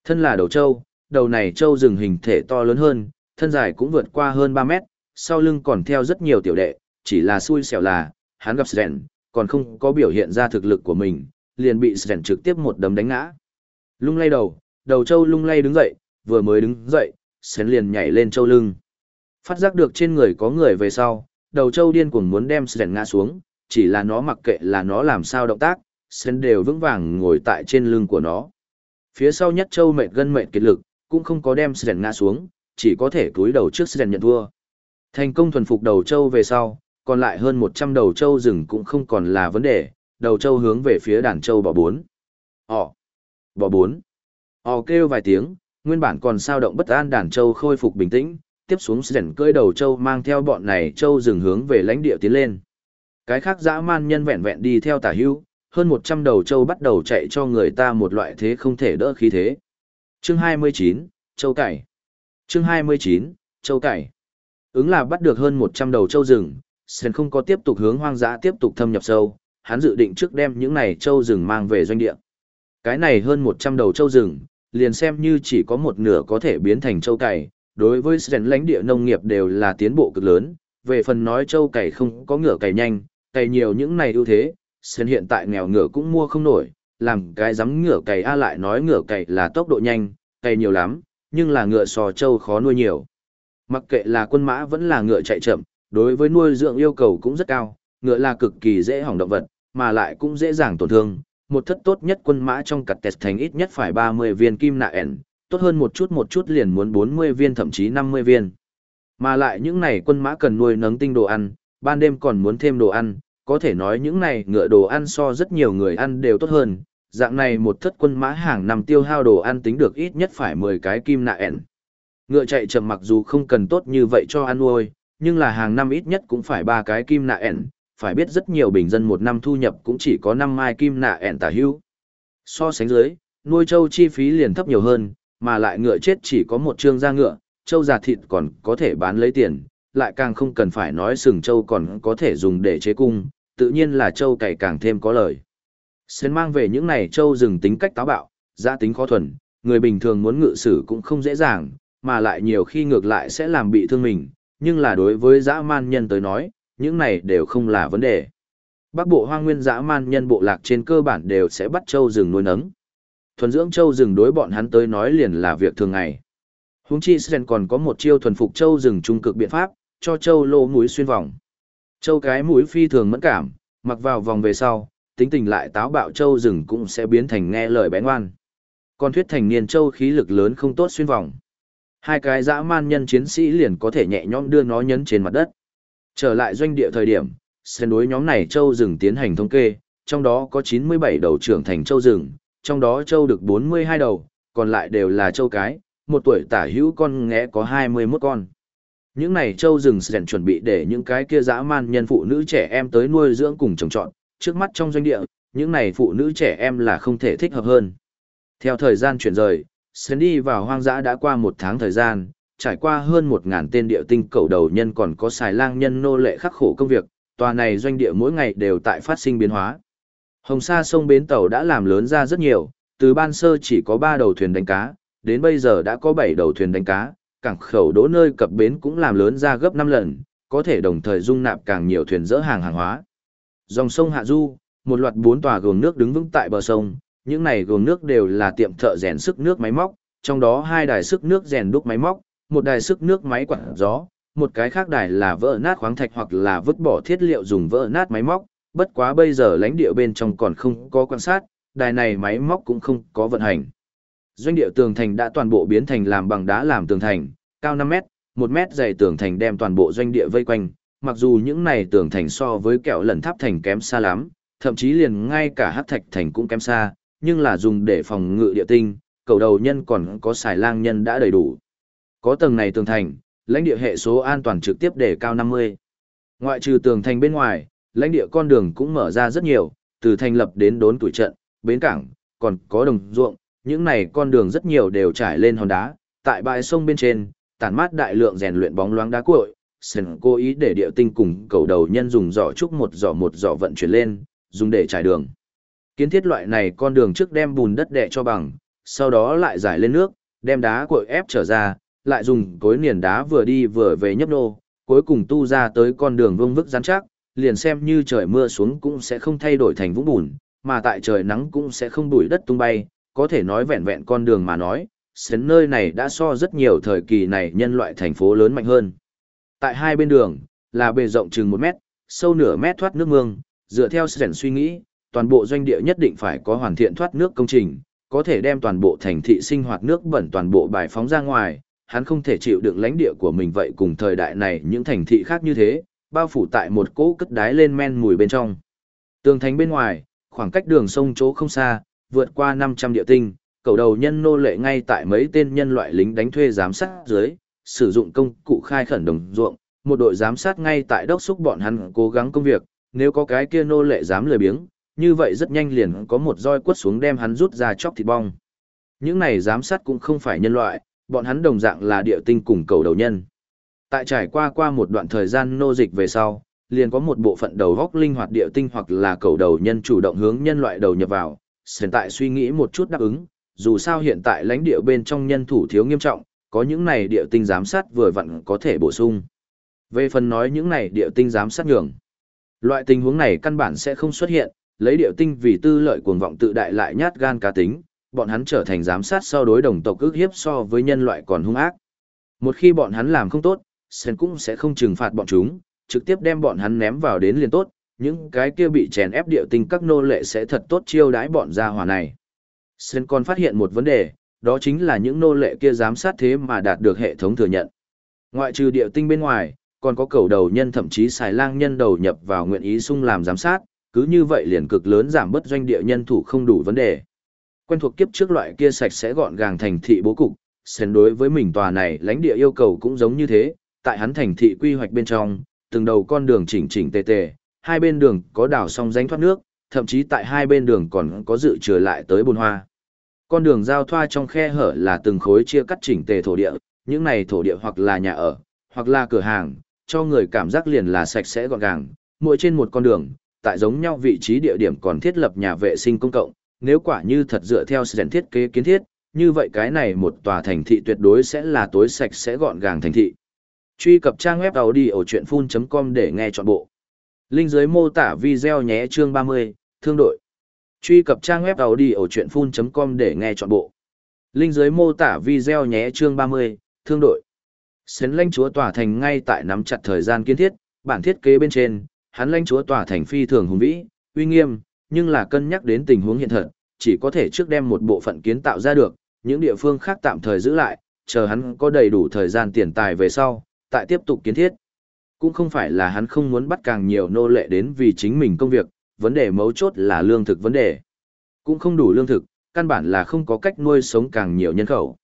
Thân là đầu trâu, đầu này trâu rừng hình thể to lớn hơn, thân dài cũng vượt qua hơn 3 mét, sau lưng còn theo rất nhiều tiểu đệ, chỉ là xui xẻo là, hắn gặp Sren, còn không có biểu hiện ra thực lực của mình, liền bị Sren trực tiếp một đấm đánh ngã. Lung lay đầu, đầu trâu lung lay đứng dậy, vừa mới đứng dậy, Sến liền nhảy lên châu lưng. Phát giác được trên người có người về sau, đầu châu điên cuồng muốn đem Sến ngã xuống, chỉ là nó mặc kệ là nó làm sao động tác, Sến đều vững vàng ngồi tại trên lưng của nó. Phía sau nhất châu mệt gân mệt kiệt lực, cũng không có đem Sến ngã xuống, chỉ có thể cúi đầu trước Sến nhận thua. Thành công thuần phục đầu châu về sau, còn lại hơn 100 đầu châu rừng cũng không còn là vấn đề, đầu châu hướng về phía đàn châu bò bốn. Ồ! Bò bốn! Ồ kêu vài tiếng, nguyên bản còn sao động bất an đàn châu khôi phục bình tĩnh, tiếp xuống sển cưỡi đầu châu mang theo bọn này châu dừng hướng về lãnh địa tiến lên. Cái khác dã man nhân vẹn vẹn đi theo tả hưu, hơn 100 đầu châu bắt đầu chạy cho người ta một loại thế không thể đỡ khí thế. Chương 29, Châu Cải. Chương 29, Châu Cải. Ứng là bắt được hơn 100 đầu châu rừng, Sen không có tiếp tục hướng hoang dã tiếp tục thâm nhập sâu, hắn dự định trước đem những này châu rừng mang về doanh địa. Cái này hơn 100 đầu châu rừng, liền xem như chỉ có một nửa có thể biến thành châu cày, đối với Sen lãnh địa nông nghiệp đều là tiến bộ cực lớn, về phần nói châu cày không có ngựa cày nhanh, cày nhiều những này ưu thế, Sen hiện tại nghèo ngựa cũng mua không nổi, làm cái dám ngựa cày a lại nói ngựa cày là tốc độ nhanh, cày nhiều lắm, nhưng là ngựa sò châu khó nuôi nhiều. Mặc kệ là quân mã vẫn là ngựa chạy chậm, đối với nuôi dưỡng yêu cầu cũng rất cao, ngựa là cực kỳ dễ hỏng động vật, mà lại cũng dễ dàng tổn thương. Một thất tốt nhất quân mã trong cặt tẹt thành ít nhất phải 30 viên kim nạ ẻn, tốt hơn một chút một chút liền muốn 40 viên thậm chí 50 viên. Mà lại những này quân mã cần nuôi nấng tinh đồ ăn, ban đêm còn muốn thêm đồ ăn, có thể nói những này ngựa đồ ăn so rất nhiều người ăn đều tốt hơn. Dạng này một thất quân mã hàng năm tiêu hao đồ ăn tính được ít nhất phải 10 cái kim nạ ẻn. Ngựa chạy chậm mặc dù không cần tốt như vậy cho ăn nuôi, nhưng là hàng năm ít nhất cũng phải ba cái kim nạ ẻn, phải biết rất nhiều bình dân một năm thu nhập cũng chỉ có năm mai kim nạ ẻn tả hữu. So sánh dưới, nuôi trâu chi phí liền thấp nhiều hơn, mà lại ngựa chết chỉ có một trương da ngựa, trâu già thịt còn có thể bán lấy tiền, lại càng không cần phải nói sừng trâu còn có thể dùng để chế cung, tự nhiên là trâu cày càng thêm có lời. Xên mang về những này trâu rừng tính cách táo bạo, giá tính khó thuần, người bình thường muốn ngự sử cũng không dễ dàng, mà lại nhiều khi ngược lại sẽ làm bị thương mình, nhưng là đối với dã man nhân tới nói, những này đều không là vấn đề. Bắc bộ hoang nguyên dã man nhân bộ lạc trên cơ bản đều sẽ bắt châu rừng nuôi nấng. Thuần dưỡng châu rừng đối bọn hắn tới nói liền là việc thường ngày. Huống chi Sren còn có một chiêu thuần phục châu rừng trung cực biện pháp, cho châu lô mũi xuyên vòng. Châu cái mũi phi thường mẫn cảm, mặc vào vòng về sau, tính tình lại táo bạo châu rừng cũng sẽ biến thành nghe lời bén ngoan. Còn thuyết thành niên châu khí lực lớn không tốt xuyên vòng. Hai cái dã man nhân chiến sĩ liền có thể nhẹ nhõm đưa nó nhấn trên mặt đất. Trở lại doanh địa thời điểm, sen đối nhóm này châu rừng tiến hành thống kê, trong đó có 97 đầu trưởng thành châu rừng, trong đó châu được 42 đầu, còn lại đều là châu cái, một tuổi tả hữu con ngẽ có 21 con. Những này châu rừng sẽ chuẩn bị để những cái kia dã man nhân phụ nữ trẻ em tới nuôi dưỡng cùng trồng trọt, trước mắt trong doanh địa, những này phụ nữ trẻ em là không thể thích hợp hơn. Theo thời gian chuyển rời, sen đi vào hoang dã đã qua một tháng thời gian, trải qua hơn một ngàn tên địa tinh cầu đầu nhân còn có xài lang nhân nô lệ khắc khổ công việc, tòa này doanh địa mỗi ngày đều tại phát sinh biến hóa. Hồng Sa sông bến tàu đã làm lớn ra rất nhiều, từ ban sơ chỉ có ba đầu thuyền đánh cá, đến bây giờ đã có bảy đầu thuyền đánh cá, cảng khẩu đỗ nơi cập bến cũng làm lớn ra gấp năm lần, có thể đồng thời dung nạp càng nhiều thuyền dỡ hàng hàng hóa. Dòng sông Hạ Du, một loạt bốn tòa gồm nước đứng vững tại bờ sông, những này gồm nước đều là tiệm thợ rèn sức nước máy móc, trong đó hai đài sức nước rèn đúc máy móc, một đài sức nước máy quạt gió, một cái khác đài là vỡ nát khoáng thạch hoặc là vứt bỏ thiết liệu dùng vỡ nát máy móc, bất quá bây giờ lãnh địa bên trong còn không có quan sát, đài này máy móc cũng không có vận hành. Doanh địa tường thành đã toàn bộ biến thành làm bằng đá làm tường thành, cao 5 mét, 1 mét dày tường thành đem toàn bộ doanh địa vây quanh, mặc dù những này tường thành so với kẹo lần tháp thành kém xa lắm, thậm chí liền ngay cả hắc thạch thành cũng kém xa, nhưng là dùng để phòng ngự địa tinh, cầu đầu nhân còn có xài lang nhân đã đầy đủ. Có tầng này tường thành, lãnh địa hệ số an toàn trực tiếp để cao 50. Ngoại trừ tường thành bên ngoài, lãnh địa con đường cũng mở ra rất nhiều, từ thành lập đến đốn tuổi trận, bến cảng, còn có đồng ruộng, những này con đường rất nhiều đều trải lên hòn đá, tại bãi sông bên trên, tản mát đại lượng rèn luyện bóng loáng đá cuội, sơn cố ý để địa tinh cùng cầu đầu nhân dùng giỏ trúc một giỏ một giỏ vận chuyển lên, dùng để trải đường. Kiến thiết loại này con đường trước đem bùn đất đè cho bằng, sau đó lại giải lên nước, đem đá cuội ép trở ra, lại dùng cối niền đá vừa đi vừa về nhấp nô, cuối cùng tu ra tới con đường vương vức rắn chắc, liền xem như trời mưa xuống cũng sẽ không thay đổi thành vũng bùn, mà tại trời nắng cũng sẽ không bụi đất tung bay, có thể nói vẹn vẹn con đường mà nói, sến nơi này đã so rất nhiều thời kỳ này nhân loại thành phố lớn mạnh hơn. Tại hai bên đường, là bề rộng chừng một mét, sâu nửa mét thoát nước mương, dựa theo sến suy nghĩ, toàn bộ doanh địa nhất định phải có hoàn thiện thoát nước công trình, có thể đem toàn bộ thành thị sinh hoạt nước bẩn toàn bộ bài phóng ra ngoài, hắn không thể chịu đựng lãnh địa của mình vậy cùng thời đại này những thành thị khác như thế, bao phủ tại một cỗ cất đái lên men mùi bên trong. Tường thành bên ngoài, khoảng cách đường sông chỗ không xa, vượt qua 500 địa tinh, cầu đầu nhân nô lệ ngay tại mấy tên nhân loại lính đánh thuê giám sát dưới, sử dụng công cụ khai khẩn đồng ruộng, một đội giám sát ngay tại đốc xúc bọn hắn cố gắng công việc, nếu có cái kia nô lệ dám lười biếng, như vậy rất nhanh liền có một roi quất xuống đem hắn rút ra chóc thịt bong. Những này giám sát cũng không phải nhân loại, bọn hắn đồng dạng là địa tinh cùng cầu đầu nhân. Tại trải qua qua một đoạn thời gian nô dịch về sau, liền có một bộ phận đầu góc linh hoạt địa tinh hoặc là cầu đầu nhân chủ động hướng nhân loại đầu nhập vào, hiện tại suy nghĩ một chút đáp ứng, dù sao hiện tại lãnh địa bên trong nhân thủ thiếu nghiêm trọng, có những này địa tinh giám sát vừa vặn có thể bổ sung. Về phần nói những này địa tinh giám sát nhường, loại tình huống này căn bản sẽ không xuất hiện, lấy địa tinh vì tư lợi cuồng vọng tự đại lại nhát gan cá tính, bọn hắn trở thành giám sát so đối đồng tộc ước hiếp so với nhân loại còn hung ác. Một khi bọn hắn làm không tốt, Sen cũng sẽ không trừng phạt bọn chúng, trực tiếp đem bọn hắn ném vào đến liền tốt, những cái kia bị chèn ép địa tinh các nô lệ sẽ thật tốt chiêu đãi bọn gia hỏa này. Sen còn phát hiện một vấn đề, đó chính là những nô lệ kia giám sát thế mà đạt được hệ thống thừa nhận. Ngoại trừ địa tinh bên ngoài, còn có cầu đầu nhân thậm chí xài lang nhân đầu nhập vào nguyện ý sung làm giám sát, cứ như vậy liền cực lớn giảm bớt doanh địa nhân thủ không đủ vấn đề. Quen thuộc kiếp trước loại kia sạch sẽ gọn gàng thành thị bố cục, Sen đối với mình tòa này lãnh địa yêu cầu cũng giống như thế, tại hắn thành thị quy hoạch bên trong, từng đầu con đường chỉnh chỉnh tề tề, hai bên đường có đảo song ránh thoát nước, thậm chí tại hai bên đường còn có dự trừ lại tới bồn hoa. Con đường giao thoa trong khe hở là từng khối chia cắt chỉnh tề thổ địa, những này thổ địa hoặc là nhà ở, hoặc là cửa hàng, cho người cảm giác liền là sạch sẽ gọn gàng, mỗi trên một con đường, tại giống nhau vị trí địa điểm còn thiết lập nhà vệ sinh công cộng, nếu quả như thật dựa theo sự thiết kế kiến thiết, như vậy cái này một tòa thành thị tuyệt đối sẽ là tối sạch sẽ gọn gàng thành thị. Truy cập trang web audiochuyenphun.com để nghe trọn bộ. Linh dưới mô tả video nhé chương 30, thương đội. Truy cập trang web audiochuyenphun.com để nghe trọn bộ. Linh dưới mô tả video nhé chương 30, thương đội. Sến lãnh chúa tòa thành ngay tại nắm chặt thời gian kiến thiết, bản thiết kế bên trên, hắn lãnh chúa tòa thành phi thường hùng vĩ, uy nghiêm, nhưng là cân nhắc đến tình huống hiện thật, chỉ có thể trước đem một bộ phận kiến tạo ra được, những địa phương khác tạm thời giữ lại, chờ hắn có đầy đủ thời gian tiền tài về sau, tại tiếp tục kiến thiết. Cũng không phải là hắn không muốn bắt càng nhiều nô lệ đến vì chính mình công việc, vấn đề mấu chốt là lương thực vấn đề. Cũng không đủ lương thực, căn bản là không có cách nuôi sống càng nhiều nhân khẩu.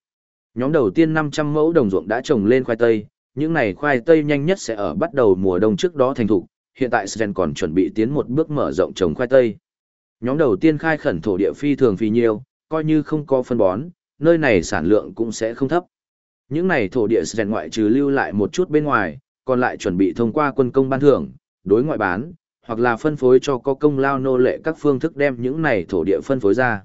Nhóm đầu tiên 500 mẫu đồng ruộng đã trồng lên khoai tây, những này khoai tây nhanh nhất sẽ ở bắt đầu mùa đông trước đó thành thục, hiện tại Sven còn chuẩn bị tiến một bước mở rộng trồng khoai tây. Nhóm đầu tiên khai khẩn thổ địa phi thường phi nhiều coi như không có phân bón, nơi này sản lượng cũng sẽ không thấp. Những này thổ địa Sven ngoại trừ lưu lại một chút bên ngoài, còn lại chuẩn bị thông qua quân công ban thưởng, đối ngoại bán, hoặc là phân phối cho có công lao nô lệ các phương thức đem những này thổ địa phân phối ra.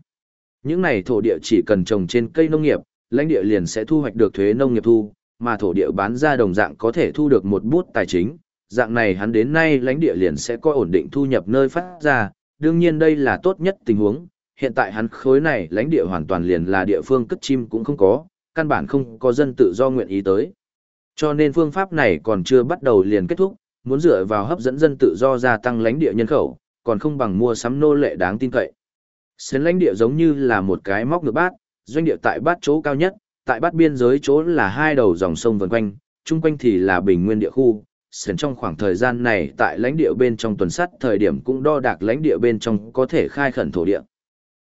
Những này thổ địa chỉ cần trồng trên cây nông nghiệp, lãnh địa liền sẽ thu hoạch được thuế nông nghiệp thu, mà thổ địa bán ra đồng dạng có thể thu được một bút tài chính. Dạng này hắn đến nay lãnh địa liền sẽ có ổn định thu nhập nơi phát ra, đương nhiên đây là tốt nhất tình huống. Hiện tại hắn khối này lãnh địa hoàn toàn liền là địa phương cất chim cũng không có, căn bản không có dân tự do nguyện ý tới. Cho nên phương pháp này còn chưa bắt đầu liền kết thúc, muốn dựa vào hấp dẫn dân tự do gia tăng lãnh địa nhân khẩu, còn không bằng mua sắm nô lệ đáng tin cậy. Xến lãnh địa giống như là một cái móc ngược bát, doanh địa tại bát chỗ cao nhất, tại bát biên giới chỗ là hai đầu dòng sông vần quanh, chung quanh thì là bình nguyên địa khu. Xến trong khoảng thời gian này tại lãnh địa bên trong tuần sắt thời điểm cũng đo đạc lãnh địa bên trong có thể khai khẩn thổ địa.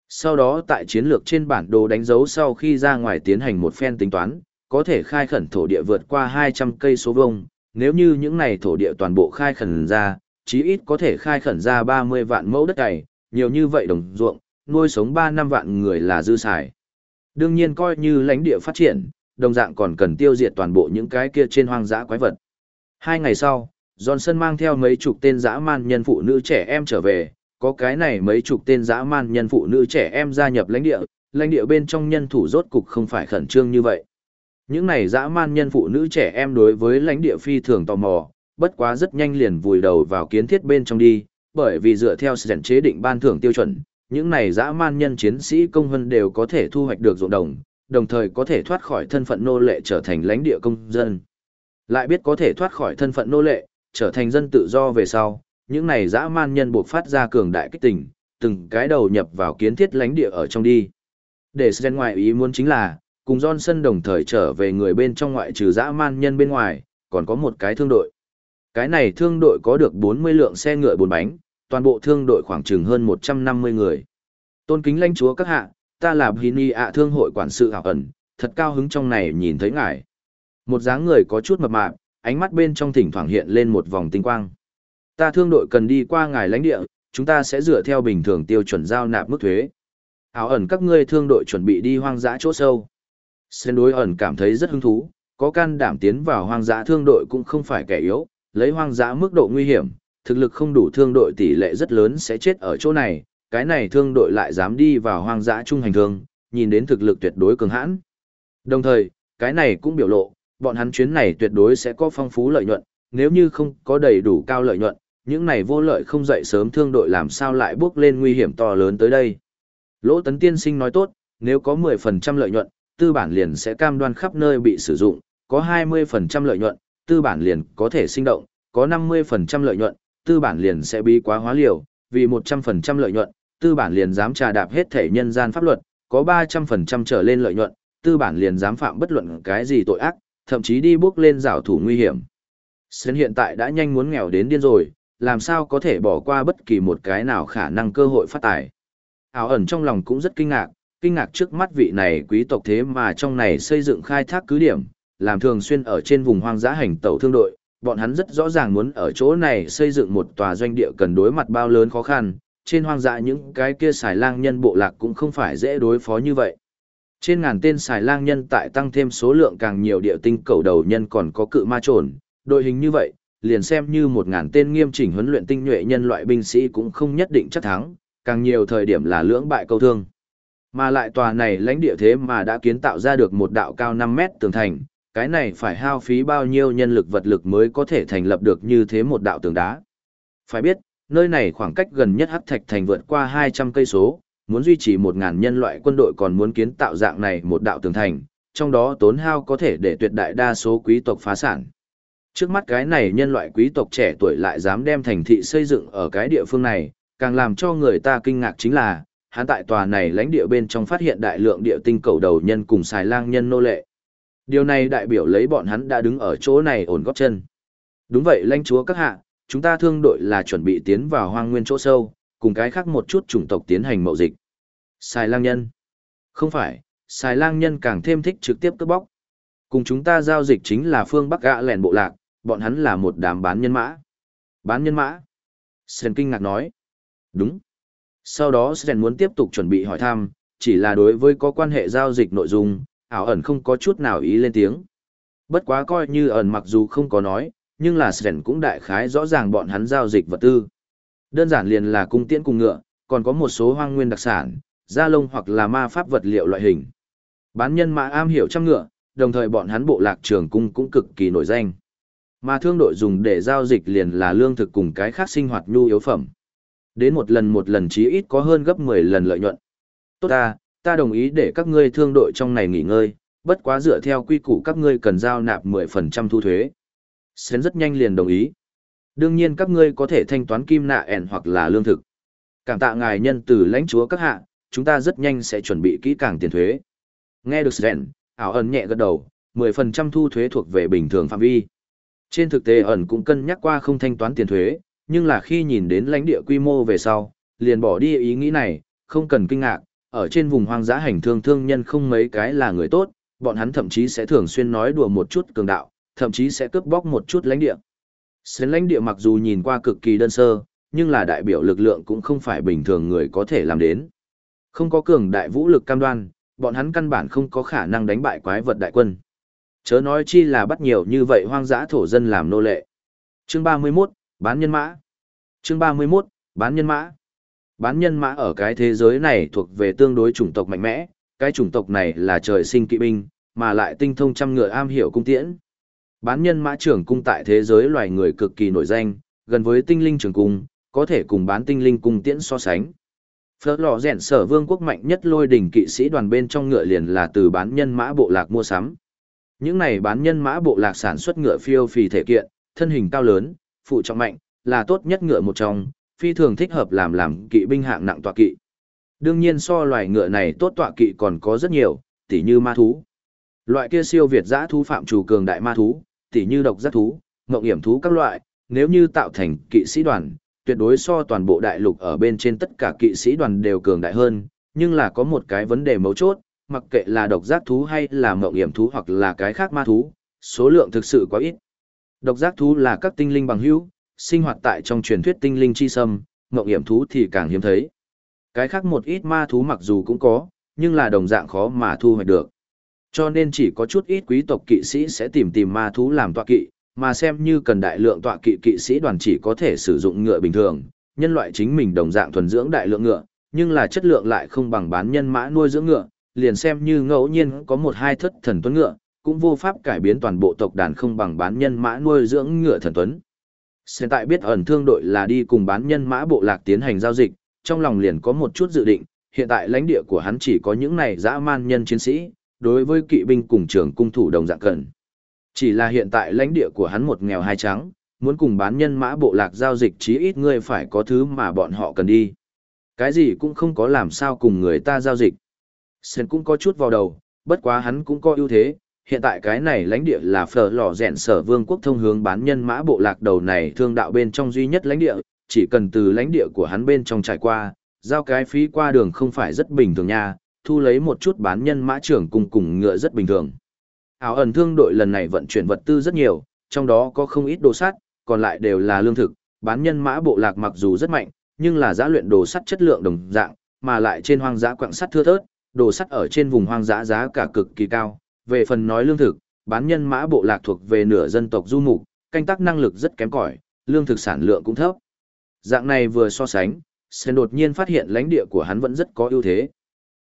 Sau đó tại chiến lược trên bản đồ đánh dấu sau khi ra ngoài tiến hành một phen tính toán, có thể khai khẩn thổ địa vượt qua 200 cây số vuông, nếu như những này thổ địa toàn bộ khai khẩn ra, chí ít có thể khai khẩn ra 30 vạn mẫu đất cày, nhiều như vậy đồng ruộng, nuôi sống 3 năm vạn người là dư xài. Đương nhiên coi như lãnh địa phát triển, đồng dạng còn cần tiêu diệt toàn bộ những cái kia trên hoang dã quái vật. Hai ngày sau, Johnson mang theo mấy chục tên dã man nhân phụ nữ trẻ em trở về, có cái này mấy chục tên dã man nhân phụ nữ trẻ em gia nhập lãnh địa, lãnh địa bên trong nhân thủ rốt cục không phải khẩn trương như vậy. Những này dã man nhân phụ nữ trẻ em đối với lãnh địa phi thường tò mò, bất quá rất nhanh liền vùi đầu vào kiến thiết bên trong đi, bởi vì dựa theo sự chế định ban thưởng tiêu chuẩn, những này dã man nhân chiến sĩ công vân đều có thể thu hoạch được ruộng đồng, đồng thời có thể thoát khỏi thân phận nô lệ trở thành lãnh địa công dân. Lại biết có thể thoát khỏi thân phận nô lệ, trở thành dân tự do về sau, những này dã man nhân buộc phát ra cường đại kích tình, từng cái đầu nhập vào kiến thiết lãnh địa ở trong đi. Để Sven ngoại ý muốn chính là, cùng Johnson đồng thời trở về người bên trong ngoại trừ dã man nhân bên ngoài, còn có một cái thương đội. Cái này thương đội có được 40 lượng xe ngựa bốn bánh, toàn bộ thương đội khoảng chừng hơn 150 người. Tôn kính lãnh chúa các hạ, ta là Bhini ạ thương hội quản sự hảo ẩn, thật cao hứng trong này nhìn thấy ngài. Một dáng người có chút mập mạp, ánh mắt bên trong thỉnh thoảng hiện lên một vòng tinh quang. Ta thương đội cần đi qua ngài lãnh địa, chúng ta sẽ dựa theo bình thường tiêu chuẩn giao nạp mức thuế. Áo ẩn các ngươi thương đội chuẩn bị đi hoang dã chỗ sâu. Sen đối ẩn cảm thấy rất hứng thú, có can đảm tiến vào hoang dã thương đội cũng không phải kẻ yếu, lấy hoang dã mức độ nguy hiểm, thực lực không đủ thương đội tỷ lệ rất lớn sẽ chết ở chỗ này, cái này thương đội lại dám đi vào hoang dã trung hành thương, nhìn đến thực lực tuyệt đối cường hãn. Đồng thời, cái này cũng biểu lộ, bọn hắn chuyến này tuyệt đối sẽ có phong phú lợi nhuận, nếu như không có đầy đủ cao lợi nhuận, những này vô lợi không dậy sớm thương đội làm sao lại bước lên nguy hiểm to lớn tới đây. Lỗ tấn tiên sinh nói tốt, nếu có 10% lợi nhuận, tư bản liền sẽ cam đoan khắp nơi bị sử dụng, có 20% lợi nhuận, tư bản liền có thể sinh động, có 50% lợi nhuận, tư bản liền sẽ bí quá hóa liều, vì 100% lợi nhuận, tư bản liền dám trà đạp hết thể nhân gian pháp luật, có 300% trở lên lợi nhuận, tư bản liền dám phạm bất luận cái gì tội ác, thậm chí đi bước lên rào thủ nguy hiểm. Sến hiện tại đã nhanh muốn nghèo đến điên rồi, làm sao có thể bỏ qua bất kỳ một cái nào khả năng cơ hội phát tài. Áo ẩn trong lòng cũng rất kinh ngạc, kinh ngạc trước mắt vị này quý tộc thế mà trong này xây dựng khai thác cứ điểm, làm thường xuyên ở trên vùng hoang dã hành tàu thương đội, bọn hắn rất rõ ràng muốn ở chỗ này xây dựng một tòa doanh địa cần đối mặt bao lớn khó khăn, trên hoang dã những cái kia xài lang nhân bộ lạc cũng không phải dễ đối phó như vậy. Trên ngàn tên xài lang nhân tại tăng thêm số lượng càng nhiều địa tinh cầu đầu nhân còn có cự ma trồn, đội hình như vậy, liền xem như một ngàn tên nghiêm chỉnh huấn luyện tinh nhuệ nhân loại binh sĩ cũng không nhất định chắc thắng, càng nhiều thời điểm là lưỡng bại câu thương. Mà lại tòa này lãnh địa thế mà đã kiến tạo ra được một đạo cao 5 mét tường thành, cái này phải hao phí bao nhiêu nhân lực vật lực mới có thể thành lập được như thế một đạo tường đá. Phải biết, nơi này khoảng cách gần nhất Hắc Thạch thành vượt qua 200 cây số, muốn duy trì một ngàn nhân loại quân đội còn muốn kiến tạo dạng này một đạo tường thành, trong đó tốn hao có thể để tuyệt đại đa số quý tộc phá sản. Trước mắt cái này nhân loại quý tộc trẻ tuổi lại dám đem thành thị xây dựng ở cái địa phương này, càng làm cho người ta kinh ngạc chính là, hắn tại tòa này lãnh địa bên trong phát hiện đại lượng địa tinh cầu đầu nhân cùng xài lang nhân nô lệ. Điều này đại biểu lấy bọn hắn đã đứng ở chỗ này ổn góp chân. Đúng vậy lãnh chúa các hạ, chúng ta thương đội là chuẩn bị tiến vào hoang nguyên chỗ sâu, cùng cái khác một chút chủng tộc tiến hành mậu dịch. Xài lang nhân. Không phải, xài lang nhân càng thêm thích trực tiếp cướp bóc. Cùng chúng ta giao dịch chính là phương Bắc gã lẻn bộ lạc, bọn hắn là một đám bán nhân mã. Bán nhân mã? Sơn kinh ngạc nói. Đúng. Sau đó Sơn muốn tiếp tục chuẩn bị hỏi thăm, chỉ là đối với có quan hệ giao dịch nội dung, ảo ẩn không có chút nào ý lên tiếng. Bất quá coi như ẩn mặc dù không có nói, nhưng là Sơn cũng đại khái rõ ràng bọn hắn giao dịch vật tư. Đơn giản liền là cung tiễn cùng ngựa, còn có một số hoang nguyên đặc sản, da lông hoặc là ma pháp vật liệu loại hình. Bán nhân mã am hiểu trăm ngựa, đồng thời bọn hắn bộ lạc trường cung cũng cực kỳ nổi danh. Mà thương đội dùng để giao dịch liền là lương thực cùng cái khác sinh hoạt nhu yếu phẩm. Đến một lần một lần chí ít có hơn gấp 10 lần lợi nhuận. Tốt ta, ta đồng ý để các ngươi thương đội trong này nghỉ ngơi, bất quá dựa theo quy củ các ngươi cần giao nạp 10% thu thuế. Sến rất nhanh liền đồng ý. Đương nhiên các ngươi có thể thanh toán kim nạ ẻn hoặc là lương thực. Cảm tạ ngài nhân từ lãnh chúa các hạ, chúng ta rất nhanh sẽ chuẩn bị kỹ càng tiền thuế. Nghe được Sren, ảo ẩn nhẹ gật đầu, 10% thu thuế thuộc về bình thường phạm vi. Trên thực tế ẩn cũng cân nhắc qua không thanh toán tiền thuế, nhưng là khi nhìn đến lãnh địa quy mô về sau, liền bỏ đi ý nghĩ này, không cần kinh ngạc, ở trên vùng hoang dã hành thương thương nhân không mấy cái là người tốt, bọn hắn thậm chí sẽ thường xuyên nói đùa một chút cường đạo, thậm chí sẽ cướp bóc một chút lãnh địa. Xến lãnh địa mặc dù nhìn qua cực kỳ đơn sơ, nhưng là đại biểu lực lượng cũng không phải bình thường người có thể làm đến. Không có cường đại vũ lực cam đoan, bọn hắn căn bản không có khả năng đánh bại quái vật đại quân. Chớ nói chi là bắt nhiều như vậy hoang dã thổ dân làm nô lệ. Chương 31, bán nhân mã. Chương 31, bán nhân mã. Bán nhân mã ở cái thế giới này thuộc về tương đối chủng tộc mạnh mẽ, cái chủng tộc này là trời sinh kỵ binh, mà lại tinh thông trăm ngựa am hiểu cung tiễn. Bán nhân mã trưởng cung tại thế giới loài người cực kỳ nổi danh, gần với tinh linh trường cung, có thể cùng bán tinh linh cung tiễn so sánh. Phở lò rèn sở vương quốc mạnh nhất lôi đỉnh kỵ sĩ đoàn bên trong ngựa liền là từ bán nhân mã bộ lạc mua sắm. Những này bán nhân mã bộ lạc sản xuất ngựa phiêu phì thể kiện, thân hình cao lớn, phụ trọng mạnh, là tốt nhất ngựa một trong, phi thường thích hợp làm làm kỵ binh hạng nặng tọa kỵ. Đương nhiên so loài ngựa này tốt tọa kỵ còn có rất nhiều, tỉ như ma thú. Loại kia siêu việt giã thú phạm chủ cường đại ma thú, tỉ như độc giác thú, ngộng hiểm thú các loại, nếu như tạo thành kỵ sĩ đoàn, tuyệt đối so toàn bộ đại lục ở bên trên tất cả kỵ sĩ đoàn đều cường đại hơn, nhưng là có một cái vấn đề mấu chốt, mặc kệ là độc giác thú hay là ngộng hiểm thú hoặc là cái khác ma thú, số lượng thực sự quá ít. Độc giác thú là các tinh linh bằng hữu, sinh hoạt tại trong truyền thuyết tinh linh chi sâm, ngộng hiểm thú thì càng hiếm thấy. Cái khác một ít ma thú mặc dù cũng có, nhưng là đồng dạng khó mà thu hoạch được. Cho nên chỉ có chút ít quý tộc kỵ sĩ sẽ tìm tìm ma thú làm tọa kỵ, mà xem như cần đại lượng tọa kỵ kỵ sĩ đoàn chỉ có thể sử dụng ngựa bình thường, nhân loại chính mình đồng dạng thuần dưỡng đại lượng ngựa, nhưng là chất lượng lại không bằng bán nhân mã nuôi dưỡng ngựa, liền xem như ngẫu nhiên có một hai thất thần tuấn ngựa, cũng vô pháp cải biến toàn bộ tộc đàn không bằng bán nhân mã nuôi dưỡng ngựa thần tuấn. Hiện tại biết ẩn thương đội là đi cùng bán nhân mã bộ lạc tiến hành giao dịch, trong lòng liền có một chút dự định, hiện tại lãnh địa của hắn chỉ có những này dã man nhân chiến sĩ, đối với kỵ binh cùng trưởng cung thủ đồng dạng cần. Chỉ là hiện tại lãnh địa của hắn một nghèo hai trắng, muốn cùng bán nhân mã bộ lạc giao dịch chí ít ngươi phải có thứ mà bọn họ cần đi. Cái gì cũng không có làm sao cùng người ta giao dịch. Sơn cũng có chút vào đầu, bất quá hắn cũng có ưu thế, hiện tại cái này lãnh địa là phở lò rèn sở vương quốc thông hướng bán nhân mã bộ lạc đầu này thương đạo bên trong duy nhất lãnh địa, chỉ cần từ lãnh địa của hắn bên trong trải qua, giao cái phí qua đường không phải rất bình thường nha, thu lấy một chút bán nhân mã trưởng cùng cùng ngựa rất bình thường. Áo ẩn thương đội lần này vận chuyển vật tư rất nhiều, trong đó có không ít đồ sắt, còn lại đều là lương thực, bán nhân mã bộ lạc mặc dù rất mạnh, nhưng là giá luyện đồ sắt chất lượng đồng dạng, mà lại trên hoang dã quặng sắt thưa thớt, đồ sắt ở trên vùng hoang dã giá cả cực kỳ cao. Về phần nói lương thực, bán nhân mã bộ lạc thuộc về nửa dân tộc du mục, canh tác năng lực rất kém cỏi, lương thực sản lượng cũng thấp. Dạng này vừa so sánh, Sen đột nhiên phát hiện lãnh địa của hắn vẫn rất có ưu thế.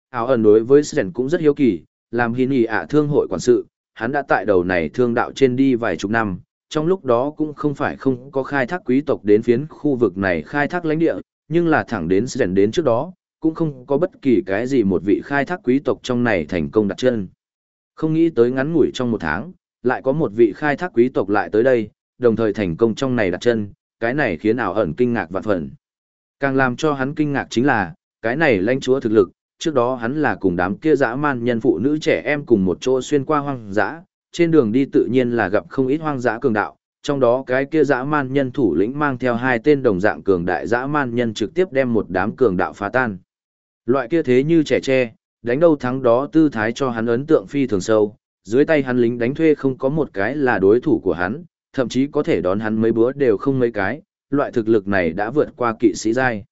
Áo ẩn đối với sren cũng rất hiếu kỳ, làm hì ý ạ thương hội quản sự, hắn đã tại đầu này thương đạo trên đi vài chục năm, trong lúc đó cũng không phải không có khai thác quý tộc đến phiến khu vực này khai thác lãnh địa, nhưng là thẳng đến sren đến trước đó, cũng không có bất kỳ cái gì một vị khai thác quý tộc trong này thành công đặt chân. Không nghĩ tới ngắn ngủi trong một tháng, lại có một vị khai thác quý tộc lại tới đây, đồng thời thành công trong này đặt chân, cái này khiến ảo ẩn kinh ngạc vạn phần. Càng làm cho hắn kinh ngạc chính là, cái này lãnh chúa thực lực, trước đó hắn là cùng đám kia dã man nhân phụ nữ trẻ em cùng một chỗ xuyên qua hoang dã, trên đường đi tự nhiên là gặp không ít hoang dã cường đạo, trong đó cái kia dã man nhân thủ lĩnh mang theo hai tên đồng dạng cường đại dã man nhân trực tiếp đem một đám cường đạo phá tan. Loại kia thế như trẻ tre, đánh đâu thắng đó tư thái cho hắn ấn tượng phi thường sâu, dưới tay hắn lính đánh thuê không có một cái là đối thủ của hắn, thậm chí có thể đón hắn mấy bữa đều không mấy cái, loại thực lực này đã vượt qua kỵ sĩ giai.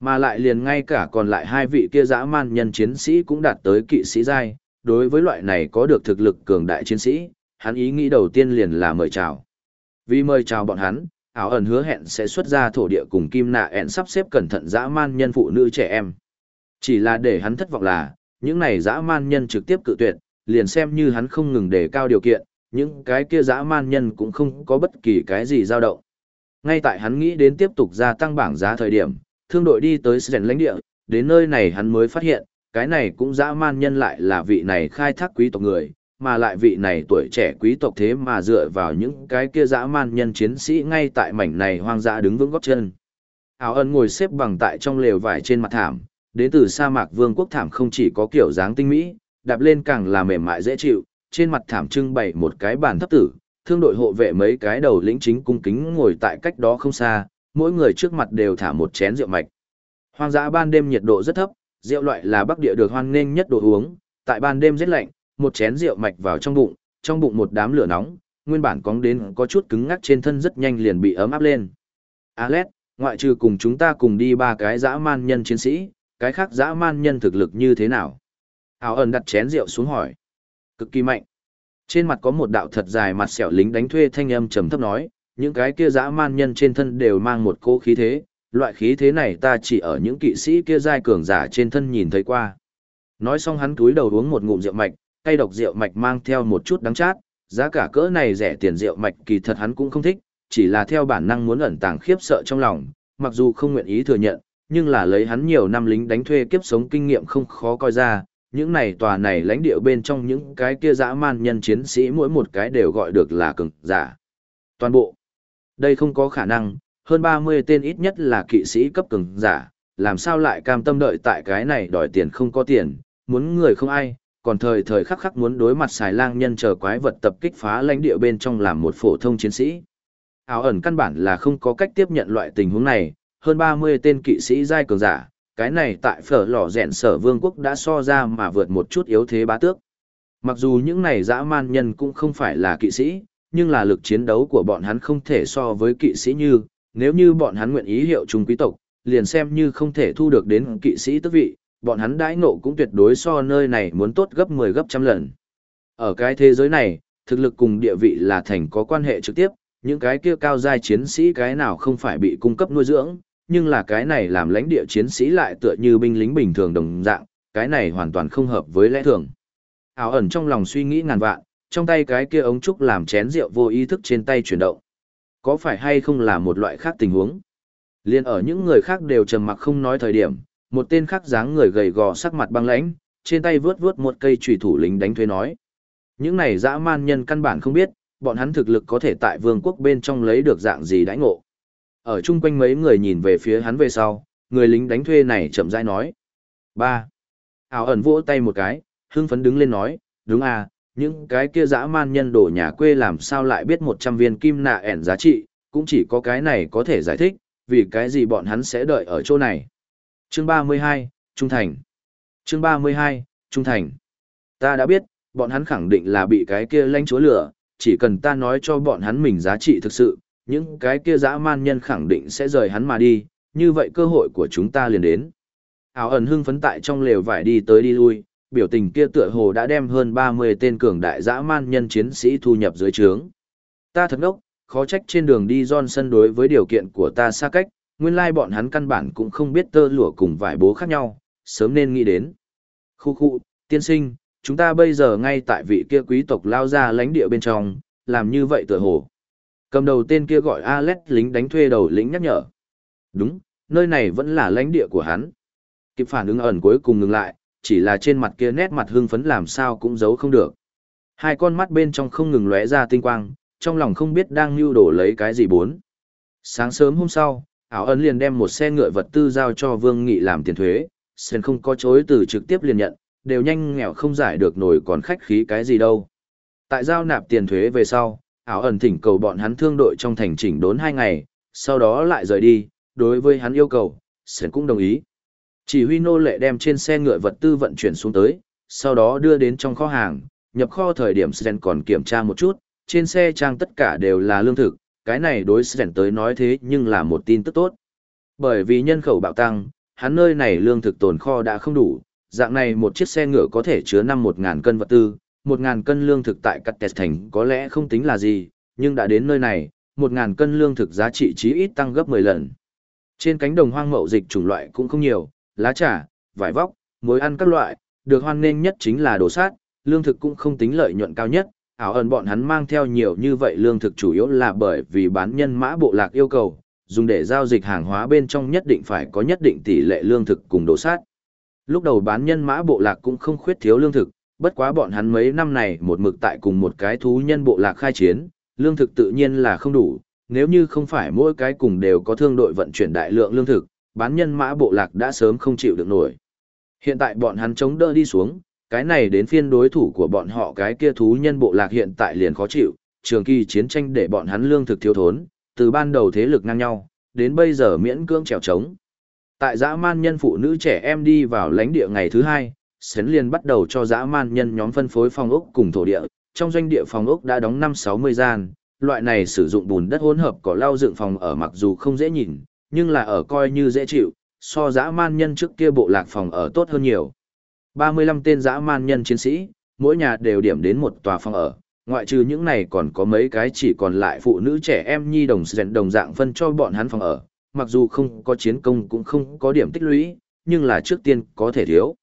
Mà lại liền ngay cả còn lại hai vị kia dã man nhân chiến sĩ cũng đạt tới kỵ sĩ giai, đối với loại này có được thực lực cường đại chiến sĩ, hắn ý nghĩ đầu tiên liền là mời chào. Vì mời chào bọn hắn, ảo ẩn hứa hẹn sẽ xuất ra thổ địa cùng kim nạ ẹn sắp xếp cẩn thận dã man nhân phụ nữ trẻ em. Chỉ là để hắn thất vọng là, những này dã man nhân trực tiếp cự tuyệt, liền xem như hắn không ngừng đề cao điều kiện, những cái kia dã man nhân cũng không có bất kỳ cái gì dao động. Ngay tại hắn nghĩ đến tiếp tục gia tăng bảng giá thời điểm, thương đội đi tới sèn lãnh địa, đến nơi này hắn mới phát hiện, cái này cũng dã man nhân lại là vị này khai thác quý tộc người, mà lại vị này tuổi trẻ quý tộc thế mà dựa vào những cái kia dã man nhân chiến sĩ ngay tại mảnh này hoang dã đứng vững gót chân. Áo ân ngồi xếp bằng tại trong lều vải trên mặt thảm, đến từ sa mạc vương quốc thảm không chỉ có kiểu dáng tinh mỹ, đạp lên càng là mềm mại dễ chịu, trên mặt thảm trưng bày một cái bàn thấp tử, thương đội hộ vệ mấy cái đầu lĩnh chính cung kính ngồi tại cách đó không xa, mỗi người trước mặt đều thả một chén rượu mạch. Hoang dã ban đêm nhiệt độ rất thấp, rượu loại là bắc địa được hoan nghênh nhất đồ uống, tại ban đêm rất lạnh, một chén rượu mạch vào trong bụng, trong bụng một đám lửa nóng, nguyên bản cóng đến có chút cứng ngắc trên thân rất nhanh liền bị ấm áp lên. Alet, ngoại trừ cùng chúng ta cùng đi ba cái dã man nhân chiến sĩ, cái khác dã man nhân thực lực như thế nào? Áo ẩn đặt chén rượu xuống hỏi. Cực kỳ mạnh. Trên mặt có một đạo thật dài mặt sẹo lính đánh thuê thanh âm trầm thấp nói, những cái kia dã man nhân trên thân đều mang một cỗ khí thế, loại khí thế này ta chỉ ở những kỵ sĩ kia giai cường giả trên thân nhìn thấy qua. Nói xong hắn túi đầu uống một ngụm rượu mạch, cây độc rượu mạch mang theo một chút đắng chát, giá cả cỡ này rẻ tiền rượu mạch kỳ thật hắn cũng không thích, chỉ là theo bản năng muốn ẩn tàng khiếp sợ trong lòng, mặc dù không nguyện ý thừa nhận, nhưng là lấy hắn nhiều năm lính đánh thuê kiếp sống kinh nghiệm không khó coi ra, những này tòa này lãnh địa bên trong những cái kia dã man nhân chiến sĩ mỗi một cái đều gọi được là cường giả. Toàn bộ. Đây không có khả năng, hơn 30 tên ít nhất là kỵ sĩ cấp cường giả, làm sao lại cam tâm đợi tại cái này đòi tiền không có tiền, muốn người không ai, còn thời thời khắc khắc muốn đối mặt xài lang nhân chờ quái vật tập kích phá lãnh địa bên trong làm một phổ thông chiến sĩ. Áo ẩn căn bản là không có cách tiếp nhận loại tình huống này, hơn 30 tên kỵ sĩ giai cường giả, cái này tại phở lò rèn sở vương quốc đã so ra mà vượt một chút yếu thế bá tước. Mặc dù những này dã man nhân cũng không phải là kỵ sĩ, nhưng là lực chiến đấu của bọn hắn không thể so với kỵ sĩ như, nếu như bọn hắn nguyện ý hiệu trung quý tộc, liền xem như không thể thu được đến kỵ sĩ tước vị, bọn hắn đãi ngộ cũng tuyệt đối so nơi này muốn tốt gấp 10 gấp trăm lần. Ở cái thế giới này, thực lực cùng địa vị là thành có quan hệ trực tiếp, những cái kia cao giai chiến sĩ cái nào không phải bị cung cấp nuôi dưỡng, nhưng là cái này làm lãnh địa chiến sĩ lại tựa như binh lính bình thường đồng dạng, cái này hoàn toàn không hợp với lẽ thường. Ảo ẩn trong lòng suy nghĩ ngàn vạn, trong tay cái kia ống trúc làm chén rượu vô ý thức trên tay chuyển động. Có phải hay không là một loại khác tình huống? Liên ở những người khác đều trầm mặc không nói thời điểm, một tên khác dáng người gầy gò sắc mặt băng lãnh, trên tay vướt vướt một cây chủy thủ lính đánh thuê nói. Những này dã man nhân căn bản không biết, bọn hắn thực lực có thể tại vương quốc bên trong lấy được dạng gì đãi ngộ. Ở chung quanh mấy người nhìn về phía hắn về sau, người lính đánh thuê này chậm rãi nói. ba Ảo ẩn vỗ tay một cái, hưng phấn đứng lên nói, đúng à, những cái kia dã man nhân đổ nhà quê làm sao lại biết 100 viên kim nạ ẻn giá trị, cũng chỉ có cái này có thể giải thích, vì cái gì bọn hắn sẽ đợi ở chỗ này. Chương 32, Trung Thành Chương 32, Trung Thành Ta đã biết, bọn hắn khẳng định là bị cái kia lanh chúa lửa, chỉ cần ta nói cho bọn hắn mình giá trị thực sự, những cái kia dã man nhân khẳng định sẽ rời hắn mà đi, như vậy cơ hội của chúng ta liền đến. Áo ẩn hưng phấn tại trong lều vải đi tới đi lui, biểu tình kia tựa hồ đã đem hơn 30 tên cường đại dã man nhân chiến sĩ thu nhập dưới trướng. Ta thật ngốc, khó trách trên đường đi Johnson đối với điều kiện của ta xa cách, nguyên lai bọn hắn căn bản cũng không biết tơ lụa cùng vải bố khác nhau, sớm nên nghĩ đến. Khu khu, tiên sinh, chúng ta bây giờ ngay tại vị kia quý tộc lao ra lãnh địa bên trong, làm như vậy tựa hồ. Cầm đầu tên kia gọi Alex lính đánh thuê đầu lính nhắc nhở. Đúng, nơi này vẫn là lãnh địa của hắn. Kịp phản ứng ẩn cuối cùng ngừng lại, chỉ là trên mặt kia nét mặt hưng phấn làm sao cũng giấu không được. Hai con mắt bên trong không ngừng lóe ra tinh quang, trong lòng không biết đang lưu đổ lấy cái gì bốn. Sáng sớm hôm sau, ảo ấn liền đem một xe ngựa vật tư giao cho Vương Nghị làm tiền thuế, Sen không có chối từ trực tiếp liền nhận, đều nhanh nghèo không giải được nổi còn khách khí cái gì đâu. Tại giao nạp tiền thuế về sau, ảo ẩn thỉnh cầu bọn hắn thương đội trong thành chỉnh đốn hai ngày, sau đó lại rời đi, đối với hắn yêu cầu, Sen cũng đồng ý. Chỉ huy nô lệ đem trên xe ngựa vật tư vận chuyển xuống tới, sau đó đưa đến trong kho hàng, nhập kho thời điểm Sren còn kiểm tra một chút, trên xe trang tất cả đều là lương thực, cái này đối Sren tới nói thế nhưng là một tin tức tốt. Bởi vì nhân khẩu bạo tăng, hắn nơi này lương thực tồn kho đã không đủ, dạng này một chiếc xe ngựa có thể chứa năm một ngàn cân vật tư, một ngàn cân lương thực tại cắt tẹt thành có lẽ không tính là gì, nhưng đã đến nơi này, một ngàn cân lương thực giá trị chí ít tăng gấp 10 lần. Trên cánh đồng hoang mậu dịch chủng loại cũng không nhiều, lá trà, vải vóc, muối ăn các loại, được hoan nghênh nhất chính là đồ sát, lương thực cũng không tính lợi nhuận cao nhất. Ảo ẩn bọn hắn mang theo nhiều như vậy lương thực chủ yếu là bởi vì bán nhân mã bộ lạc yêu cầu, dùng để giao dịch hàng hóa bên trong nhất định phải có nhất định tỷ lệ lương thực cùng đồ sát. Lúc đầu bán nhân mã bộ lạc cũng không khuyết thiếu lương thực, bất quá bọn hắn mấy năm này một mực tại cùng một cái thú nhân bộ lạc khai chiến, lương thực tự nhiên là không đủ, nếu như không phải mỗi cái cùng đều có thương đội vận chuyển đại lượng lương thực, bán nhân mã bộ lạc đã sớm không chịu được nổi. Hiện tại bọn hắn chống đỡ đi xuống, cái này đến phiên đối thủ của bọn họ cái kia thú nhân bộ lạc hiện tại liền khó chịu, trường kỳ chiến tranh để bọn hắn lương thực thiếu thốn, từ ban đầu thế lực ngang nhau, đến bây giờ miễn cưỡng trèo trống. Tại dã man nhân phụ nữ trẻ em đi vào lãnh địa ngày thứ hai, Sến liền bắt đầu cho dã man nhân nhóm phân phối phòng ốc cùng thổ địa, trong doanh địa phòng ốc đã đóng năm sáu mươi gian, loại này sử dụng bùn đất hỗn hợp có lau dựng phòng ở mặc dù không dễ nhìn, nhưng là ở coi như dễ chịu, so dã man nhân trước kia bộ lạc phòng ở tốt hơn nhiều. 35 tên dã man nhân chiến sĩ, mỗi nhà đều điểm đến một tòa phòng ở, ngoại trừ những này còn có mấy cái chỉ còn lại phụ nữ trẻ em nhi đồng dẹn đồng dạng phân cho bọn hắn phòng ở, mặc dù không có chiến công cũng không có điểm tích lũy, nhưng là trước tiên có thể thiếu.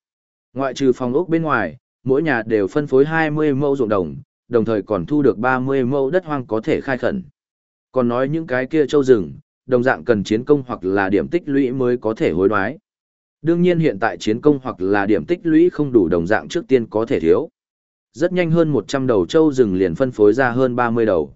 Ngoại trừ phòng ốc bên ngoài, mỗi nhà đều phân phối 20 mẫu ruộng đồng, đồng thời còn thu được 30 mẫu đất hoang có thể khai khẩn. Còn nói những cái kia châu rừng, đồng dạng cần chiến công hoặc là điểm tích lũy mới có thể hối đoái. Đương nhiên hiện tại chiến công hoặc là điểm tích lũy không đủ đồng dạng trước tiên có thể thiếu. Rất nhanh hơn 100 đầu châu rừng liền phân phối ra hơn 30 đầu.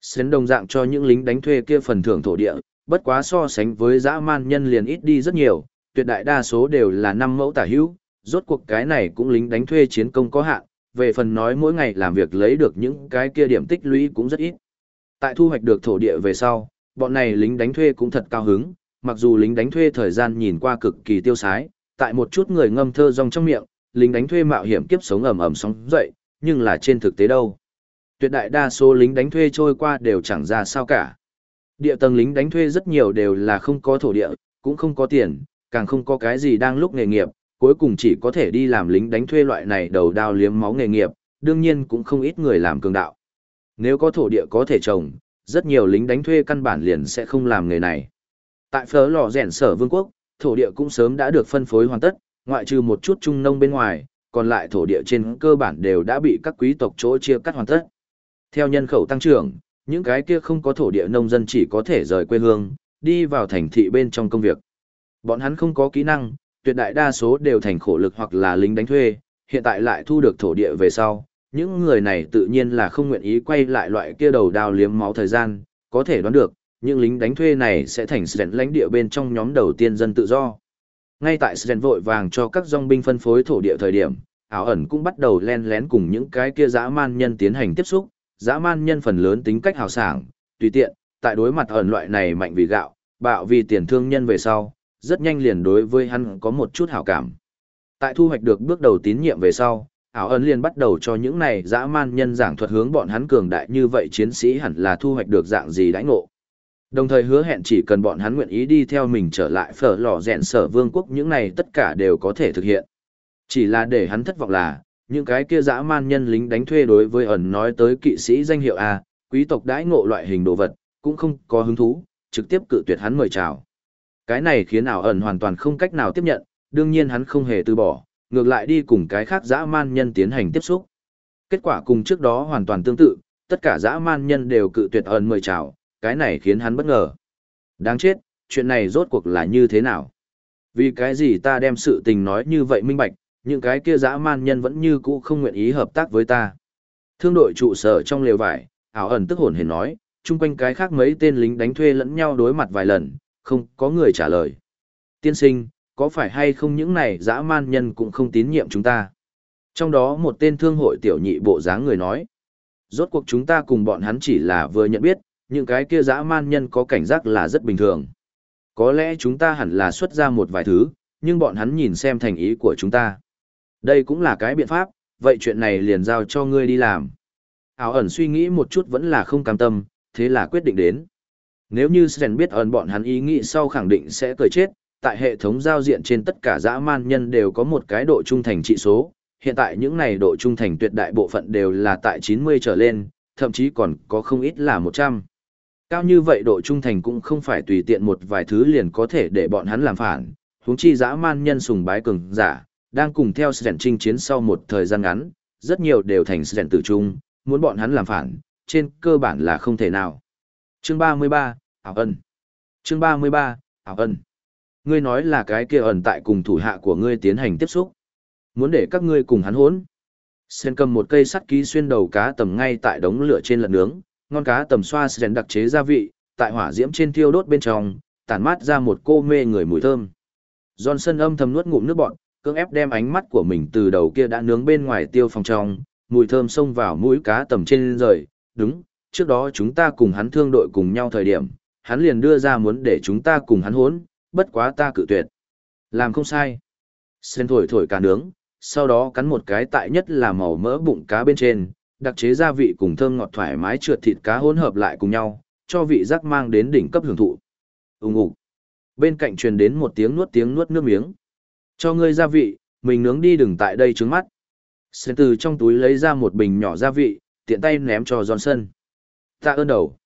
Xến đồng dạng cho những lính đánh thuê kia phần thưởng thổ địa, bất quá so sánh với dã man nhân liền ít đi rất nhiều, tuyệt đại đa số đều là 5 mẫu tả hữu, rốt cuộc cái này cũng lính đánh thuê chiến công có hạn, về phần nói mỗi ngày làm việc lấy được những cái kia điểm tích lũy cũng rất ít. Tại thu hoạch được thổ địa về sau, bọn này lính đánh thuê cũng thật cao hứng, mặc dù lính đánh thuê thời gian nhìn qua cực kỳ tiêu sái, tại một chút người ngâm thơ rong trong miệng, lính đánh thuê mạo hiểm kiếp sống ầm ầm sóng dậy, nhưng là trên thực tế đâu. Tuyệt đại đa số lính đánh thuê trôi qua đều chẳng ra sao cả. Địa tầng lính đánh thuê rất nhiều đều là không có thổ địa, cũng không có tiền, càng không có cái gì đang lúc nghề nghiệp, cuối cùng chỉ có thể đi làm lính đánh thuê loại này đầu đao liếm máu nghề nghiệp, đương nhiên cũng không ít người làm cường đạo. Nếu có thổ địa có thể trồng, rất nhiều lính đánh thuê căn bản liền sẽ không làm nghề này. Tại phở lò rèn sở vương quốc, thổ địa cũng sớm đã được phân phối hoàn tất, ngoại trừ một chút trung nông bên ngoài, còn lại thổ địa trên cơ bản đều đã bị các quý tộc chỗ chia cắt hoàn tất. Theo nhân khẩu tăng trưởng, những cái kia không có thổ địa nông dân chỉ có thể rời quê hương, đi vào thành thị bên trong công việc. Bọn hắn không có kỹ năng, tuyệt đại đa số đều thành khổ lực hoặc là lính đánh thuê, hiện tại lại thu được thổ địa về sau, những người này tự nhiên là không nguyện ý quay lại loại kia đầu đao liếm máu thời gian, có thể đoán được, những lính đánh thuê này sẽ thành sren lãnh địa bên trong nhóm đầu tiên dân tự do. Ngay tại sren vội vàng cho các dòng binh phân phối thổ địa thời điểm, ảo ẩn cũng bắt đầu len lén cùng những cái kia dã man nhân tiến hành tiếp xúc, dã man nhân phần lớn tính cách hào sảng, tùy tiện, tại đối mặt ẩn loại này mạnh vì gạo, bạo vì tiền thương nhân về sau, rất nhanh liền đối với hắn có một chút hảo cảm. Tại thu hoạch được bước đầu tín nhiệm về sau, ảo ấn liền bắt đầu cho những này dã man nhân giảng thuật hướng bọn hắn cường đại như vậy chiến sĩ hẳn là thu hoạch được dạng gì đãi ngộ. Đồng thời hứa hẹn chỉ cần bọn hắn nguyện ý đi theo mình trở lại phở lò rèn sở vương quốc những này tất cả đều có thể thực hiện. Chỉ là để hắn thất vọng là, những cái kia dã man nhân lính đánh thuê đối với ẩn nói tới kỵ sĩ danh hiệu A, quý tộc đãi ngộ loại hình đồ vật, cũng không có hứng thú, trực tiếp cự tuyệt hắn mời chào. Cái này khiến ảo ẩn hoàn toàn không cách nào tiếp nhận, đương nhiên hắn không hề từ bỏ, ngược lại đi cùng cái khác dã man nhân tiến hành tiếp xúc. Kết quả cùng trước đó hoàn toàn tương tự, tất cả dã man nhân đều cự tuyệt ẩn mời chào, cái này khiến hắn bất ngờ. Đáng chết, chuyện này rốt cuộc là như thế nào? Vì cái gì ta đem sự tình nói như vậy minh bạch, những cái kia dã man nhân vẫn như cũ không nguyện ý hợp tác với ta. Thương đội trụ sở trong lều vải, ảo ẩn tức hồn hề nói, chung quanh cái khác mấy tên lính đánh thuê lẫn nhau đối mặt vài lần, không có người trả lời. Tiên sinh, có phải hay không những này dã man nhân cũng không tín nhiệm chúng ta? Trong đó một tên thương hội tiểu nhị bộ dáng người nói, rốt cuộc chúng ta cùng bọn hắn chỉ là vừa nhận biết, những cái kia dã man nhân có cảnh giác là rất bình thường. Có lẽ chúng ta hẳn là xuất ra một vài thứ, nhưng bọn hắn nhìn xem thành ý của chúng ta. Đây cũng là cái biện pháp, vậy chuyện này liền giao cho ngươi đi làm. Ảo ẩn suy nghĩ một chút vẫn là không cam tâm, thế là quyết định đến. Nếu như Sren biết ẩn bọn hắn ý nghĩ sau khẳng định sẽ cười chết, tại hệ thống giao diện trên tất cả dã man nhân đều có một cái độ trung thành trị số, hiện tại những này độ trung thành tuyệt đại bộ phận đều là tại 90 trở lên, thậm chí còn có không ít là 100. Cao như vậy độ trung thành cũng không phải tùy tiện một vài thứ liền có thể để bọn hắn làm phản, huống chi dã man nhân sùng bái cường giả, đang cùng theo sẻn chinh chiến sau một thời gian ngắn, rất nhiều đều thành sẻn tử trung, muốn bọn hắn làm phản, trên cơ bản là không thể nào. Chương 33, Ảo Ân Chương 33, Ảo Ân Ngươi nói là cái kia ẩn tại cùng thủ hạ của ngươi tiến hành tiếp xúc. Muốn để các ngươi cùng hắn hỗn. Sen cầm một cây sắt ký xuyên đầu cá tầm ngay tại đống lửa trên lật nướng, ngon cá tầm xoa Sen đặc chế gia vị, tại hỏa diễm trên thiêu đốt bên trong, tản mát ra một cô mê người mùi thơm. Johnson âm thầm nuốt ngụm nước bọt, cưỡng ép đem ánh mắt của mình từ đầu kia đã nướng bên ngoài tiêu phòng trong, mùi thơm xông vào mũi cá tầm trên rời, đúng, trước đó chúng ta cùng hắn thương đội cùng nhau thời điểm, hắn liền đưa ra muốn để chúng ta cùng hắn hỗn bất quá ta cự tuyệt. Làm không sai. Sen thổi thổi cá nướng, sau đó cắn một cái tại nhất là màu mỡ bụng cá bên trên, đặc chế gia vị cùng thơm ngọt thoải mái trượt thịt cá hỗn hợp lại cùng nhau, cho vị giác mang đến đỉnh cấp hưởng thụ. Ùng ục. Bên cạnh truyền đến một tiếng nuốt tiếng nuốt nước miếng. Cho ngươi gia vị, mình nướng đi đừng tại đây trứng mắt. Sen từ trong túi lấy ra một bình nhỏ gia vị, tiện tay ném cho Johnson. Ta ơn đầu.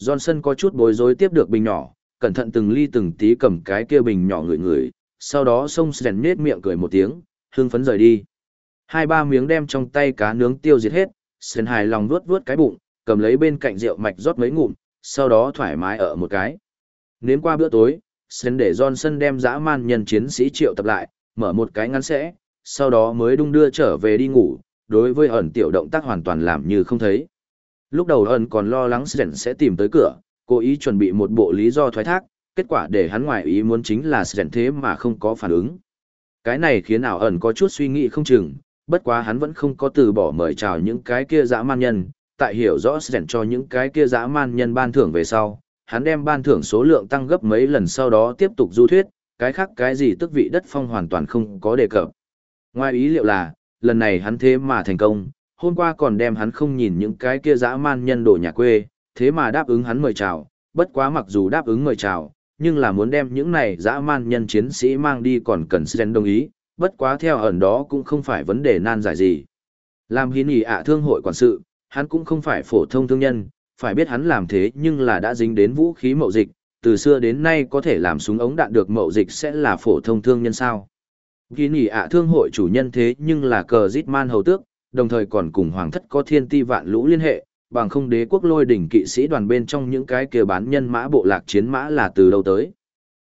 Johnson có chút bối rối tiếp được bình nhỏ, cẩn thận từng ly từng tí cầm cái kia bình nhỏ ngửi ngửi, sau đó xông sèn nết miệng cười một tiếng, hương phấn rời đi. Hai ba miếng đem trong tay cá nướng tiêu diệt hết, sèn hài lòng vuốt vuốt cái bụng, cầm lấy bên cạnh rượu mạch rót mấy ngụm, sau đó thoải mái ở một cái. Nếm qua bữa tối, sèn để Johnson đem dã man nhân chiến sĩ triệu tập lại, mở một cái ngắn sẽ, sau đó mới đung đưa trở về đi ngủ, đối với ẩn tiểu động tác hoàn toàn làm như không thấy. Lúc đầu ẩn còn lo lắng sèn sẽ tìm tới cửa, cố ý chuẩn bị một bộ lý do thoái thác, kết quả để hắn ngoài ý muốn chính là Sen thế mà không có phản ứng. Cái này khiến ảo ẩn có chút suy nghĩ không chừng, bất quá hắn vẫn không có từ bỏ mời chào những cái kia dã man nhân, tại hiểu rõ Sen cho những cái kia dã man nhân ban thưởng về sau, hắn đem ban thưởng số lượng tăng gấp mấy lần sau đó tiếp tục du thuyết, cái khác cái gì tức vị đất phong hoàn toàn không có đề cập. Ngoài ý liệu là, lần này hắn thế mà thành công, hôm qua còn đem hắn không nhìn những cái kia dã man nhân đồ nhà quê, thế mà đáp ứng hắn mời chào, bất quá mặc dù đáp ứng mời chào, nhưng là muốn đem những này dã man nhân chiến sĩ mang đi còn cần Sren đồng ý, bất quá theo ẩn đó cũng không phải vấn đề nan giải gì. Làm hiến ý ạ thương hội quản sự, hắn cũng không phải phổ thông thương nhân, phải biết hắn làm thế nhưng là đã dính đến vũ khí mậu dịch, từ xưa đến nay có thể làm súng ống đạn được mậu dịch sẽ là phổ thông thương nhân sao. Ghi nhỉ ạ thương hội chủ nhân thế nhưng là cờ giết man hầu tước, đồng thời còn cùng hoàng thất có thiên ti vạn lũ liên hệ, bằng không đế quốc lôi đỉnh kỵ sĩ đoàn bên trong những cái kia bán nhân mã bộ lạc chiến mã là từ đâu tới.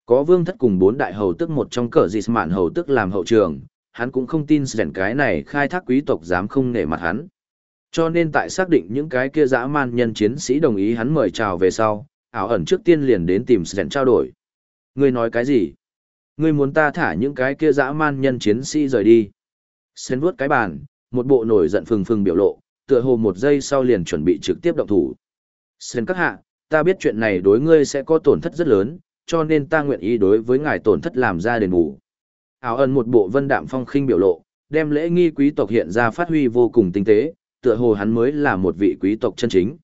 Có vương thất cùng bốn đại hầu tức một trong cờ dịch mạn hầu tức làm hậu trường, hắn cũng không tin rèn cái này khai thác quý tộc dám không nể mặt hắn. Cho nên tại xác định những cái kia dã man nhân chiến sĩ đồng ý hắn mời chào về sau, ảo ẩn trước tiên liền đến tìm rèn trao đổi. Ngươi nói cái gì? Ngươi muốn ta thả những cái kia dã man nhân chiến sĩ rời đi. Sến vuốt cái bàn, một bộ nổi giận phừng phừng biểu lộ, tựa hồ một giây sau liền chuẩn bị trực tiếp động thủ. Sơn các hạ, ta biết chuyện này đối ngươi sẽ có tổn thất rất lớn, cho nên ta nguyện ý đối với ngài tổn thất làm ra đền bù. Áo ẩn một bộ vân đạm phong khinh biểu lộ, đem lễ nghi quý tộc hiện ra phát huy vô cùng tinh tế, tựa hồ hắn mới là một vị quý tộc chân chính.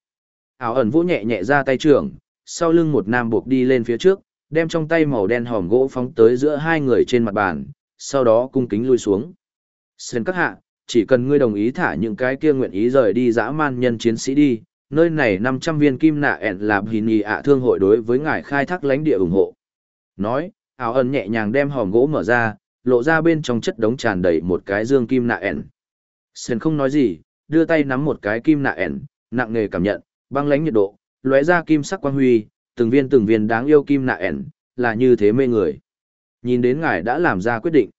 Áo ẩn vỗ nhẹ nhẹ ra tay trưởng, sau lưng một nam buộc đi lên phía trước, đem trong tay màu đen hòm gỗ phóng tới giữa hai người trên mặt bàn, sau đó cung kính lui xuống. Sơn các hạ, chỉ cần ngươi đồng ý thả những cái kia nguyện ý rời đi dã man nhân chiến sĩ đi, nơi này 500 viên kim nạ ẹn làm hình ý ạ thương hội đối với ngài khai thác lãnh địa ủng hộ. Nói, áo ẩn nhẹ nhàng đem hòm gỗ mở ra, lộ ra bên trong chất đống tràn đầy một cái dương kim nạ ẹn. Sơn không nói gì, đưa tay nắm một cái kim nạ ẹn, nặng nề cảm nhận, băng lãnh nhiệt độ, lóe ra kim sắc quang huy, từng viên từng viên đáng yêu kim nạ ẻn, là như thế mê người. Nhìn đến ngài đã làm ra quyết định.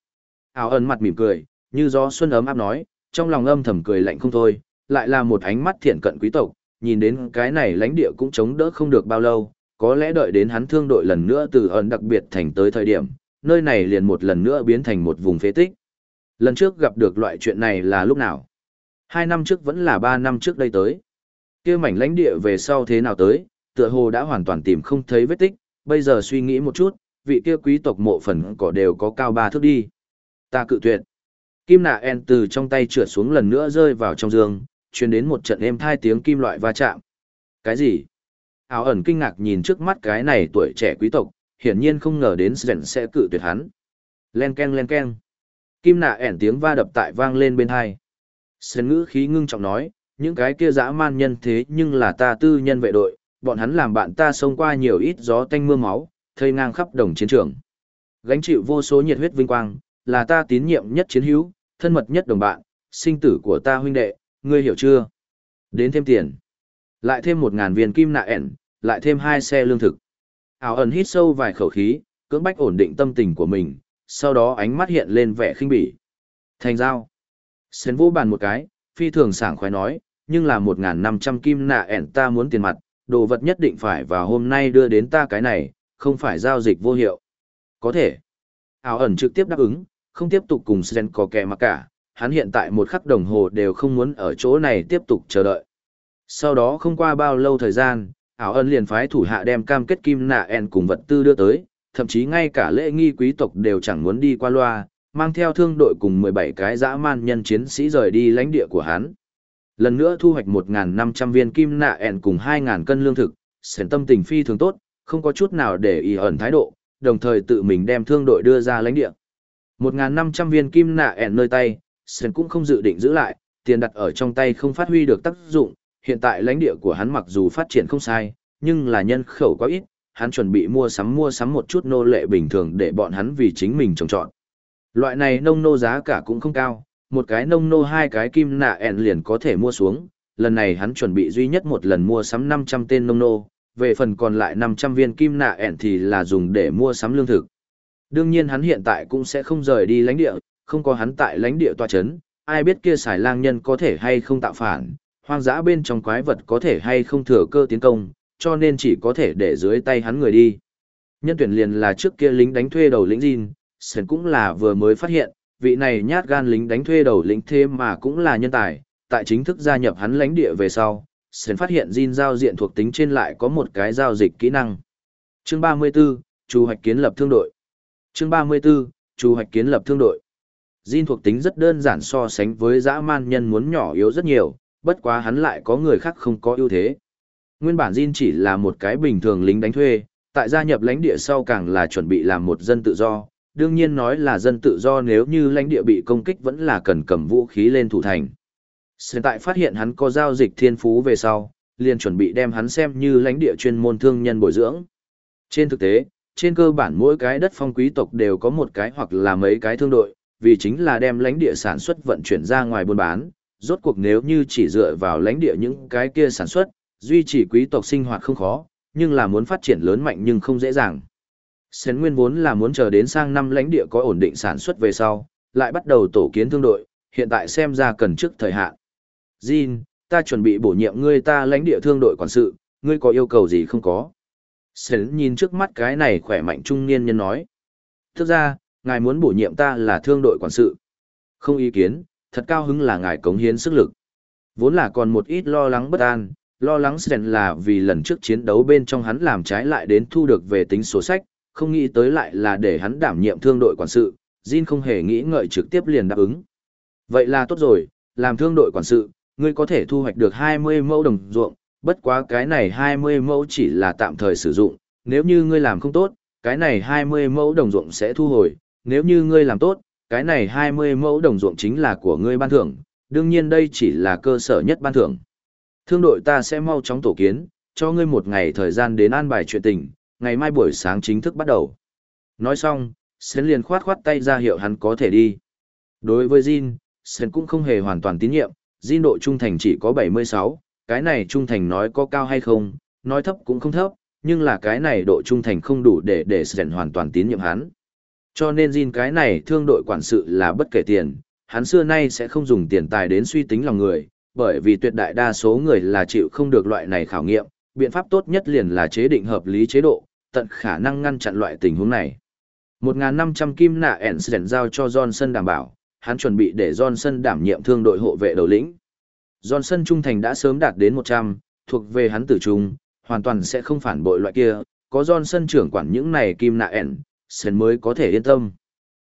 Áo ẩn mặt mỉm cười, như gió xuân ấm áp nói, trong lòng âm thầm cười lạnh không thôi, lại là một ánh mắt thiện cận quý tộc, nhìn đến cái này lãnh địa cũng chống đỡ không được bao lâu, có lẽ đợi đến hắn thương đội lần nữa từ ẩn đặc biệt thành tới thời điểm, nơi này liền một lần nữa biến thành một vùng phế tích. Lần trước gặp được loại chuyện này là lúc nào? Hai năm trước vẫn là ba năm trước đây tới kia mảnh lãnh địa về sau thế nào tới, tựa hồ đã hoàn toàn tìm không thấy vết tích, bây giờ suy nghĩ một chút, vị kia quý tộc mộ phần cỏ đều có cao ba thước đi. Ta cự tuyệt. Kim nạ en từ trong tay trượt xuống lần nữa rơi vào trong giường, truyền đến một trận êm thai tiếng kim loại va chạm. Cái gì? Áo ẩn kinh ngạc nhìn trước mắt cái này tuổi trẻ quý tộc, hiển nhiên không ngờ đến Sren sẽ cự tuyệt hắn. Len ken len ken. Kim nạ ẻn tiếng va đập tại vang lên bên hai. Sren ngữ khí ngưng trọng nói, những cái kia dã man nhân thế nhưng là ta tư nhân vệ đội, bọn hắn làm bạn ta xông qua nhiều ít gió tanh mưa máu, thây ngang khắp đồng chiến trường. Gánh chịu vô số nhiệt huyết vinh quang, là ta tín nhiệm nhất chiến hữu, thân mật nhất đồng bạn, sinh tử của ta huynh đệ, ngươi hiểu chưa? Đến thêm tiền. Lại thêm một ngàn viên kim nạ ẻn, lại thêm hai xe lương thực. Ảo ẩn hít sâu vài khẩu khí, cưỡng bách ổn định tâm tình của mình, sau đó ánh mắt hiện lên vẻ khinh bỉ. Thành giao. Xến vô bàn một cái, phi thường sảng khoái nói, nhưng là 1.500 kim nạ ẻn ta muốn tiền mặt, đồ vật nhất định phải vào hôm nay đưa đến ta cái này, không phải giao dịch vô hiệu. Có thể. Áo ẩn trực tiếp đáp ứng, không tiếp tục cùng Sren có kẻ mà cả, hắn hiện tại một khắc đồng hồ đều không muốn ở chỗ này tiếp tục chờ đợi. Sau đó không qua bao lâu thời gian, áo Ân liền phái thủ hạ đem cam kết kim nạ en cùng vật tư đưa tới, thậm chí ngay cả lễ nghi quý tộc đều chẳng muốn đi qua loa, mang theo thương đội cùng 17 cái dã man nhân chiến sĩ rời đi lãnh địa của hắn. Lần nữa thu hoạch 1.500 viên kim nạ en cùng 2.000 cân lương thực, sển tâm tình phi thường tốt, không có chút nào để ý ẩn thái độ, đồng thời tự mình đem thương đội đưa ra lãnh địa. 1.500 viên kim nạ ẻn nơi tay, sơn cũng không dự định giữ lại, tiền đặt ở trong tay không phát huy được tác dụng, hiện tại lãnh địa của hắn mặc dù phát triển không sai, nhưng là nhân khẩu quá ít, hắn chuẩn bị mua sắm mua sắm một chút nô lệ bình thường để bọn hắn vì chính mình trồng trọt. Loại này nông nô giá cả cũng không cao, một cái nông nô hai cái kim nạ ẻn liền có thể mua xuống, lần này hắn chuẩn bị duy nhất một lần mua sắm 500 tên nông nô, về phần còn lại 500 viên kim nạ ẻn thì là dùng để mua sắm lương thực. Đương nhiên hắn hiện tại cũng sẽ không rời đi lãnh địa, không có hắn tại lãnh địa tòa chấn, ai biết kia xài lang nhân có thể hay không tạo phản, hoang dã bên trong quái vật có thể hay không thừa cơ tiến công, cho nên chỉ có thể để dưới tay hắn người đi. Nhân tuyển liền là trước kia lính đánh thuê đầu lĩnh Jin, sơn cũng là vừa mới phát hiện, vị này nhát gan lính đánh thuê đầu lĩnh thế mà cũng là nhân tài, tại chính thức gia nhập hắn lãnh địa về sau, sơn phát hiện Jin giao diện thuộc tính trên lại có một cái giao dịch kỹ năng. Chương 34, Chu hoạch kiến lập thương đội. Chương 34, Chu hoạch kiến lập thương đội. Jin thuộc tính rất đơn giản so sánh với dã man nhân muốn nhỏ yếu rất nhiều, bất quá hắn lại có người khác không có ưu thế. Nguyên bản Jin chỉ là một cái bình thường lính đánh thuê, tại gia nhập lãnh địa sau càng là chuẩn bị làm một dân tự do, đương nhiên nói là dân tự do nếu như lãnh địa bị công kích vẫn là cần cầm vũ khí lên thủ thành. Hiện tại phát hiện hắn có giao dịch thiên phú về sau, liền chuẩn bị đem hắn xem như lãnh địa chuyên môn thương nhân bồi dưỡng. Trên thực tế, trên cơ bản mỗi cái đất phong quý tộc đều có một cái hoặc là mấy cái thương đội, vì chính là đem lãnh địa sản xuất vận chuyển ra ngoài buôn bán, rốt cuộc nếu như chỉ dựa vào lãnh địa những cái kia sản xuất, duy trì quý tộc sinh hoạt không khó, nhưng là muốn phát triển lớn mạnh nhưng không dễ dàng. Sến nguyên vốn là muốn chờ đến sang năm lãnh địa có ổn định sản xuất về sau, lại bắt đầu tổ kiến thương đội, hiện tại xem ra cần trước thời hạn. Jin, ta chuẩn bị bổ nhiệm ngươi ta lãnh địa thương đội quản sự, ngươi có yêu cầu gì không có? Sến nhìn trước mắt cái này khỏe mạnh trung niên nhân nói. Thực ra, ngài muốn bổ nhiệm ta là thương đội quản sự. Không ý kiến, thật cao hứng là ngài cống hiến sức lực. Vốn là còn một ít lo lắng bất an, lo lắng Sến là vì lần trước chiến đấu bên trong hắn làm trái lại đến thu được về tính số sách, không nghĩ tới lại là để hắn đảm nhiệm thương đội quản sự, Jin không hề nghĩ ngợi trực tiếp liền đáp ứng. Vậy là tốt rồi, làm thương đội quản sự, ngươi có thể thu hoạch được 20 mẫu đồng ruộng, bất quá cái này 20 mẫu chỉ là tạm thời sử dụng, nếu như ngươi làm không tốt, cái này 20 mẫu đồng ruộng sẽ thu hồi, nếu như ngươi làm tốt, cái này 20 mẫu đồng ruộng chính là của ngươi ban thưởng, đương nhiên đây chỉ là cơ sở nhất ban thưởng. Thương đội ta sẽ mau chóng tổ kiến, cho ngươi một ngày thời gian đến an bài chuyện tình, ngày mai buổi sáng chính thức bắt đầu. Nói xong, Sến liền khoát khoát tay ra hiệu hắn có thể đi. Đối với Jin, Sến cũng không hề hoàn toàn tín nhiệm, Jin độ trung thành chỉ có 76, cái này trung thành nói có cao hay không, nói thấp cũng không thấp, nhưng là cái này độ trung thành không đủ để để Sến hoàn toàn tín nhiệm hắn. Cho nên Jin cái này thương đội quản sự là bất kể tiền, hắn xưa nay sẽ không dùng tiền tài đến suy tính lòng người, bởi vì tuyệt đại đa số người là chịu không được loại này khảo nghiệm, biện pháp tốt nhất liền là chế định hợp lý chế độ, tận khả năng ngăn chặn loại tình huống này. 1.500 kim nạ Ensign giao cho Johnson đảm bảo, hắn chuẩn bị để Johnson đảm nhiệm thương đội hộ vệ đầu lĩnh. Johnson trung thành đã sớm đạt đến 100, thuộc về hắn tử trung, hoàn toàn sẽ không phản bội loại kia, có Johnson trưởng quản những này kim nạ Ensign mới có thể yên tâm.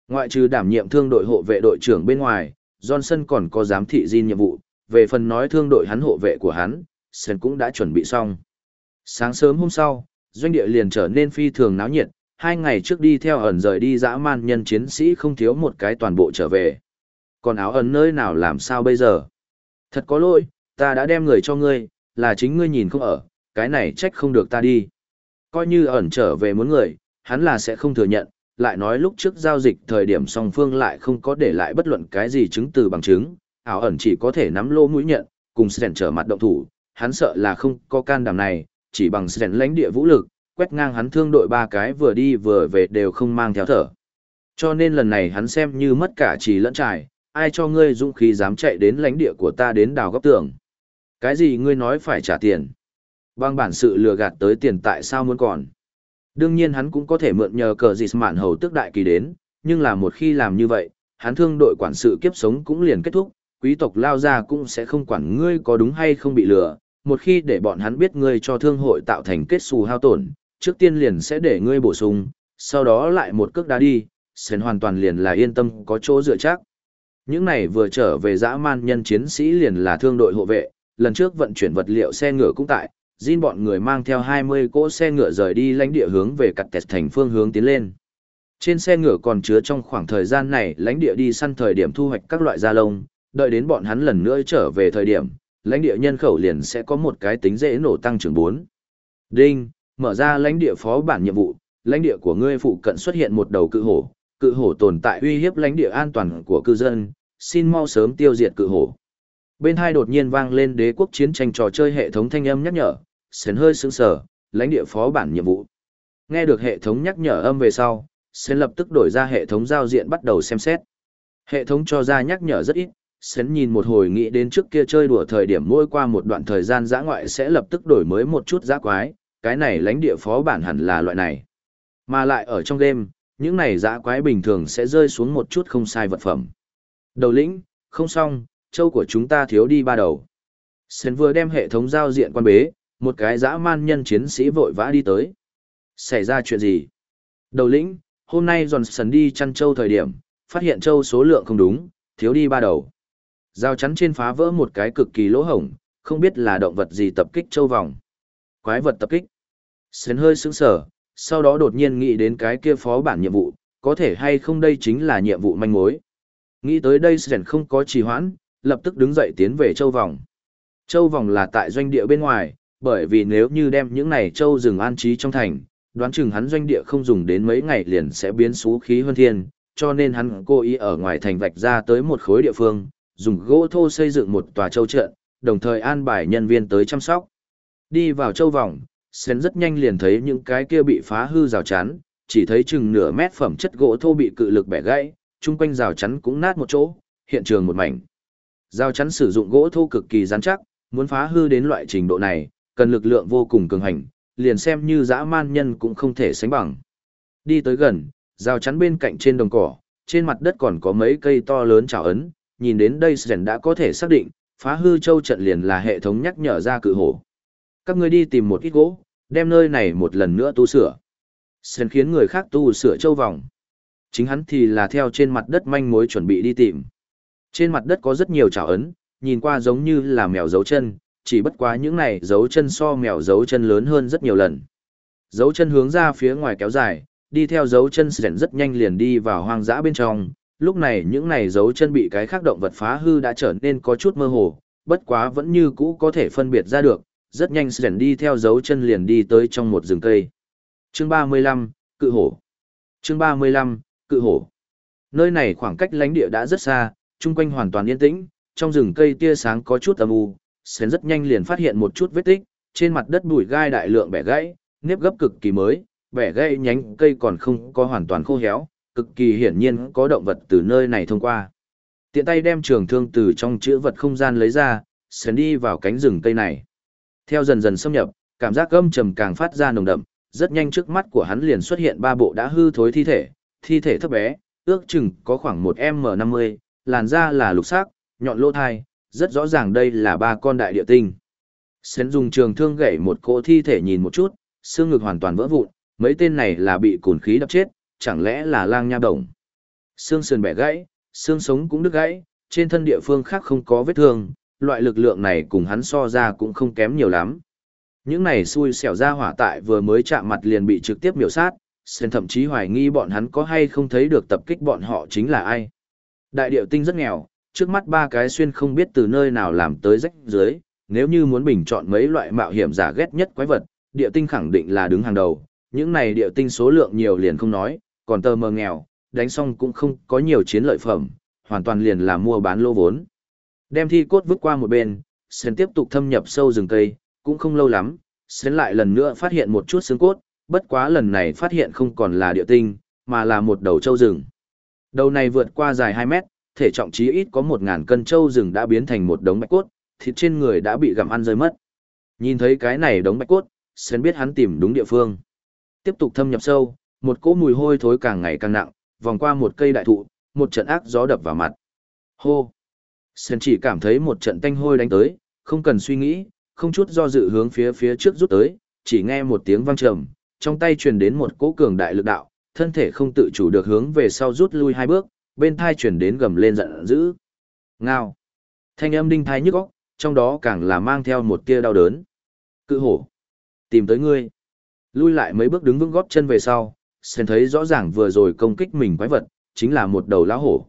Ngoại trừ đảm nhiệm thương đội hộ vệ đội trưởng bên ngoài, Johnson còn có giám thị Jin nhiệm vụ, về phần nói thương đội hắn hộ vệ của hắn, Sen cũng đã chuẩn bị xong. Sáng sớm hôm sau, doanh địa liền trở nên phi thường náo nhiệt, hai ngày trước đi theo ẩn rời đi dã man nhân chiến sĩ không thiếu một cái toàn bộ trở về. Còn áo ẩn nơi nào làm sao bây giờ? Thật có lỗi, ta đã đem người cho ngươi, là chính ngươi nhìn không ở, cái này trách không được ta đi. Coi như ẩn trở về muốn người, hắn là sẽ không thừa nhận, lại nói lúc trước giao dịch thời điểm song phương lại không có để lại bất luận cái gì chứng từ bằng chứng, ảo ẩn chỉ có thể nắm lô mũi nhận, cùng Sren trở mặt động thủ, hắn sợ là không có can đảm này, chỉ bằng Sren lãnh địa vũ lực, quét ngang hắn thương đội ba cái vừa đi vừa về đều không mang theo thở. Cho nên lần này hắn xem như mất cả chỉ lẫn trải, ai cho ngươi dũng khí dám chạy đến lãnh địa của ta đến đào góc tường. Cái gì ngươi nói phải trả tiền? Bằng bản sự lừa gạt tới tiền tại sao muốn còn? Đương nhiên hắn cũng có thể mượn nhờ cờ dịch mạn hầu tức đại kỳ đến, nhưng là một khi làm như vậy, hắn thương đội quản sự kiếp sống cũng liền kết thúc, quý tộc lao ra cũng sẽ không quản ngươi có đúng hay không bị lừa. Một khi để bọn hắn biết ngươi cho thương hội tạo thành kết xù hao tổn, trước tiên liền sẽ để ngươi bổ sung, sau đó lại một cước đá đi, sến hoàn toàn liền là yên tâm có chỗ dựa chắc. Những này vừa trở về dã man nhân chiến sĩ liền là thương đội hộ vệ, lần trước vận chuyển vật liệu xe ngựa cũng tại, Jin bọn người mang theo 20 cỗ xe ngựa rời đi lãnh địa hướng về cặt tẹt thành phương hướng tiến lên. Trên xe ngựa còn chứa trong khoảng thời gian này lãnh địa đi săn thời điểm thu hoạch các loại da lông, đợi đến bọn hắn lần nữa trở về thời điểm, lãnh địa nhân khẩu liền sẽ có một cái tính dễ nổ tăng trưởng 4. Đinh, mở ra lãnh địa phó bản nhiệm vụ, lãnh địa của ngươi phụ cận xuất hiện một đầu cự hổ, cự hổ tồn tại uy hiếp lãnh địa an toàn của cư dân, xin mau sớm tiêu diệt cự hổ. Bên hai đột nhiên vang lên đế quốc chiến tranh trò chơi hệ thống thanh âm nhắc nhở, sến hơi sững sờ, lãnh địa phó bản nhiệm vụ. Nghe được hệ thống nhắc nhở âm về sau, sến lập tức đổi ra hệ thống giao diện bắt đầu xem xét. Hệ thống cho ra nhắc nhở rất ít, Sến nhìn một hồi nghĩ đến trước kia chơi đùa thời điểm mỗi qua một đoạn thời gian giã ngoại sẽ lập tức đổi mới một chút giã quái, cái này lãnh địa phó bản hẳn là loại này. Mà lại ở trong game, những này dã quái bình thường sẽ rơi xuống một chút không sai vật phẩm. Đầu lĩnh, không xong, châu của chúng ta thiếu đi ba đầu. Sến vừa đem hệ thống giao diện quan bế, một cái dã man nhân chiến sĩ vội vã đi tới. Xảy ra chuyện gì? Đầu lĩnh, hôm nay Johnson đi chăn châu thời điểm, phát hiện châu số lượng không đúng, thiếu đi ba đầu. Giao chắn trên phá vỡ một cái cực kỳ lỗ hổng, không biết là động vật gì tập kích châu vòng. Quái vật tập kích. Sến hơi sững sờ sau đó đột nhiên nghĩ đến cái kia phó bản nhiệm vụ, có thể hay không đây chính là nhiệm vụ manh mối. Nghĩ tới đây Sren không có trì hoãn, lập tức đứng dậy tiến về châu vòng. Châu vòng là tại doanh địa bên ngoài, bởi vì nếu như đem những này châu rừng an trí trong thành, đoán chừng hắn doanh địa không dùng đến mấy ngày liền sẽ biến xú khí hơn thiên, cho nên hắn cố ý ở ngoài thành vạch ra tới một khối địa phương, dùng gỗ thô xây dựng một tòa châu trận, đồng thời an bài nhân viên tới chăm sóc. Đi vào châu vòng, Sen rất nhanh liền thấy những cái kia bị phá hư rào chắn, chỉ thấy chừng nửa mét phẩm chất gỗ thô bị cự lực bẻ gãy, chung quanh rào chắn cũng nát một chỗ, hiện trường một mảnh. Rào chắn sử dụng gỗ thô cực kỳ rắn chắc, muốn phá hư đến loại trình độ này, cần lực lượng vô cùng cường hành, liền xem như dã man nhân cũng không thể sánh bằng. Đi tới gần, rào chắn bên cạnh trên đồng cỏ, trên mặt đất còn có mấy cây to lớn trào ấn, nhìn đến đây Sren đã có thể xác định, phá hư châu trận liền là hệ thống nhắc nhở ra cự hổ. Các ngươi đi tìm một ít gỗ, đem nơi này một lần nữa tu sửa. Sơn khiến người khác tu sửa châu vòng. Chính hắn thì là theo trên mặt đất manh mối chuẩn bị đi tìm. Trên mặt đất có rất nhiều trào ấn, nhìn qua giống như là mèo dấu chân, chỉ bất quá những này dấu chân so mèo dấu chân lớn hơn rất nhiều lần. Dấu chân hướng ra phía ngoài kéo dài, đi theo dấu chân Sơn rất nhanh liền đi vào hoang dã bên trong, lúc này những này dấu chân bị cái khác động vật phá hư đã trở nên có chút mơ hồ, bất quá vẫn như cũ có thể phân biệt ra được, rất nhanh Sren đi theo dấu chân liền đi tới trong một rừng cây. Chương 35, Cự Hổ Chương 35, Cự Hổ Nơi này khoảng cách lãnh địa đã rất xa, chung quanh hoàn toàn yên tĩnh, trong rừng cây tia sáng có chút âm u, Sren rất nhanh liền phát hiện một chút vết tích, trên mặt đất bụi gai đại lượng bẻ gãy, nếp gấp cực kỳ mới, bẻ gãy nhánh cây còn không có hoàn toàn khô héo, cực kỳ hiển nhiên có động vật từ nơi này thông qua. Tiện tay đem trường thương từ trong chữ vật không gian lấy ra, sến đi vào cánh rừng cây này. Theo dần dần xâm nhập, cảm giác gâm trầm càng phát ra nồng đậm, rất nhanh trước mắt của hắn liền xuất hiện ba bộ đã hư thối thi thể, thi thể thấp bé, ước chừng có khoảng một M50, làn da là lục sắc, nhọn lỗ thai, rất rõ ràng đây là ba con đại địa tinh. Sến dùng trường thương gãy một cỗ thi thể nhìn một chút, xương ngực hoàn toàn vỡ vụn, mấy tên này là bị cồn khí đập chết, chẳng lẽ là lang nha đồng. Xương sườn bẻ gãy, xương sống cũng đứt gãy, trên thân địa phương khác không có vết thương, loại lực lượng này cùng hắn so ra cũng không kém nhiều lắm. Những này xui xẻo ra hỏa tại vừa mới chạm mặt liền bị trực tiếp miểu sát, Sơn thậm chí hoài nghi bọn hắn có hay không thấy được tập kích bọn họ chính là ai. Đại điệu tinh rất nghèo, trước mắt ba cái xuyên không biết từ nơi nào làm tới rách dưới, nếu như muốn bình chọn mấy loại mạo hiểm giả ghét nhất quái vật, địa tinh khẳng định là đứng hàng đầu, những này địa tinh số lượng nhiều liền không nói, còn tờ mờ nghèo, đánh xong cũng không có nhiều chiến lợi phẩm, hoàn toàn liền là mua bán lô vốn. Đem thi cốt vứt qua một bên, Sến tiếp tục thâm nhập sâu rừng cây, cũng không lâu lắm, Sến lại lần nữa phát hiện một chút xương cốt, bất quá lần này phát hiện không còn là địa tinh, mà là một đầu trâu rừng. Đầu này vượt qua dài 2 mét, thể trọng chí ít có 1.000 cân trâu rừng đã biến thành một đống bạch cốt, thịt trên người đã bị gặm ăn rơi mất. Nhìn thấy cái này đống bạch cốt, Sến biết hắn tìm đúng địa phương. Tiếp tục thâm nhập sâu, một cỗ mùi hôi thối càng ngày càng nặng, vòng qua một cây đại thụ, một trận ác gió đập vào mặt. Hô! Sơn chỉ cảm thấy một trận tanh hôi đánh tới, không cần suy nghĩ, không chút do dự hướng phía phía trước rút tới, chỉ nghe một tiếng vang trầm, trong tay truyền đến một cỗ cường đại lực đạo, thân thể không tự chủ được hướng về sau rút lui hai bước, bên thai truyền đến gầm lên giận dữ. Ngao! Thanh âm đinh thai nhức óc, trong đó càng là mang theo một tia đau đớn. Cự hổ! Tìm tới ngươi! Lui lại mấy bước đứng vững góp chân về sau, Sen thấy rõ ràng vừa rồi công kích mình quái vật, chính là một đầu lão hổ.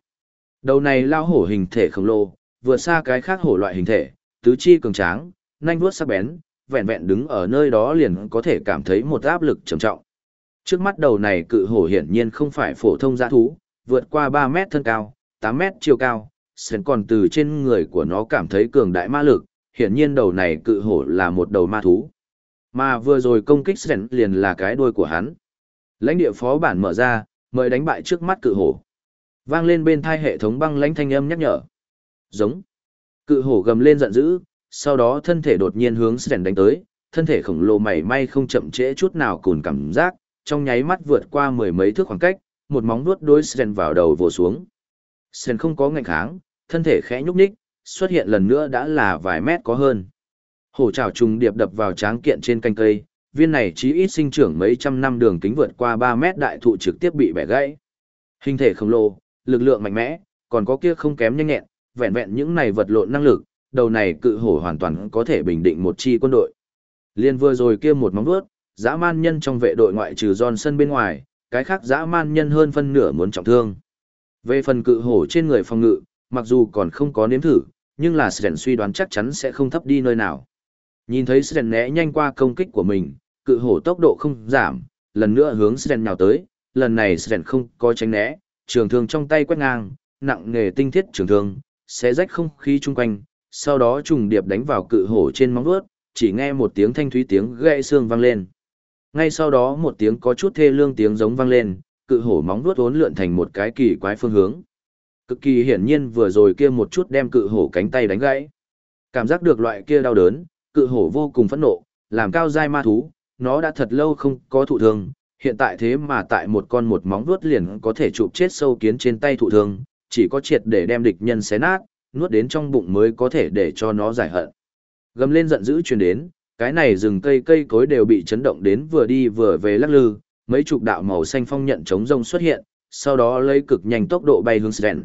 Đầu này lao hổ hình thể khổng lồ, vừa xa cái khác hổ loại hình thể, tứ chi cường tráng, nhanh vuốt sắc bén, vẹn vẹn đứng ở nơi đó liền có thể cảm thấy một áp lực trầm trọng. Trước mắt đầu này cự hổ hiển nhiên không phải phổ thông dã thú, vượt qua 3 mét thân cao, 8 mét chiều cao, Sen còn từ trên người của nó cảm thấy cường đại ma lực, hiển nhiên đầu này cự hổ là một đầu ma thú. Mà vừa rồi công kích Sen liền là cái đuôi của hắn. Lãnh địa phó bản mở ra, mời đánh bại trước mắt cự hổ. Vang lên bên thai hệ thống băng lãnh thanh âm nhắc nhở. Giống. Cự hổ gầm lên giận dữ, sau đó thân thể đột nhiên hướng Sren đánh tới, thân thể khổng lồ mảy may không chậm trễ chút nào cùn cảm giác, trong nháy mắt vượt qua mười mấy thước khoảng cách, một móng vuốt đối Sren vào đầu vồ xuống. Sren không có ngạnh kháng, thân thể khẽ nhúc nhích, xuất hiện lần nữa đã là vài mét có hơn. Hổ trảo trùng điệp đập vào tráng kiện trên canh cây, viên này chí ít sinh trưởng mấy trăm năm đường kính vượt qua 3 mét đại thụ trực tiếp bị bẻ gãy. Hình thể khổng lồ, lực lượng mạnh mẽ, còn có kia không kém nhanh nhẹn, vẹn vẹn những này vật lộn năng lực, đầu này cự hổ hoàn toàn có thể bình định một chi quân đội. Liên vừa rồi kia một móng vuốt, dã man nhân trong vệ đội ngoại trừ Johnson bên ngoài, cái khác dã man nhân hơn phân nửa muốn trọng thương. Về phần cự hổ trên người phòng ngự, mặc dù còn không có nếm thử, nhưng là Sren suy đoán chắc chắn sẽ không thấp đi nơi nào. Nhìn thấy Sren né nhanh qua công kích của mình, cự hổ tốc độ không giảm, lần nữa hướng Sren nhào tới, lần này Sren không có tránh né, trường thương trong tay quét ngang, nặng nghề tinh thiết trường thương, sẽ rách không khí chung quanh, sau đó trùng điệp đánh vào cự hổ trên móng vuốt, chỉ nghe một tiếng thanh thúy tiếng gãy xương vang lên. Ngay sau đó một tiếng có chút thê lương tiếng giống vang lên, cự hổ móng vuốt uốn lượn thành một cái kỳ quái phương hướng. Cực kỳ hiển nhiên vừa rồi kia một chút đem cự hổ cánh tay đánh gãy. Cảm giác được loại kia đau đớn, cự hổ vô cùng phẫn nộ, làm cao giai ma thú, nó đã thật lâu không có thụ thương, hiện tại thế mà tại một con một móng vuốt liền có thể chụp chết sâu kiến trên tay thụ thương, chỉ có triệt để đem địch nhân xé nát, nuốt đến trong bụng mới có thể để cho nó giải hận. Gầm lên giận dữ truyền đến, cái này rừng cây cây cối đều bị chấn động đến vừa đi vừa về lắc lư, mấy chục đạo màu xanh phong nhận chống rông xuất hiện, sau đó lấy cực nhanh tốc độ bay hướng Sren.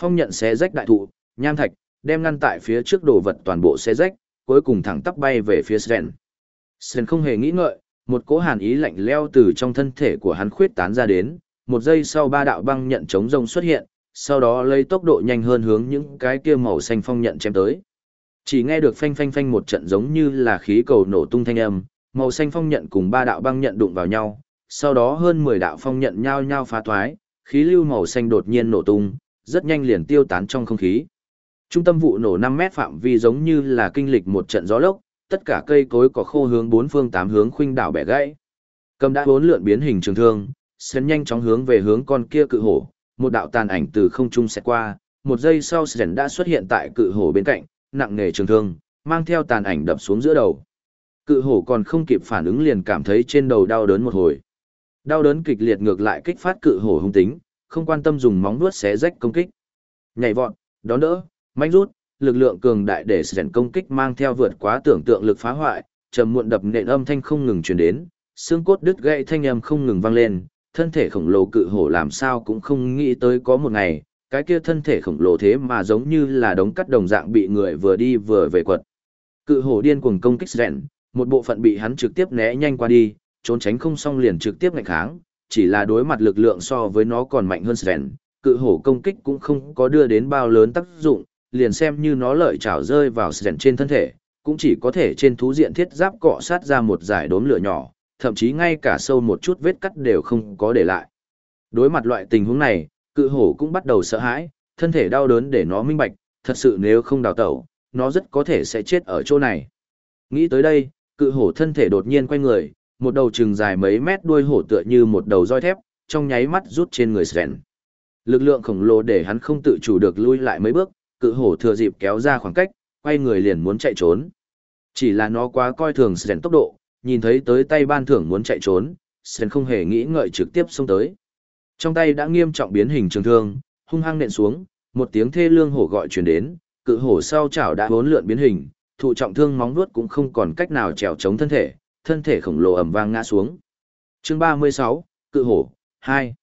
Phong nhận xé rách đại thụ, nham thạch, đem ngăn tại phía trước đồ vật toàn bộ xé rách, cuối cùng thẳng tắp bay về phía Sren. Sren không hề nghĩ ngợi, một cỗ hàn ý lạnh leo từ trong thân thể của hắn khuyết tán ra đến, một giây sau ba đạo băng nhận chống rông xuất hiện, sau đó lấy tốc độ nhanh hơn hướng những cái kia màu xanh phong nhận chém tới. Chỉ nghe được phanh phanh phanh một trận giống như là khí cầu nổ tung thanh âm, màu xanh phong nhận cùng ba đạo băng nhận đụng vào nhau, sau đó hơn 10 đạo phong nhận nhau nhau phá thoái, khí lưu màu xanh đột nhiên nổ tung, rất nhanh liền tiêu tán trong không khí. Trung tâm vụ nổ 5 mét phạm vi giống như là kinh lịch một trận gió lốc, tất cả cây cối có khô hướng bốn phương tám hướng khuynh đảo bẻ gãy. Cầm đã bốn lượn biến hình trường thương, sến nhanh chóng hướng về hướng con kia cự hổ, một đạo tàn ảnh từ không trung sẽ qua, một giây sau sến đã xuất hiện tại cự hổ bên cạnh, nặng nề trường thương, mang theo tàn ảnh đập xuống giữa đầu. Cự hổ còn không kịp phản ứng liền cảm thấy trên đầu đau đớn một hồi. Đau đớn kịch liệt ngược lại kích phát cự hổ hung tính, không quan tâm dùng móng vuốt xé rách công kích. Nhảy vọt, đón đỡ, mạnh rút, lực lượng cường đại để sẻn công kích mang theo vượt quá tưởng tượng lực phá hoại, trầm muộn đập nện âm thanh không ngừng truyền đến, xương cốt đứt gãy thanh âm không ngừng vang lên, thân thể khổng lồ cự hổ làm sao cũng không nghĩ tới có một ngày, cái kia thân thể khổng lồ thế mà giống như là đống cắt đồng dạng bị người vừa đi vừa về quật. Cự hổ điên cuồng công kích rèn, một bộ phận bị hắn trực tiếp né nhanh qua đi, trốn tránh không xong liền trực tiếp ngạnh kháng, chỉ là đối mặt lực lượng so với nó còn mạnh hơn rèn, cự hổ công kích cũng không có đưa đến bao lớn tác dụng, liền xem như nó lợi chảo rơi vào sèn trên thân thể, cũng chỉ có thể trên thú diện thiết giáp cọ sát ra một dải đốm lửa nhỏ, thậm chí ngay cả sâu một chút vết cắt đều không có để lại. Đối mặt loại tình huống này, cự hổ cũng bắt đầu sợ hãi, thân thể đau đớn để nó minh bạch, thật sự nếu không đào tẩu, nó rất có thể sẽ chết ở chỗ này. Nghĩ tới đây, cự hổ thân thể đột nhiên quay người, một đầu chừng dài mấy mét đuôi hổ tựa như một đầu roi thép, trong nháy mắt rút trên người Sven. Lực lượng khổng lồ để hắn không tự chủ được lui lại mấy bước, cự hổ thừa dịp kéo ra khoảng cách, quay người liền muốn chạy trốn. Chỉ là nó quá coi thường Sven tốc độ, nhìn thấy tới tay ban thưởng muốn chạy trốn, Sven không hề nghĩ ngợi trực tiếp xông tới. Trong tay đã nghiêm trọng biến hình trường thương, hung hăng nện xuống, một tiếng thê lương hổ gọi truyền đến, cự hổ sau chảo đã bốn lượn biến hình, thụ trọng thương móng vuốt cũng không còn cách nào trèo chống thân thể, thân thể khổng lồ ầm vang ngã xuống. Chương 36, cự hổ 2.